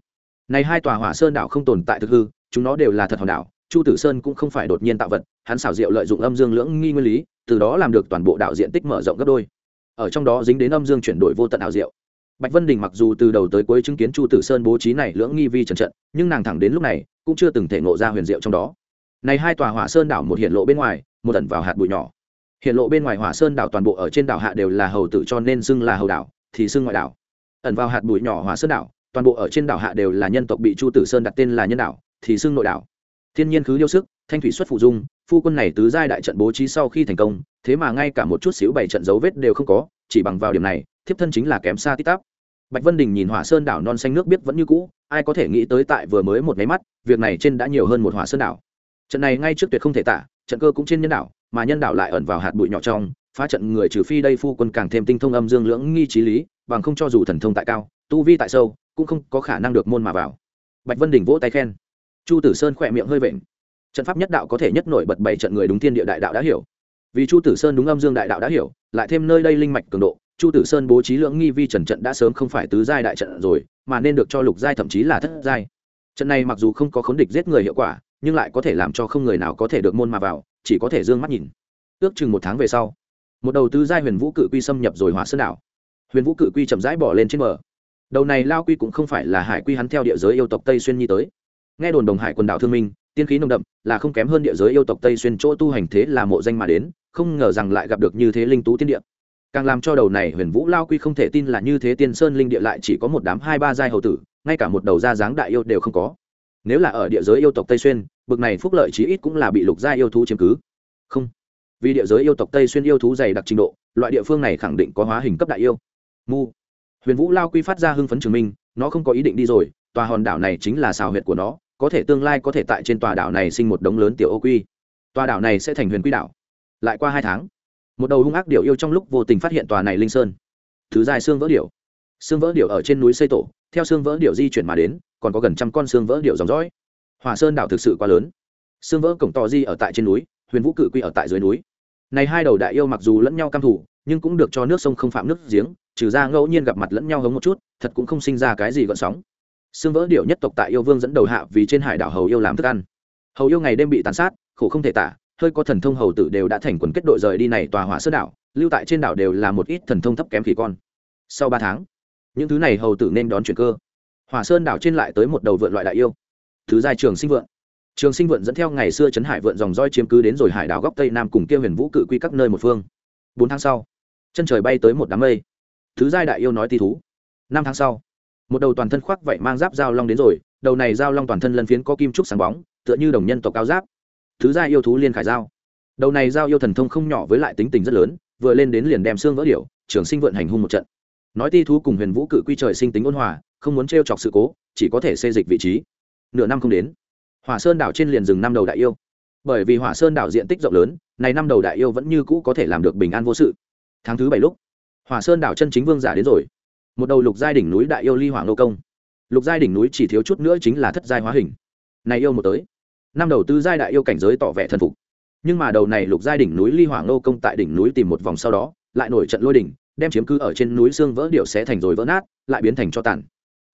Speaker 1: Này hai tòa hỏa sơn đảo không tồn tại thực hư, chúng nó đều là thật hòn đảo, chu tử sơn cũng không phải đột nhiên tạo vật, hắn xảo diệu lợi dụng âm dương lưỡng nghi nguyên lý, từ đó làm được toàn bộ đảo diện tích mở rộng gấp đôi. Ở trong đó dính đến âm dương chuyển đổi vô tận ảo diệu bạch vân đình mặc dù từ đầu tới cuối chứng kiến chu tử sơn bố trí này lưỡng nghi vi trần trận, nhưng nàng thẳng đến lúc này cũng chưa từng thể ngộ ra huyền diệu trong đó. Này hai tòa hỏa sơn đảo một hiện lộ bên ngoài, một ẩn vào hạt bụi nhỏ. Hiện lộ bên ngoài hỏa sơn đảo toàn bộ ở trên đảo hạ đều là hầu tử cho nên xưng là hầu đảo, thì xưng ngoại đảo. Ẩn vào hạt bụi nhỏ hỏa sơn đảo, toàn bộ ở trên đảo hạ đều là nhân tộc bị chu tử sơn đặt tên là nhân đảo, thì xưng nội đảo. Thiên nhiên cứ liêu sức, thanh thủy xuất phụ dung, phu quân này tứ giai đại trận bố trí sau khi thành công, thế mà ngay cả một chút xíu bảy trận dấu vết đều không có, chỉ bằng vào điểm này thiếp thân chính là kém xa tít tắp. Bạch vân đình nhìn hỏa sơn đảo non xanh nước biết vẫn như cũ, ai có thể nghĩ tới tại vừa mới một máy mắt, việc này trên đã nhiều hơn một hỏa sơn đảo. Trận này ngay trước tuyệt không thể tả, trận cơ cũng trên nhân đảo, mà nhân đảo lại ẩn vào hạt bụi nhỏ trong, phá trận người trừ phi đây phu quân càng thêm tinh thông âm dương lưỡng nghi trí lý, bằng không cho dù thần thông tại cao, tu vi tại sâu, cũng không có khả năng được môn mà vào. Bạch vân đình vỗ tay khen. Chu tử sơn khỏe miệng hơi vện. Trận pháp nhất đạo có thể nhất nổi bật bảy trận người đúng thiên địa đại đạo đã hiểu. Vì chu tử sơn đúng âm dương đại đạo đã hiểu, lại thêm nơi đây linh mạch cường độ chu tử sơn bố trí lưỡng nghi vi trần trận đã sớm không phải tứ giai đại trận rồi, mà nên được cho lục giai thậm chí là thất giai. Trận này mặc dù không có khốn địch giết người hiệu quả, nhưng lại có thể làm cho không người nào có thể được môn mà vào, chỉ có thể d ư ơ n g mắt nhìn. Ước chừng một tháng về sau, một đầu tứ giai huyền vũ cự quy xâm nhập rồi hỏa sơn đảo. Huyền vũ cự quy chậm rãi bỏ lên trên bờ. Đầu này lao quy cũng không phải là hải quy hắn theo địa giới yêu tộc tây xuyên nhi tới. Nghe đồn đồng hải quần đảo thương minh, tiên khí nồng đậm, là không kém hơn địa giới yêu tộc tây xuyên chỗ tu hành thế là mộ danh mà đến, không ngờ rằng lại gặp được như thế linh tú tiên địa càng làm cho đầu này huyền vũ lao quy không thể tin là như thế tiên sơn linh địa lại chỉ có một đám hai ba giai hầu tử, ngay cả một đầu da dáng đại yêu đều không có. Nếu là ở địa giới yêu tộc tây xuyên, bực này phúc lợi chí ít cũng là bị lục gia yêu thú chiếm cứ. Không. Vì địa giới yêu tộc tây xuyên yêu thú dày đặc trình độ, loại địa phương này khẳng định có hóa hình cấp đại yêu. Mu. Huyền vũ lao quy phát ra hưng phấn chứng minh, nó không có ý định đi rồi, tòa hòn đảo này chính là xào huyệt của nó, có thể tương lai có thể tại trên tòa đảo này sinh một đống lớn tiểu ô quy. Tòa đảo này sẽ thành huyền quy đảo. Lại qua hai tháng một đầu hung ác điệu yêu trong lúc vô tình phát hiện tòa này linh sơn. Thứ dài xương vỡ điệu xương vỡ điệu ở trên núi xây tổ, theo xương vỡ điệu di chuyển mà đến, còn có gần trăm con xương vỡ điệu dòng dõi. Hòa sơn đảo thực sự quá lớn. Xương vỡ cổng to di ở tại trên núi, huyền vũ cự quy ở tại dưới núi. Này hai đầu đại yêu mặc dù lẫn nhau căm thủ nhưng cũng được cho nước sông không phạm nước giếng, trừ ra ngẫu nhiên gặp mặt lẫn nhau hống một chút, thật cũng không sinh ra cái gì gợn sóng. Xương vỡ điệu nhất tộc tại yêu vương dẫn đầu hạ vì trên hải đảo hầu yêu làm thức ăn. Hầu yêu ngày đêm bị tàn sát, khổ không thể tả hơi có thần thông hầu tử đều đã thành quần kết đội rời đi này tòa hỏa sơn đảo, lưu tại trên đảo đều là một ít thần thông thấp kém khỉ con. Sau ba tháng, những thứ này hầu tử nên đón chuyển cơ. Hỏa sơn đảo trên lại tới một đầu vượn loại đại yêu. Thứ giai trường sinh vượn. Trường sinh vượn dẫn theo ngày xưa trấn hải vượn dòng roi chiếm cứ đến rồi hải đảo góc tây nam cùng kia huyền vũ cự quy các nơi một phương. Bốn tháng sau, chân trời bay tới một đám mây. Thứ giai đại yêu nói ti thú. Năm tháng sau, một đầu toàn thân khoác vậy mang giáp dao long đến rồi, đầu này dao long toàn thân lân phiến có kim trúc sáng bóng, tựa như đồng nhân tộc cao giáp thứ gia yêu thú liên khải giao. Đầu này giao yêu thần thông không nhỏ với lại tính tình rất lớn, vừa lên đến liền đem xương vỡ điểu, trường sinh vận hành hung một trận. Nói ti thú cùng huyền vũ cự quy trời sinh tính ôn hòa, không muốn t chọc sự cố, chỉ có thể xê dịch vị trí. Nửa năm không đến, hỏa sơn đảo trên liền rừng năm đầu đại yêu. Bởi vì hỏa sơn đảo diện tích rộng lớn, này năm đầu đại yêu vẫn như cũ có thể làm được bình an vô sự. Tháng thứ bảy lúc, hỏa sơn đảo chân chính vương giả đến rồi. Một đầu lục giai đỉnh núi đại yêu ly hoàng nô công. Lục giai đỉnh núi chỉ thiếu chút nữa chính là thất giai hóa hình. Này yêu một tới năm đầu tư giai đại yêu cảnh giới tỏ vẻ thần phục. Nhưng mà đầu này lục giai đỉnh núi ly hoàng nô công tại đỉnh núi tìm một vòng sau đó, lại nổi trận lôi đỉnh, đem chiếm cứ ở trên núi xương vỡ điệu xé thành rồi vỡ nát, lại biến thành cho tàn.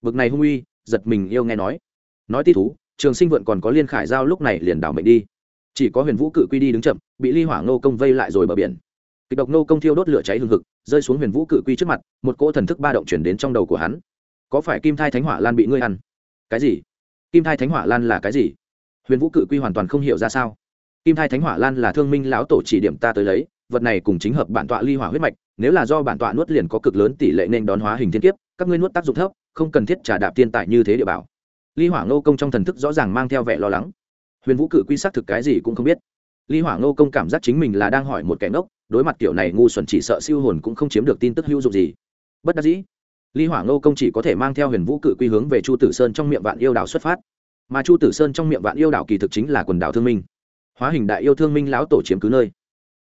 Speaker 1: Bực này hung uy, giật mình yêu nghe nói. Nói ti thú, trường sinh vượn còn có liên khải giao lúc này liền đảo mệnh đi. Chỉ có huyền vũ cự quy đi đứng chậm, bị ly hỏa nô công vây lại rồi bờ biển. Kịch độc nô công thiêu đốt lửa cháy hừng hực, rơi xuống huyền vũ cự quy trước mặt, một cỗ thần thức ba động chuyển đến trong đầu của hắn. Có phải kim thai thánh hỏa lan bị ngươi ăn? Cái gì? Kim thai thánh hỏa lan là cái gì? Huyền vũ cự quy hoàn toàn không hiểu ra sao. Kim thai thánh hỏa lan là thương minh lão tổ chỉ điểm ta tới lấy, vật này cùng chính hợp bản tọa ly hỏa huyết mạch, nếu là do bản tọa nuốt liền có cực lớn tỷ lệ nên đón hóa hình thiên kiếp, các ngươi nuốt tác dụng thấp, không cần thiết trả đạp tiên tại như thế địa bảo. Ly hỏa ngô công trong thần thức rõ ràng mang theo vẻ lo lắng. Huyền vũ cự quy xác thực cái gì cũng không biết. Ly hỏa ngô công cảm giác chính mình là đang hỏi một kẻ ngốc, đối mặt kiểu này ngu xuẩn chỉ sợ siêu hồn cũng không chiếm được tin tức hữu dụng gì. Bất đắc dĩ, ly hỏa ngô công chỉ có thể mang theo huyền vũ cự quy hướng về chu tử sơn trong miệng vạn yêu đào xuất phát mà chu tử sơn trong miệng vạn yêu đảo kỳ thực chính là quần đảo thương minh. Hóa hình đại yêu thương minh lão tổ chiếm cứ nơi.